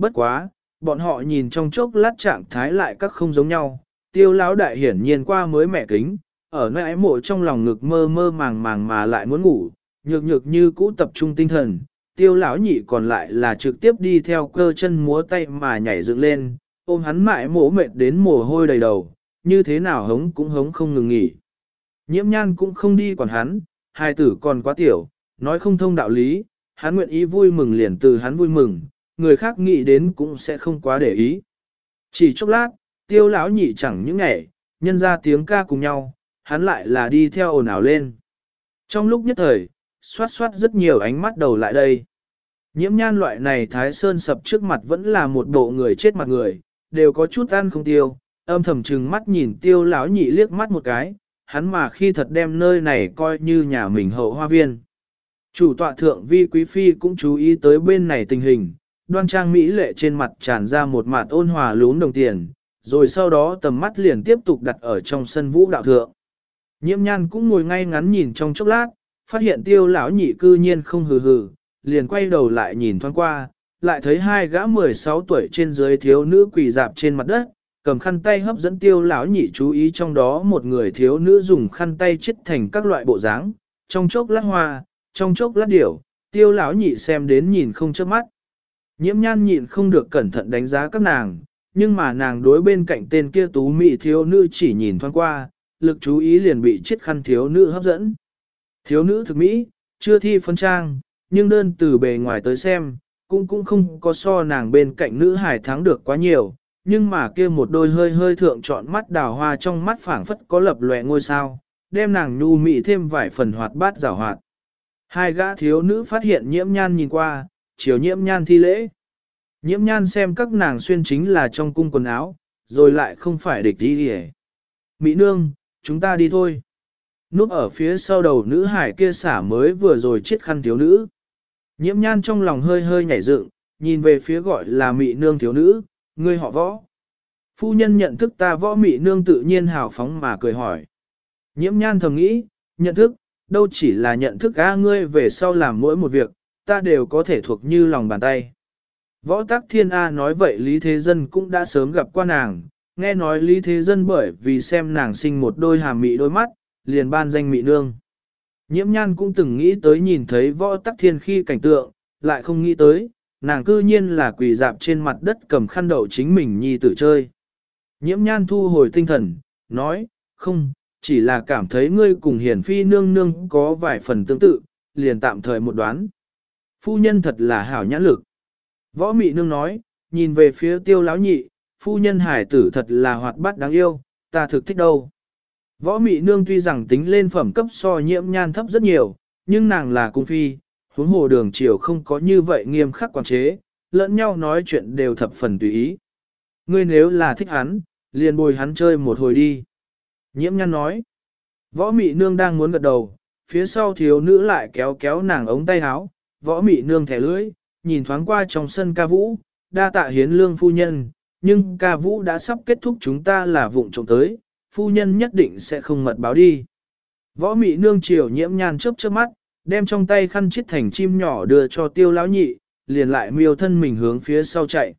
Bất quá, bọn họ nhìn trong chốc lát trạng thái lại các không giống nhau, tiêu lão đại hiển nhiên qua mới mẹ kính, ở nơi ái mộ trong lòng ngực mơ mơ màng màng mà lại muốn ngủ, nhược nhược như cũ tập trung tinh thần, tiêu lão nhị còn lại là trực tiếp đi theo cơ chân múa tay mà nhảy dựng lên, ôm hắn mãi mổ mệt đến mồ hôi đầy đầu, như thế nào hống cũng hống không ngừng nghỉ. Nhiễm nhan cũng không đi còn hắn, hai tử còn quá tiểu, nói không thông đạo lý, hắn nguyện ý vui mừng liền từ hắn vui mừng, người khác nghĩ đến cũng sẽ không quá để ý. Chỉ chốc lát, tiêu lão nhị chẳng những ngày, nhân ra tiếng ca cùng nhau, hắn lại là đi theo ồn ào lên. Trong lúc nhất thời, xoát xoát rất nhiều ánh mắt đầu lại đây. Nhiễm nhan loại này thái sơn sập trước mặt vẫn là một bộ người chết mặt người, đều có chút ăn không tiêu, âm thầm trừng mắt nhìn tiêu lão nhị liếc mắt một cái, hắn mà khi thật đem nơi này coi như nhà mình hậu hoa viên. Chủ tọa thượng vi quý phi cũng chú ý tới bên này tình hình, đoan trang mỹ lệ trên mặt tràn ra một mặt ôn hòa lún đồng tiền, rồi sau đó tầm mắt liền tiếp tục đặt ở trong sân vũ đạo thượng. Nhiễm nhan cũng ngồi ngay ngắn nhìn trong chốc lát, phát hiện tiêu lão nhị cư nhiên không hừ hừ, liền quay đầu lại nhìn thoáng qua, lại thấy hai gã 16 tuổi trên dưới thiếu nữ quỳ dạp trên mặt đất, cầm khăn tay hấp dẫn tiêu lão nhị chú ý trong đó một người thiếu nữ dùng khăn tay chít thành các loại bộ dáng, trong chốc lát hoa, trong chốc lát điểu, tiêu lão nhị xem đến nhìn không chớp mắt. Nhiễm nhan nhịn không được cẩn thận đánh giá các nàng, nhưng mà nàng đối bên cạnh tên kia tú mỹ thiếu nữ chỉ nhìn thoáng qua, lực chú ý liền bị chiếc khăn thiếu nữ hấp dẫn. Thiếu nữ thực mỹ, chưa thi phân trang, nhưng đơn từ bề ngoài tới xem, cũng cũng không có so nàng bên cạnh nữ hải thắng được quá nhiều, nhưng mà kia một đôi hơi hơi thượng chọn mắt đào hoa trong mắt phảng phất có lập lòe ngôi sao, đem nàng nhu mị thêm vài phần hoạt bát rào hoạt. Hai gã thiếu nữ phát hiện nhiễm nhan nhìn qua, chiều nhiễm nhan thi lễ. Nhiễm nhan xem các nàng xuyên chính là trong cung quần áo, rồi lại không phải địch đi hề. Mỹ nương, chúng ta đi thôi. Núp ở phía sau đầu nữ hải kia xả mới vừa rồi chết khăn thiếu nữ. Nhiễm nhan trong lòng hơi hơi nhảy dựng, nhìn về phía gọi là mỹ nương thiếu nữ, ngươi họ võ. Phu nhân nhận thức ta võ mỹ nương tự nhiên hào phóng mà cười hỏi. Nhiễm nhan thầm nghĩ, nhận thức, đâu chỉ là nhận thức á ngươi về sau làm mỗi một việc, ta đều có thể thuộc như lòng bàn tay. Võ tắc thiên A nói vậy Lý Thế Dân cũng đã sớm gặp qua nàng, nghe nói Lý Thế Dân bởi vì xem nàng sinh một đôi hàm mị đôi mắt, liền ban danh mị nương. Nhiễm nhan cũng từng nghĩ tới nhìn thấy võ tắc thiên khi cảnh tượng, lại không nghĩ tới, nàng cư nhiên là quỳ dạp trên mặt đất cầm khăn đậu chính mình nhi tử chơi. Nhiễm nhan thu hồi tinh thần, nói, không, chỉ là cảm thấy ngươi cùng hiển phi nương nương có vài phần tương tự, liền tạm thời một đoán. Phu nhân thật là hảo nhãn lực. Võ mị nương nói, nhìn về phía tiêu lão nhị, phu nhân hải tử thật là hoạt bát đáng yêu, ta thực thích đâu. Võ mị nương tuy rằng tính lên phẩm cấp so nhiễm nhan thấp rất nhiều, nhưng nàng là cung phi, huống hồ đường Triều không có như vậy nghiêm khắc quản chế, lẫn nhau nói chuyện đều thập phần tùy ý. Ngươi nếu là thích hắn, liền bồi hắn chơi một hồi đi. Nhiễm nhan nói, võ mị nương đang muốn gật đầu, phía sau thiếu nữ lại kéo kéo nàng ống tay áo, võ mị nương thẻ lưỡi, nhìn thoáng qua trong sân ca vũ, đa tạ hiến lương phu nhân, nhưng ca vũ đã sắp kết thúc chúng ta là vụng trộm tới, phu nhân nhất định sẽ không mật báo đi. Võ mị nương chiều nhiễm nhan chớp chớp mắt, đem trong tay khăn chít thành chim nhỏ đưa cho tiêu lão nhị, liền lại miêu thân mình hướng phía sau chạy.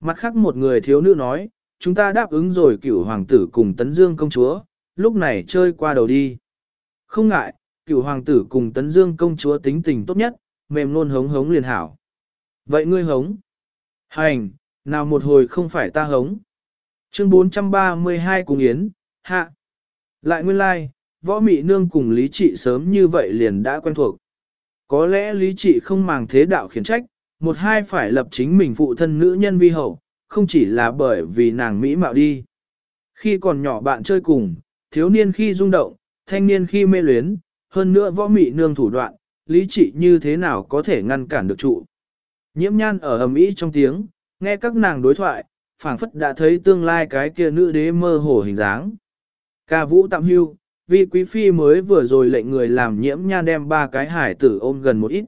Mặt khác một người thiếu nữ nói, chúng ta đáp ứng rồi cửu hoàng tử cùng tấn dương công chúa, lúc này chơi qua đầu đi. Không ngại, cửu hoàng tử cùng tấn dương công chúa tính tình tốt nhất, mềm nôn hống hống liền hảo. Vậy ngươi hống? Hành, nào một hồi không phải ta hống. Chương 432 cùng Yến, hạ. Lại nguyên lai, like, võ mị nương cùng lý trị sớm như vậy liền đã quen thuộc. Có lẽ lý trị không màng thế đạo khiển trách, một hai phải lập chính mình phụ thân nữ nhân vi hậu, không chỉ là bởi vì nàng mỹ mạo đi. Khi còn nhỏ bạn chơi cùng, thiếu niên khi rung động, thanh niên khi mê luyến, hơn nữa võ mị nương thủ đoạn, lý trị như thế nào có thể ngăn cản được trụ. Nhiễm nhan ở ầm ĩ trong tiếng, nghe các nàng đối thoại, phảng phất đã thấy tương lai cái kia nữ đế mơ hồ hình dáng. Ca vũ tạm hưu, vì quý phi mới vừa rồi lệnh người làm nhiễm nhan đem ba cái hải tử ôm gần một ít.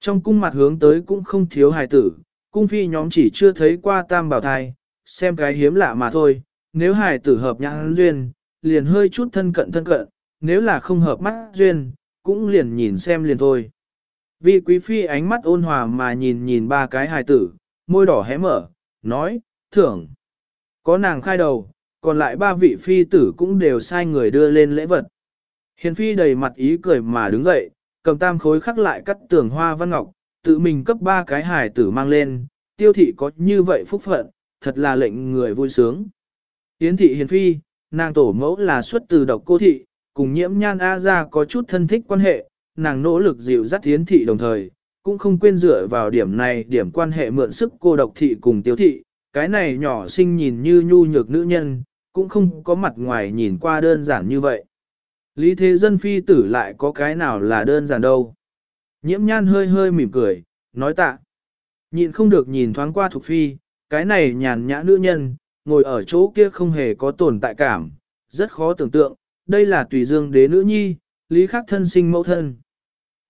Trong cung mặt hướng tới cũng không thiếu hải tử, cung phi nhóm chỉ chưa thấy qua tam bảo thai, xem cái hiếm lạ mà thôi, nếu hải tử hợp nhãn duyên, liền hơi chút thân cận thân cận, nếu là không hợp mắt duyên, cũng liền nhìn xem liền thôi. Vì quý phi ánh mắt ôn hòa mà nhìn nhìn ba cái hài tử, môi đỏ hé mở, nói, thưởng. Có nàng khai đầu, còn lại ba vị phi tử cũng đều sai người đưa lên lễ vật. Hiền phi đầy mặt ý cười mà đứng dậy, cầm tam khối khắc lại cắt tường hoa văn ngọc, tự mình cấp ba cái hài tử mang lên, tiêu thị có như vậy phúc phận, thật là lệnh người vui sướng. Yến thị hiền phi, nàng tổ mẫu là xuất từ độc cô thị, cùng nhiễm nhan A ra có chút thân thích quan hệ, nàng nỗ lực dịu dắt Thiến thị đồng thời, cũng không quên dựa vào điểm này điểm quan hệ mượn sức cô độc thị cùng tiêu thị, cái này nhỏ xinh nhìn như nhu nhược nữ nhân, cũng không có mặt ngoài nhìn qua đơn giản như vậy. Lý thế dân phi tử lại có cái nào là đơn giản đâu. Nhiễm nhan hơi hơi mỉm cười, nói tạ. Nhìn không được nhìn thoáng qua thuộc phi, cái này nhàn nhã nữ nhân, ngồi ở chỗ kia không hề có tồn tại cảm, rất khó tưởng tượng, đây là tùy dương đế nữ nhi, lý khắc thân sinh mẫu thân.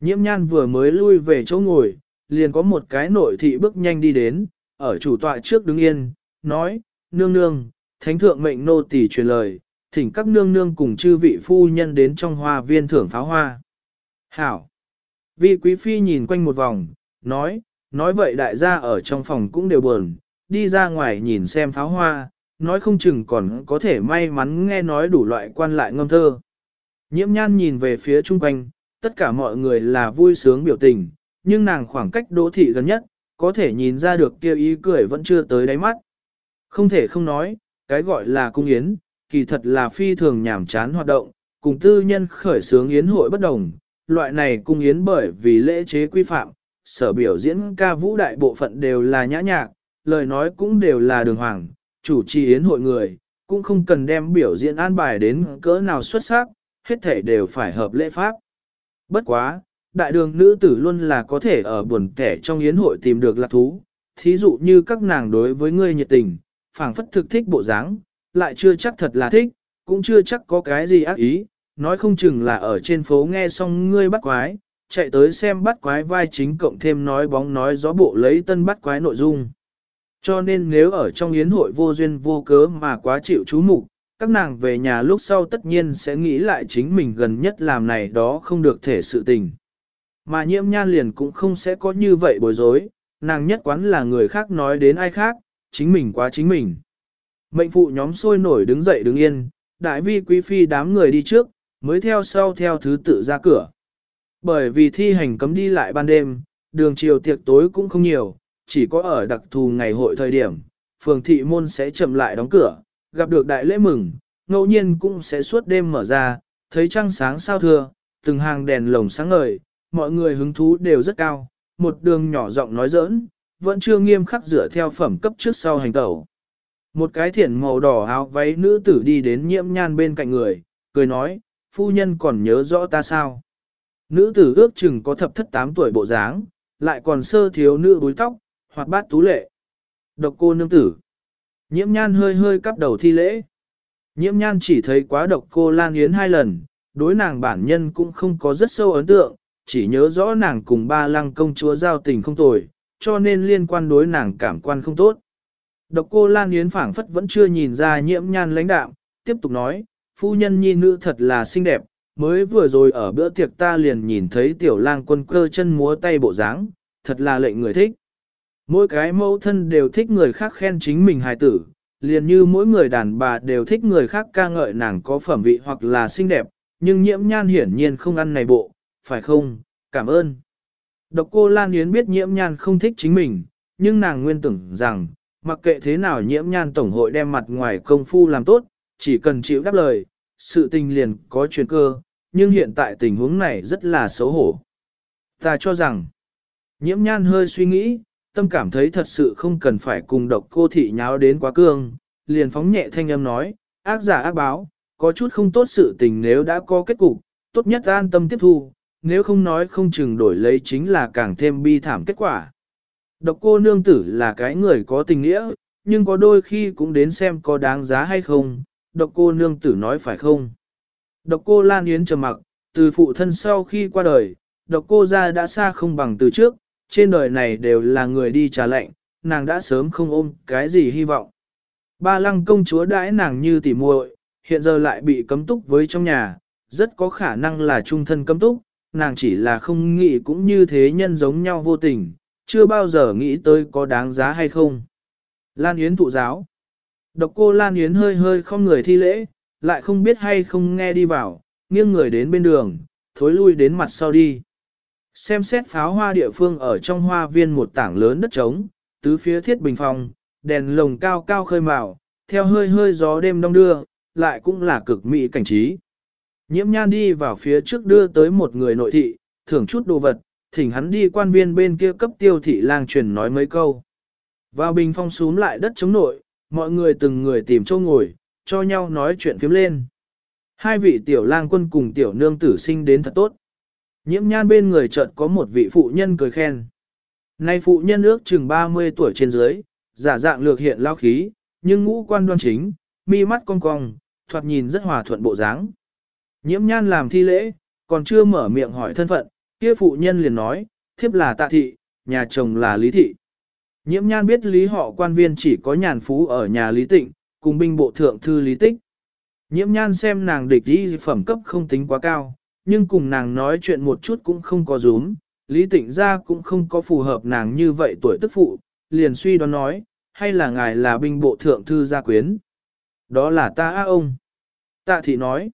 Nhiễm nhan vừa mới lui về chỗ ngồi, liền có một cái nội thị bước nhanh đi đến, ở chủ tọa trước đứng yên, nói, nương nương, thánh thượng mệnh nô tỳ truyền lời, thỉnh các nương nương cùng chư vị phu nhân đến trong hoa viên thưởng pháo hoa. Hảo! Vị quý phi nhìn quanh một vòng, nói, nói vậy đại gia ở trong phòng cũng đều buồn, đi ra ngoài nhìn xem pháo hoa, nói không chừng còn có thể may mắn nghe nói đủ loại quan lại ngâm thơ. Nhiễm nhan nhìn về phía chung quanh, tất cả mọi người là vui sướng biểu tình, nhưng nàng khoảng cách đỗ thị gần nhất, có thể nhìn ra được kia ý cười vẫn chưa tới đáy mắt. Không thể không nói, cái gọi là cung yến, kỳ thật là phi thường nhảm chán hoạt động, cùng tư nhân khởi sướng yến hội bất đồng. Loại này cung yến bởi vì lễ chế quy phạm, sở biểu diễn ca vũ đại bộ phận đều là nhã nhạc, lời nói cũng đều là đường hoàng, chủ trì yến hội người, cũng không cần đem biểu diễn an bài đến cỡ nào xuất sắc, hết thể đều phải hợp lễ pháp. Bất quá, đại đường nữ tử luôn là có thể ở buồn kẻ trong yến hội tìm được lạc thú, thí dụ như các nàng đối với ngươi nhiệt tình, phảng phất thực thích bộ dáng, lại chưa chắc thật là thích, cũng chưa chắc có cái gì ác ý, nói không chừng là ở trên phố nghe xong ngươi bắt quái, chạy tới xem bắt quái vai chính cộng thêm nói bóng nói gió bộ lấy tân bắt quái nội dung. Cho nên nếu ở trong yến hội vô duyên vô cớ mà quá chịu chú mục, các nàng về nhà lúc sau tất nhiên sẽ nghĩ lại chính mình gần nhất làm này đó không được thể sự tình. Mà nhiễm nhan liền cũng không sẽ có như vậy bối rối, nàng nhất quán là người khác nói đến ai khác, chính mình quá chính mình. Mệnh phụ nhóm sôi nổi đứng dậy đứng yên, đại vi quý phi đám người đi trước, mới theo sau theo thứ tự ra cửa. Bởi vì thi hành cấm đi lại ban đêm, đường chiều tiệc tối cũng không nhiều, chỉ có ở đặc thù ngày hội thời điểm, phường thị môn sẽ chậm lại đóng cửa, gặp được đại lễ mừng, ngẫu nhiên cũng sẽ suốt đêm mở ra, thấy trăng sáng sao thưa, từng hàng đèn lồng sáng ngời, mọi người hứng thú đều rất cao, một đường nhỏ giọng nói giỡn, vẫn chưa nghiêm khắc dựa theo phẩm cấp trước sau hành tẩu. Một cái thiển màu đỏ áo váy nữ tử đi đến nhiễm nhan bên cạnh người, cười nói, phu nhân còn nhớ rõ ta sao. Nữ tử ước chừng có thập thất tám tuổi bộ dáng, lại còn sơ thiếu nữ búi tóc, hoặc bát tú lệ. Độc cô nương tử. Nhiễm nhan hơi hơi cắp đầu thi lễ. Nhiễm nhan chỉ thấy quá độc cô Lan Yến hai lần, đối nàng bản nhân cũng không có rất sâu ấn tượng, chỉ nhớ rõ nàng cùng ba lăng công chúa giao tình không tồi, cho nên liên quan đối nàng cảm quan không tốt. Độc cô Lan Yến phảng phất vẫn chưa nhìn ra nhiễm nhan lãnh đạm, tiếp tục nói, phu nhân nhi nữ thật là xinh đẹp, mới vừa rồi ở bữa tiệc ta liền nhìn thấy tiểu lang quân cơ chân múa tay bộ dáng, thật là lệnh người thích. Mỗi cái mẫu thân đều thích người khác khen chính mình hài tử, liền như mỗi người đàn bà đều thích người khác ca ngợi nàng có phẩm vị hoặc là xinh đẹp, nhưng nhiễm nhan hiển nhiên không ăn này bộ, phải không, cảm ơn. Độc cô Lan Yến biết nhiễm nhan không thích chính mình, nhưng nàng nguyên tưởng rằng, mặc kệ thế nào nhiễm nhan tổng hội đem mặt ngoài công phu làm tốt, chỉ cần chịu đáp lời, sự tình liền có chuyển cơ, nhưng hiện tại tình huống này rất là xấu hổ. Ta cho rằng, nhiễm nhan hơi suy nghĩ, tâm cảm thấy thật sự không cần phải cùng độc cô thị nháo đến quá cương, liền phóng nhẹ thanh âm nói, ác giả ác báo, có chút không tốt sự tình nếu đã có kết cục, tốt nhất an tâm tiếp thu, nếu không nói không chừng đổi lấy chính là càng thêm bi thảm kết quả. Độc cô nương tử là cái người có tình nghĩa, nhưng có đôi khi cũng đến xem có đáng giá hay không, độc cô nương tử nói phải không. Độc cô Lan Yến trầm mặc, từ phụ thân sau khi qua đời, độc cô ra đã xa không bằng từ trước, trên đời này đều là người đi trả lệnh, nàng đã sớm không ôm cái gì hy vọng. Ba lăng công chúa đãi nàng như tỉ muội, hiện giờ lại bị cấm túc với trong nhà, rất có khả năng là trung thân cấm túc, nàng chỉ là không nghĩ cũng như thế nhân giống nhau vô tình, chưa bao giờ nghĩ tới có đáng giá hay không. Lan Yến thụ giáo. Độc cô Lan Yến hơi hơi không người thi lễ, lại không biết hay không nghe đi vào, nghiêng người đến bên đường, thối lui đến mặt sau đi. Xem xét pháo hoa địa phương ở trong hoa viên một tảng lớn đất trống, tứ phía thiết bình phòng, đèn lồng cao cao khơi màu, theo hơi hơi gió đêm đông đưa, lại cũng là cực mỹ cảnh trí. Nhiễm nhan đi vào phía trước đưa tới một người nội thị, thưởng chút đồ vật, thỉnh hắn đi quan viên bên kia cấp tiêu thị lang truyền nói mấy câu. Vào bình phong xuống lại đất chống nội, mọi người từng người tìm chỗ ngồi, cho nhau nói chuyện phiếm lên. Hai vị tiểu lang quân cùng tiểu nương tử sinh đến thật tốt. Nhiễm nhan bên người chợt có một vị phụ nhân cười khen. Nay phụ nhân ước chừng 30 tuổi trên dưới, giả dạng lược hiện lao khí, nhưng ngũ quan đoan chính, mi mắt cong cong, thoạt nhìn rất hòa thuận bộ dáng. Nhiễm nhan làm thi lễ, còn chưa mở miệng hỏi thân phận, kia phụ nhân liền nói, thiếp là tạ thị, nhà chồng là Lý Thị. Nhiễm nhan biết Lý họ quan viên chỉ có nhàn phú ở nhà Lý Tịnh, cùng binh bộ thượng thư Lý Tích. Nhiễm nhan xem nàng địch đi phẩm cấp không tính quá cao, nhưng cùng nàng nói chuyện một chút cũng không có rúm, Lý Tịnh ra cũng không có phù hợp nàng như vậy tuổi tức phụ, liền suy đoán nói, hay là ngài là binh bộ thượng thư gia quyến. Đó là ta á ông. Tạ thị nói.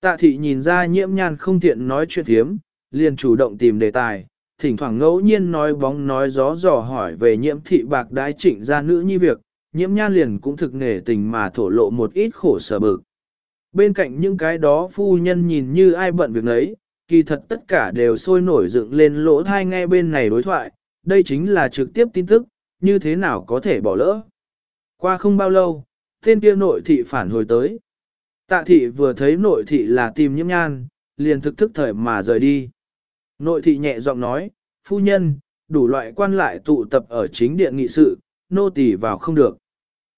Tạ thị nhìn ra nhiễm nhan không tiện nói chuyện hiếm, liền chủ động tìm đề tài, thỉnh thoảng ngẫu nhiên nói bóng nói gió dò hỏi về nhiễm thị bạc đái trịnh ra nữ nhi việc, nhiễm nhan liền cũng thực nghề tình mà thổ lộ một ít khổ sở bực. Bên cạnh những cái đó phu nhân nhìn như ai bận việc nấy, kỳ thật tất cả đều sôi nổi dựng lên lỗ thai nghe bên này đối thoại, đây chính là trực tiếp tin tức, như thế nào có thể bỏ lỡ. Qua không bao lâu, tên kia nội thị phản hồi tới. Tạ thị vừa thấy nội thị là tìm nhiễm nhan, liền thực thức thời mà rời đi. Nội thị nhẹ giọng nói, phu nhân, đủ loại quan lại tụ tập ở chính điện nghị sự, nô tỳ vào không được.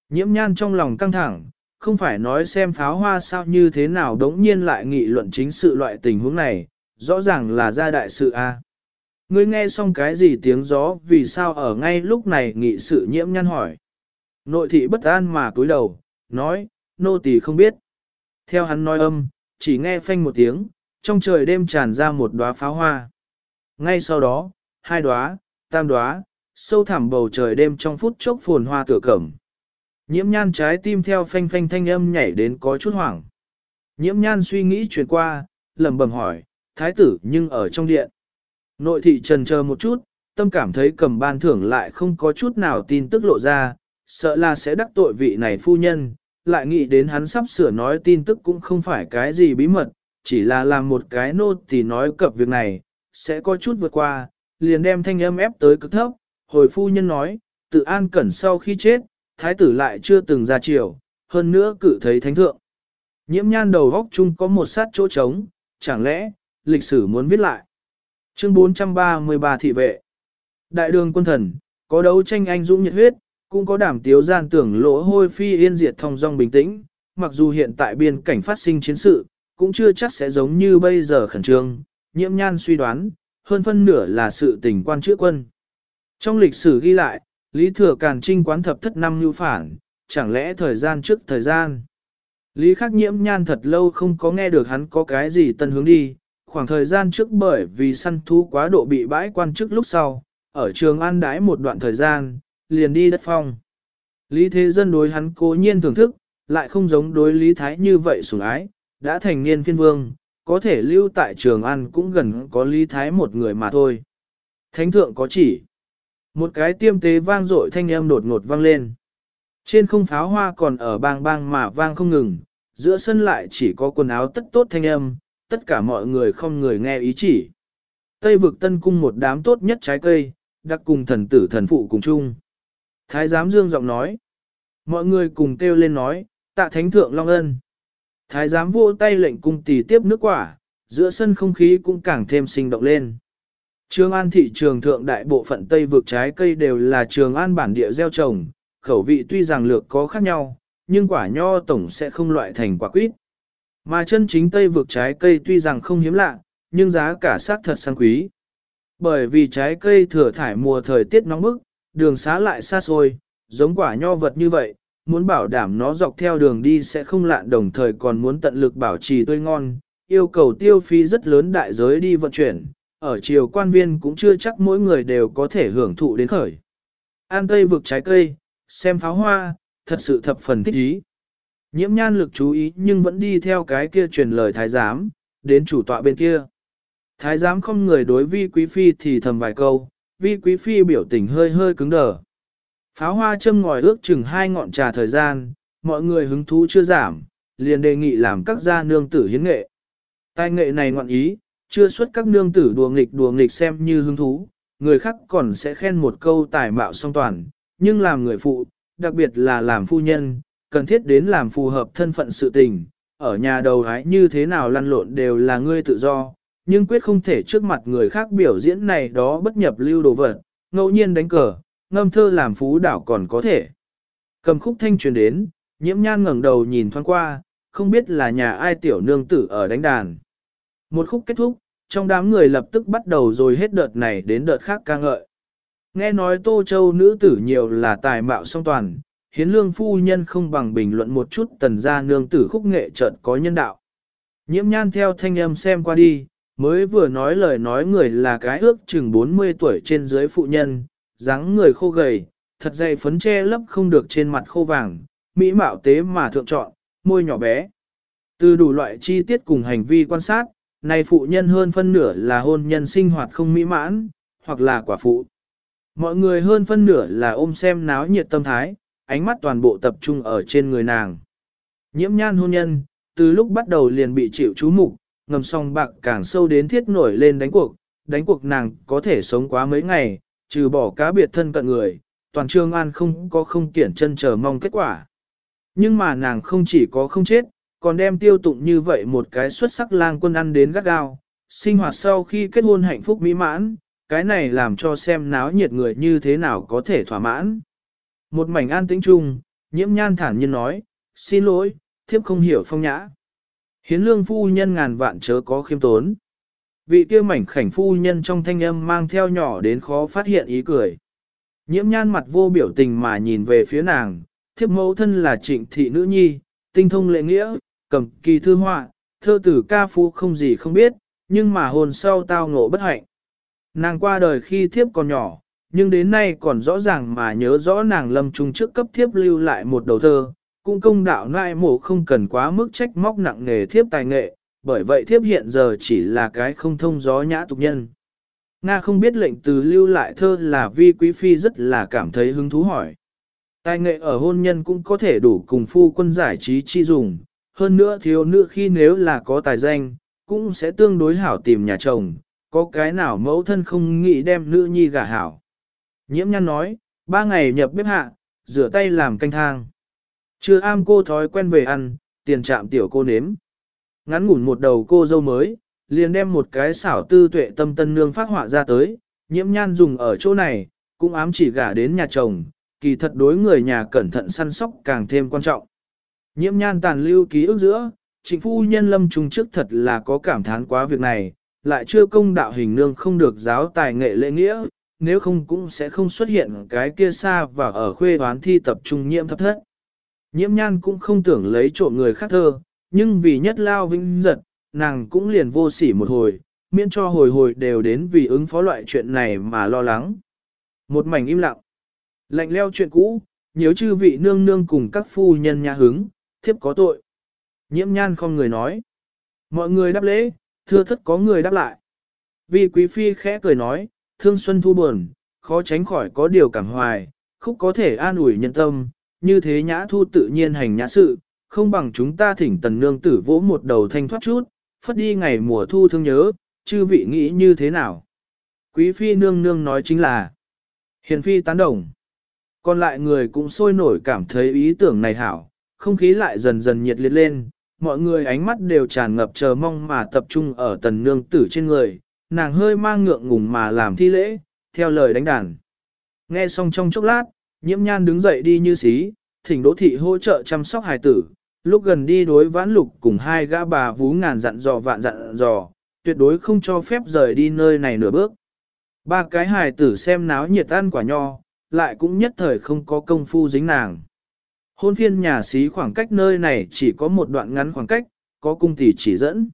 Nhiễm nhan trong lòng căng thẳng, không phải nói xem pháo hoa sao như thế nào đống nhiên lại nghị luận chính sự loại tình huống này, rõ ràng là ra đại sự a. Ngươi nghe xong cái gì tiếng gió vì sao ở ngay lúc này nghị sự nhiễm nhăn hỏi. Nội thị bất an mà cúi đầu, nói, nô tỳ không biết. Theo hắn nói âm, chỉ nghe phanh một tiếng, trong trời đêm tràn ra một đóa pháo hoa. Ngay sau đó, hai đóa, tam đóa, sâu thẳm bầu trời đêm trong phút chốc phồn hoa tựa cẩm. Nhiễm nhan trái tim theo phanh phanh thanh âm nhảy đến có chút hoảng. Nhiễm nhan suy nghĩ chuyển qua, lẩm bẩm hỏi, thái tử nhưng ở trong điện. Nội thị trần chờ một chút, tâm cảm thấy cầm ban thưởng lại không có chút nào tin tức lộ ra, sợ là sẽ đắc tội vị này phu nhân, lại nghĩ đến hắn sắp sửa nói tin tức cũng không phải cái gì bí mật, chỉ là làm một cái nô thì nói cập việc này, sẽ có chút vượt qua, liền đem thanh âm ép tới cực thấp, hồi phu nhân nói, tự an cẩn sau khi chết, thái tử lại chưa từng ra triều. hơn nữa cử thấy thánh thượng. Nhiễm nhan đầu góc chung có một sát chỗ trống, chẳng lẽ, lịch sử muốn viết lại. Chương 433 thị vệ. Đại đường quân thần, có đấu tranh anh dũng nhiệt huyết, cũng có đảm tiếu gian tưởng lỗ hôi phi yên diệt thông dong bình tĩnh, mặc dù hiện tại biên cảnh phát sinh chiến sự, cũng chưa chắc sẽ giống như bây giờ khẩn trương, nhiễm nhan suy đoán, hơn phân nửa là sự tình quan chữa quân. Trong lịch sử ghi lại, Lý Thừa Càn trinh quán thập thất năm lưu phản, chẳng lẽ thời gian trước thời gian. Lý khắc nhiễm nhan thật lâu không có nghe được hắn có cái gì tân hướng đi, khoảng thời gian trước bởi vì săn thú quá độ bị bãi quan chức lúc sau, ở trường an đái một đoạn thời gian, liền đi đất phong. Lý thế dân đối hắn cố nhiên thưởng thức, lại không giống đối Lý Thái như vậy sủng ái, đã thành niên phiên vương, có thể lưu tại trường an cũng gần có Lý Thái một người mà thôi. Thánh thượng có chỉ. Một cái tiêm tế vang dội thanh âm đột ngột vang lên. Trên không pháo hoa còn ở bang bang mà vang không ngừng, giữa sân lại chỉ có quần áo tất tốt thanh âm, tất cả mọi người không người nghe ý chỉ. Tây vực tân cung một đám tốt nhất trái cây, đặc cùng thần tử thần phụ cùng chung. Thái giám dương giọng nói. Mọi người cùng kêu lên nói, tạ thánh thượng long ân. Thái giám vô tay lệnh cung tỷ tiếp nước quả, giữa sân không khí cũng càng thêm sinh động lên. Trường An thị trường thượng đại bộ phận Tây vực trái cây đều là trường An bản địa gieo trồng, khẩu vị tuy rằng lược có khác nhau, nhưng quả nho tổng sẽ không loại thành quả quýt. Mà chân chính Tây vực trái cây tuy rằng không hiếm lạ, nhưng giá cả sát thật sang quý. Bởi vì trái cây thừa thải mùa thời tiết nóng bức, đường xá lại xa xôi, giống quả nho vật như vậy, muốn bảo đảm nó dọc theo đường đi sẽ không lạn đồng thời còn muốn tận lực bảo trì tươi ngon, yêu cầu tiêu phí rất lớn đại giới đi vận chuyển, ở triều quan viên cũng chưa chắc mỗi người đều có thể hưởng thụ đến khởi. An Tây vực trái cây, xem pháo hoa, thật sự thập phần thích ý. Nhiễm nhan lực chú ý nhưng vẫn đi theo cái kia truyền lời thái giám, đến chủ tọa bên kia. Thái giám không người đối vi quý phi thì thầm vài câu, vi quý phi biểu tình hơi hơi cứng đờ. Pháo hoa châm ngòi ước chừng hai ngọn trà thời gian, mọi người hứng thú chưa giảm, liền đề nghị làm các gia nương tử hiến nghệ. Tài nghệ này ngoạn ý, chưa xuất các nương tử đùa nghịch đùa nghịch xem như hứng thú, người khác còn sẽ khen một câu tài mạo song toàn, nhưng làm người phụ, đặc biệt là làm phu nhân, cần thiết đến làm phù hợp thân phận sự tình, ở nhà đầu hái như thế nào lăn lộn đều là ngươi tự do, nhưng quyết không thể trước mặt người khác biểu diễn này đó bất nhập lưu đồ vật, ngẫu nhiên đánh cờ, ngâm thơ làm phú đảo còn có thể. Cầm khúc thanh truyền đến, nhiễm nhan ngẩng đầu nhìn thoáng qua, không biết là nhà ai tiểu nương tử ở đánh đàn. Một khúc kết thúc, trong đám người lập tức bắt đầu rồi hết đợt này đến đợt khác ca ngợi. Nghe nói Tô Châu nữ tử nhiều là tài mạo song toàn, hiến lương phu nhân không bằng bình luận một chút tần gia nương tử khúc nghệ trận có nhân đạo. Nhiễm nhan theo thanh âm xem qua đi, mới vừa nói lời nói người là cái ước chừng 40 tuổi trên dưới phụ nhân, dáng người khô gầy, thật dày phấn che lấp không được trên mặt khô vàng, mỹ mạo tế mà thượng chọn, môi nhỏ bé. Từ đủ loại chi tiết cùng hành vi quan sát, này phụ nhân hơn phân nửa là hôn nhân sinh hoạt không mỹ mãn, hoặc là quả phụ. Mọi người hơn phân nửa là ôm xem náo nhiệt tâm thái, ánh mắt toàn bộ tập trung ở trên người nàng. Nhiễm nhan hôn nhân, từ lúc bắt đầu liền bị chịu chú mục, ngầm song bạc càng sâu đến thiết nổi lên đánh cuộc, đánh cuộc nàng có thể sống quá mấy ngày, trừ bỏ cá biệt thân cận người, toàn trương an không có không kiển chân chờ mong kết quả. Nhưng mà nàng không chỉ có không chết, còn đem tiêu tụng như vậy một cái xuất sắc lang quân ăn đến gắt gao, sinh hoạt sau khi kết hôn hạnh phúc mỹ mãn, cái này làm cho xem náo nhiệt người như thế nào có thể thỏa mãn. Một mảnh an tĩnh chung, nhiễm nhan thản nhiên nói, xin lỗi, thiếp không hiểu phong nhã. Hiến lương phu nhân ngàn vạn chớ có khiêm tốn. Vị kia mảnh khảnh phu nhân trong thanh âm mang theo nhỏ đến khó phát hiện ý cười. Nhiễm nhan mặt vô biểu tình mà nhìn về phía nàng, thiếp mẫu thân là trịnh thị nữ nhi, tinh thông lệ nghĩa, cầm kỳ thư họa, thơ tử ca phú không gì không biết, nhưng mà hồn sau tao ngộ bất hạnh. Nàng qua đời khi thiếp còn nhỏ, nhưng đến nay còn rõ ràng mà nhớ rõ nàng lâm trung trước cấp thiếp lưu lại một đầu thơ, cũng công đạo nại mổ không cần quá mức trách móc nặng nghề thiếp tài nghệ, bởi vậy thiếp hiện giờ chỉ là cái không thông gió nhã tục nhân. Nga không biết lệnh từ lưu lại thơ là vi quý phi rất là cảm thấy hứng thú hỏi. Tài nghệ ở hôn nhân cũng có thể đủ cùng phu quân giải trí chi dùng, hơn nữa thiếu nữ khi nếu là có tài danh, cũng sẽ tương đối hảo tìm nhà chồng, có cái nào mẫu thân không nghĩ đem nữ nhi gả hảo. Nhiễm nhăn nói, ba ngày nhập bếp hạ, rửa tay làm canh thang. Chưa am cô thói quen về ăn, tiền trạm tiểu cô nếm. Ngắn ngủn một đầu cô dâu mới, liền đem một cái xảo tư tuệ tâm tân nương phát họa ra tới, nhiễm nhan dùng ở chỗ này, cũng ám chỉ gả đến nhà chồng, kỳ thật đối người nhà cẩn thận săn sóc càng thêm quan trọng. Nhiễm nhan tàn lưu ký ức giữa, chính phu nhân lâm trung trước thật là có cảm thán quá việc này, lại chưa công đạo hình nương không được giáo tài nghệ lễ nghĩa, nếu không cũng sẽ không xuất hiện cái kia xa và ở khuê hoán thi tập trung nhiễm thấp thất. Nhiễm nhan cũng không tưởng lấy trộm người khác thơ, nhưng vì nhất lao vinh giật, nàng cũng liền vô sỉ một hồi, miễn cho hồi hồi đều đến vì ứng phó loại chuyện này mà lo lắng. Một mảnh im lặng. Lạnh leo chuyện cũ, nhớ chư vị nương nương cùng các phu nhân nhà hứng, thiếp có tội. Nhiễm nhan không người nói. Mọi người đáp lễ, thưa thất có người đáp lại. Vì quý phi khẽ cười nói, thương xuân thu buồn, khó tránh khỏi có điều cảm hoài, khúc có thể an ủi nhân tâm, như thế nhã thu tự nhiên hành nhã sự, không bằng chúng ta thỉnh tần nương tử vỗ một đầu thanh thoát chút, phất đi ngày mùa thu thương nhớ, chư vị nghĩ như thế nào. Quý phi nương nương nói chính là, hiền phi tán đồng. Còn lại người cũng sôi nổi cảm thấy ý tưởng này hảo, không khí lại dần dần nhiệt liệt lên, mọi người ánh mắt đều tràn ngập chờ mong mà tập trung ở tần nương tử trên người, nàng hơi mang ngượng ngùng mà làm thi lễ, theo lời đánh đàn. Nghe xong trong chốc lát, nhiễm nhan đứng dậy đi như xí, thỉnh đỗ thị hỗ trợ chăm sóc hài tử, lúc gần đi đối vãn lục cùng hai gã bà vú ngàn dặn dò vạn dặn dò, tuyệt đối không cho phép rời đi nơi này nửa bước. Ba cái hài tử xem náo nhiệt ăn quả nho, lại cũng nhất thời không có công phu dính nàng. Hôn phiên nhà xí khoảng cách nơi này chỉ có một đoạn ngắn khoảng cách, có cung tỷ chỉ dẫn.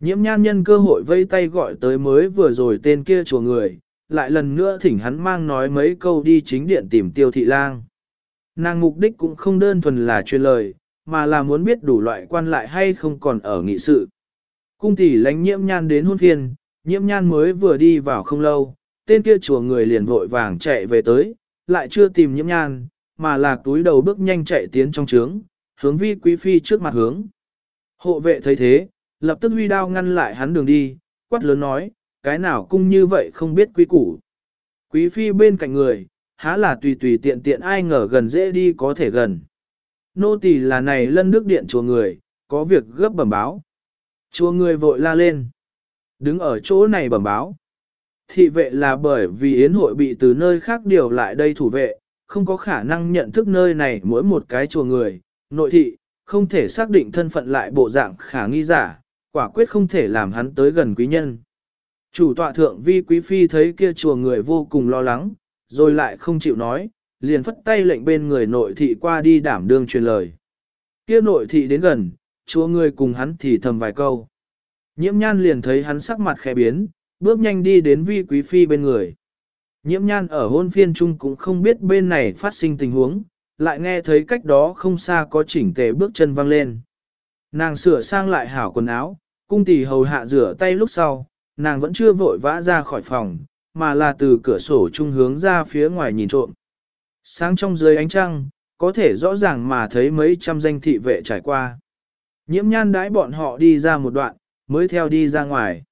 Nhiễm nhan nhân cơ hội vây tay gọi tới mới vừa rồi tên kia chùa người, lại lần nữa thỉnh hắn mang nói mấy câu đi chính điện tìm tiêu thị lang. Nàng mục đích cũng không đơn thuần là truyền lời, mà là muốn biết đủ loại quan lại hay không còn ở nghị sự. Cung tỷ lánh nhiễm nhan đến hôn phiên, nhiễm nhan mới vừa đi vào không lâu, tên kia chùa người liền vội vàng chạy về tới, lại chưa tìm nhiễm nhan, mà là túi đầu bước nhanh chạy tiến trong trướng, hướng vi quý phi trước mặt hướng. Hộ vệ thấy thế, lập tức huy đao ngăn lại hắn đường đi, quát lớn nói, cái nào cung như vậy không biết quý củ. Quý phi bên cạnh người, há là tùy tùy tiện tiện ai ngờ gần dễ đi có thể gần. Nô tỳ là này lân nước điện chùa người, có việc gấp bẩm báo. Chùa người vội la lên. Đứng ở chỗ này bẩm báo. Thị vệ là bởi vì yến hội bị từ nơi khác điều lại đây thủ vệ, không có khả năng nhận thức nơi này mỗi một cái chùa người, nội thị, không thể xác định thân phận lại bộ dạng khả nghi giả, quả quyết không thể làm hắn tới gần quý nhân. Chủ tọa thượng vi quý phi thấy kia chùa người vô cùng lo lắng, rồi lại không chịu nói, liền phất tay lệnh bên người nội thị qua đi đảm đương truyền lời. Kia nội thị đến gần, chùa người cùng hắn thì thầm vài câu. Nhiễm nhan liền thấy hắn sắc mặt khẽ biến, bước nhanh đi đến vi quý phi bên người. Nhiễm nhan ở hôn phiên chung cũng không biết bên này phát sinh tình huống, lại nghe thấy cách đó không xa có chỉnh tề bước chân văng lên. Nàng sửa sang lại hảo quần áo, cung tỷ hầu hạ rửa tay lúc sau, nàng vẫn chưa vội vã ra khỏi phòng, mà là từ cửa sổ trung hướng ra phía ngoài nhìn trộm. Sáng trong dưới ánh trăng, có thể rõ ràng mà thấy mấy trăm danh thị vệ trải qua. Nhiễm nhan đãi bọn họ đi ra một đoạn, mới theo đi ra ngoài.